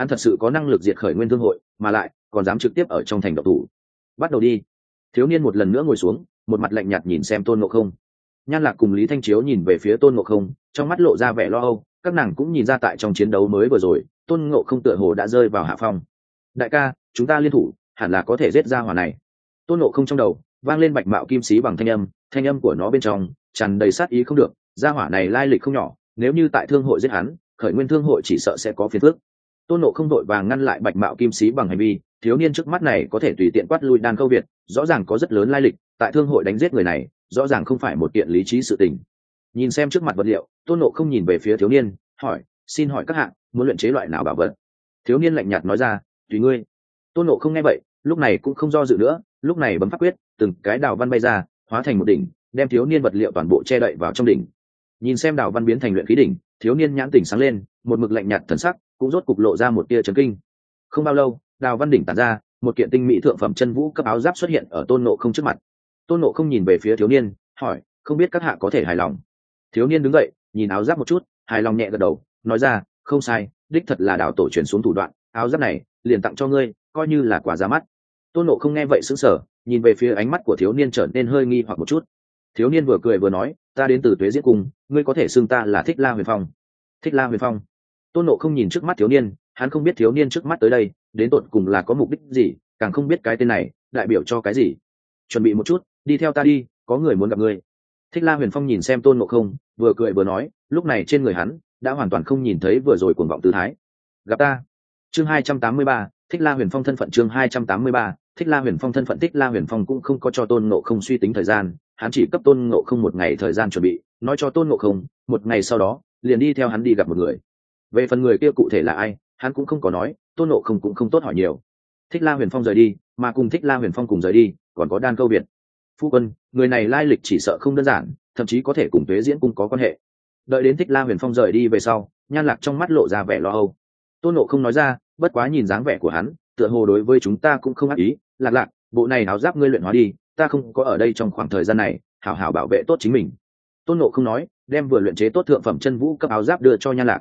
hắn thật sự có năng lực diệt khởi nguyên thương hội, mà lại còn dám trực tiếp ở trong thành độc thủ. Bắt đầu đi. Thiếu niên một lần nữa ngồi xuống, một mặt lạnh nhạt nhìn xem tôn ngộ không. Nhan lạc cùng lý thanh chiếu nhìn về phía tôn ngộ không, trong mắt lộ ra vẻ lo âu, các nàng cũng nhìn ra tại trong chiến đấu mới vừa rồi, tôn ngộ không tựa hồ đã rơi vào hạ phong. Đại ca, chúng ta liên thủ, hẳn là có thể giết ra hỏa này. Tôn ngộ không trong đầu, vang lên bạch mạo kim sĩ bằng thanh âm thanh âm của nó bên trong, tràn đầy sát ý không được gia hỏa này lai lịch không nhỏ, nếu như tại thương hội giết hắn, khởi nguyên thương hội chỉ sợ sẽ có phiền phước tôn nộ không đội vàng ngăn lại bạch mạo kim sĩ bằng hành vi, thiếu niên trước mắt này có thể tùy tiện quát lui đan câu việt, rõ ràng có rất lớn lai lịch, tại thương hội đánh giết người này, rõ ràng không phải một kiện lý trí sự tình. Nhìn xem trước mặt vật liệu, tôn nộ không nhìn về phía thiếu niên, hỏi, xin hỏi các hạng, muốn luyện chế loại nào bảo vật? Thiếu niên lạnh nhạt nói ra, tùy ngươi. Tôn nộ không nghe vậy, lúc này cũng không do dự nữa, lúc này bấm phát quyết, từng cái đào văn bay ra, hóa thành một đỉnh, đem thiếu niên vật liệu toàn bộ che đậy vào trong đỉnh. Nhìn xem đào văn biến thành luyện khí đỉnh, thiếu niên nhãn tỉnh sáng lên, một mực lạnh nhạt thần sắc cũng rốt cục lộ ra một tia trấn kinh. Không bao lâu, đào văn đỉnh tàn ra, một kiện tinh mỹ thượng phẩm chân vũ cấp áo giáp xuất hiện ở tôn nộ không trước mặt. Tôn nộ không nhìn về phía thiếu niên, hỏi, không biết các hạ có thể hài lòng? Thiếu niên đứng dậy, nhìn áo giáp một chút, hài lòng nhẹ gật đầu, nói ra, không sai, đích thật là đào tổ truyền xuống thủ đoạn, áo giáp này, liền tặng cho ngươi, coi như là quả ra mắt. Tôn nộ không nghe vậy sững sờ, nhìn về phía ánh mắt của thiếu niên trở nên hơi nghi hoặc một chút. Thiếu niên vừa cười vừa nói, ta đến từ tuế diễn cung, ngươi có thể xưng ta là thích la huyền phong. Thích la huyền phong? Tôn nộ không nhìn trước mắt thiếu niên, hắn không biết thiếu niên trước mắt tới đây, đến tột cùng là có mục đích gì, càng không biết cái tên này, đại biểu cho cái gì. Chuẩn bị một chút, đi theo ta đi, có người muốn gặp ngươi. Thích la huyền phong nhìn xem tôn nộ không, vừa cười vừa nói, lúc này trên người hắn, đã hoàn toàn không nhìn thấy vừa rồi cuồng vọng tư thái. Gặp ta. Chương hai trăm tám mươi ba, thích la huyền phong thân phận chương hai trăm tám mươi ba, thích la huyền phong thân phận thích la huyền phong cũng không có cho tôn nộ không suy tính thời gian, hắn chỉ cấp tôn nộ không một ngày thời gian chuẩn bị, nói cho tôn nộ không, một ngày sau đó, liền đi theo hắn đi gặp một người về phần người kia cụ thể là ai, hắn cũng không có nói, tôn nộ không cũng không tốt hỏi nhiều. Thích la huyền phong rời đi, mà cùng thích la huyền phong cùng rời đi, còn có đan câu việt. Phu quân, người này lai lịch chỉ sợ không đơn giản, thậm chí có thể cùng tuế diễn cung có quan hệ. Đợi đến thích la huyền phong rời đi về sau, nhan lạc trong mắt lộ ra vẻ lo âu. Tôn nộ không nói ra, bất quá nhìn dáng vẻ của hắn, tựa hồ đối với chúng ta cũng không ác ý. Lạc lạc, bộ này áo giáp ngươi luyện hóa đi, ta không có ở đây trong khoảng thời gian này, hảo hảo bảo vệ tốt chính mình. Tôn nộ không nói, đem vừa luyện chế tốt thượng phẩm chân vũ cấp áo giáp đưa cho nhan lạc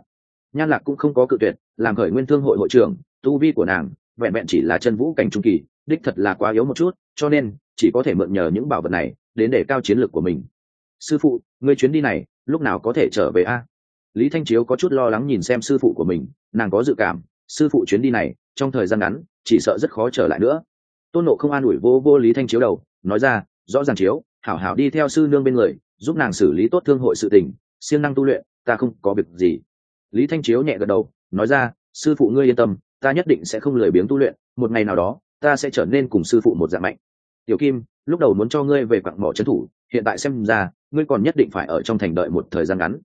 nhan lạc cũng không có cự tuyệt, làm khởi nguyên thương hội hội trưởng, tu vi của nàng vẹn vẹn chỉ là chân vũ cảnh trung kỳ, đích thật là quá yếu một chút, cho nên chỉ có thể mượn nhờ những bảo vật này đến để cao chiến lược của mình. Sư phụ người chuyến đi này, lúc nào có thể trở về a? Lý thanh chiếu có chút lo lắng nhìn xem sư phụ của mình, nàng có dự cảm, sư phụ chuyến đi này, trong thời gian ngắn, chỉ sợ rất khó trở lại nữa. Tôn nộ không an ủi vô vô lý thanh chiếu đầu, nói ra, rõ ràng chiếu, hảo hảo đi theo sư nương bên người, giúp nàng xử lý tốt thương hội sự tình, siêng năng tu luyện, ta không có việc gì lý thanh chiếu nhẹ gật đầu, nói ra, sư phụ ngươi yên tâm, ta nhất định sẽ không lười biếng tu luyện, một ngày nào đó, ta sẽ trở nên cùng sư phụ một dạng mạnh. Tiểu kim, lúc đầu muốn cho ngươi về quặng mỏ trấn thủ, hiện tại xem ra, ngươi còn nhất định phải ở trong thành đợi một thời gian ngắn.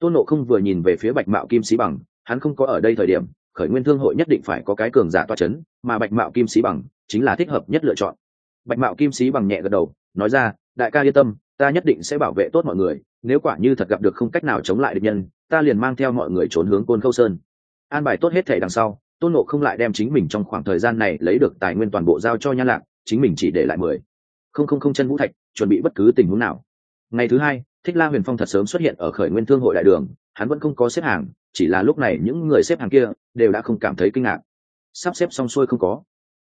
Tôn nộ không vừa nhìn về phía bạch mạo kim sĩ bằng, hắn không có ở đây thời điểm, khởi nguyên thương hội nhất định phải có cái cường giả toa c h ấ n mà bạch mạo kim sĩ bằng chính là thích hợp nhất lựa chọn. Bạch mạo kim sĩ bằng nhẹ gật đầu, nói ra, đại ca yên tâm ta nhất định sẽ bảo vệ tốt mọi người, nếu quả như thật gặp được không cách nào chống lại địch nhân, ta liền mang theo mọi người trốn hướng côn khâu sơn. An bài tốt hết thể đằng sau, tôn nộ không lại đem chính mình trong khoảng thời gian này lấy được tài nguyên toàn bộ giao cho nhan lạc, chính mình chỉ để lại mười. Không không không chân vũ thạch, chuẩn bị bất cứ tình huống nào. Ngày thứ hai, thích la huyền phong thật sớm xuất hiện ở khởi nguyên thương hội đại đường, hắn vẫn không có xếp hàng, chỉ là lúc này những người xếp hàng kia đều đã không cảm thấy kinh ngạc. Sắp xếp xong xuôi không có.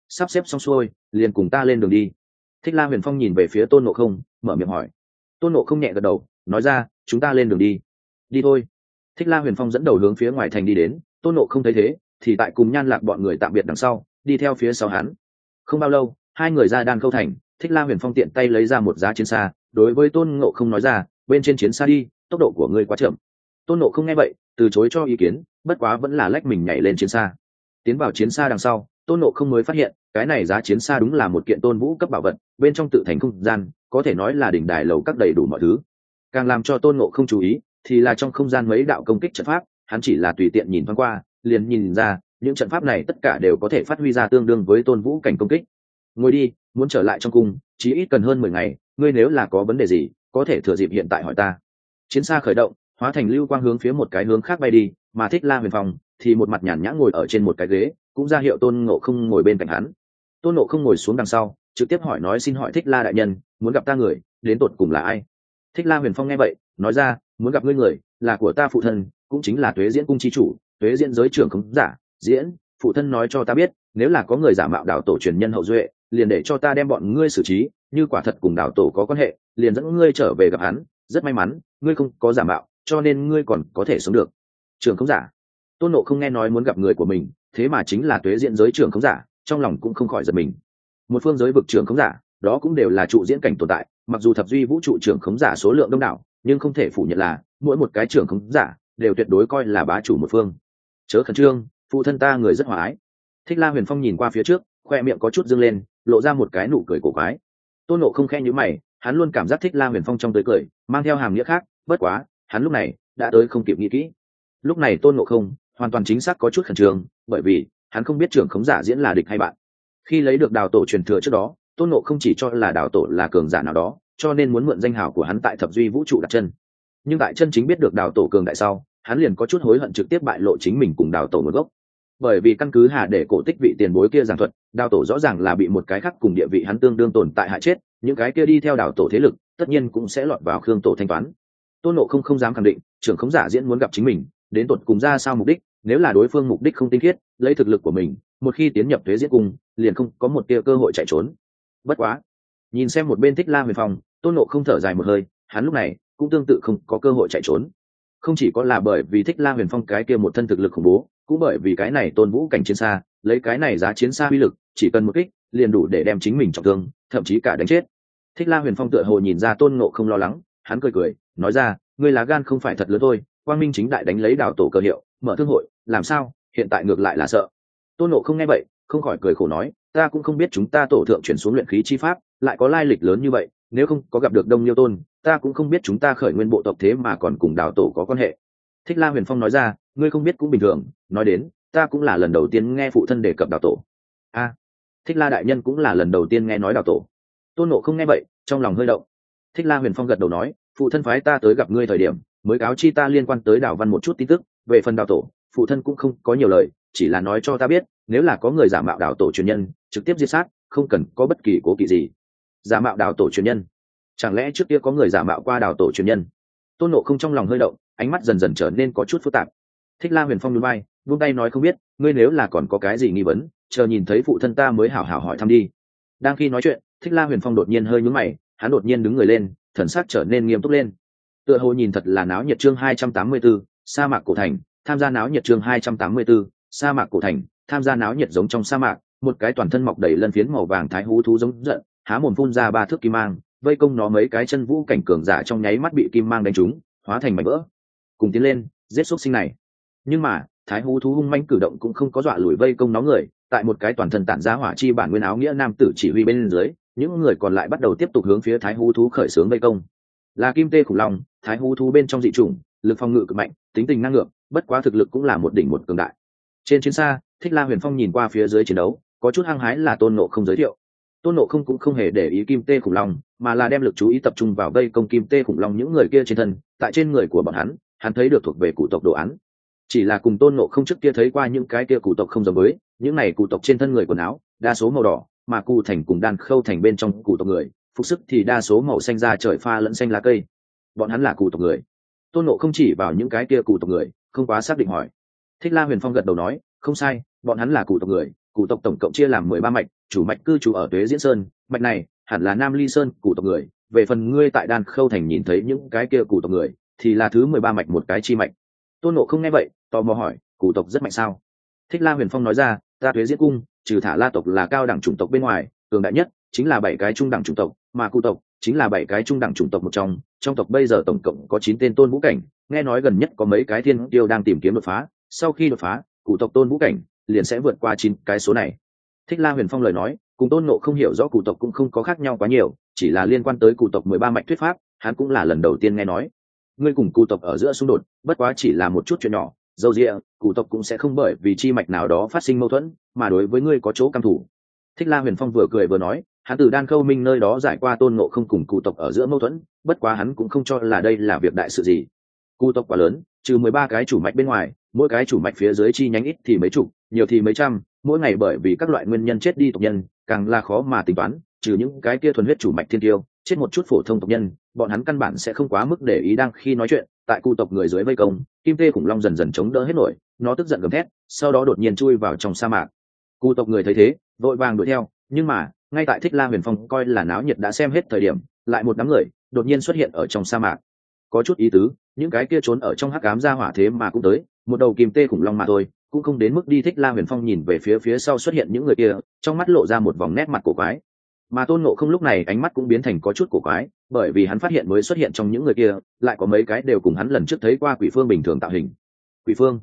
Sắp xếp xong xuôi, liền cùng ta lên đường đi. Thích la huyền phong nhìn về phía tôn nộ không, mở miệng hỏi tôn nộ không nhẹ gật đầu, nói ra, chúng ta lên đường đi. Đi thôi. Thích la huyền phong dẫn đầu hướng phía ngoài thành đi đến, tôn nộ không thấy thế, thì tại cùng nhan lạc bọn người tạm biệt đằng sau, đi theo phía sau hắn. Không bao lâu, hai người ra đan khâu thành, thích la huyền phong tiện tay lấy ra một giá chiến xa, đối với tôn ngộ không nói ra, bên trên chiến xa đi, tốc độ của ngươi quá chậm. Tôn ngộ không nghe vậy, từ chối cho ý kiến, bất quá vẫn là lách mình nhảy lên chiến xa. Tiến vào chiến xa đằng sau, tôn ngộ không mới phát hiện cái này giá chiến xa đúng là một kiện tôn vũ cấp bảo vật, bên trong tự thành không gian, có thể nói là đỉnh đài lầu các đầy đủ mọi thứ. Càng làm cho tôn ngộ không chú ý, thì là trong không gian mấy đạo công kích trận pháp, hắn chỉ là tùy tiện nhìn thoáng qua, liền nhìn ra, những trận pháp này tất cả đều có thể phát huy ra tương đương với tôn vũ cảnh công kích. Ngồi đi, muốn trở lại trong cung, chỉ ít cần hơn mười ngày, ngươi nếu là có vấn đề gì, có thể thừa dịp hiện tại hỏi ta. Chiến xa khởi động, hóa thành lưu quang hướng phía một cái hướng khác bay đi, mà thích la huyền phong thì một mặt nhàn nhã ngồi ở trên một cái ghế, cũng ra hiệu tôn ngộ không ngồi bên cạnh hắn tôn Nộ không ngồi xuống đằng sau, trực tiếp hỏi nói, xin hỏi thích la đại nhân, muốn gặp ta người, đến tột cùng là ai? Thích la huyền phong nghe vậy, nói ra, muốn gặp ngươi người, là của ta phụ thân, cũng chính là tuế diễn cung chi chủ, tuế diễn giới trưởng khống giả, diễn, phụ thân nói cho ta biết, nếu là có người giả mạo đảo tổ truyền nhân hậu duệ, liền để cho ta đem bọn ngươi xử trí, như quả thật cùng đảo tổ có quan hệ, liền dẫn ngươi trở về gặp hắn, rất may mắn, ngươi không có giả mạo, cho nên ngươi còn có thể sống được. Trường khống giả. Tôn nộ không nghe nói muốn gặp người của mình, thế mà chính là tuế diễn giới trường khống giả trong lòng cũng không khỏi giật mình. Một phương giới vực trưởng khống giả, đó cũng đều là trụ diễn cảnh tồn tại, mặc dù thập duy vũ trụ trưởng khống giả số lượng đông đảo, nhưng không thể phủ nhận là, mỗi một cái trưởng khống giả đều tuyệt đối coi là bá chủ một phương. Chớ khẩn trương, phụ thân ta người rất hòa ái. Thích la huyền phong nhìn qua phía trước, khoe miệng có chút dâng lên, lộ ra một cái nụ cười cổ quái. Tôn nộ không khe nhữ mày, hắn luôn cảm giác thích la huyền phong trong tới cười, mang theo hàm nghĩa khác, bất quá, hắn lúc này đã tới không kịp nghĩ kỹ. Lúc này tôn nộ không hoàn toàn chính xác có chút khẩn trương, bởi vì hắn không biết trưởng khống giả diễn là địch hay bạn. Khi lấy được đào tổ truyền thừa trước đó, tôn nộ không chỉ cho là đào tổ là cường giả nào đó, cho nên muốn mượn danh hào của hắn tại thập duy vũ trụ đặt chân. Nhưng tại chân chính biết được đào tổ cường đại sau, hắn liền có chút hối hận trực tiếp bại lộ chính mình cùng đào tổ một gốc. Bởi vì căn cứ hà để cổ tích vị tiền bối kia giảng thuật, đào tổ rõ ràng là bị một cái khác cùng địa vị hắn tương đương tồn tại hại chết, những cái kia đi theo đào tổ thế lực, tất nhiên cũng sẽ lọt vào khương tổ thanh toán. Tôn nộ không không dám khẳng định, trưởng khống giả diễn muốn gặp chính mình, đến tột cùng ra sao mục đích nếu là đối phương mục đích không tinh khiết, lấy thực lực của mình, một khi tiến nhập thuế diễn cung, liền không có một tia cơ hội chạy trốn. Bất quá, nhìn xem một bên thích la huyền phong, tôn nộ không thở dài một hơi, hắn lúc này cũng tương tự không có cơ hội chạy trốn. Không chỉ có là bởi vì thích la huyền phong cái kia một thân thực lực khủng bố, cũng bởi vì cái này tôn vũ cảnh chiến xa, lấy cái này giá chiến xa uy lực, chỉ cần một kích, liền đủ để đem chính mình trọng thương, thậm chí cả đánh chết. Thích la huyền phong tựa hồ nhìn ra tôn nộ không lo lắng, hắn cười cười, nói ra, ngươi lá gan không phải thật lớn thôi, quang minh chính đại đánh lấy đảo tổ cơ hiệu, mở thương hội làm sao, hiện tại ngược lại là sợ. Tôn nộ không nghe vậy, không khỏi cười khổ nói, ta cũng không biết chúng ta tổ thượng chuyển xuống luyện khí chi pháp, lại có lai lịch lớn như vậy, nếu không có gặp được đông liêu tôn, ta cũng không biết chúng ta khởi nguyên bộ tộc thế mà còn cùng đào tổ có quan hệ. Thích la huyền phong nói ra, ngươi không biết cũng bình thường, nói đến, ta cũng là lần đầu tiên nghe phụ thân đề cập đào tổ. A, thích la đại nhân cũng là lần đầu tiên nghe nói đào tổ. Tôn nộ không nghe vậy, trong lòng hơi động. Thích la huyền phong gật đầu nói, phụ thân phái ta tới gặp ngươi thời điểm, mới cáo chi ta liên quan tới đào văn một chút tin tức, về phần đào tổ phụ thân cũng không có nhiều lời chỉ là nói cho ta biết nếu là có người giả mạo đảo tổ truyền nhân trực tiếp diệt sát không cần có bất kỳ cố kỵ gì. Giả mạo đảo tổ truyền nhân? Chẳng lẽ trước kia có người giả mạo qua đảo tổ truyền nhân? Tôn nộ không trong lòng hơi động ánh mắt dần dần trở nên có chút phức tạp. Thích la huyền phong núi bay vung tay nói không biết ngươi nếu là còn có cái gì nghi vấn chờ nhìn thấy phụ thân ta mới hảo hảo hỏi thăm đi. Đang khi nói chuyện thích la huyền phong đột nhiên hơi nhướng mày hắn đột nhiên đứng người lên thần sắc trở nên nghiêm túc lên. Tựa hồ nhìn thật là náo nhiệt chương hai trăm tám mươi 284, sa mạc cổ thành tham gia náo nhiệt chương 284, sa mạc cổ thành. Tham gia náo nhiệt giống trong sa mạc một cái toàn thân mọc đầy lân phiến màu vàng thái hú thú giống giận há mồm phun ra ba thước kim mang vây công nó mấy cái chân vũ cảnh cường giả trong nháy mắt bị kim mang đánh trúng hóa thành mảnh vỡ. Cùng tiến lên giết xuất sinh này. Nhưng mà thái hú thú hung manh cử động cũng không có dọa lùi vây công nó người tại một cái toàn thân tản ra hỏa chi bản nguyên áo nghĩa nam tử chỉ huy bên dưới những người còn lại bắt đầu tiếp tục hướng phía thái hú thú khởi xướng vây công. Là kim tê khủng long thái hú thú bên trong dị chủng lực phòng ngự cực mạnh tính tình năng lượng bất quá thực lực cũng là một đỉnh một cường đại. Trên chiến xa, thích la huyền phong nhìn qua phía dưới chiến đấu, có chút hăng hái là tôn nộ không giới thiệu. Tôn nộ không cũng không hề để ý kim tê khủng long, mà là đem lực chú ý tập trung vào vây công kim tê khủng long những người kia trên thân, tại trên người của bọn hắn hắn thấy được thuộc về cụ tộc đồ án. Chỉ là cùng tôn nộ không trước kia thấy qua những cái kia cụ tộc không giống với, những này cụ tộc trên thân người quần áo, đa số màu đỏ, mà cụ thành cùng đan khâu thành bên trong cụ tộc người, phục sức thì đa số màu xanh da trời pha lẫn xanh lá cây. Bọn hắn là cụ tộc người. Tôn nộ không chỉ vào những cái kia cụ tộc người không quá xác định hỏi. Thích la huyền phong gật đầu nói, không sai, bọn hắn là cụ tộc người cụ tộc tổng cộng chia làm mười ba mạch, chủ mạch cư trú ở tuế diễn sơn, mạch này hẳn là nam ly sơn cụ tộc người. Về phần ngươi tại đan khâu thành nhìn thấy những cái kia cụ tộc người, thì là thứ mười ba mạch một cái chi mạch. Tôn nộ không nghe vậy, tò mò hỏi cụ tộc rất mạnh sao? Thích la huyền phong nói ra, ta thuế diễn cung, trừ thả la tộc là cao đẳng chủng tộc bên ngoài, cường đại nhất chính là bảy cái trung đẳng chủng tộc, mà cụ tộc chính là bảy cái trung đẳng chủng tộc một trong. Trong tộc bây giờ tổng cộng có chín tên tôn vũ cảnh. Nghe nói gần nhất có mấy cái thiên tiêu đang tìm kiếm đột phá. Sau khi đột phá cụ tộc tôn vũ cảnh liền sẽ vượt qua chín cái số này. Thích la huyền phong lời nói, cùng tôn nộ không hiểu rõ cụ tộc cũng không có khác nhau quá nhiều, chỉ là liên quan tới cụ tộc mười ba mạch thuyết pháp, hắn cũng là lần đầu tiên nghe nói. Ngươi cùng cụ tộc ở giữa xung đột, bất quá chỉ là một chút chuyện nhỏ, dâu rịa cụ tộc cũng sẽ không bởi vì chi mạch nào đó phát sinh mâu thuẫn, mà đối với ngươi có chỗ căm thủ thích la huyền phong vừa cười vừa nói hắn từ đan khâu minh nơi đó giải qua tôn ngộ không cùng cụ tộc ở giữa mâu thuẫn, bất quá hắn cũng không cho là đây là việc đại sự gì. Cụ tộc quá lớn, trừ mười ba cái chủ mạch bên ngoài, mỗi cái chủ mạch phía dưới chi nhánh ít thì mấy chục, nhiều thì mấy trăm, mỗi ngày bởi vì các loại nguyên nhân chết đi tộc nhân, càng là khó mà tính toán, trừ những cái kia thuần huyết chủ mạch thiên tiêu, chết một chút phổ thông tộc nhân, bọn hắn căn bản sẽ không quá mức để ý đang khi nói chuyện, tại cụ tộc người dưới vây công, kim tê khủng long dần dần chống đỡ hết nổi, nó tức giận gầm thét, sau đó đột nhiên chui vào trong sa mạc. Cụ tộc người thấy thế, vội vàng đuổi theo, nhưng mà ngay tại thích la huyền phong coi là náo nhiệt đã xem hết thời điểm, lại một đám người đột nhiên xuất hiện ở trong sa mạc. Có chút ý tứ, những cái kia trốn ở trong hắc cám ra hỏa thế mà cũng tới, một đầu kìm tê khủng long mà thôi, cũng không đến mức đi thích la huyền phong nhìn về phía phía sau xuất hiện những người kia, trong mắt lộ ra một vòng nét mặt cổ quái. Mà tôn nộ không lúc này ánh mắt cũng biến thành có chút cổ quái, bởi vì hắn phát hiện mới xuất hiện trong những người kia, lại có mấy cái đều cùng hắn lần trước thấy qua quỷ phương bình thường tạo hình. Quỷ phương?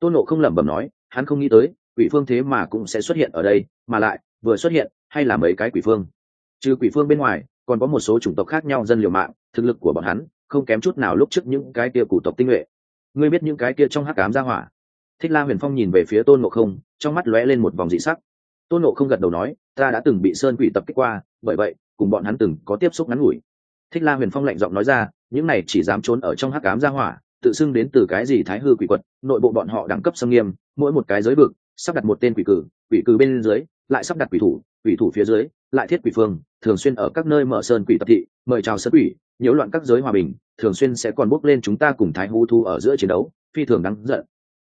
Tôn nộ không lẩm bẩm nói, hắn không nghĩ tới, quỷ phương thế mà cũng sẽ xuất hiện ở đây, mà lại, vừa xuất hiện hay là mấy cái quỷ phương? Trừ quỷ phương bên ngoài, còn có một số chủng tộc khác nhau dân liều mạng, thực lực của bọn hắn không kém chút nào lúc trước những cái kia cụ tộc tinh nhuệ. Ngươi biết những cái kia trong hắc cám ra hỏa? Thích la huyền phong nhìn về phía tôn ngộ không, trong mắt lóe lên một vòng dị sắc. Tôn ngộ không gật đầu nói, ta đã từng bị sơn quỷ tập kích qua, bởi vậy, cùng bọn hắn từng có tiếp xúc ngắn ngủi. Thích la huyền phong lạnh giọng nói ra, những này chỉ dám trốn ở trong hắc cám ra hỏa, tự xưng đến từ cái gì thái hư quỷ quật, nội bộ bọn họ đẳng cấp xâm nghiêm, mỗi một cái giới vực, sắp đặt một tên quỷ cử quỷ cử bên dưới, lại sắp đặt quỷ thủ quỷ thủ phía dưới, lại thiết quỷ phương, thường xuyên ở các nơi mở sơn quỷ tập thị, mời chào sơn quỷ, nhiễu loạn các giới hòa bình, thường xuyên sẽ còn bốc lên chúng ta cùng thái hư thu ở giữa chiến đấu, phi thường đáng giận.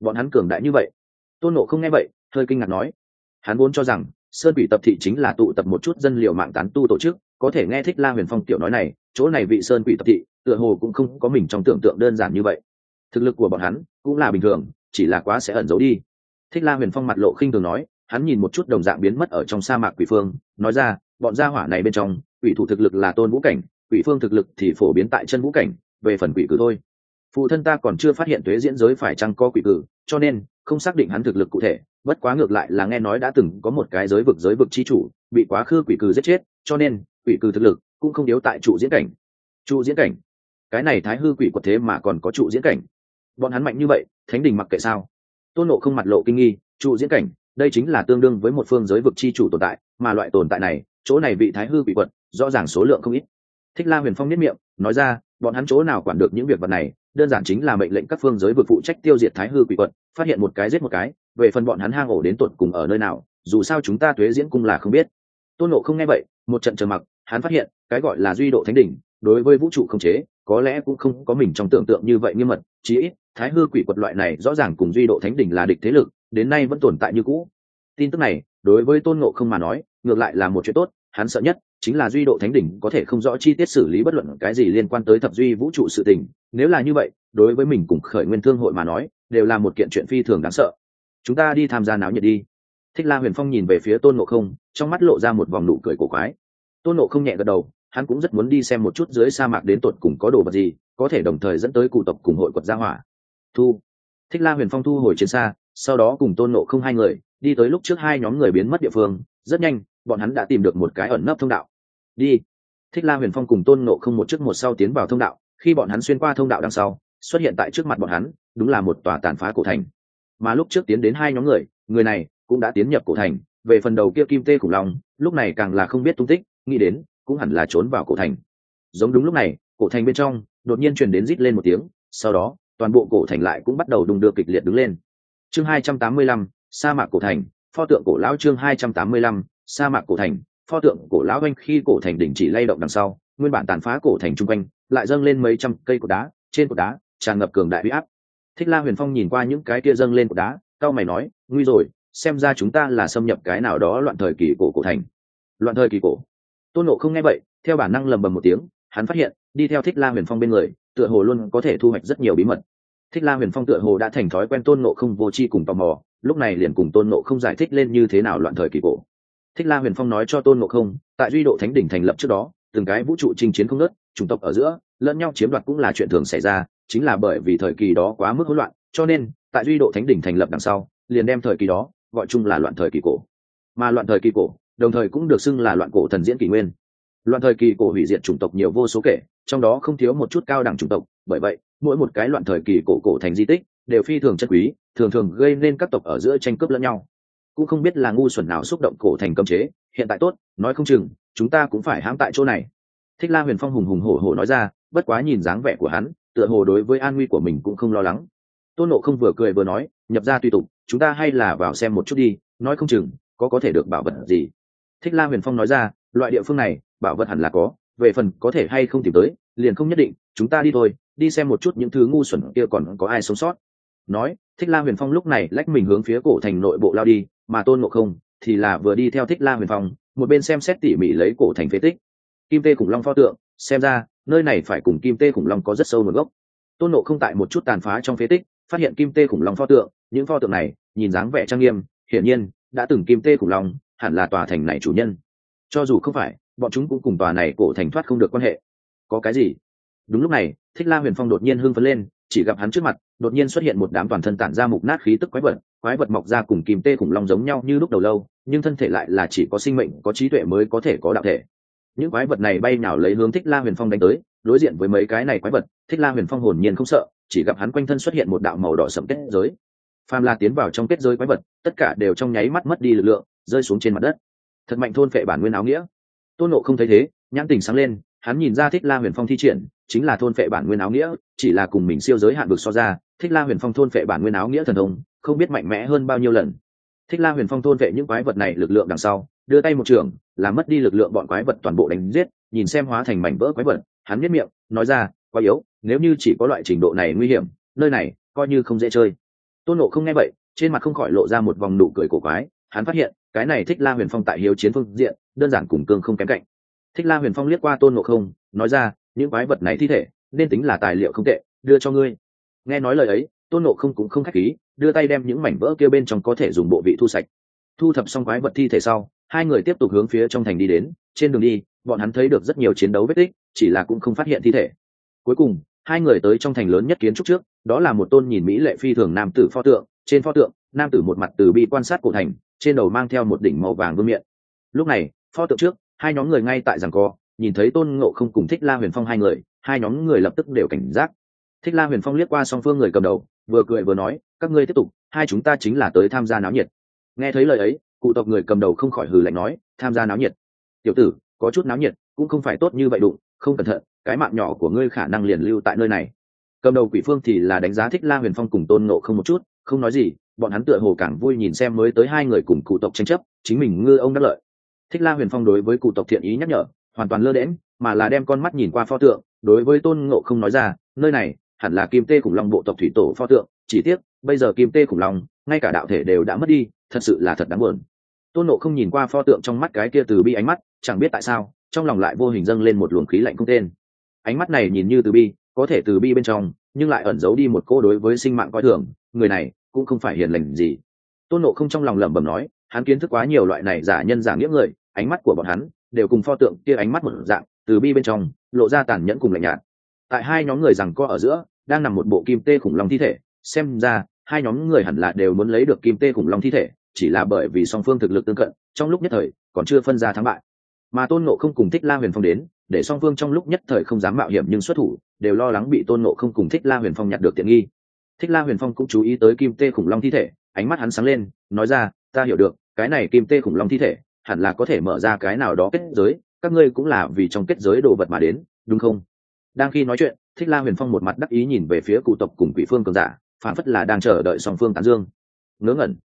Bọn hắn cường đại như vậy. Tôn nộ không nghe vậy, hơi kinh ngạc nói, hắn vốn cho rằng, sơn quỷ tập thị chính là tụ tập một chút dân liệu mạng tán tu tổ chức, có thể nghe thích la huyền phong tiểu nói này, chỗ này vị sơn quỷ tập thị, tựa hồ cũng không có mình trong tưởng tượng đơn giản như vậy. Thực lực của bọn hắn cũng là bình thường, chỉ là quá sẽ ẩn giấu đi. Thích la huyền phong mặt lộ khinh thường nói hắn nhìn một chút đồng dạng biến mất ở trong sa mạc quỷ phương, nói ra, bọn gia hỏa này bên trong, quỷ thủ thực lực là tôn vũ cảnh, quỷ phương thực lực thì phổ biến tại chân vũ cảnh, về phần quỷ cử thôi. Phụ thân ta còn chưa phát hiện tuế diễn giới phải chăng có quỷ cử, cho nên, không xác định hắn thực lực cụ thể, bất quá ngược lại là nghe nói đã từng có một cái giới vực giới vực chi chủ, bị quá khứ quỷ cử giết chết, cho nên, quỷ cử thực lực cũng không yếu tại trụ diễn cảnh. Trụ diễn cảnh? Cái này thái hư quỷ quật thế mà còn có trụ diễn cảnh? Bọn hắn mạnh như vậy, thánh đình mặc kệ sao? Tôn nộ không mặt lộ kinh nghi, trụ diễn cảnh? Đây chính là tương đương với một phương giới vực chi chủ tồn tại, mà loại tồn tại này, chỗ này bị thái hư quỷ quật, rõ ràng số lượng không ít. Thích la huyền phong niết miệng, nói ra, bọn hắn chỗ nào quản được những việc vật này, đơn giản chính là mệnh lệnh các phương giới vực phụ trách tiêu diệt thái hư quỷ quật, phát hiện một cái giết một cái, về phần bọn hắn hang ổ đến tột cùng ở nơi nào, dù sao chúng ta thuế diễn cung là không biết. Tôn nộ không nghe vậy, một trận trầm mặc, hắn phát hiện, cái gọi là duy độ thánh đỉnh, đối với vũ trụ không chế, có lẽ cũng không có mình trong tưởng tượng như vậy nghiêm mật, chí ít, thái hư quỷ quật loại này rõ ràng cùng duy độ thánh đỉnh là địch thế lực đến nay vẫn tồn tại như cũ. Tin tức này, đối với tôn ngộ không mà nói, ngược lại là một chuyện tốt, hắn sợ nhất chính là duy độ thánh đỉnh có thể không rõ chi tiết xử lý bất luận cái gì liên quan tới thập duy vũ trụ sự tình. Nếu là như vậy, đối với mình cùng khởi nguyên thương hội mà nói, đều là một kiện chuyện phi thường đáng sợ. Chúng ta đi tham gia náo nhiệt đi. Thích la huyền phong nhìn về phía tôn ngộ không, trong mắt lộ ra một vòng nụ cười cổ quái. Tôn ngộ không nhẹ gật đầu, hắn cũng rất muốn đi xem một chút dưới sa mạc đến tột cùng có đồ vật gì, có thể đồng thời dẫn tới cụ tộc cùng hội quật gia hỏa. Thu. Thích la huyền phong thu hồi chiến xa sau đó cùng tôn nộ không hai người, đi tới lúc trước hai nhóm người biến mất địa phương, rất nhanh, bọn hắn đã tìm được một cái ẩn nấp thông đạo. Đi. Thích la huyền phong cùng tôn nộ không một trước một sau tiến vào thông đạo, khi bọn hắn xuyên qua thông đạo đằng sau, xuất hiện tại trước mặt bọn hắn, đúng là một tòa tàn phá cổ thành. Mà lúc trước tiến đến hai nhóm người người này cũng đã tiến nhập cổ thành, về phần đầu kia kim tê khủng long, lúc này càng là không biết tung tích, nghĩ đến cũng hẳn là trốn vào cổ thành. Giống đúng lúc này, cổ thành bên trong đột nhiên truyền đến rít lên một tiếng, sau đó, toàn bộ cổ thành lại cũng bắt đầu đùng đưa kịch liệt đứng lên chương hai trăm tám mươi lăm, sa mạc cổ thành, pho tượng cổ lão chương hai trăm tám mươi lăm, sa mạc cổ thành, pho tượng cổ lão oanh khi cổ thành đỉnh chỉ lay động đằng sau, nguyên bản tàn phá cổ thành trung quanh, lại dâng lên mấy trăm cây cột đá, trên cột đá tràn ngập cường đại uy áp. Thích la huyền phong nhìn qua những cái kia dâng lên cột đá cao mày nói, nguy rồi, xem ra chúng ta là xâm nhập cái nào đó loạn thời kỳ cổ cổ thành. Loạn thời kỳ cổ. Tôn nộ không nghe vậy, theo bản năng lầm bầm một tiếng, hắn phát hiện, đi theo thích la huyền phong bên người, tựa hồ luôn có thể thu hoạch rất nhiều bí mật thích la huyền phong tựa hồ đã thành thói quen tôn nộ không vô tri cùng tò mò, lúc này liền cùng tôn nộ không giải thích lên như thế nào loạn thời kỳ cổ. Thích la huyền phong nói cho tôn nộ không, tại duy độ thánh đỉnh thành lập trước đó, từng cái vũ trụ chinh chiến không nớt chủng tộc ở giữa, lẫn nhau chiếm đoạt cũng là chuyện thường xảy ra, chính là bởi vì thời kỳ đó quá mức hỗn loạn, cho nên, tại duy độ thánh đỉnh thành lập đằng sau, liền đem thời kỳ đó gọi chung là loạn thời kỳ cổ. Mà loạn thời kỳ cổ, đồng thời cũng được xưng là loạn cổ thần diễn kỷ nguyên. Loạn thời kỳ cổ hủy diệt chủng tộc nhiều vô số kể, trong đó không thiếu một chút cao đẳng chủng tộc, bởi vậy mỗi một cái loạn thời kỳ cổ cổ thành di tích đều phi thường chất quý, thường thường gây nên các tộc ở giữa tranh cướp lẫn nhau. Cũng không biết là ngu xuẩn nào xúc động cổ thành cấm chế, hiện tại tốt, nói không chừng, chúng ta cũng phải hãm tại chỗ này. Thích la huyền phong hùng hùng hổ hổ nói ra, bất quá nhìn dáng vẻ của hắn, tựa hồ đối với an nguy của mình cũng không lo lắng. Tôn nộ không vừa cười vừa nói, nhập ra tùy tục, chúng ta hay là vào xem một chút đi, nói không chừng, có có thể được bảo vật gì. Thích la huyền phong nói ra, loại địa phương này, bảo vật hẳn là có, về phần có thể hay không tìm tới, liền không nhất định, chúng ta đi thôi đi xem một chút những thứ ngu xuẩn kia còn có ai sống sót. Nói, thích la huyền phong lúc này lách mình hướng phía cổ thành nội bộ lao đi, mà tôn ngộ không thì là vừa đi theo thích la huyền phong, một bên xem xét tỉ mỉ lấy cổ thành phế tích. Kim tê khủng long pho tượng, xem ra, nơi này phải cùng kim tê khủng long có rất sâu nguồn gốc. Tôn nộ không tại một chút tàn phá trong phế tích, phát hiện kim tê khủng long pho tượng, những pho tượng này, nhìn dáng vẻ trang nghiêm, hiển nhiên, đã từng kim tê khủng long, hẳn là tòa thành này chủ nhân. Cho dù không phải, bọn chúng cũng cùng tòa này cổ thành thoát không được quan hệ. Có cái gì? Đúng lúc này, thích la huyền phong đột nhiên hưng phấn lên, chỉ gặp hắn trước mặt, đột nhiên xuất hiện một đám toàn thân tản ra mục nát khí tức quái vật quái vật mọc ra cùng kìm tê khủng long giống nhau như lúc đầu lâu, nhưng thân thể lại là chỉ có sinh mệnh, có trí tuệ mới có thể có đạo thể. Những quái vật này bay nào lấy hướng thích la huyền phong đánh tới, đối diện với mấy cái này quái vật, thích la huyền phong hồn nhiên không sợ, chỉ gặp hắn quanh thân xuất hiện một đạo màu đỏ sẫm kết giới. Phàm la tiến vào trong kết giới quái vật, tất cả đều trong nháy mắt mất đi lực lượng, rơi xuống trên mặt đất. Thật mạnh thôn phệ bản nguyên áo nghĩa. Tôn nộ không thấy thế, nhãn tình sáng lên hắn nhìn ra thích la huyền phong thi triển, chính là thôn phệ bản nguyên áo nghĩa, chỉ là cùng mình siêu giới hạn vực so ra, thích la huyền phong thôn phệ bản nguyên áo nghĩa thần thông, không biết mạnh mẽ hơn bao nhiêu lần. Thích la huyền phong thôn vệ những quái vật này lực lượng đằng sau, đưa tay một trường, làm mất đi lực lượng bọn quái vật toàn bộ đánh giết, nhìn xem hóa thành mảnh vỡ quái vật, hắn biết miệng, nói ra, quá yếu, nếu như chỉ có loại trình độ này nguy hiểm, nơi này coi như không dễ chơi. Tôn nộ không nghe vậy, trên mặt không khỏi lộ ra một vòng nụ cười cổ quái, hắn phát hiện, cái này thích la huyền phong tại hiếu chiến phương diện, đơn giản cùng cương không kém cạnh thích la huyền phong liếc qua tôn nộ không, nói ra, những quái vật này thi thể, nên tính là tài liệu không tệ, đưa cho ngươi. Nghe nói lời ấy, tôn nộ không cũng không k h á c h khí, đưa tay đem những mảnh vỡ kia bên trong có thể dùng bộ vị thu sạch. Thu thập xong quái vật thi thể sau, hai người tiếp tục hướng phía trong thành đi đến. Trên đường đi, bọn hắn thấy được rất nhiều chiến đấu vết tích, chỉ là cũng không phát hiện thi thể. Cuối cùng, hai người tới trong thành lớn nhất kiến trúc trước, đó là một tôn nhìn mỹ lệ phi thường nam tử pho tượng. Trên pho tượng, nam tử một mặt từ bi quan sát cổ thành, trên đầu mang theo một đỉnh màu vàng vương miện. Lúc này, pho tượng trước hai nhóm người ngay tại rằng co, nhìn thấy tôn ngộ không cùng thích la huyền phong hai người, hai nhóm người lập tức đều cảnh giác. Thích la huyền phong liếc qua song phương người cầm đầu, vừa cười vừa nói, các ngươi tiếp tục, hai chúng ta chính là tới tham gia náo nhiệt. Nghe thấy lời ấy, cụ tộc người cầm đầu không khỏi hừ lạnh nói, tham gia náo nhiệt? Tiểu tử, có chút náo nhiệt cũng không phải tốt như vậy đụng, không cẩn thận, cái mạng nhỏ của ngươi khả năng liền lưu tại nơi này. Cầm đầu quỷ phương thì là đánh giá thích la huyền phong cùng tôn nộ không một chút, không nói gì, bọn hắn tựa hồ càng vui nhìn xem mới tới hai người cùng cụ tộc tranh chấp, chính mình ngư ông đắc lợi thích la huyền phong đối với cụ tộc thiện ý nhắc nhở, hoàn toàn lơ đễm mà là đem con mắt nhìn qua pho tượng, đối với tôn ngộ không nói ra, nơi này, hẳn là kim tê khủng long bộ tộc thủy tổ pho tượng, chỉ tiếc, bây giờ kim tê khủng long, ngay cả đạo thể đều đã mất đi, thật sự là thật đáng buồn. Tôn nộ không nhìn qua pho tượng trong mắt cái kia từ bi ánh mắt, chẳng biết tại sao, trong lòng lại vô hình dâng lên một luồng khí lạnh không tên. Ánh mắt này nhìn như từ bi, có thể từ bi bên trong, nhưng lại ẩn giấu đi một cô đối với sinh mạng coi thường, người này cũng không phải hiền lành gì. Tôn nộ không trong lòng lẩm bẩm nói hắn kiến thức quá nhiều loại này giả nhân giả nghĩa người, ánh mắt của bọn hắn đều cùng pho tượng kia ánh mắt một dạng, từ bi bên trong lộ ra tàn nhẫn cùng lạnh nhạt. Tại hai nhóm người rằng co ở giữa, đang nằm một bộ kim tê khủng long thi thể, xem ra hai nhóm người hẳn là đều muốn lấy được kim tê khủng long thi thể, chỉ là bởi vì song phương thực lực tương cận, trong lúc nhất thời còn chưa phân ra thắng bại. Mà tôn nộ không cùng thích la huyền phong đến, để song phương trong lúc nhất thời không dám mạo hiểm nhưng xuất thủ, đều lo lắng bị tôn nộ không cùng thích la huyền phong nhặt được tiện nghi. Thích la huyền phong cũng chú ý tới kim tê khủng long thi thể, ánh mắt hắn sáng lên, nói ra ta hiểu được, cái này kim tê khủng long thi thể, hẳn là có thể mở ra cái nào đó kết giới, các ngươi cũng là vì trong kết giới đồ vật mà đến, đúng không? Đang khi nói chuyện, thích la huyền phong một mặt đắc ý nhìn về phía cụ tộc cùng quỷ phương cường giả, phản phất là đang chờ đợi song phương tán dương. Ngớ ngẩn.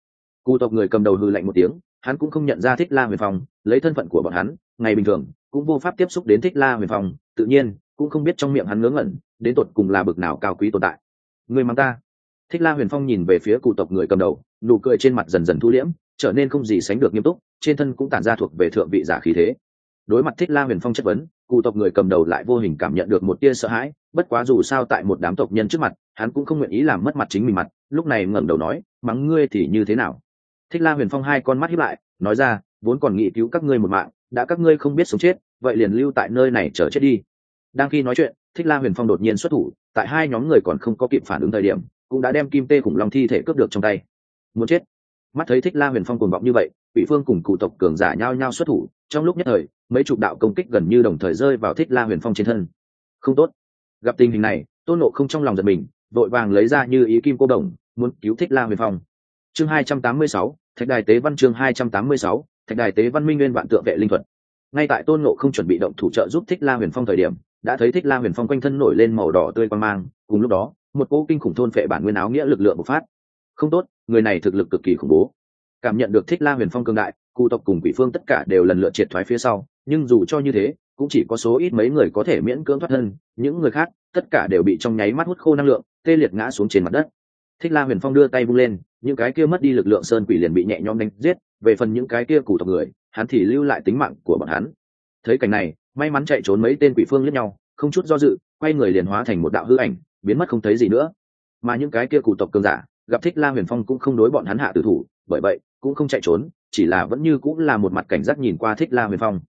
Cụ tộc người cầm đầu hư lạnh một tiếng, hắn cũng không nhận ra thích la huyền phong, lấy thân phận của bọn hắn, ngày bình thường, cũng vô pháp tiếp xúc đến thích la huyền phong, tự nhiên, cũng không biết trong miệng hắn ngớ ngẩn, đến tột cùng là bực nào cao quý tồn tại. Người mang ta thích la huyền phong nhìn về phía cụ tộc người cầm đầu, nụ cười trên mặt dần dần thu liễm, trở nên không gì sánh được nghiêm túc, trên thân cũng tản ra thuộc về thượng vị giả khí thế. Đối mặt thích la huyền phong chất vấn, cụ tộc người cầm đầu lại vô hình cảm nhận được một tia sợ hãi, bất quá dù sao tại một đám tộc nhân trước mặt, hắn cũng không nguyện ý làm mất mặt chính mình mặt, lúc này ngẩng đầu nói, mắng ngươi thì như thế nào? Thích la huyền phong hai con mắt hiếp lại, nói ra, vốn còn nghĩ cứu các ngươi một mạng, đã các ngươi không biết sống chết, vậy liền lưu tại nơi này chờ chết đi. Đang khi nói chuyện, thích la huyền phong đột nhiên xuất thủ, tại hai nhóm người còn không có kịp phản ứng thời điểm cũng đã đem kim tê khủng long thi thể cướp được trong tay. Muốn chết. Mắt thấy thích la huyền phong cuồng vọng như vậy vị phương cùng cụ tộc cường giả nhao nhao xuất thủ, trong lúc nhất thời, mấy chục đạo công kích gần như đồng thời rơi vào thích la huyền phong trên thân. Không tốt. Gặp tình hình này, tôn nộ không trong lòng giật mình, vội vàng lấy ra như ý kim cô đồng, muốn cứu thích la huyền phong. Chương hai trăm tám mươi sáu, thạch đài tế văn chương hai trăm tám mươi sáu, thạch đài tế văn minh nguyên vạn tượng vệ linh thuật. Ngay tại tôn nộ không chuẩn bị động thủ trợ giúp thích la huyền phong thời điểm, đã thấy thích la huyền phong quanh thân nổi lên màu đỏ tươi quang mang, cùng lúc đó một cỗ kinh khủng thôn phệ bản nguyên áo nghĩa lực lượng bộc phát. Không tốt, người này thực lực cực kỳ khủng bố. Cảm nhận được thích la huyền phong cương đại cụ tộc cùng quỷ phương tất cả đều lần lượt triệt thoái phía sau, nhưng dù cho như thế, cũng chỉ có số ít mấy người có thể miễn cưỡng thoát thân, những người khác, tất cả đều bị trong nháy mắt hút khô năng lượng, tê liệt ngã xuống trên mặt đất. Thích la huyền phong đưa tay vung lên, những cái kia mất đi lực lượng sơn quỷ liền bị nhẹ nhõm đánh giết, về phần những cái kia cụ tộc người, hắn thì lưu lại tính mạng của bọn hắn. Thấy cảnh này, may mắn chạy trốn mấy tên quỷ phương lẫn nhau, không chút do dự, quay người liền hóa thành một đạo hư ảnh biến mất không thấy gì nữa. Mà những cái kia cụ tộc cường giả, gặp thích la huyền phong cũng không đối bọn hắn hạ tử thủ, bởi vậy, cũng không chạy trốn, chỉ là vẫn như cũng là một mặt cảnh giác nhìn qua thích la huyền phong.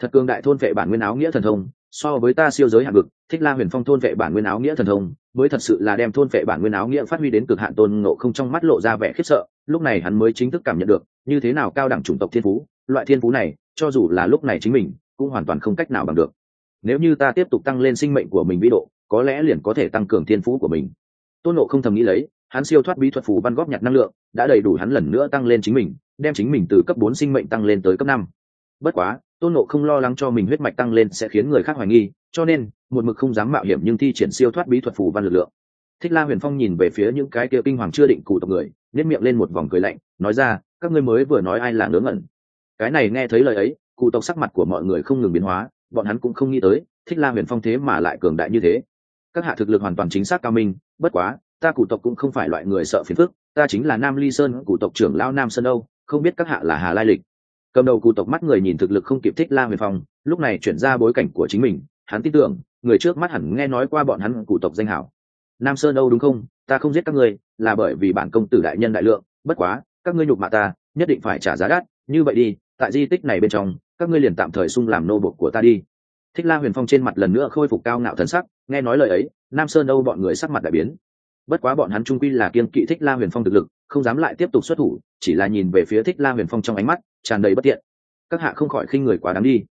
Thật cường đại thôn vệ bản nguyên áo nghĩa thần thông, so với ta siêu giới hạng vực, thích la huyền phong thôn vệ bản nguyên áo nghĩa thần thông, mới thật sự là đem thôn vệ bản nguyên áo nghĩa phát huy đến cực hạn tôn ngộ không trong mắt lộ ra vẻ khiếp sợ, lúc này hắn mới chính thức cảm nhận được, như thế nào cao đẳng chủng tộc thiên phú, loại thiên phú này, cho dù là lúc này chính mình, cũng hoàn toàn không cách nào bằng được nếu như ta tiếp tục tăng lên sinh mệnh của mình vĩ độ, có lẽ liền có thể tăng cường thiên phú của mình. Tôn nộ không thầm nghĩ lấy, hắn siêu thoát bí thuật phù văn góp nhặt năng lượng, đã đầy đủ hắn lần nữa tăng lên chính mình, đem chính mình từ cấp bốn sinh mệnh tăng lên tới cấp năm. Bất quá, tôn nộ không lo lắng cho mình huyết mạch tăng lên sẽ khiến người khác hoài nghi, cho nên, một mực không dám mạo hiểm nhưng thi triển siêu thoát bí thuật phù văn lực lượng. Thích la huyền phong nhìn về phía những cái kia kinh hoàng chưa định cụ tộc người nếp miệng lên một vòng cười lạnh, nói ra, các ngươi mới vừa nói ai là ngớ ngẩn. Cái này nghe thấy lời ấy cụ tộc sắc mặt của mọi người không ngừng biến hóa bọn hắn cũng không nghĩ tới, thích la huyền phong thế mà lại cường đại như thế. Các hạ thực lực hoàn toàn chính xác cao minh, bất quá, ta cụ tộc cũng không phải loại người sợ phiền phức, ta chính là nam ly sơn cụ tộc trưởng lao nam sơn âu, không biết các hạ là hà lai lịch. Cầm đầu cụ tộc mắt người nhìn thực lực không kịp thích la huyền phong, lúc này chuyển ra bối cảnh của chính mình, hắn tin tưởng, người trước mắt hẳn nghe nói qua bọn hắn cụ tộc danh hảo. Nam sơn âu đúng không? Ta không giết các ngươi, là bởi vì bản công tử đại nhân đại lượng, bất quá, các ngươi nhục mạ ta, nhất định phải trả giá đắt, như vậy đi, tại di tích này bên trong các ngươi liền tạm thời sung làm nô bộc của ta đi. Thích la huyền phong trên mặt lần nữa khôi phục cao ngạo thần sắc, nghe nói lời ấy, nam sơn âu bọn người sắc mặt đại biến. Bất quá bọn hắn trung quy là kiên kỵ thích la huyền phong thực lực, không dám lại tiếp tục xuất thủ, chỉ là nhìn về phía thích la huyền phong trong ánh mắt, tràn đầy bất tiện các hạ không khỏi khinh người quá đáng đi.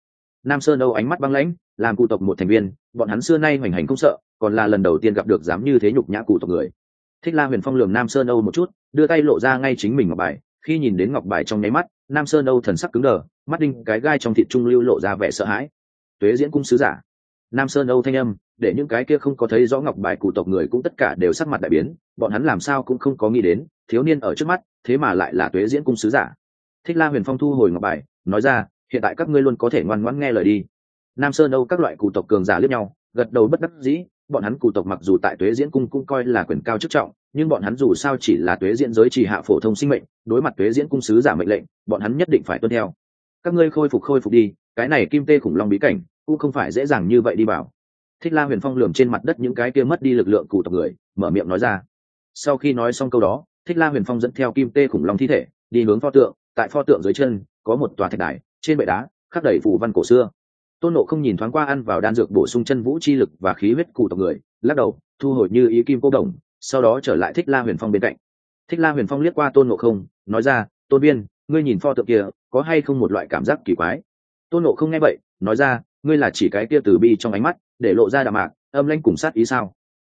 Nam sơn âu ánh mắt băng lãnh, làm cụ tộc một thành viên, bọn hắn xưa nay hoành hành không sợ, còn là lần đầu tiên gặp được dám như thế nhục nhã cụ tộc người. Thích la huyền phong lường nam sơn âu một chút, đưa tay lộ ra ngay chính mình ngọc bài khi nhìn đến ngọc bài trong nháy mắt, nam sơn âu thần sắc cứng đờ, mắt đinh cái gai trong thịt trung lưu lộ ra vẻ sợ hãi. Tuế diễn cung sứ giả. Nam sơn âu thanh âm, để những cái kia không có thấy rõ ngọc bài cụ tộc người cũng tất cả đều sắc mặt đại biến, bọn hắn làm sao cũng không có nghĩ đến, thiếu niên ở trước mắt, thế mà lại là tuế diễn cung sứ giả. Thích la huyền phong thu hồi ngọc bài, nói ra, hiện tại các ngươi luôn có thể ngoan ngoãn nghe lời đi. Nam sơn âu các loại cụ tộc cường giả liếc nhau, gật đầu bất đắc dĩ bọn hắn cụ tộc mặc dù tại tuế diễn cung cũng coi là quyền cao chức trọng, nhưng bọn hắn dù sao chỉ là tuế diễn giới chỉ hạ phổ thông sinh mệnh, đối mặt tuế diễn cung sứ giả mệnh lệnh, bọn hắn nhất định phải tuân theo. Các ngươi khôi phục khôi phục đi, cái này kim tê khủng long bí cảnh, cũng không phải dễ dàng như vậy đi vào thích la huyền phong lườm trên mặt đất những cái kia mất đi lực lượng cụ tộc người, mở miệng nói ra. Sau khi nói xong câu đó, thích la huyền phong dẫn theo kim tê khủng long thi thể, đi hướng pho tượng, tại pho tượng dưới chân, có một tòa thạch đài, trên bệ đá, khắc đầy phủ văn cổ xưa tôn nộ không nhìn thoáng qua ăn vào đan dược bổ sung chân vũ chi lực và khí huyết cụ tộc người, lắc đầu, thu hồi như ý kim cô đồng, sau đó trở lại thích la huyền phong bên cạnh. Thích la huyền phong liếc qua tôn nộ không, nói ra, tôn viên, ngươi nhìn pho tượng kia, có hay không một loại cảm giác kỳ quái? Tôn nộ không nghe vậy, nói ra, ngươi là chỉ cái kia từ bi trong ánh mắt, để lộ ra đạm mạc, âm lanh cùng sát ý sao?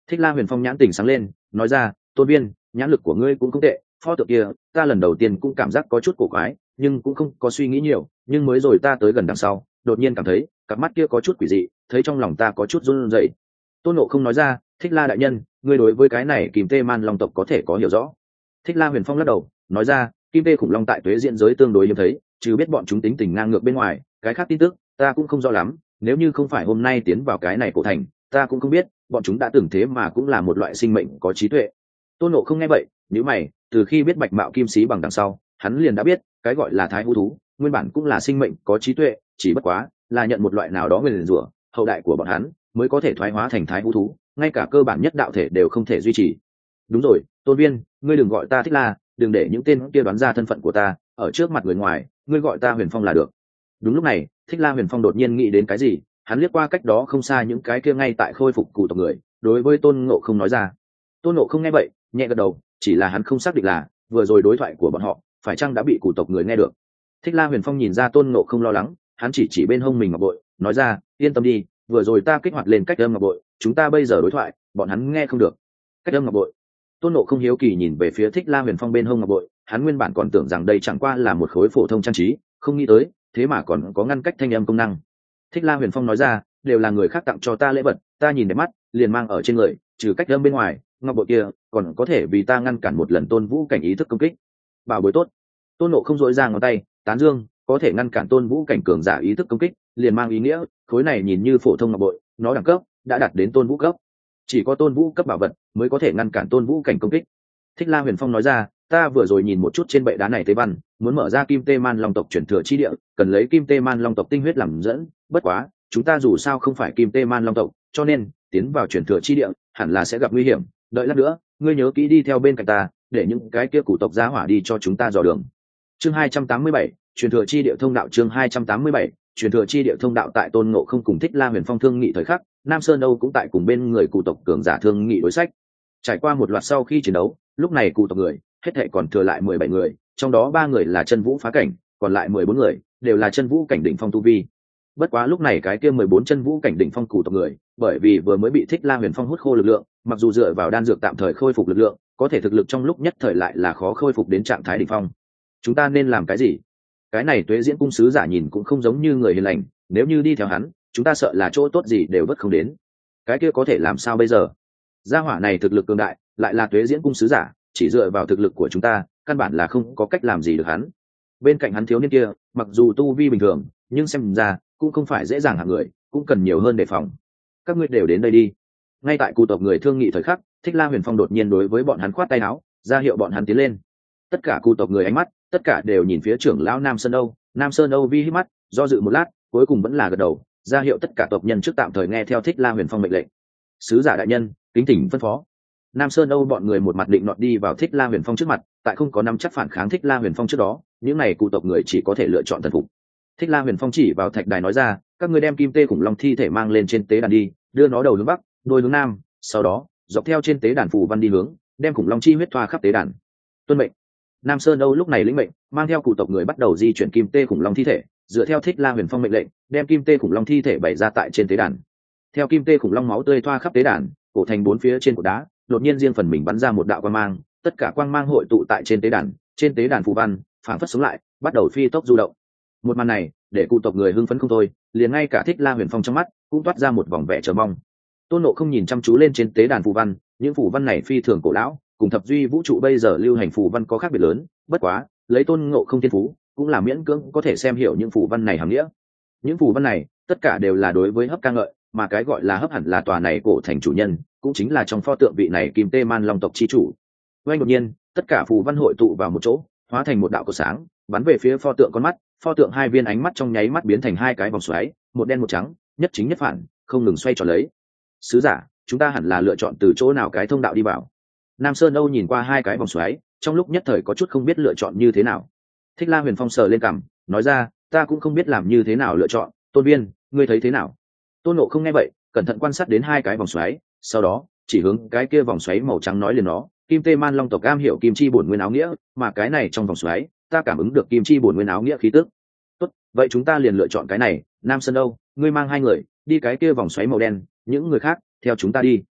Thích la huyền phong nhãn tình sáng lên, nói ra, tôn viên, nhãn lực của ngươi cũng không tệ, pho tượng kia, ta lần đầu tiên cũng cảm giác có chút cổ quái, nhưng cũng không có suy nghĩ nhiều, nhưng mới rồi ta tới gần đằng sau, đột nhiên cảm thấy cặp mắt kia có chút quỷ dị, thấy trong lòng ta có chút run rẩy. Tôn nộ không nói ra, thích la đại nhân, ngươi đối với cái này kìm tê man long tộc có thể có hiểu rõ. Thích la huyền phong lắc đầu, nói ra, kim tê khủng long tại tuế diện giới tương đối hiếm thấy chứ biết bọn chúng tính tình ngang ngược bên ngoài, cái khác tin tức, ta cũng không rõ lắm, nếu như không phải hôm nay tiến vào cái này cổ thành, ta cũng không biết, bọn chúng đã từng thế mà cũng là một loại sinh mệnh có trí tuệ. Tôn nộ không nghe vậy nếu mày, từ khi biết bạch mạo kim sĩ bằng đằng sau, hắn liền đã biết, cái gọi là thái hữu thú, nguyên bản cũng là sinh mệnh có trí tuệ, chỉ bất quá là nhận một loại nào đó nguyên rủa, hậu đại của bọn hắn mới có thể thoái hóa thành thái hữu thú, ngay cả cơ bản nhất đạo thể đều không thể duy trì. Đúng rồi, tôn viên, ngươi đừng gọi ta thích la, đừng để những tên kia đoán ra thân phận của ta, ở trước mặt người ngoài, ngươi gọi ta huyền phong là được. Đúng lúc này, thích la huyền phong đột nhiên nghĩ đến cái gì, hắn liếc qua cách đó không xa những cái kia ngay tại khôi phục cụ tộc người, đối với tôn ngộ không nói ra. Tôn ngộ không nghe vậy, nhẹ gật đầu, chỉ là hắn không xác định là vừa rồi đối thoại của bọn họ, phải chăng đã bị cụ tộc người nghe được. Thích la huyền phong nhìn ra tôn ngộ không lo lắng hắn chỉ chỉ bên hông mình ngọc bội, nói ra, yên tâm đi, vừa rồi ta kích hoạt lên cách âm ngọc bội, chúng ta bây giờ đối thoại, bọn hắn nghe không được. Cách âm ngọc bội. Tôn nộ không hiếu kỳ nhìn về phía thích la huyền phong bên hông ngọc bội, hắn nguyên bản còn tưởng rằng đây chẳng qua là một khối phổ thông trang trí, không nghĩ tới, thế mà còn có ngăn cách thanh âm công năng. Thích la huyền phong nói ra, đều là người khác tặng cho ta lễ vật, ta nhìn đẹp mắt, liền mang ở trên người, trừ cách âm bên ngoài, ngọc bội kia còn có thể vì ta ngăn cản một lần tôn vũ cảnh ý thức công kích. Bảo bối tốt. Tôn nộ không dội ra ngón tay, tán dương có thể ngăn cản tôn vũ cảnh cường giả ý thức công kích, liền mang ý nghĩa, khối này nhìn như phổ thông ngọc bội, nó đẳng cấp đã đạt đến tôn vũ cấp. Chỉ có tôn vũ cấp bảo vật mới có thể ngăn cản tôn vũ cảnh công kích. Thích la huyền phong nói ra, ta vừa rồi nhìn một chút trên bệ đá này tế văn, muốn mở ra kim tê man long tộc chuyển thừa chi địa, cần lấy kim tê man long tộc tinh huyết làm dẫn, bất quá, chúng ta dù sao không phải kim tê man long tộc, cho nên, tiến vào chuyển thừa chi địa, hẳn là sẽ gặp nguy hiểm. Đợi lát nữa, ngươi nhớ kỹ đi theo bên cạnh ta, để những cái kia cụ tộc giá hỏa đi cho chúng ta dò đường. Chương hai trăm tám mươi bảy truyền thừa chi địa thông đạo chương hai trăm tám mươi bảy, truyền thừa chi địa thông đạo tại tôn ngộ không cùng thích la huyền phong thương nghị thời khắc, nam sơn âu cũng tại cùng bên người cụ tộc cường giả thương nghị đối sách. Trải qua một loạt sau khi chiến đấu, lúc này cụ tộc người, hết thệ còn thừa lại mười bảy người, trong đó ba người là chân vũ phá cảnh, còn lại mười bốn người đều là chân vũ cảnh đỉnh phong tu vi. Bất quá lúc này cái kia mười bốn chân vũ cảnh đỉnh phong cụ tộc người, bởi vì vừa mới bị thích la huyền phong hút khô lực lượng, mặc dù dựa vào đan dược tạm thời khôi phục lực lượng, có thể thực lực trong lúc nhất thời lại là khó khôi phục đến trạng thái đỉnh phong. Chúng ta nên làm cái gì? Cái này tuế diễn cung sứ giả nhìn cũng không giống như người hiền lành, nếu như đi theo hắn, chúng ta sợ là chỗ tốt gì đều vất không đến. Cái kia có thể làm sao bây giờ? Gia hỏa này thực lực cường đại, lại là tuế diễn cung sứ giả, chỉ dựa vào thực lực của chúng ta, căn bản là không có cách làm gì được hắn. Bên cạnh hắn thiếu niên kia, mặc dù tu vi bình thường, nhưng xem ra, cũng không phải dễ dàng hạng người, cũng cần nhiều hơn đề phòng. Các ngươi đều đến đây đi. Ngay tại cụ tộc người thương nghị thời khắc, thích la huyền phong đột nhiên đối với bọn hắn khoát tay áo, ra hiệu bọn hắn tiến lên tất cả cụ tộc người ánh mắt, tất cả đều nhìn phía trưởng lão nam sơn âu. Nam sơn âu vi hít mắt, do dự một lát, cuối cùng vẫn là gật đầu, ra hiệu tất cả tộc nhân trước tạm thời nghe theo thích la huyền phong mệnh lệnh. Sứ giả đại nhân, kính tỉnh phân phó. Nam sơn âu bọn người một mặt định nọt đi vào thích la huyền phong trước mặt, tại không có năm chắc phản kháng thích la huyền phong trước đó, những n à y cụ tộc người chỉ có thể lựa chọn thần phục. Thích la huyền phong chỉ vào thạch đài nói ra, các người đem kim tê khủng long thi thể mang lên trên tế đàn đi, đưa nó đầu hướng bắc, đôi hướng nam, sau đó, dọc theo trên tế đàn phù văn đi hướng, đem khủng long chi huyết thoa khắp tế đàn. Tuân mệnh nam sơn âu lúc này lĩnh mệnh, mang theo cụ tộc người bắt đầu di chuyển kim tê khủng long thi thể, dựa theo thích la huyền phong mệnh lệnh, đem kim tê khủng long thi thể bày ra tại trên tế đàn. Theo kim tê khủng long máu tươi thoa khắp tế đàn, cổ thành bốn phía trên cột đá, đột nhiên riêng phần mình bắn ra một đạo quang mang, tất cả quang mang hội tụ tại trên tế đàn, trên tế đàn phù văn phản phất sống lại, bắt đầu phi tốc du động. Một màn này, để cụ tộc người hưng phấn không thôi, liền ngay cả thích la huyền phong trong mắt, cũng toát ra một vòng vẻ chờ mong. Tôn nộ không nhìn chăm chú lên trên tế đàn phù văn, những phù văn này phi thường cổ lão cùng thập duy vũ trụ bây giờ lưu hành phù văn có khác biệt lớn, bất quá, lấy tôn ngộ không thiên phú, cũng là miễn cưỡng có thể xem hiểu những phù văn này hàm nghĩa. Những phù văn này, tất cả đều là đối với hấp ca ngợi, mà cái gọi là hấp hẳn là tòa này cổ thành chủ nhân, cũng chính là trong pho tượng vị này kim tê man long tộc chi chủ. Oanh đột nhiên, tất cả phù văn hội tụ vào một chỗ, hóa thành một đạo cầu sáng, bắn về phía pho tượng con mắt, pho tượng hai viên ánh mắt trong nháy mắt biến thành hai cái vòng xoáy, một đen một trắng, nhất chính nhất phản, không ngừng xoay tròn lấy. Sứ giả, chúng ta hẳn là lựa chọn từ chỗ nào cái thông đạo đi vào? Nam sơn âu nhìn qua hai cái vòng xoáy, trong lúc nhất thời có chút không biết lựa chọn như thế nào. Thích la huyền phong sờ lên cằm, nói ra, ta cũng không biết làm như thế nào lựa chọn. Tôn viên, ngươi thấy thế nào? Tôn nộ không nghe vậy, cẩn thận quan sát đến hai cái vòng xoáy, sau đó, chỉ hướng cái kia vòng xoáy màu trắng nói liền nó, kim tê man long tộc cam hiểu kim chi bổn nguyên áo nghĩa, mà cái này trong vòng xoáy, ta cảm ứng được kim chi bổn nguyên áo nghĩa khí tức. Tốt, vậy chúng ta liền lựa chọn cái này, nam sơn âu, ngươi mang hai người, đi cái kia vòng xoáy màu đen, những người khác, theo chúng ta đi.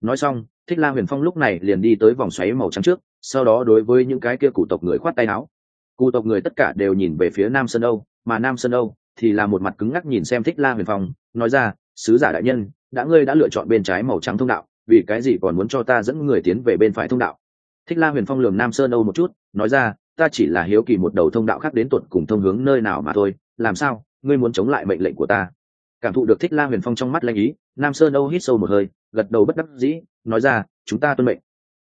Nói xong thích la huyền phong lúc này liền đi tới vòng xoáy màu trắng trước, sau đó đối với những cái kia cụ tộc người khoát tay áo. Cụ tộc người tất cả đều nhìn về phía nam sơn âu, mà nam sơn âu thì là một mặt cứng ngắc nhìn xem thích la huyền phong, nói ra, sứ giả đại nhân, đã ngươi đã lựa chọn bên trái màu trắng thông đạo, vì cái gì còn muốn cho ta dẫn người tiến về bên phải thông đạo? Thích la huyền phong lường nam sơn âu một chút, nói ra, ta chỉ là hiếu kỳ một đầu thông đạo khác đến tuột cùng thông hướng nơi nào mà thôi, làm sao, ngươi muốn chống lại mệnh lệnh của ta? Cảm thụ được thích la huyền phong trong mắt lanh ý, nam sơn âu hít sâu một hơi, gật đầu bất đắc dĩ nói ra, chúng ta tuân mệnh.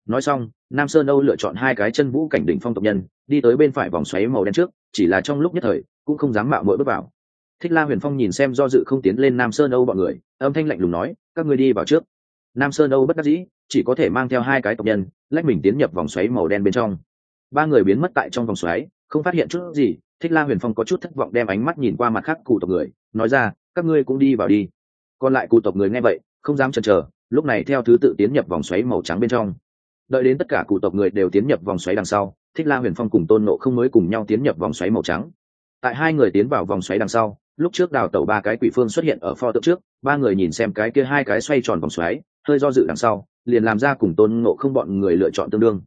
Nói xong, nam sơn âu lựa chọn hai cái chân vũ cảnh đỉnh phong tộc nhân, đi tới bên phải vòng xoáy màu đen trước, chỉ là trong lúc nhất thời, cũng không dám mạo mỗi bước vào. Thích la huyền phong nhìn xem do dự không tiến lên nam sơn âu bọn người, âm thanh lạnh lùng nói, các ngươi đi vào trước. Nam sơn âu bất đắc dĩ, chỉ có thể mang theo hai cái tộc nhân, lách mình tiến nhập vòng xoáy màu đen bên trong. Ba người biến mất tại trong vòng xoáy, không phát hiện chút gì, thích la huyền phong có chút thất vọng đem ánh mắt nhìn qua mặt khác cụ tộc người, nói ra, các ngươi cũng đi vào đi. Còn lại cụ tộc người nghe vậy, không dám chần chờ lúc này theo thứ tự tiến nhập vòng xoáy màu trắng bên trong. Đợi đến tất cả cụ tộc người đều tiến nhập vòng xoáy đằng sau, thích la huyền phong cùng tôn nộ không mới cùng nhau tiến nhập vòng xoáy màu trắng. Tại hai người tiến vào vòng xoáy đằng sau, lúc trước đào tẩu ba cái quỷ phương xuất hiện ở pho tượng trước, ba người nhìn xem cái kia hai cái xoay tròn vòng xoáy, hơi do dự đằng sau, liền làm ra cùng tôn nộ không bọn người lựa chọn tương đương.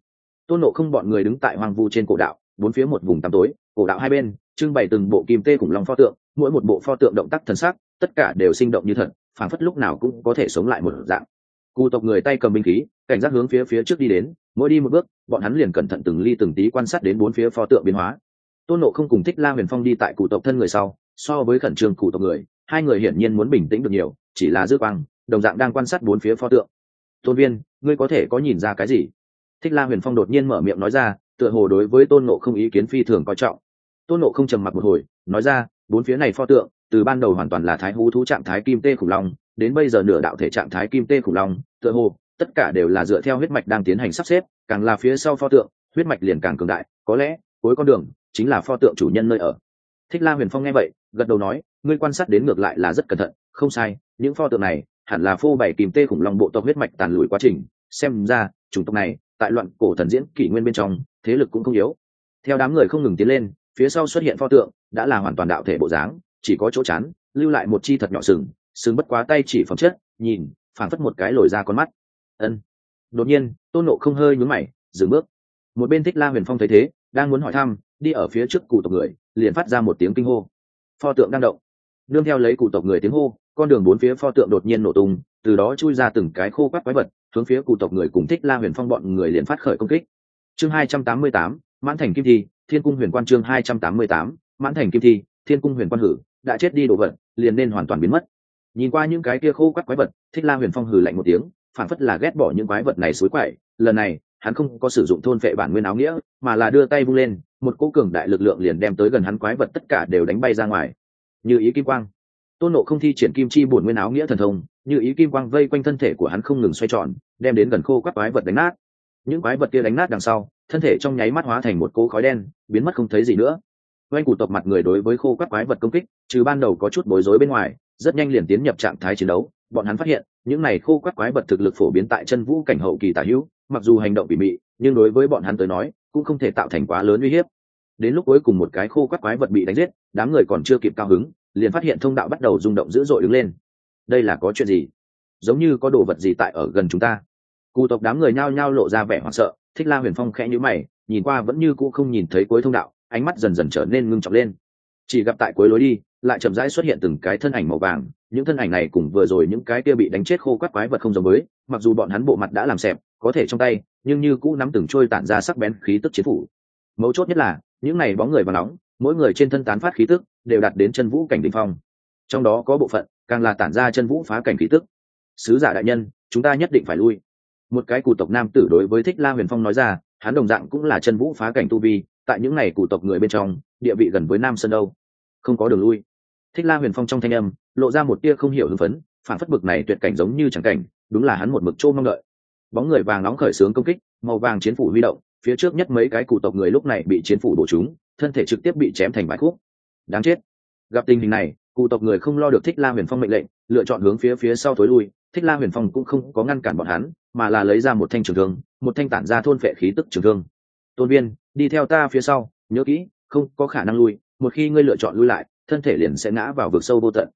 Tôn nộ không bọn người đứng tại hoang vu trên cổ đạo, bốn phía một vùng tăm tối, cổ đạo hai bên, trưng bày từng bộ kim tê khủng long pho tượng, mỗi một bộ pho tượng động tác thần sắc, tất cả đều sinh động như thật, phảng phất lúc nào cũng có thể sống lại một dạng cụ tộc người tay cầm binh khí, cảnh giác hướng phía phía trước đi đến, mỗi đi một bước, bọn hắn liền cẩn thận từng ly từng tí quan sát đến bốn phía pho tượng biến hóa. Tôn nộ không cùng thích la huyền phong đi tại cụ tộc thân người sau, so với khẩn trương cụ tộc người, hai người hiển nhiên muốn bình tĩnh được nhiều, chỉ là dư quang, đồng dạng đang quan sát bốn phía pho tượng. Tôn viên, ngươi có thể có nhìn ra cái gì? Thích la huyền phong đột nhiên mở miệng nói ra, tựa hồ đối với tôn nộ không ý kiến phi thường coi trọng. Tôn nộ không trầm mặc một hồi, nói ra, bốn phía này pho tượng, từ ban đầu hoàn toàn là thái hú thú trạng thái kim tê khủng long đến bây giờ nửa đạo thể trạng thái kim tê khủng long, tựa hồ, tất cả đều là dựa theo huyết mạch đang tiến hành sắp xếp, càng là phía sau pho tượng, huyết mạch liền càng cường đại, có lẽ, cuối con đường, chính là pho tượng chủ nhân nơi ở. Thích la huyền phong nghe vậy, gật đầu nói, ngươi quan sát đến ngược lại là rất cẩn thận, không sai, những pho tượng này, hẳn là phô bày kìm tê khủng long bộ tộc huyết mạch tàn lùi quá trình, xem ra, chủng tộc này, tại loạn cổ thần diễn kỷ nguyên bên trong, thế lực cũng không yếu. Theo đám người không ngừng tiến lên, phía sau xuất hiện pho tượng, đã là hoàn toàn đạo thể bộ dáng, chỉ có chỗ chán, lưu lại một chi thật nhỏ sừng sướng bất quá tay chỉ phẩm chất, nhìn, phảng phất một cái lồi ra con mắt. Ân. Đột nhiên, tôn nộ không hơi nhún mày, dừng bước. Một bên thích la huyền phong thấy thế, đang muốn hỏi thăm, đi ở phía trước cụ tộc người, liền phát ra một tiếng kinh hô. Pho tượng đang động. Nương theo lấy cụ tộc người tiếng hô, con đường bốn phía pho tượng đột nhiên nổ tung, từ đó chui ra từng cái khô quát quái vật, hướng phía cụ tộc người cùng thích la huyền phong bọn người liền phát khởi công kích. Chương hai trăm tám mươi tám, mãn thành kim thi, thiên cung huyền quan chương hai trăm tám mươi tám, mãn thành kim thi, thiên cung huyền quan hử, đã chết đi đồ vật, liền nên hoàn toàn biến mất nhìn qua những cái kia khô quắt quái vật, thích la huyền phong hừ lạnh một tiếng phản phất là ghét bỏ những quái vật này xối quậy. Lần này, hắn không có sử dụng thôn phệ bản nguyên áo nghĩa, mà là đưa tay vung lên, một cỗ cường đại lực lượng liền đem tới gần hắn quái vật tất cả đều đánh bay ra ngoài. Như ý kim quang. Tôn nộ không thi triển kim chi bổn nguyên áo nghĩa thần thông, như ý kim quang vây quanh thân thể của hắn không ngừng xoay tròn, đem đến gần khô các quái vật đánh nát. Những quái vật kia đánh nát đằng sau, thân thể trong nháy mắt hóa thành một cỗ khói đen, biến mất không thấy gì nữa oanh cụ tộc mặt người đối với khô các quái vật công kích, trừ ban đầu có chút bối rối bên ngoài, rất nhanh liền tiến nhập trạng thái chiến đấu. Bọn hắn phát hiện, những này khô các quái vật thực lực phổ biến tại chân vũ cảnh hậu kỳ tả hữu, mặc dù hành động bị mị nhưng đối với bọn hắn tới nói, cũng không thể tạo thành quá lớn uy hiếp. Đến lúc cuối cùng một cái khô các quái vật bị đánh giết, đám người còn chưa kịp cao hứng, liền phát hiện thông đạo bắt đầu rung động dữ dội đứng lên. Đây là có chuyện gì? Giống như có đồ vật gì tại ở gần chúng ta. Cụ tộc đám người nhao nhao lộ ra vẻ hoảng sợ, thích la huyền phong khẽ nhữ mày, nhìn qua vẫn như cũ không nhìn thấy cuối thông đạo ánh mắt dần dần trở nên ngưng trọng lên. Chỉ gặp tại cuối lối đi, lại chậm rãi xuất hiện từng cái thân ảnh màu vàng, những thân ảnh này cùng vừa rồi những cái kia bị đánh chết khô quát quái vật không giống mới. mặc dù bọn hắn bộ mặt đã làm xẹp, có thể trong tay, nhưng như cũ nắm từng trôi tản ra sắc bén khí tức chiến phủ. Mấu chốt nhất là, những này bóng người và nóng, mỗi người trên thân tán phát khí tức, đều đạt đến chân vũ cảnh đ ỉ n h phong. Trong đó có bộ phận, càng là tản ra chân vũ phá cảnh khí tức. Sứ giả đại nhân, chúng ta nhất định phải lui. Một cái cụ tộc nam tử đối với thích la huyền phong nói ra, hắn đồng dạng cũng là chân vũ phá cảnh tu vi tại những ngày cụ tộc người bên trong, địa vị gần với nam sơn đâu không có đường lui. Thích la huyền phong trong thanh âm, lộ ra một tia không hiểu hưng phấn, phản phất bực này tuyệt cảnh giống như chẳng cảnh, đúng là hắn một mực trô mong đợi. Bóng người vàng nóng khởi xướng công kích, màu vàng chiến phủ huy động, phía trước nhất mấy cái cụ tộc người lúc này bị chiến phủ bổ chúng thân thể trực tiếp bị chém thành vài khúc. Đáng chết. Gặp tình hình này, cụ tộc người không lo được thích la huyền phong mệnh lệnh, lựa chọn hướng phía phía sau tối lui. Thích la huyền phong cũng không có ngăn cản bọn hắn, mà là lấy ra một thanh trường thương, một thanh tản ra thôn phệ khí tức trường thương. Tôn viên đi theo ta phía sau, nhớ kỹ, không có khả năng lui, một khi ngươi lựa chọn lui lại, thân thể liền sẽ ngã vào vực sâu vô tận.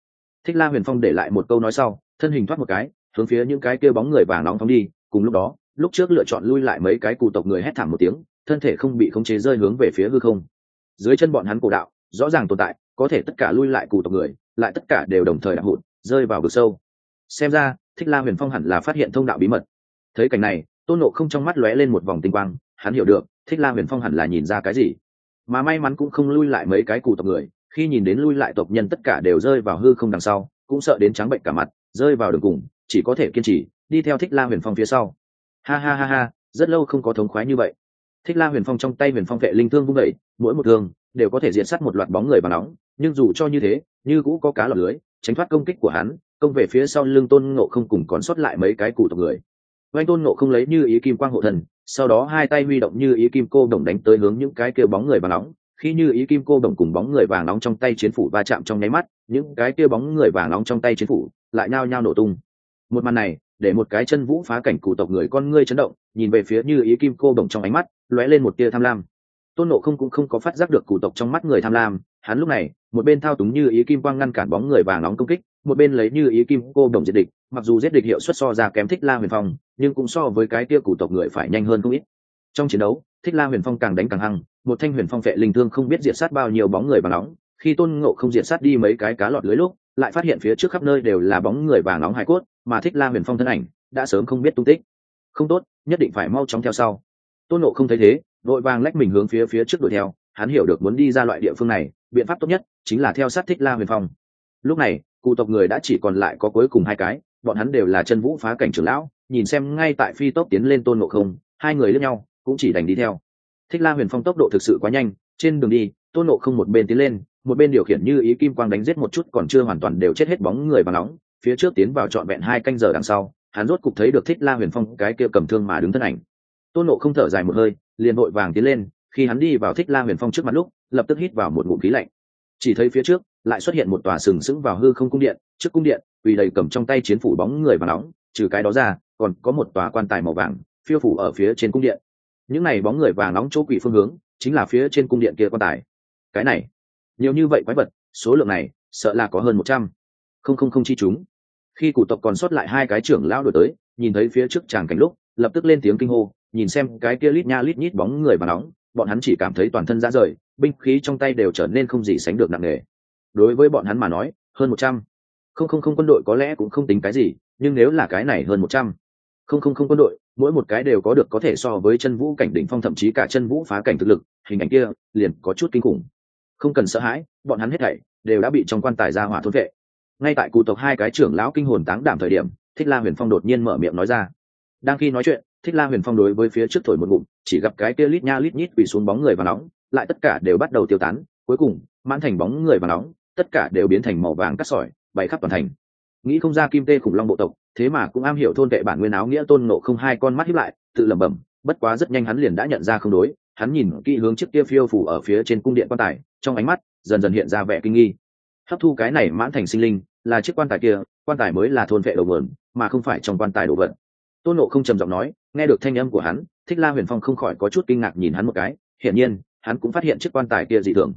Thích la huyền phong để lại một câu nói sau, thân hình thoát một cái, hướng phía những cái kia bóng người vàng nóng phóng đi, cùng lúc đó, lúc trước lựa chọn lui lại mấy cái cụ tộc người hét thảm một tiếng, thân thể không bị khống chế rơi hướng về phía hư không. Dưới chân bọn hắn cổ đạo, rõ ràng tồn tại, có thể tất cả lui lại cụ tộc người, lại tất cả đều đồng thời đạp hụt, rơi vào vực sâu. Xem ra, thích la huyền phong hẳn là phát hiện thông đạo bí mật. Thấy cảnh này, tôn nộ không trong mắt lóe lên một vòng tinh quang, hắn hiểu được thích la huyền phong hẳn là nhìn ra cái gì? Mà may mắn cũng không lui lại mấy cái cụ tộc người, khi nhìn đến lui lại tộc nhân tất cả đều rơi vào hư không đằng sau, cũng sợ đến trắng bệnh cả mặt, rơi vào đường cùng, chỉ có thể kiên trì, đi theo thích la huyền phong phía sau. Ha ha ha ha, rất lâu không có thống khoái như vậy. Thích la huyền phong trong tay huyền phong vệ linh thương vung vẩy mỗi một thương đều có thể diện sát một loạt bóng người bằng nóng, nhưng dù cho như thế, như cũ có cá lọc lưới, tránh thoát công kích của hắn, công về phía sau lưng tôn ngộ không cùng còn sót lại mấy cái cụ tộc người oanh tôn ngộ không lấy như ý kim quang hộ thần, sau đó hai tay huy động như ý kim cô đồng đánh tới hướng những cái kia bóng người vàng nóng. Khi như ý kim cô đồng cùng bóng người vàng nóng trong tay chiến phủ va chạm trong nháy mắt, những cái kia bóng người vàng nóng trong tay chiến phủ lại nhao nhao nổ tung. Một màn này, để một cái chân vũ phá cảnh cụ tộc người con ngươi chấn động, nhìn về phía như ý kim cô đồng trong ánh mắt, lóe lên một tia tham lam. Tôn nộ không cũng không có phát giác được cụ tộc trong mắt người tham lam hắn lúc này, một bên thao túng như ý kim quang ngăn cản bóng người vàng nóng công kích, một bên lấy như ý kim cô đồng diệt địch. Mặc dù giết địch hiệu suất so ra kém thích la huyền phong, nhưng cũng so với cái tia cụ tộc người phải nhanh hơn không ít. Trong chiến đấu, thích la huyền phong càng đánh càng hăng, một thanh huyền phong vệ linh thương không biết diệt sát bao nhiêu bóng người vàng nóng. Khi tôn ngộ không diệt sát đi mấy cái cá lọt lưới lúc, lại phát hiện phía trước khắp nơi đều là bóng người vàng nóng hải cốt, mà thích la huyền phong thân ảnh đã sớm không biết tung tích. Không tốt, nhất định phải mau chóng theo sau. Tôn ngộ không thấy thế, đội vàng lách mình hướng phía phía trước đuổi theo, hắn hiểu được muốn đi ra loại địa phương này biện pháp tốt nhất chính là theo sát thích la huyền phong. Lúc này, cụ tộc người đã chỉ còn lại có cuối cùng hai cái, bọn hắn đều là chân vũ phá cảnh trưởng lão, nhìn xem ngay tại phi tốc tiến lên tôn nộ không, hai người lẫn nhau, cũng chỉ đành đi theo. Thích la huyền phong tốc độ thực sự quá nhanh, trên đường đi, tôn nộ không một bên tiến lên, một bên điều khiển như ý kim quang đánh giết một chút còn chưa hoàn toàn đều chết hết bóng người và nóng, phía trước tiến vào trọn vẹn hai canh giờ đằng sau, hắn rốt cục thấy được thích la huyền phong cái kia cầm thương mà đứng thân ảnh. Tôn nộ không thở dài một hơi, liền vội vàng tiến lên khi hắn đi vào thích la huyền phong trước mặt lúc, lập tức hít vào một ngụm khí lạnh. Chỉ thấy phía trước, lại xuất hiện một tòa sừng sững vào hư không cung điện, trước cung điện, vì đầy cầm trong tay chiến phủ bóng người và nóng, trừ cái đó ra, còn có một tòa quan tài màu vàng, phiêu phủ ở phía trên cung điện. Những này bóng người vàng nóng chỗ quỷ phương hướng, chính là phía trên cung điện kia quan tài. Cái này, nhiều như vậy quái vật, số lượng này, sợ là có hơn một trăm. Không không không chi chúng. Khi cụ tộc còn sót lại hai cái trưởng lão đổi tới, nhìn thấy phía trước chàng cảnh lúc, lập tức lên tiếng kinh hô, nhìn xem cái kia lít nha lít nhít bóng người và nóng bọn hắn chỉ cảm thấy toàn thân ra rời, binh khí trong tay đều trở nên không gì sánh được nặng nề. Đối với bọn hắn mà nói, hơn một trăm. Không không không, quân đội có lẽ cũng không tính cái gì, nhưng nếu là cái này hơn một trăm. Không không không, quân đội, mỗi một cái đều có được có thể so với chân vũ cảnh đỉnh phong, thậm chí cả chân vũ phá cảnh thực lực, hình ảnh kia liền có chút kinh khủng. Không cần sợ hãi, bọn hắn hết thảy đều đã bị trong quan tài ra hỏa thôn vệ. Ngay tại cụ tộc hai cái trưởng lão kinh hồn táng đảm thời điểm, thích la huyền phong đột nhiên mở miệng nói ra đang khi nói chuyện, thích la huyền phong đối với phía trước thổi một ngụm, chỉ gặp cái kia lít nha lít nhít quỳ xuống bóng người và nóng, lại tất cả đều bắt đầu tiêu tán, cuối cùng, mãn thành bóng người và nóng, tất cả đều biến thành màu vàng cắt sỏi bày khắp toàn thành. Nghĩ không ra kim tê khủng long bộ tộc, thế mà cũng am hiểu thôn vệ bản nguyên áo nghĩa tôn nộ không hai con mắt hiếp lại, tự lẩm bẩm, bất quá rất nhanh hắn liền đã nhận ra không đối, hắn nhìn kỹ hướng trước kia phiêu phủ ở phía trên cung điện quan tài, trong ánh mắt dần dần hiện ra vẻ kinh nghi. Hấp thu cái này mãn thành sinh linh là chiếc quan tài kia, quan tài mới là thôn vệ đầu vườn mà không phải trong quan tài đồ vật tôn nộ không trầm giọng nói, nghe được thanh âm của hắn, thích la huyền phong không khỏi có chút kinh ngạc nhìn hắn một cái. Hiển nhiên, hắn cũng phát hiện chiếc quan tài kia dị thường.